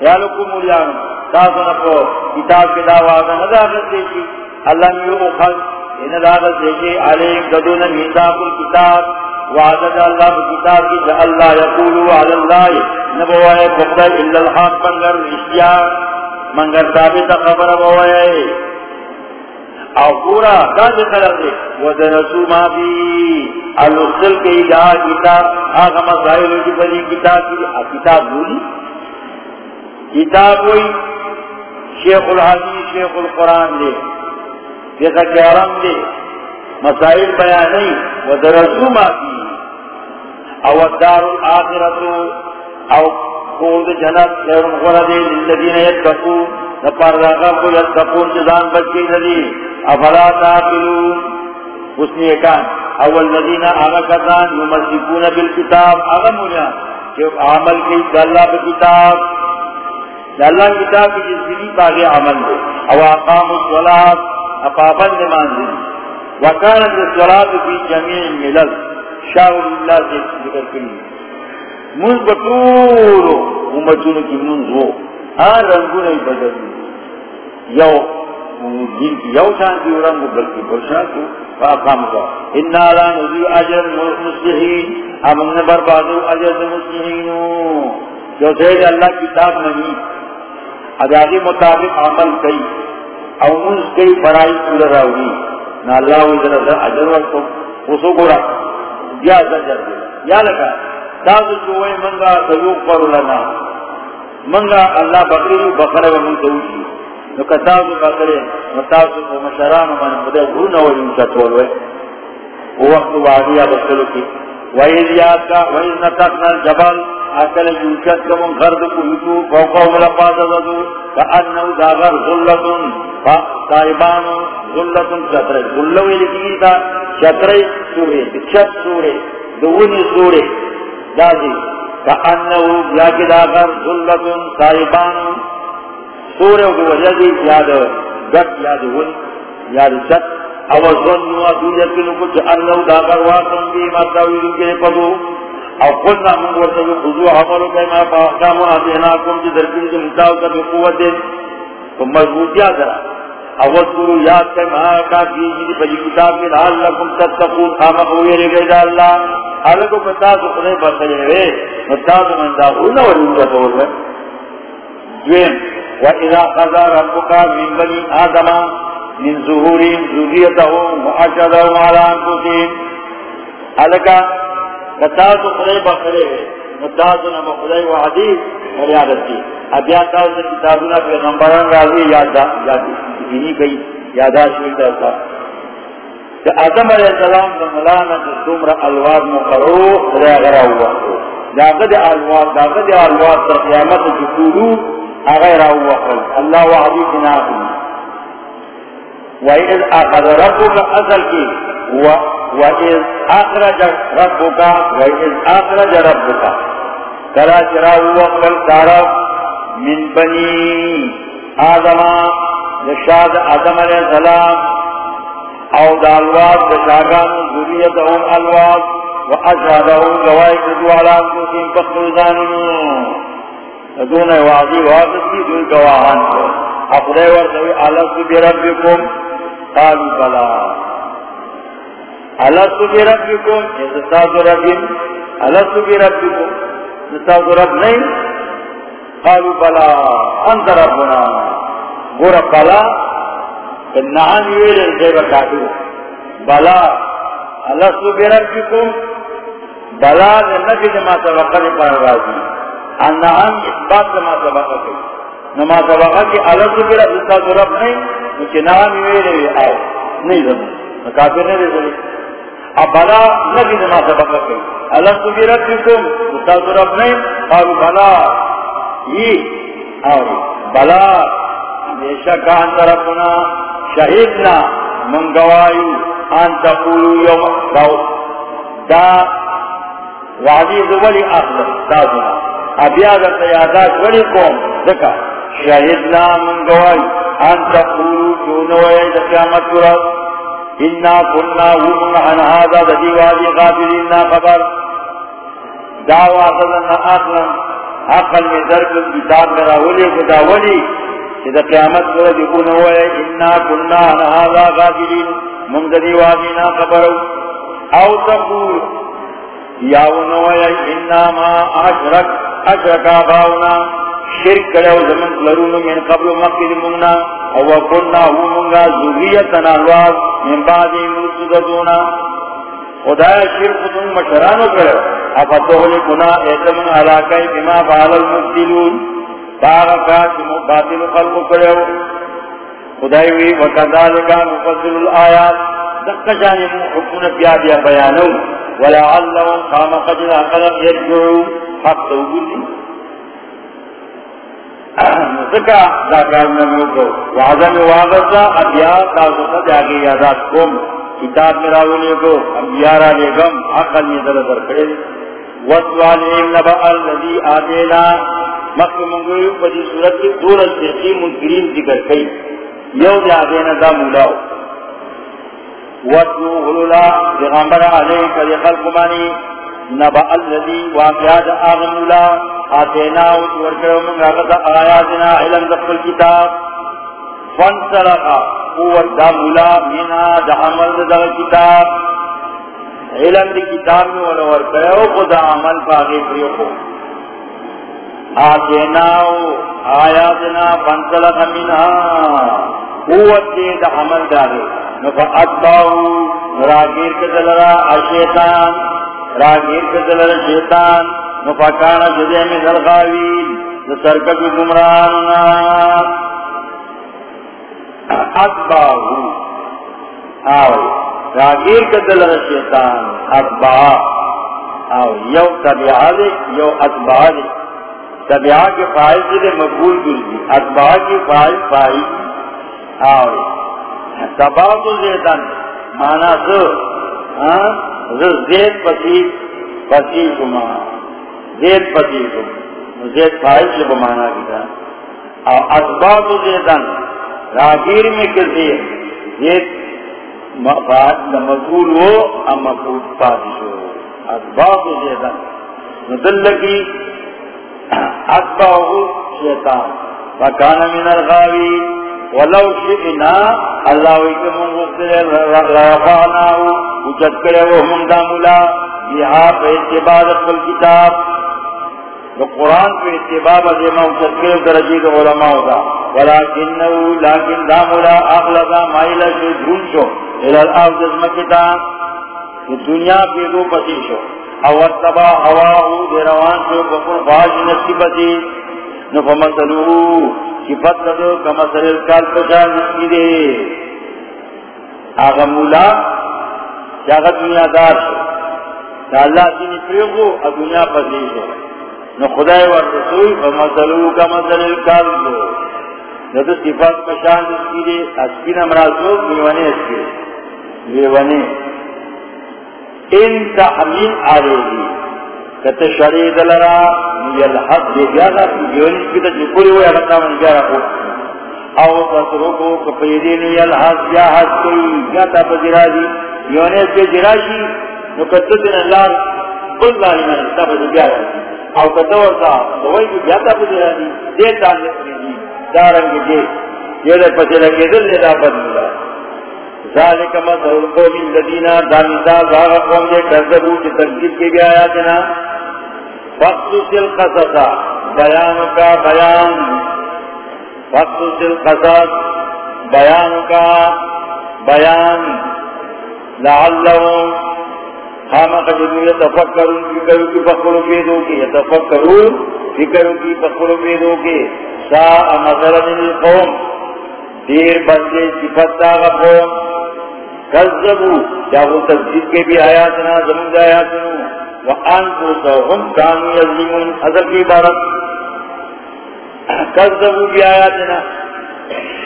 یا لکو مولیانو داسنا کو کتاب کے دعوات نداغت دیشی اللہ میں یو خلق نداغت دیشی علیم قدون میزاق الكتاب وعدد اللہ کتاب کی جا اللہ یقولو علی اللہ، نبوائے بخدر اللہ الحق منگر اشیاء منگر ثابت خبر بوائے او پورا کاج خلق دے ودنسو ما بھی الوصل کے الہا کتاب آغا مسائل کی بلی کتاب کی کتاب بولی کتاب ہوئی، شیخ الحدیث، شیخ القرآن دے۔ جیسا کہ حرم دے، مسائل بیان نہیں وہ درسو ماتی او الدار الاخرتو او قول جنت، خیر غردے للذین یتقون۔ نپار راقا کو یتقون جزان بچی ندی۔ افلا تاقلون اس نے کہا اول الذین آمکتان یمسکون بالکتاب۔ اغمونا کہ عمل کی اللہ بکتاب اللہ کتاب۔ کی جس دلی باغی عمل دے۔ او اقام الصلاة۔ اقابل نمان دے وکانت الصلاة فی جمیع ملل شاہر اللہ سے ذکر کری. منز بطور امتون کی منز ہو. ہاں رنگو نہیں بدل یو دین کی یو شان کی رنگ بلکی برشان کو. فاقام کا انا لا نزی اجر مسلحین. اب ہم نے بربادو اجر مسلحین جو سید اللہ کتاب نہیں. اب مطابق عمل کئی. او منز کئی فرائی کول راوی. نا اللہ وزر اجر ورکو اسو گورا. یا زجر دے. یا لگا. تازو چوئے منگا سیوک پر لنا. منگا اللہ بکری بکر و من توشی نو کتازو بکرے. متازو کو مشرانو من مدے گرونا ولی انسا وقت وعدیا بسلو کی. وَإِذْ يَاتَ وَإِذْ نَتَقْنَا الْجَبَلِ، أَكَلَ يُوشَدْ كَمُنْ غَرْدُكُ يُتُو فَوْقَهُ مُلَقَادَدَدُ كَأَنَّهُ دَاغَرْ ظُلَّةٌ فَتَائِبَانُ ظُلَّةٌ شَتْرَيْ ظُلَّوِ لِكِيتا شَتْرَيْ سُورِ شَتْ سُورِ دُونِ سُورِ دازي كَأَنَّهُ يَاكِ دَاغَرْ ظُلَّةٌ تَائِبَانُ سورے کو وجہ دی یاد گٹ یاد ون یاد ست او ظنوا دوجتن کچھ انہو دا قرواتن بی مطاویل کے پدو او قلنا من ورطلو خضو حملو کئی ما فاقامو آتیناکم جی درکن جو متاو بی قوت تو مضبوطیا ذرا او ذکرو یاد کئی ما کا کی جی پجی کتاب کی لحال لکم تتقون خامق ہوئے رگئی دا اللہ. حالکو پتاسو خنے بسلے ہوئے پتاسو من دا ہونا ولی انجا ہے دویم. وَإِذَا قَضَى رَبُّكَ مِنْ بَنِي آدَمَ مِنْ ظُهُورِهِمْ ذُرِّيَّتَهُمْ وَأَشْهَدَهُمْ عَلَى أَنفُسِهِمْ. الکا کتاز خدای بخلے متاز نہ بخدای وعدی فریادت کی اب یا تاز کتابنا پیغمبران راضی یاد یاد دینی گئی یاداش ملتا تھا کہ آدم علیہ السلام کا ملانا جو تمر الواز مقرو خدا غرا ہوا داغد الواز داغد الواز در قیامت جو کولو اغیر اوقل اللہ وحدی جنابی. وَإِذْ أَخَذَ رَبُّكَ أَذَلْ كِي وَإِذْ أَخْرَجَ رَبُّكَ، وَإِذْ أَخْرَجَ رَبُّكَ. کلا وقل تارف من بنی آدم یشاد آدم علیہ السلام او دا الواد دشاگان ذریتهم الواد و اشهدهم گوائی کدو علام کو سین دون واضی واضی دون گواہان کو اپنے ورسوی علت بربکم قالوا بلا علت بربکم اتتاز ربیم علت بربکم اتتاز رب نہیں قالوا بلا انت ربنا. گورا بلا نعم ویل الزیب کاتو بلا علت بربکم بلا نفی جمع سبقہ پر راضی انہم اثبات ما سبقہ کی نما سبقہ کی علت برا دستا ضرب نہیں مجھے نام ویلے وی آئے، نہیں زمان کافر نہیں دے سلی اب بلا نبی نما سبقہ کی علت برا دستا دستا ضرب نہیں۔ قالوا بلا۔ یہ آوری بلا بے شکا انت ربنا شہدنا من گوائیو انت قولو یوم دا وعدی دولی اخلق دا زمان ابیا در یادات ولی کوم ذکا شہدنا من گوائی ان تقولو چونوئے دا قیامت کرا. انا کننا ومن عن هذا دا دیوازی غافلین خبر. دعوا صدنا اقلا اقل میں ذرک کتاب میرا ولی کتا ولی دا قیامت کرا دیکونوئے انا کننا عن هذا غافلین. من دا دیوازی نا خبر. او تقول یاونوئے انما اشرک اشرکا باونا شرک کرو زمن لرونو من قبل مقید مننا او کننا ہو منگا ذریتنا الواز من بعد مرسددونا خدای شرک تم مشرانو کرو اپا تولی کنا ایتمن علاقائی بما فعل المبتلون باغکا چمو باطل خلق کرو خدای وی، وکذالکا مفصل الآیات. دقا جانی من حکمنا بیا بیا بیانو. ولعلهم قام قدر قلم يرجعوا حق توبولی ذکا دا کارنا موکو یادات کم کتاب میرا کو انبیاء را لے گم عقل یہ در در کرے وَسْوَالِهِمْ نَبَعَ الَّذِي آدِينَا مکہ منگوئی پدی صورت کی دور السیقی منکرین ذکر کئی۔ یو دے آدینا دا مولاو وَسْوُ غُلُولَا بِغَمْبَرَ عَلَيْكَ لِخَلْقُ مَانِي نبا الذي واقعات آغنولا آتینا ورکرو من غاقت آیاتنا علم دفل کتاب فن سلقا قوت دا ملا مینا دا عمل دا کتاب. علم دی کتاب میں والا ورکرہو خدا عمل پاگے پریخو آتیناو آیاتنا فن سلقا مینا. قوت دے دا عمل دارے. نفا اتباو راگیر کدلرا الشیطان راگیر کدلرا شیطان نفاکانا جدے میں دلغاویل سرکت گمرانا اتباہو آو راگیر کدل شیطان اتباہ آو، یو تبعہ دے، یو اتباہ دے. تبعہ کے فائل سے دے مقبول گردی اتباہ کی فائل فائل. آو، تباہ تو زیدن مانا سو ہاں زید پسی پسی کما زید پسی کما زید فائل سے بمانا گیا. اور اتباہ تو زیدن راگیر میں کسی یہ مقبول ہو، ام مقبول پادش ہو. اسباب زیدہ ندل کی اسباب شیطان. فکان من الغاوی. ولو شئنا، اللہ ویکمون غفر رفعناہو اجد کرے وہ من دامولا یہاں پہ اتباد اقبل کتاب۔ تو قرآن پہ اتباب ازیمہ اجد کرے درجید علماء ہوگا ولكنه لكن دامولا اخلقا مائلہ شو دھون شو الالعاب جزمکتا کہ دنیا پہ دو پسی شو۔ او اتبا ہواہو دے روان شو، بکر باش نسی پسی نفمسلو صفت دو کمسل الکال پشان جسکی دے. آغا مولا چاگا دنیا دار شو. تا اللہ سینی پریغو ا دنیا پسی شو نو خدای ورسوی فمسلو کمسل الکال دو. ندو صفات پشان دسکی دے اسکی نمرازو بیوانے اسکی بیوانے ان تحمیل آلے دی کتا شرید لرا یلحق دے گیانا بیوانے اسکی تا جکوری ہوئی اگر تاون گیارا کو. او تصرکو کپیدین یلحق یا حد کوئی گیاتا پا جرا دی بیوانے جرا شی نو کتا دن اللہ بل لائی میں استا پا جرا دی او کتا ورطا دوائی کو گیاتا پا جرا دی دیتا لکھنی دی دارنگ دے، یہ دے پچھے لگے، دل نے دا بدلا ذالک مثل القوم الذین دانتا ظاہر قوم دے کذبو چی تکذیب کے بھی آیا تنا فقصص القصص بیان کا بیان۔ فقصص القصص، بیان کا بیان۔ لعلہم ہم قدروا یتفکرون فکروں کی فکروں کی دو کی یتفکرون فکروں کی فکروں کی دو کی۔ سا مثلا القوم دیر بندے صفت داغ قوم کذبو جاہو تجدید کے بھی آیاتنا زمود آیاتنو وانفسهم كانوا يظلمون۔ حضر کی عبارت۔ کذبو بھی آیاتنا۔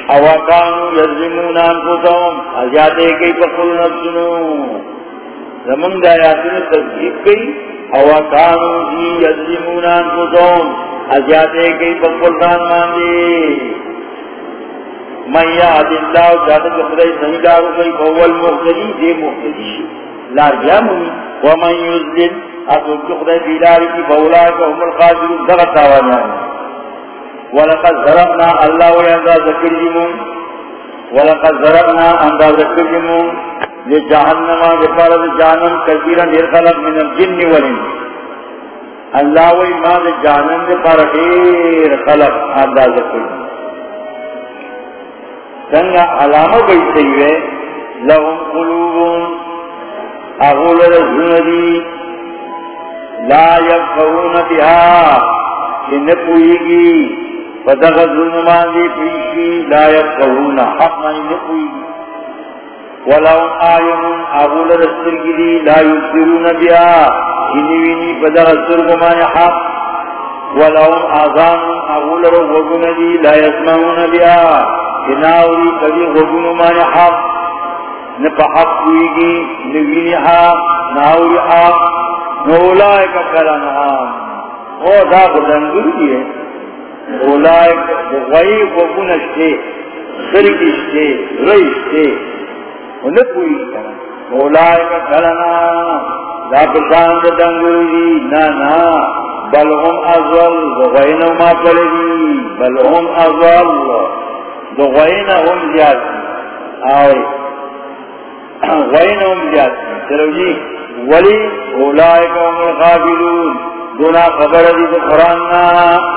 او كانوا يظلمون انفسهم ازیادے کی بقل نفسنو زمین زمند آیاتنو تجدید کی۔ او كانوا يظلمون انفسهم ازیادے کی بقل دان ماندی۔ من یاد اللہ جاتا کہ خدای صحیح دارو گئی فول مختلی دے مختلی شی. لار گیا منی ومن یزلل اصول کی خدای بیداری کی فولا کا هم القادرون دغت آوانا ولقد ضربنا اللہ وی انداز ذکر جمون ولقد ضربنا انداز ذکر جمون لجہنما لفرد جانم کثیرا دیر خلق من الجن والن اللہ وی ما جانم لفرد دیر خلق انداز ذکر جمون سنگا علامہ بیتے ہوئے لهم قلوبون، اغول رسول دی لا یبقون بها کہ نپوئیگی فدغ ظلمان دی پیشی، لا یبقون حق من نپوئیگی ولهم آیمون، اغول رسول دی، لا یبقون بها کنوینی فدغ ظلمان حق۔ ولهم آذان اغول رسول دی لا یسمعون بها. ناوری کبھی غبن مان حق، نہ حق ہوئی حق ناوری حق نولائے کا کرنا او دا غدنگر کی ہے. اولائے غوئی غبن اشتے سرک اشتے رئی اشتے انہیں کوئی کرنا اولائے کا کرنا دا پشاند دنگر دی نا نا بل هم ازول غوئی ما پڑے دی بل هم ازول دو غین هم زیاد آوے غین هم زیاد چلو جی ولی اولائک هم الغابلون دونا خبر دی دو قرآننا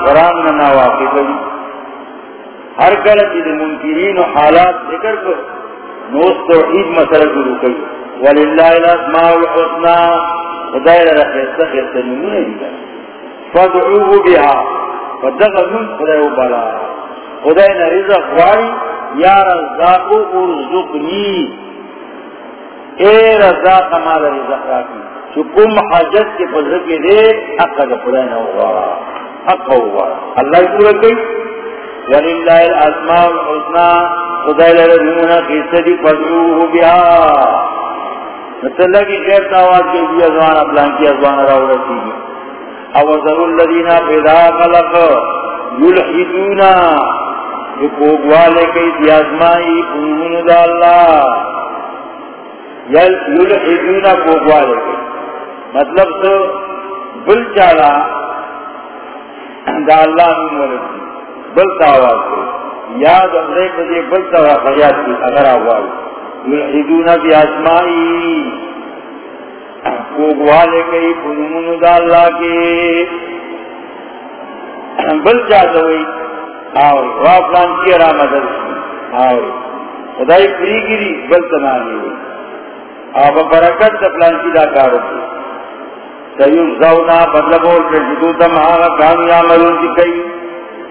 قرآننا نواقف دی ہر کل چیز منکرین و حالات ذکر کر۔ نوست توحید مسئلہ شروع کئی وللہ الاسماء الحسنہ خدای فدعوه بها خدای خدای رزق یا اے رزاق مال رزق راکی حاجت کے پذر کے دے حق دا خدای نا وارا حق ہوا اللہ پورا کئی وللہ الاسماء الحسنہ خدای لرا نمون خیستا دی فدعوه بها. نتلہ کی خیر تاوات کے بھی ازوان اپلان کی ازوان راو رسی گی. او ذر الذین پیدا خلق یلحدونا یکوگوالے کئی دیازمائی انہون دا اللہ. یلحدونا کوگوالے کئی مطلب تو بل چالا دا اللہ نمولد بل تاوات کئی یاد امرے کدے بل تاوات خیات کی اگر آوائی یلحدون بی اسمائی کوگوالے کئی پنمون دا اللہ کے۔ بل چاہتا ہوئی آوئی وافلان کی را مدد آوئی خدای پری گری، بل تنانی ہوئی آبا برکت دفلان کی دا کارو کی سیوز زونا بدلبول کے جدو دم آغا کانو یا کی کئی۔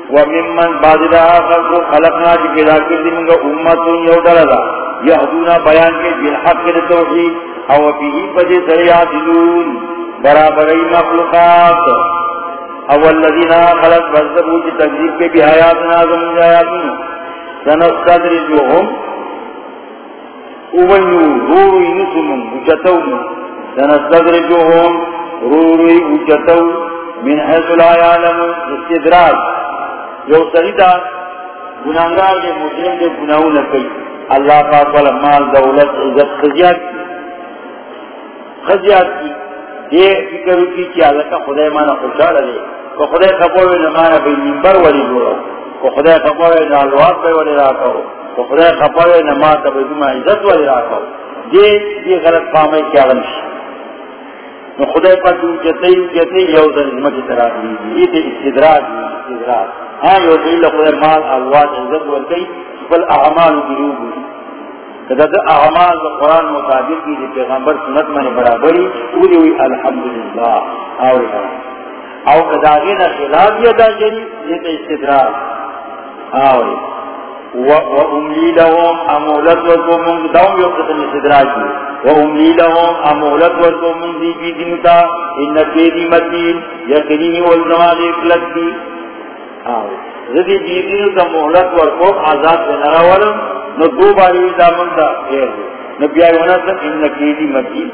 وممن بعد آخر کو خلقنا جی پیدا کردی منگا امتون یو دلدا یهدونا بیان کے بالحق کے توحید، او بھی بیہی پدی سریعاتلون برابری مخلوقات۔ او الذین خلق بزدبو کی تقذیب کے بھی حیاتنا، زمین آیاتنا سنستدر جو ہم اوینو روروی نسمم اچتو سنستدر جو ہم روروی اچتو من حیث لا یعلم استدراج۔ جو سریدہ، گناہگار کے مجرم کے گناہوں نکئی اللہ پاک والا مال، دولت، عزت، خزیات کی۔ خزیات کی۔ دے فکر کی کی اللہ کا خدای مانا خوشحال دے کو خدای خبوئے نمانا بی منبر ولی دورا کو خدای خبوئے نالوات بی ولی راکو کو خدای خبوئے نماتا بی دماء عزت ولی راکو دے دی غلط فامے کیا غنش نو خدای پاک دو جتے جتے یو در عزمت طرح دی۔ یہ تے استدراج استدراج۔ ہاں یو دیل خدای مال الوات عزت ولی بل اعمال گروب کدا دا اعمال دا قرآن مطابق کی دی پیغمبر سنت من برابری اولی ہوئی الحمدللہ آوری کرام او کدا غینا خلاف یا دا جری یہ استدراج. آوری. و املی لهم امولت ورکو من داؤں یو قسم استدراج دی. و املی لهم امولت ورکو من دی بی دنتا انکی دی مدین یقینی والنوال اکلت دی آوری. زدی دیدین کا محلت ورکو آزاد سے نراولم نو دو باری دامن دا خیر دے۔ نو بیائی ہونا سن ان نکیدی مکی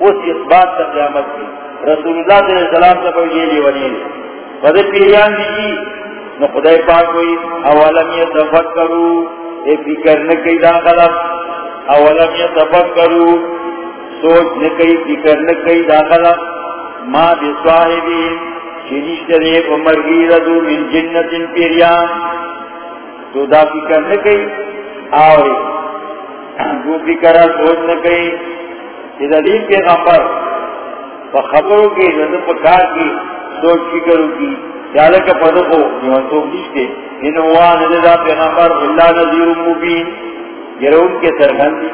اس اس بات تا قیامت کی رسول اللہ صلی اللہ علیہ وسلم سے کوئی جیلی ونی دے۔ فضل پیریان دیجی نو خدای پاک ہوئی اولم یہ تفکرو اے فکر نکی دا غلط۔ اولم یہ تفکرو سوچ نکی فکر نکی دا غلط۔ ما بی صاحبین چنیشترے عمر گیردو من جنت پیریان. تو دا فکر نکی آوری دو فکرہ سوچ نکی. اذا دین پیغمبر فخبرو کی رضا پکار کی، سوچ فکرو کی. چالک پدقو جوان تو نیشتے. انوان رضا پیغمبر اللہ نظیر مبین. یرون کے سرگندی.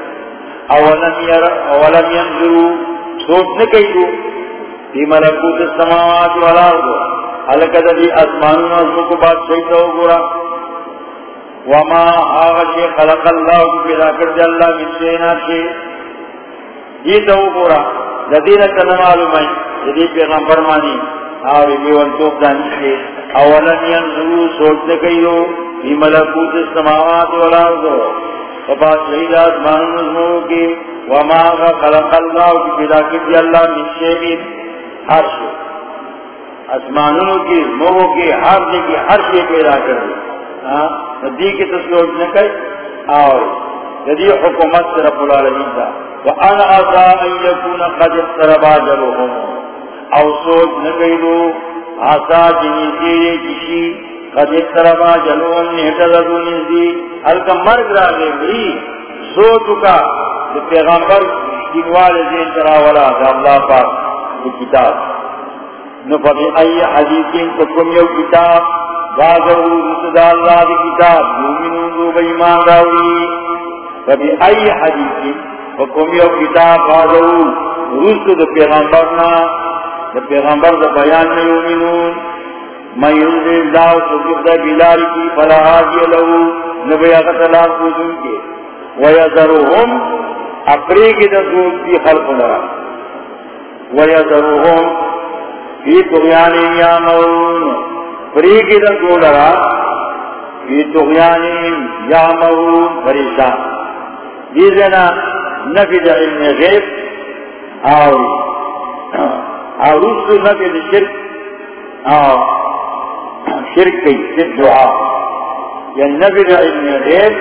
اولم یر اولم ینظرو. سوچ نکی تو. فی ملکوت السماوات والارض. حلقت دی اسمانون ازمو کو بات شیطا ہو گورا. وما آغا خلق اللہ کو پیدا کر دی اللہ من شینا شی. یہ تو گورا. لدین کن معلوم جدی پیغمبر مانی. آوی بیون توب دانی شی. اولن ینظرو سوچنے کئیو فی ملکوت السماوات والارض. وبات شیطا اسمانون ازمو کی. وما آغا خلق اللہ کو پیدا کر دی اللہ من شیئن ہر شے۔ آسمانوں کی موہوں کی، ہر جے کی، ہر شے پیدا کر دی۔ ہاں؟ دی کی تو سوچ نہ کر اور یدی حکومت سے رب العالمین تھا۔ وَأَنَا عَسَىٰ أَن يَكُونَ قَدْ اقْتَرَبَ أَجَلُهُمْ۔ او سوچ نہ کہی دو آسا جنی جی تیرے کشی قد اقتربا جلون نیٹا نزدی حلکا مرگ را گئے بھی سو چکا کہ پیغمبر دنوال زین تراولا دا اللہ پاک کی کتاب نو ای حدیثین تکم یو کتاب بازو رسد اللہ دی کتاب، یومنون دو بیمان داوی فبی ای حدیثین تکم یو کتاب بازو رسد پیغمبرنا، دا پیغمبر دا بیان میں یومنون. میں یوزی اللہ سکر دا بلال کی، فلا آجی لہو نبی اغت اللہ سوزن کے. ویذرهم اپریگی دا زود خلق لرا. ویذرهم فی تغیانی یامون پریگی دا لرا فی دیزنا علم غیب آوری. شرک. شرک کی دعا. یعنی یا علم غیب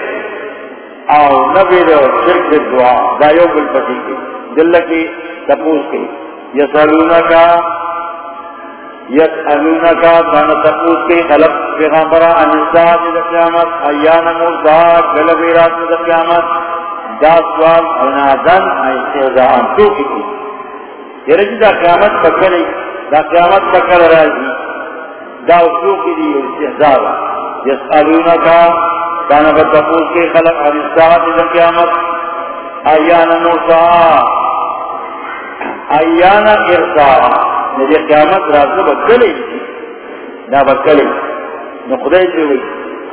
شرک دعا. کی دل کی تپوس کی یسالونکا یسالونکا دانا تپوس کی خلق پیغامبرا انسان دا قیامت، ایان موسا گلب ایرات دا قیامت، دا سوال انادن ایسیزان تو کی کی. یعنی یہ رجی دا قیامت پکلی دا قیامت پکل راجی داوسو کی دی استحزاب یسالونکا کانا بتفوز کے خلق عن الساعت اذا قیامت ایانا نوسا ایانا ارسا. نجی قیامت رازو بکلی نا بکلی نقضی چوئی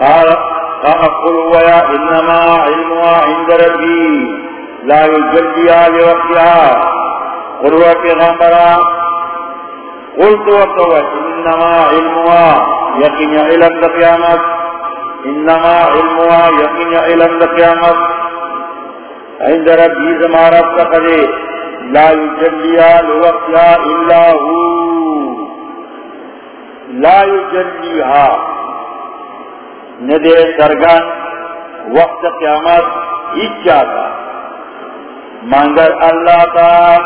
قال قل ویا انما علمها عند ربی لا يجلیا لوقتها قلوا پیغمبرا قلت وقوة إنما علمها يقين علم القيامة إنما علمها يقين علم القيامة عند ربي زما رب لا يجليها لوقتها إلا هو. لا يجليها. ندے سرگان وقت قیامت اچھاتا مانگر اللہ تا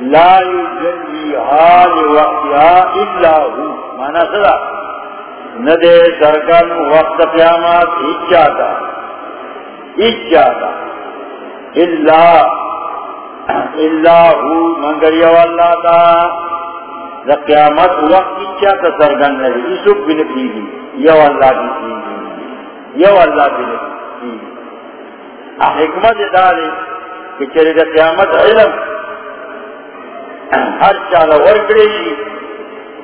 لا يجليها لوقتها إلا هو. مانا صدا ندے سرکن وقت قیامات اچھاتا اچھاتا إلا إلا هو منگر یو اللہ تا، دا قیامت وقت اچھاتا سرکن ندے اسوک بنفی دی یو اللہ کی سیدی یو اللہ بنفی دی حکمت دارے کہ چلے دا قیامت علم، ہر چالا ورکڑے شی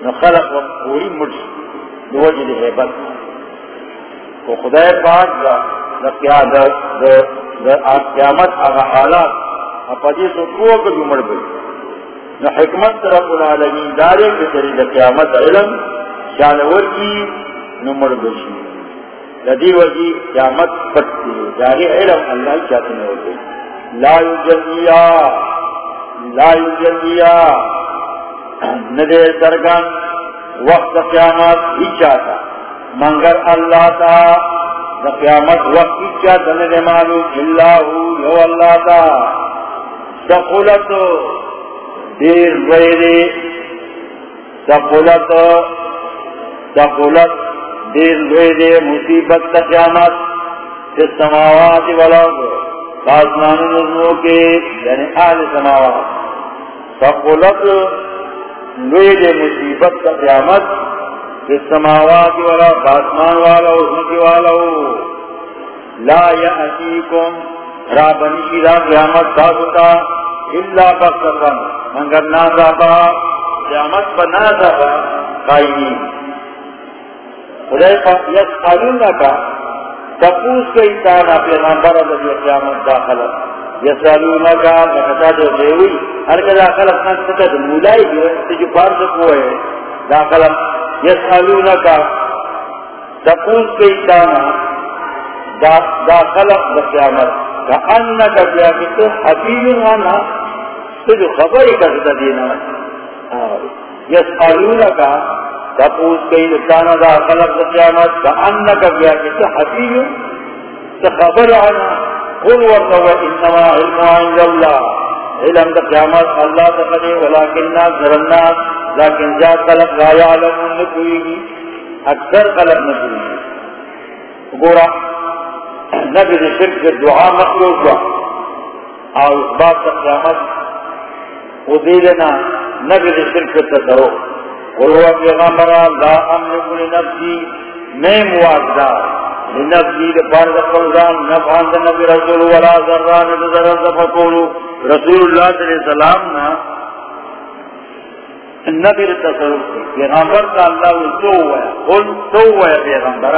نو خلق و پوری مڑ دو جد حیبت کو خدا پاک دا دا قیامت آغا حالات اپا جی سو کو جو مڑ گئی نو حکمت رب العالمین دارے کے تری دا قیامت علم شان ورکی نو مڑ گئی لدی وجی قیامت پتی جاری یعنی علم اللہ چاہتے ہیں ورکی لا یجلیہ لا یجلیا ندے سرگن وقت قیامت ہی چاہتا۔ منگر اللہ تا قیامت وقت ہی چاہتا۔ ندے معلوم اللہ یو اللہ تا۔ سقولت دیر ویدے سقولت سقولت دیر ویدے مصیبت تا قیامت کے سماوات والارض، آسمان نظموں کے یعنی آل سماوات۔ فقلت لوئی مصیبت کا قیامت کہ سماوات والا آسمان والا اس والا ہو لا یأتیکم را بنی کی را قیامت ساتھتا اللہ بخصفا منگر نازابا قیامت بنا بنازابا قائمی۔ خدای پاک یسالون کا تپوس کے انسان پیغمبر رضی قیامت داخل یسالون کا لکتا جو دیوی ہر کا داخل اپنا ستا جو مولائی جو تجو پار سکو ہے۔ داخل یسالون کا تپوس کے انسان داخل دا قیامت۔ کا انکا بیا کہ تو حفیظ آنا تجو خبری کا ستا دینا یسالون کا تپوس کئی لسانا دا خلق دا قیامت دا انکا بیا کتا حفیو تخبر عنا قل ورنو انما علم عند اللہ علم دا قیامت اللہ تقدی ولیکن ناس ذر لیکن جا خلق لا یعلمون نکوئی اکثر غلط نہ گورا نبی شرک سے دعا مخلوق ہوا اور اس بات کا قیامت وہ دے دینا، نبی شرک سے کرو۔ اور وہ پیغمبر لا املک لنفسی، میں موازدار لنفسی لپار دفلزان نفعان نبی رسول، ولا ذران ذران دفقولو رسول اللہ صلی اللہ علیہ وسلم نا، نبی تصرف پیغمبر کا اللہ تو ہوا ہے، قل تو ہوا ہے پیغمبر،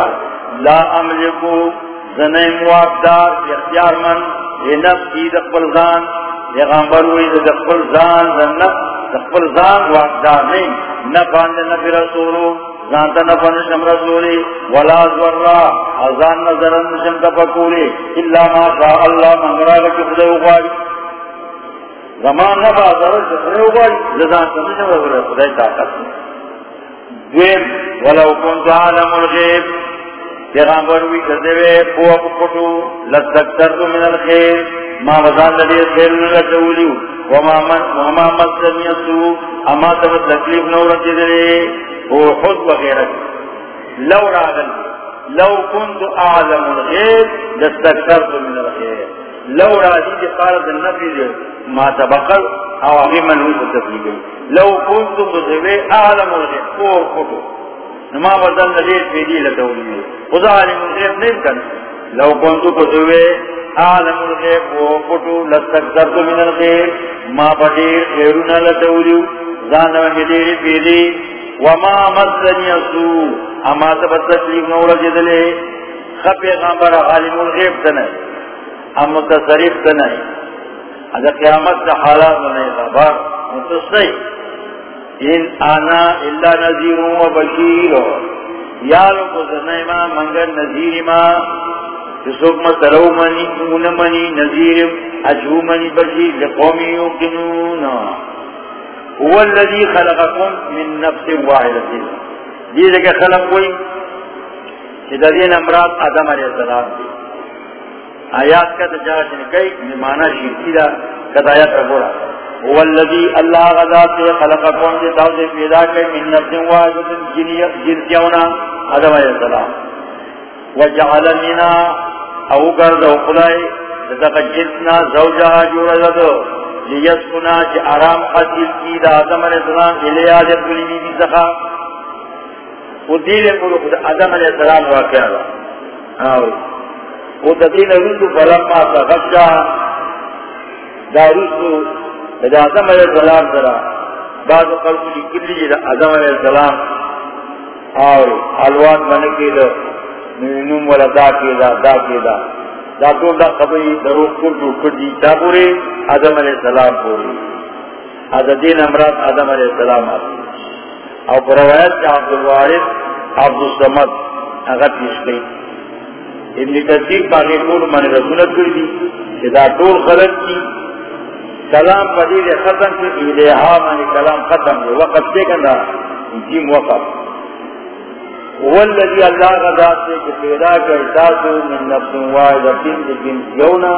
لا املکو زنی موابدار اختیار من، یہ نفسی دقبل زان پیغمبر ہوئی دقبل زان زنف دقبل زان موابدار نہیں نفان نبی رسولو زانتا نفان شم رسولی. ولا زورا ازان نظرن شم تفکولی. اللہ ما شاء اللہ منگرہ لکی خدای اغواری زمان نبا ضرر جسرے ہوگائی لذان سمجھنے وغیرہ خدای طاقت دویم، ولو کنت عالم الغیب. پیغامبر ہوئی کرتے ہوئے پوہ پکٹو لستکتر تو من الخیر، ما وزان لدی خیر لگولیو وما وما مصر یسو اما تب تکلیف نو رجی دلے وہ خود وغیرہ لو راغل، لو کنت عالم الغیب لستکتر تو من الخیر. لو راضی دی قارد النفی دی ما تبقل او اغی منوی ستفلی لو کنت بزوی اعلم الغیب فور خطو نما بدل نجید پیدی لتولی خدا علم الغیب نہیں کن لو کنت بزوی اعلم الغیب فور خطو لستکترت من الغیب. ما بدیر خیرون لتولی زانو مدیر پیدی وما مزنی اسو اما تبت تکلیف نورا جدلے خبی غامبر عالم الغیب تنہ ہم متصرف تو نہیں اگر قیامت کا حالات نہیں خبر. متصری ان آنا اللہ نذیر و بشیر. یارو کو زنیما منگر نذیر ما. جسوک ما مترو منی، اون منی، نذیر اجو منی بشیر لقومی یوکنون هو الذي خلقكم من نفس واحدة. یہ جگہ خلق کوئی، کہ دین امراض آدم علیہ السلام دی. آیات کا تجارت نکئی مانا شرکی دا کد آیات ربورا هو الذي اللہ غذا سے خلق کون سے تاو سے پیدا کئی من نفس واحد جنسیونا آدم علیہ السلام. وجعل منا او گرد او خلائی تتق جنسنا زوجہ جورا زدو لیسکنا چی آرام حاصل کی دا آدم علیہ السلام الہ آدم کلی بی بی سخا وہ دیل پورو خود آدم علیہ السلام واقعہ دا. آوئی وہ تدین رسو فلما تغشا. دا رسو دا عظم علیہ السلام سرا. بعض قلقو لکل لی جی دا عظم علیہ السلام اور حلوان بنکی دا نوم والا دا کی دا دا کی دا دا دون دا قبری دروخ کرتو کردی تا پوری عظم علیہ السلام پوری. عددین امرات عظم علیہ السلام آتی. اور پر روایت کا عبدالوارث عبدالسمد اگر پیش گئی. ابن کثیر باقی ٹول من رسولت کر دی جدا ٹول خلق کی کلام پدید ختم کی الہا من کلام ختم دی وقت سے کنا جیم وقت والذی اللہ غذات سے کہ پیدا کا احساسو من نفس واحد دین جن یونا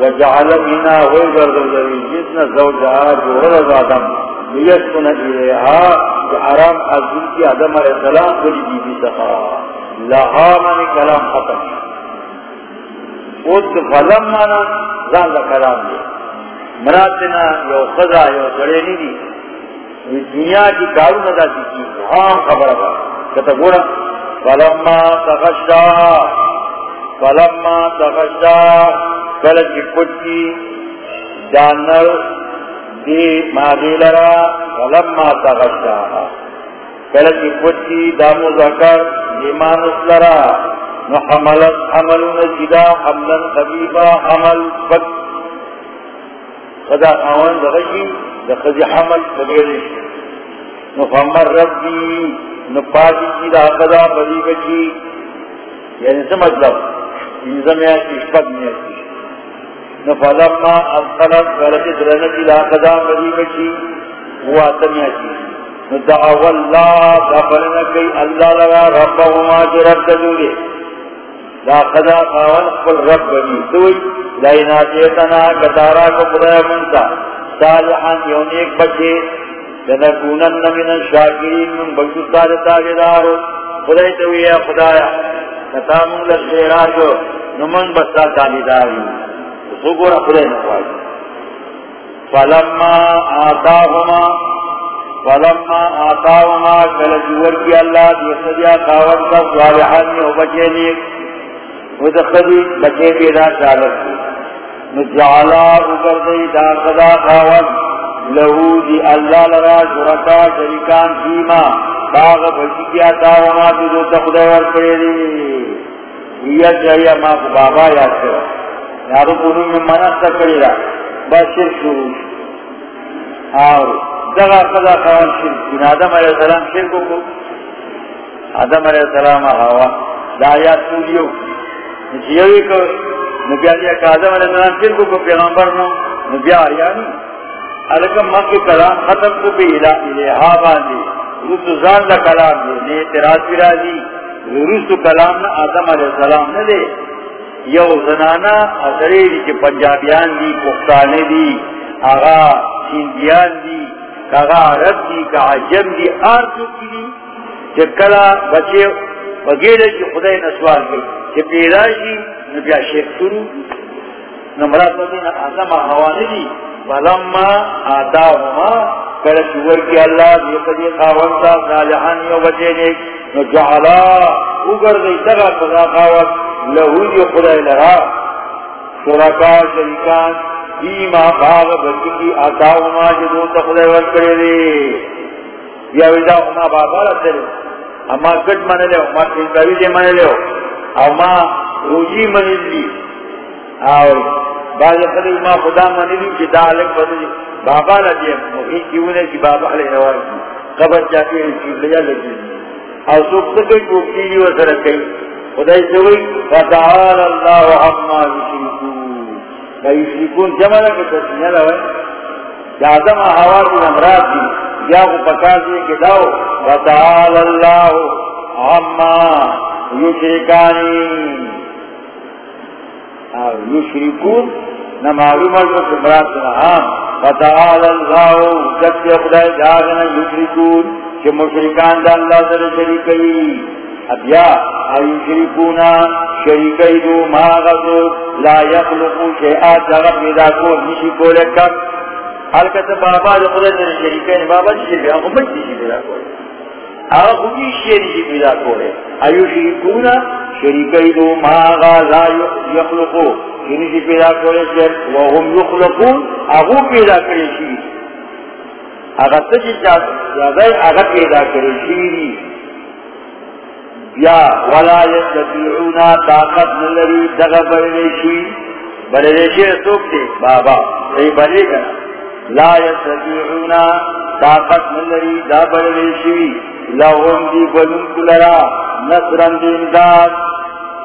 وجعل منا ویگر ذوی جسنا زوجہا جو رضا آدم، لیسکن الہا کہ حرام عزیز کی آدم علیہ السلام کلی بی بی سخا لہا من کلام ختم۔ دی فلم مانا، زان دا کلام دی مراتنا یو خدا یو سڑے نہیں دی. دنیا کی کارو ندا سی کی. ہاں خبر با کتا گوڑا. فلما تغشا. فلما تغشا. کلچ پچی جانر. دی مادی لرا. فلما تغشا. کلچ پچی دامو ذکر ایمانس لرا. حملت حمل نجدا حملا خبیبا. حمل فت خدا آوان دغشی دخذی حمل بغیرش نفمر ربی نپاسی کی دا خدا بلی بچی. یعنی سے مطلب انزم یاکی یعنی شپک نیاکی نفلما اصلت غلطی درنکی دا خدا بلی بچی وہ آتم یاکی ندعو اللہ دفلنکی اللہ لگا ربهما جرب دلولی دا خدا قاول قل رب بنی. دوئی لینا جیتنا کتارا کو خدا منتا. صالحان یون ایک بچے لنکونن من الشاکرین من بلکتا جتا گدارو خدای تو یا خدایا کتا من لخیرات نمن بستا تانی داری سو گورا خدای نخواهی فلما آتاهما فلما آتاهما کل جور کی اللہ دیسدیا خاون کا صالحانی و بچے نیک. ودخلی بچے پیدا چالت کی نجعلا اگر دی دا قدا خاون۔ لہو دی اللہ لرا شرکا شرکان فیما۔ باغ بچی کیا تاوما تو دو تخدے ورکڑے دی۔ یہ چاہیے ماں کو بابا یاد کرا یارو کنو میں منع تکڑی رہا بس شرک شروع۔ اور دغا قضا قوان شرک کن آدم علیہ السلام شرکو کو آدم علیہ السلام ہوا دا آیات پولیو نچیوی کو نبی آلیا کہ علیہ السلام شرکو کو پیغمبر نو نبی آلیا نو۔ علکم مکی کلام ختم کو پی الہا ہاں باندی۔ رسو زان دا کلام دے نے اعتراض پی راضی۔ رسو کلام نا آدم علیہ السلام نے دے۔ یو زنانا اثری دی چی پنجابیان دی پختانے دی، آغا سندیان دی کاغا عرب دی کا عجم دی، آر چکی دی۔ چی کلا بچے وگیرے چی خدای نسوال کی چی پیداشی نبیا شیخ سرو نمرات مدین آدم حوانی دی فلما آتاهما کلا چور کی اللہ دی قدی خاونتا صالحانی و بچے نیک. نجعلا اگر دی تغا قضا خاونتا لہو دی خدای لرا. شرکا شریکان دیما باغ بچی کی آتاو ما جدو تخدای ورکڑے دی. یا ویدہ اما بابا رسل اما کٹ من لے اما کنکاوی دے من لے اما روجی من اور بعض قدر اما خدا من لی کی دالک بدلی بابا لدی مخی کیونے کی بابا لے نوار کی قبر جاتی ہے چیز لیا لگی اور سوک سکے کو کیلی و سرکئی خدای سوئی فتعال اللہ عما یشرکون یشرکون جمع لکے تسمیہ لوئے یا آدم حوار کی نمرات دی. یا کو پکار دیئے کہ داؤ فتعال اللہ عما یشرکانی. یشرکون نمعلوم ہے کہ نحام فتعال اللہ جب خدای جاگنا یشرکون کہ مشرکان دا اللہ سر شریکی ابیا ای شریکونا شریکی دو ما غزو، لا یخلقو شیعات جغب میدا کو نشی کو لکت حلکت بابا جو خدا در شریکی یعنی بابا نشی بیا خمت نشی بیا ہاں، کو آغا خودی شیع ایو شریکونا شریکی دو ما غز لا یخلقو۔ نشی پیدا کو لکت وهم یخلقون۔ اغو پیدا کرے کرشی اگر تجی جاگئی اگر پیدا کرشی یا ولا یستطیعونا طاقت نلری دغا بردشی بردشی سوک دے، بابا ای بردی کنا لا یستطیعونا طاقت نلری، دا بردشی لهم دی بلن کلرا نصرن دی امداد.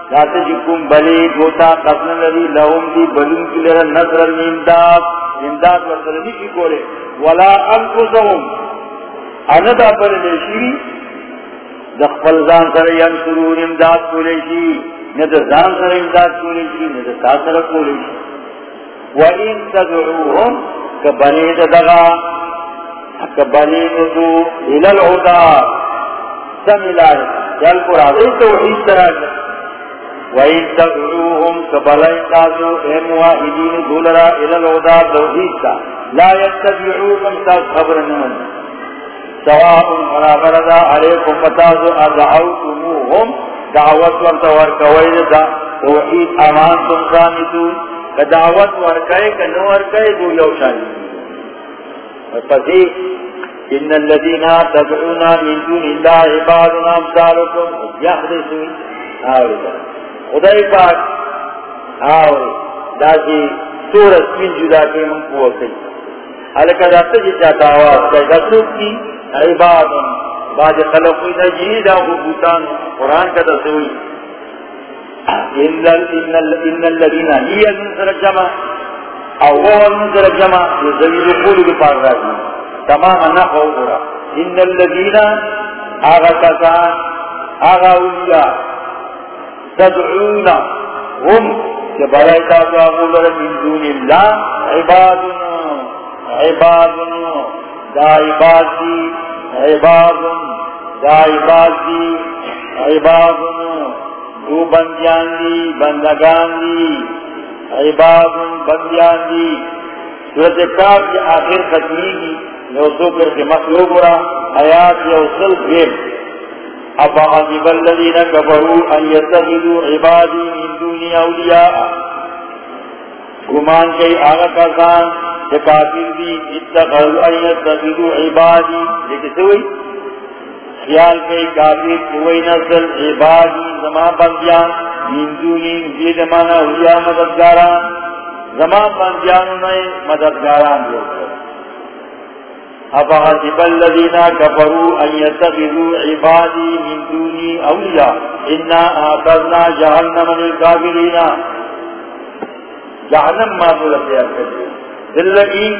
کاتا جکم جی بلی دو طاقت نلری لهم دی بلن کلرا نصرن دی امداد. امداد مطلب وصلنی کی کولے؟ ولا انفسهم اندا بردشی دخل زان سر ینصرون امداد کولے شی ند زان سر امداد کولے شی ند تاثر کولے شی. وَإِن تَدْعُوهُمْ كَبَنِيدَ دَغَا كَبَنِيدُ دُو إِلَى الْعُدَى سَمِلَاهِ جل قرآن توحید تراج وَإِن تَدْعُوهُمْ كَبَلَيْن تَازُو اے مواحدین دولرا إِلَى الْعُدَى توحید تا لا يَتَّبِعُوكَمْ تَاز خبر نمن. سواء برابر دا علیکم بتازو ادعوتموهم دعوت ورد ورکوید دا. توحید امان تم سامتون کہ دعوت ورکائے کہ نو ورکائے گو یو شانی پسی ان الذین تدعونا من دون اللہ عبادنا امثالکم یخدسون آوری. خدای پاک آوری. دا سی سورت من جدا کے من کو وقتی حلکہ دا تجی چاہتا آواز کہ دا کی عباد بعد خلقی نجی دا بوتان قرآن کا تصوی ان الذین ہی ننظر جمع. او وہ جمع یزویل قول کی پار راجی تمام نقو برا ان آغا آغا اولیاء، تدعون، هم کہ تاسو من دون اللہ دا عباد دی عباد دا عباد دی عباد دو بندیان دی بندگان دی عباد بندیان دی. صورت کاف کی آخر ختمی کی یو سو کر کے مخلوق رہا آیات یو سل غیر افا عجب الذین کفروا ان یتخذوا عبادی من دونی اولیاء. گمان کئی آغا کسان کہ کافر دی. اتخذوا ان یتخذوا عبادی. لیکن سوئی خیال کئی کافر کوئی نسل، عبادی، زمان بندیان من دونی دید مانا اولیاء مددگاران۔ زمان بندیانوں نے مددگاران جو افحسب الذين كفروا ان يتخذوا عبادي من دوني اولياء انا اعتدنا جهنم للكافرين جهنم ما بولت يا دلگی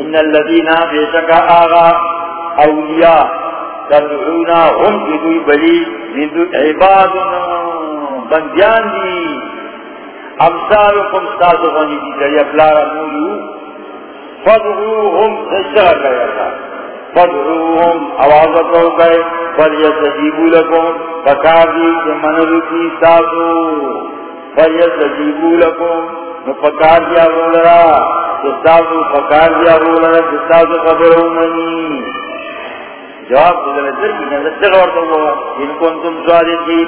ان الذين بشك اغا اولياء تدعونا هم بدوي بلي من دون عبادنا. بندیان دی. امثالكم استاذغني دي جاي افلار مولو فدعوهم تشتغل گیا تھا فدعوهم آوازت ہو گئے فلیستجیبو لکم. فکاردی کہ منلو کی ساتو فلیستجیبو لکم. فکار دیا بولرا جستازو فکار دیا بولرا جستازو خبرو منی. جواب دیدنے در کی نظر چگوار تو ہوا ان کو انتم سوالے تھی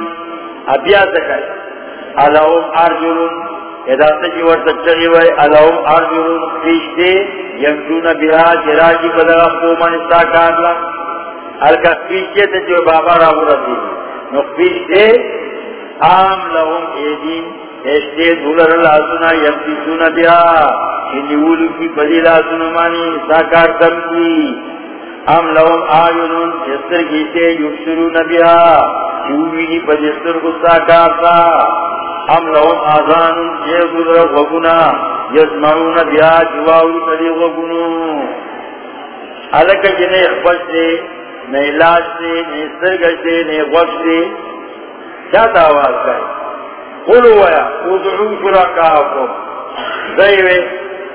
ابیا سکر علہم ارجلون. اداسه کی ورته چغي وای الہم ارجون فیشته یمشون بها جراجی بدغه قومن استا کارلا الکا فیشته ته جو بابا را ورتی نو فیشته عام لهم ایدین. اشته دولر لاسونا یمشون بها نیولو کی بدی لاسونا مانی ساکار کم کی ام لهم آیونون جستر گیتے یبشرون بها؟ چوبینی پجستر گستا کارتا ہم لهم آزان یہ گزر وگنا یسمعون بیا جواؤ تلی وگنو علک جنے اخبش دے نہ علاج دے نہ سرگش دے نہ وقت دے، کیا دعواز کرے؟ قلو ویا، ادعو شرکاکم دیوے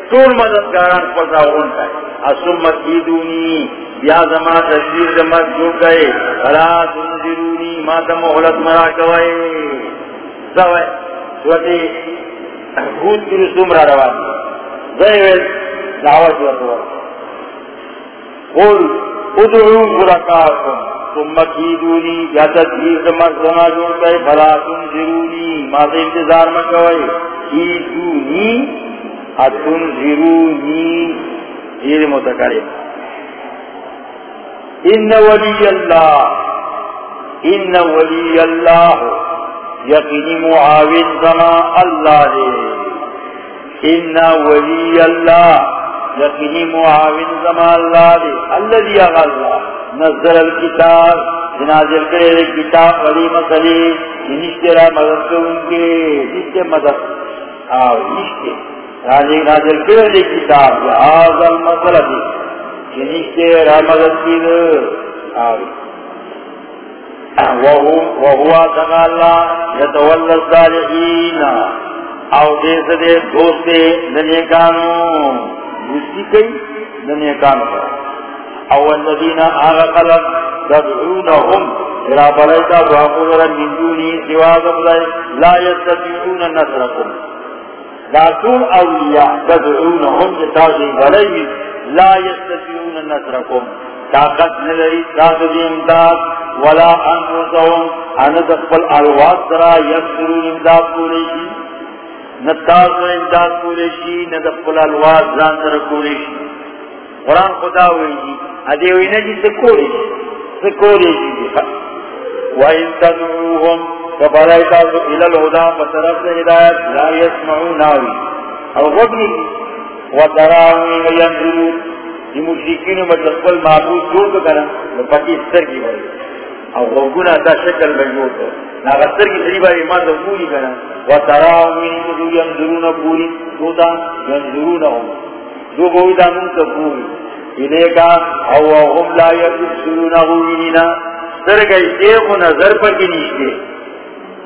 طول مددگاران پر دعوان کرے اسمت ایدونی بیا زمان تصویر زمان جو گئے فلا تنظرونی، ما تمہلت مرا کوئے زوئے وتی خود کی سمرا روان زیل دعوت ورته قول ادعو برکاکم ثم کیدونی یا تدبیر مرزنا جوڑ گئے بھلا تنظرونی، ما سے انتظار مکوئے کیدونی اتن اتنظرونی یہ متقرب ان ولی اللہ ان ولی اللہ یقینی معاون زما اللہ دے ان ولی اللہ یقینی معاون زما اللہ دے اللہ دیا اللہ نظر الکتاب نازل کرے کتاب علی مسئلے نشترا مدد کو ان کے، جس نشتے مدد، آو نشتے راجے نازل کرے کتاب آز المسئلہ دے نشتے را مدد کی دے آو وهو تغالا يتولى الصالحين او دیس دے دوستے دنیکانو دوستی کئی؟ دنیکانو او الذین آغا خلق تدعونهم الى بلیتا وحقود من دونی سواز افضائی لا يستطيعون نصركم لا تون اولیاء تدعونهم جتازی بلی لا يستطيعون نصركم. طاقت نلری تاث دی امداد، ولا انفسهم ان تقبل الواز ترى يكسرون امداد کولیشی نتاز و امداد کولیشی نتقبل الواز زان تر کولیشی قرآن خدا ہوئی ادھے ہوئی نا جی سکولیشی سکولیشی وَإِن تَدْعُوهُمْ فَبَلَيْتَ إِلَى الْهُدَى فَتَرَفْتَ هِدَايَةً لَا يَسْمَعُونَ نَاوِي. او غبنی وَتَرَاهُمْ يَنْظُرُونَ. یہ مشرکین مطلب معبود جوڑ تو کرنا پکی سر کی بڑی او غوگونا دا شکل بجوڑ تو. ناغستر کی سری باری ماں تو پوری کرنا و تراؤمین تو پوری. تو دا ہوں. دو گوئی دا من پوری. انہیں او هم لا یبسرون غوینینا سر گئی نظر پر کی نیشتے.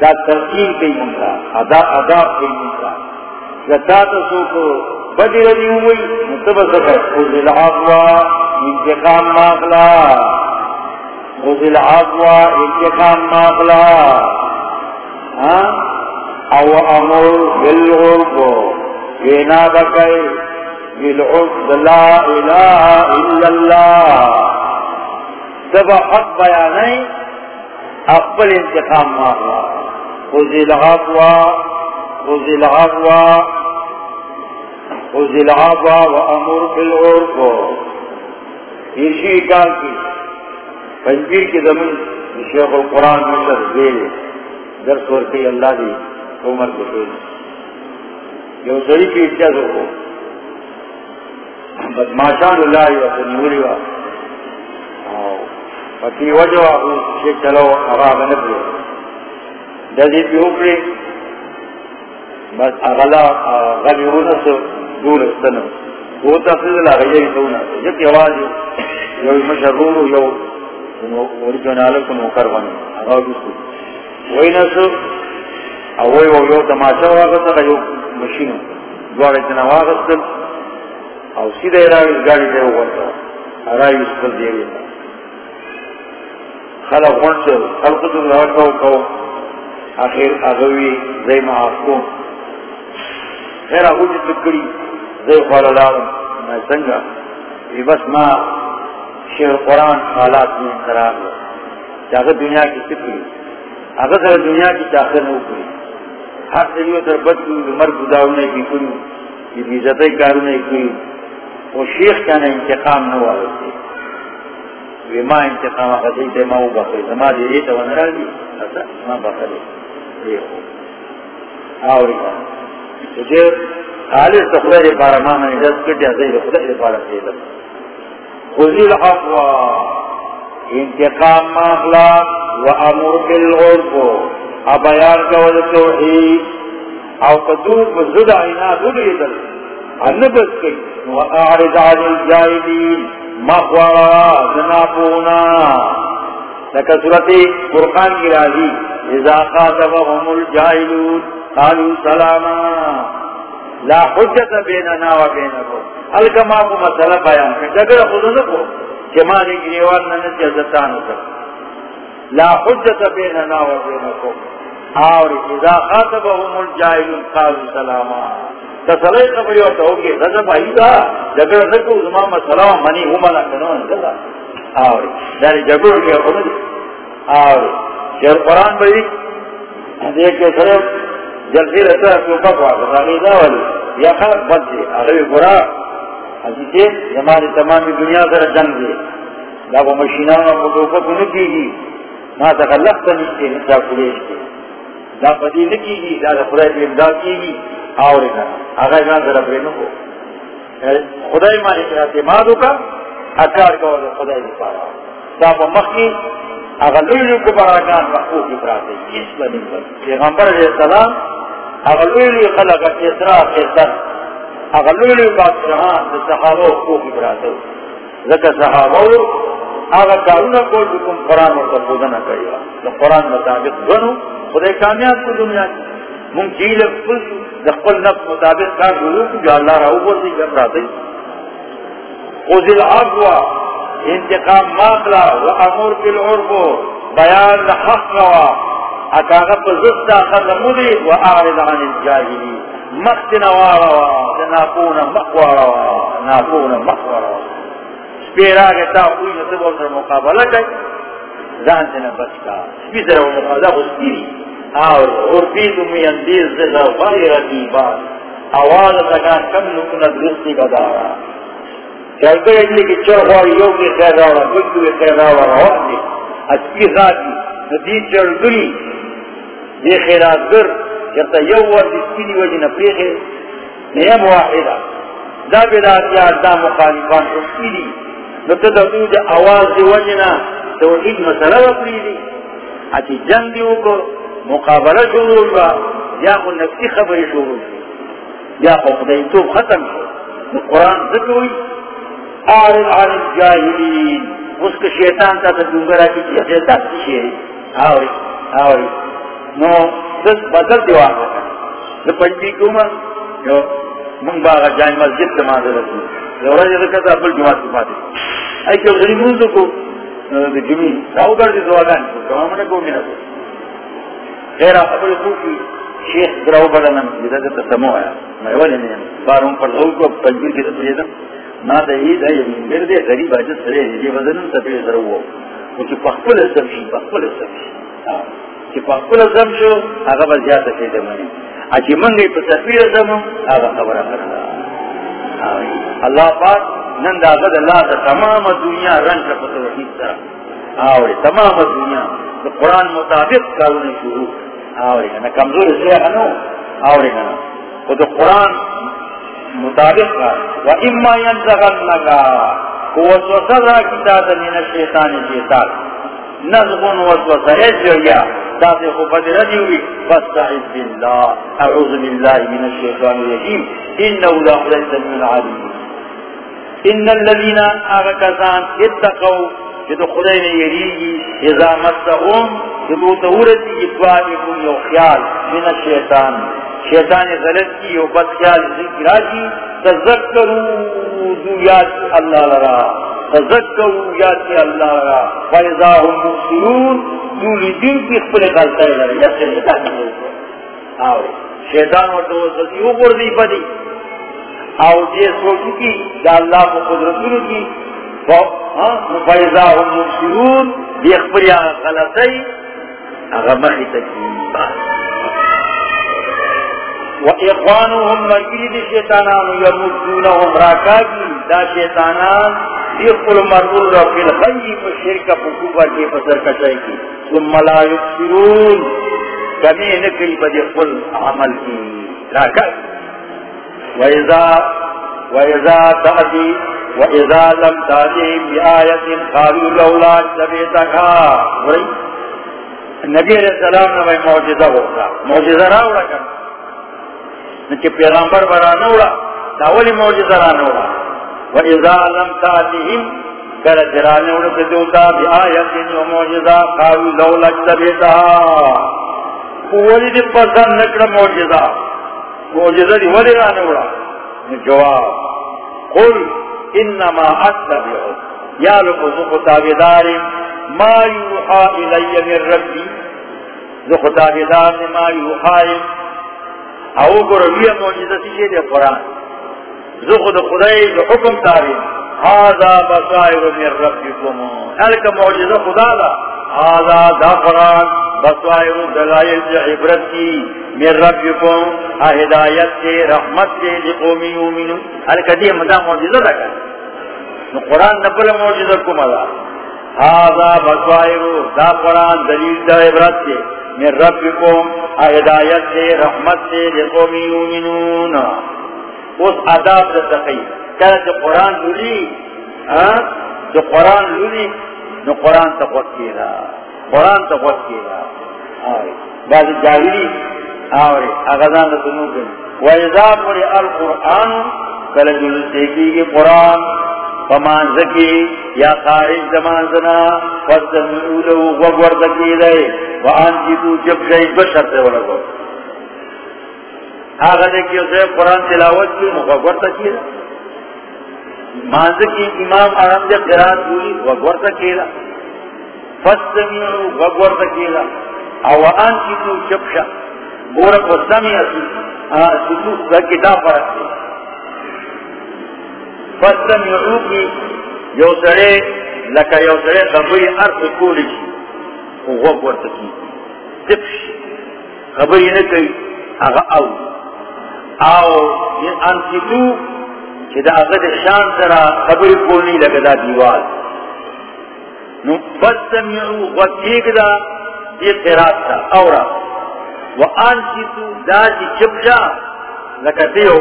دا ترکیل کی منگا، ادا ادا کی منگا۔ لتا تا سوکو بد ردی ہوئی نتبا سکر خوز العقوہ انتقام ماغلا خوز العقوہ انتقام ماغلا ہاں؟ او امر بالعرب وینا بکئی بالعرب لا الہ الا اللہ۔ دبا حق بیانی اقبل انتقام مارا خوزی العقوى خوزی العقوى خوزی العقوى و امر بالعرب یہ کال کی پنجیر کی زمین شیخ القرآن مشر زیر درس ورکی اللہ دی عمر کو دے جو سری کی اچھا ہو. بدماشان اللہ یا سنوری وا. پتی وجہ آخو شیخ چلو آغا نبی جزی پی اوپری بس اغلا غلی ہونا سو دور استنو وہ تفضل اللہ غیری سونا جب یواز یو مشرور یو اوریجنالکو نوکر بنی اغا بسو وہی نسو اوی او یو تماشا واغستا یو مشینو دوار اتنا واغستل او سیده راویز گاڑی دے وغرطا راویز کل دیوی خلق ونسو خلقتو لہتو کو آخر اغوی زی معاف معافکو خیر اغو جی تکری زی خوالا لارم میں سنگا. یہ بس ما شیر قرآن حالات میں انقرار لے چاہتا دنیا کی تکری اگر دنیا کی چاہتا نو کری؟ حق دیو در بد کی مرد گداونے کی کوئی یہ بیزتی کارونے کی وہ شیخ کہنے انتقام نو آئے تھے وی ما انتقام آقا ما او بخری زما دی. ایتا ونرا ما بخری دیکھو آوری تجھے خالص تخویر پارا ما منی دست خدا پارا خوزی انتقام و امور بیان کا وجہ توحید۔ او قدور بزد عینا دولی دل انبس کی و اعرض عن زنابونا لکہ صورت قرآن کی راضی، اذا خاطبهم الجائلون قالوا سلاما. لا حجت بیننا و بینکو الکما کو مسئلہ بیان کر جگر خودنکو جمالی گریوان ننسی عزتانو کر لا حجت بیننا و بینکم. اور اذا خاطبهم الجاہل قالوا سلاما. تسلی قبری اور توگی غضب آئی دا جگر نکو زمان سلام منی ہمانا کنون جدا اور داری جگر کے خود اور شہر قرآن بری دیکھ کے صرف جلسی رہتا ہے جی، جی، تو پکوا غیدہ والی یا خلق بد دے اغیب برا۔ حدیثے زمانی تمامی دنیا سر جنگ دے لگو مشینان کو دوپا کو نکی گی۔ ما تکلق تا نشتے نسا کلیش کے دا پدی نکی گی دا دا خدای پہ امداد کی گی۔ آوری نا آگا جان ذرا پرینو کو خدای مانی پر اعتمادو کا۔ اکار کا وزا خدای دی پارا دا پا مخی آگا لولیو کو براکان محقوق کی پراتے اس لنی پر پیغمبر علیہ السلام آگا لولیو خلق اسرا خیصر آگا لولیو بادشاہان دا صحابہ حقوق کی پراتے ذکر صحابہ آگا کارونا کو جو کم قرآن اور تفوزنا کریا تو قرآن مطابق بنو خدای کامیاب کو دنیا کی ممکن خود دخل نفس مطابق کار گرو کو جو اللہ رہو بردی کر رہا انتقام ماقلا و امور کل بیان حق روا اکاغت زدتا خدمودی و اعرض عن الجاہلی مخت نواروا ناپون مقواروا ناپون مقواروا سپیرا گتا کوئی نصب اور مقابلہ کئی. زان سے بچ کا. سپی ذرا مقابلہ ہوتی اور اوربید میں اندیز ذرا غیر رقیبا آواز تکا کم نکنا درستی کا دارا چلتے ہیں کہ یو کے اچھی ندی خیرات گر یو وجہ نیم دا دا مخالفان دی دا آواز دی وجنا توحید مسئلہ دی اچھی جنگ دیو کو مقابلہ شروع کا یا کو نفسی خبری شروع کی یا کو خدای تو ختم کی قرآن ذکر ہوئی آرد عن الجاہلین اس کے شیطان تا تا دنگرہ کی چیز شیطان کی شیری آوری آوری. نو، دس بدل دیو آگا دو پنجی کوما جو من باغا جائن مسجد سے ماندر رسی جو رجل کتا بل جماعت کی فاتح ایسے غریبون کو؟ جمی راو کر دی دعاگان کو کمامنے کو منا کو. خیر اپنے کو کی شیخ دراو بدنم جدا جتا سمو آیا. میں ولی نہیں، باروں پر لوگ کو پنجیر کی تو نا دا دا دے غریب آجت سرے پخپل پخپل پخپل آگا با زیادہ منگی پا آگا خبر کرنا اللہ پاک اللہ تمام دنیا رنگ کا آوری تمام دنیا. قرآن مطابق کارونی شروع. آوری نا کمزور آوری نا قرآن مطابق کا و اما ينزغن لگا وسوسہ را کتاب من الشیطان شیطان نزغن وسوسہ ایسو یا. خوب ردی ہوئی فاستعذ باللہ اعوذ باللہ من الشیطان الرجیم. انہو لا خلیت من العالمین ان الذين اغكزان اتقوا جدو خدای نے یریگی اذا مستهم جدو تورتی اتوائکم یو خیال. من الشیطان شیطان غلط کی یو بد خیال ذکر آجی تذکرو دو یاد اللہ لرا تذکرو یاد اللہ لرا فائزا هم مبصرون دو لدین کی خپل غلطہ لرا یا شیطان آوے شیطان ورطا وصلتی وہ بردی پدی او جے جی سوچو کی دا اللہ کو قدرتونو کی۔ فائزا ہاں، هم مبصرون دی اخبری آغا غلطی آغا مخی تکیم و اخوانهم مجرد شیطانان یمدونهم راکاگی دا شیطانان یقل مرور فی الخی فشرک فکوبر کی فسر کشائی ثم لا یبصرون کمی نکلی بدی قل عمل کی راکاگی وإذا وإذا تأتي وإذا لم تأتي بآية قالوا لولا اتبعتها النبي علیہ السلام نے معجزہ ہوگا معجزہ نہ اڑا کر نچے پیغمبر برا نہ اڑا تاولی معجزہ نہ اڑا وإذا لم تأتيهم کل جرانے اڑا تدوتا بآية ومعجزہ قالوا لولا اتبعتها قولی دی پسند نکڑا معجزہ۔ معجزہ دی ولی رانے اڑا جواب، قل انما اتبعو۔ یا لکو زخو تابدار ما یوحا الی من ربی۔ زخو تابدار ما یوحا او گروی معجزہ تیشے دے قرآن. زخو دا خدای دا حکم تابد هذا بصائر من ربکم. هلک معجزہ خدا دا هذا دا قرآن بصائر دلائل عبرت کی من ربکم. ہدایت سے رحمت سے لقومی یومنون الکدی مدا معجزہ لگا نو قرآن نبل معجزہ کو مدا هذا بصائر، دا قرآن دلیل دا عبرت سے من ربکم ہدایت سے رحمت سے لقومی یومنون اس عذاب دا تقی. کہ قرآن لولی ہاں؟ جو قرآن لولی، نو قرآن تقوت کیرا قرآن تقوت کیرا بعض جاہلی، آوری. اغزان دنو کن وَإِذَا قُرِئَ الْقُرْآنُ کل جلسے کی قرآن. فمان زکی، یا خارج زمان زنا فَسْتَمِعُوا لَهُ وَغْوَرْ زکی دے وَأَنْجِدُوا جب شئی بشر سے ولگو آغا دیکھی اسے قرآن تلاوت کی وغور زکی دے۔ مانزکی امام آرام دے قرآن دولی وغور زکی دے۔ فَسْتَمِعُوا وَغْوَرْ زکی دے۔ او انتو چپشا بورا کو سمی اسی سکوک دا کتاب پر اسی فستم یعو کی یو سرے لکا یو سرے خبری ارس کولی کی غوب ورطکی چپش خبری نکی اغا او او این انتو چی دا اغد شان سرا خبری کولنی لگا دا دیوال نو فستم یعو غوب دا یہ قرات تھا اورا وان کی تو داجی چپجا لکتے ہو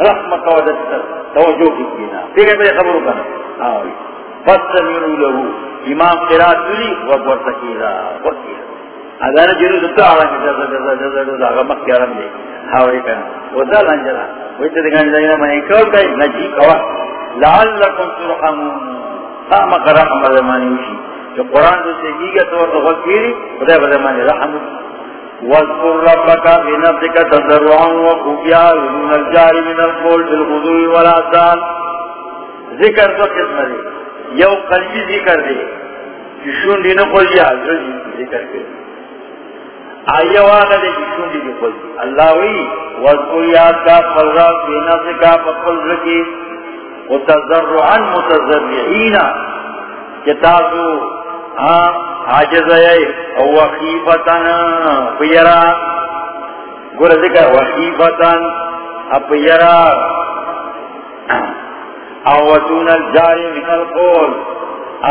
گٹ رحمت وجد توجہ کی کینا دیکھے میرے خبروں کا فستمیرو لہو امام قرات لی وقور تکیلا وقیر ادانا جنو دتا آلا کی جزا جزا جزا جزا آگا مخی آرم دے. ہاں حاوری کنا ودا لنجلا ویتا دکان جائینا منی کول کئی نجی کوا. لعلکم ترحمون. ہاں، خام قرآن مدمانی وشی جو قرآن دو سے کی گا تو غلط کیری خدا بدمانی رحم واذکر ربک بنفسک تضرعا وخفیا من الجار من القول بالغدو والآسان ذکر تو قسم دے؟ یو قلبی ذکر دے شون دی نقل یا ذکر کرے۔ آئیے واقع دے جسوں دی قل اللہ وی، واذکر یاد کا فلرات بنفسک فقل رکی متضرعا متضرعین کتابو حاجز ہے او وخیفتن پیرا گور ذکر وخیفتن اپیرا او وطون الجاری من القول،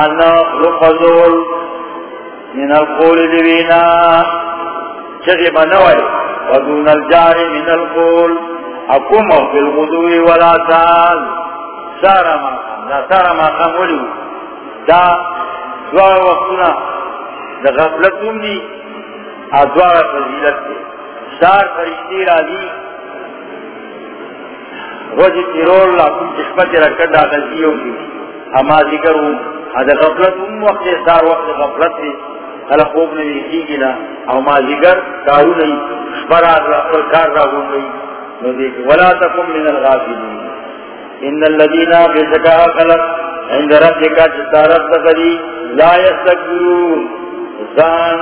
انا لقضول من القول دیوینا. چگی منوئی وطون الجاری من القول. اکم فی الغدو ولا سال سارا ما دا سارا ما خمولیو دا دوار وقتنا دا غفلت ہم دی ادوار فضیلت دی. سار فرشتی را دی. روز تیرول اللہ کم چشمت رکھر دا غزیوں کی. اما ذکر ہوں دا غفلت ہم وقت سار وقت غفلت دی خلق خوب نوی کی گنا او ما ذکر کارو نہیں. شبرا اور کار را ہوں گئی نو دیکھ، ولا تکم من الغافلین. ان الذين بزكا خلق عند ربك جدارت تقدي لا يستكبرون. زان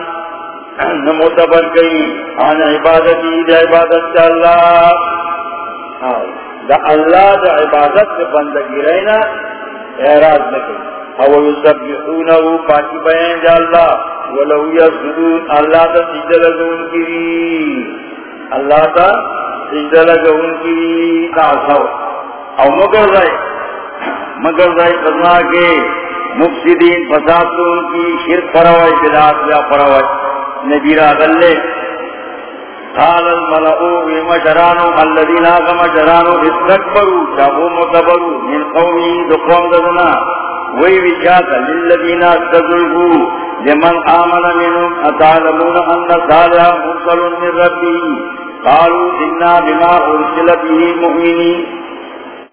نمتبر گئی عن عبادتی دا عبادت دا اللہ. دا اللہ دا عبادت دا بندگی رہنا اعراض نکل او یسبحونہو، پاکی بیان دا اللہ. ولو یسجدون اللہ دا سجدہ لگون کی اللہ دا سجدہ لگون کی تعصو او مگر رائے مگر رائے قضا کے مفسدین فسادون کی شرک پروائی بلاد یا پروائی نبی را غلے قال الملعو بمجرانو، الذین آغا مجرانو استکبرو شابو متبرو من قومی دو قوم ددنا۔ وی وچاتا للذین استدلگو لمن آمن منهم، اتعلمون ان صالحا مرسل من ربی۔ قالوا انا بما ارسل به مؤمنین۔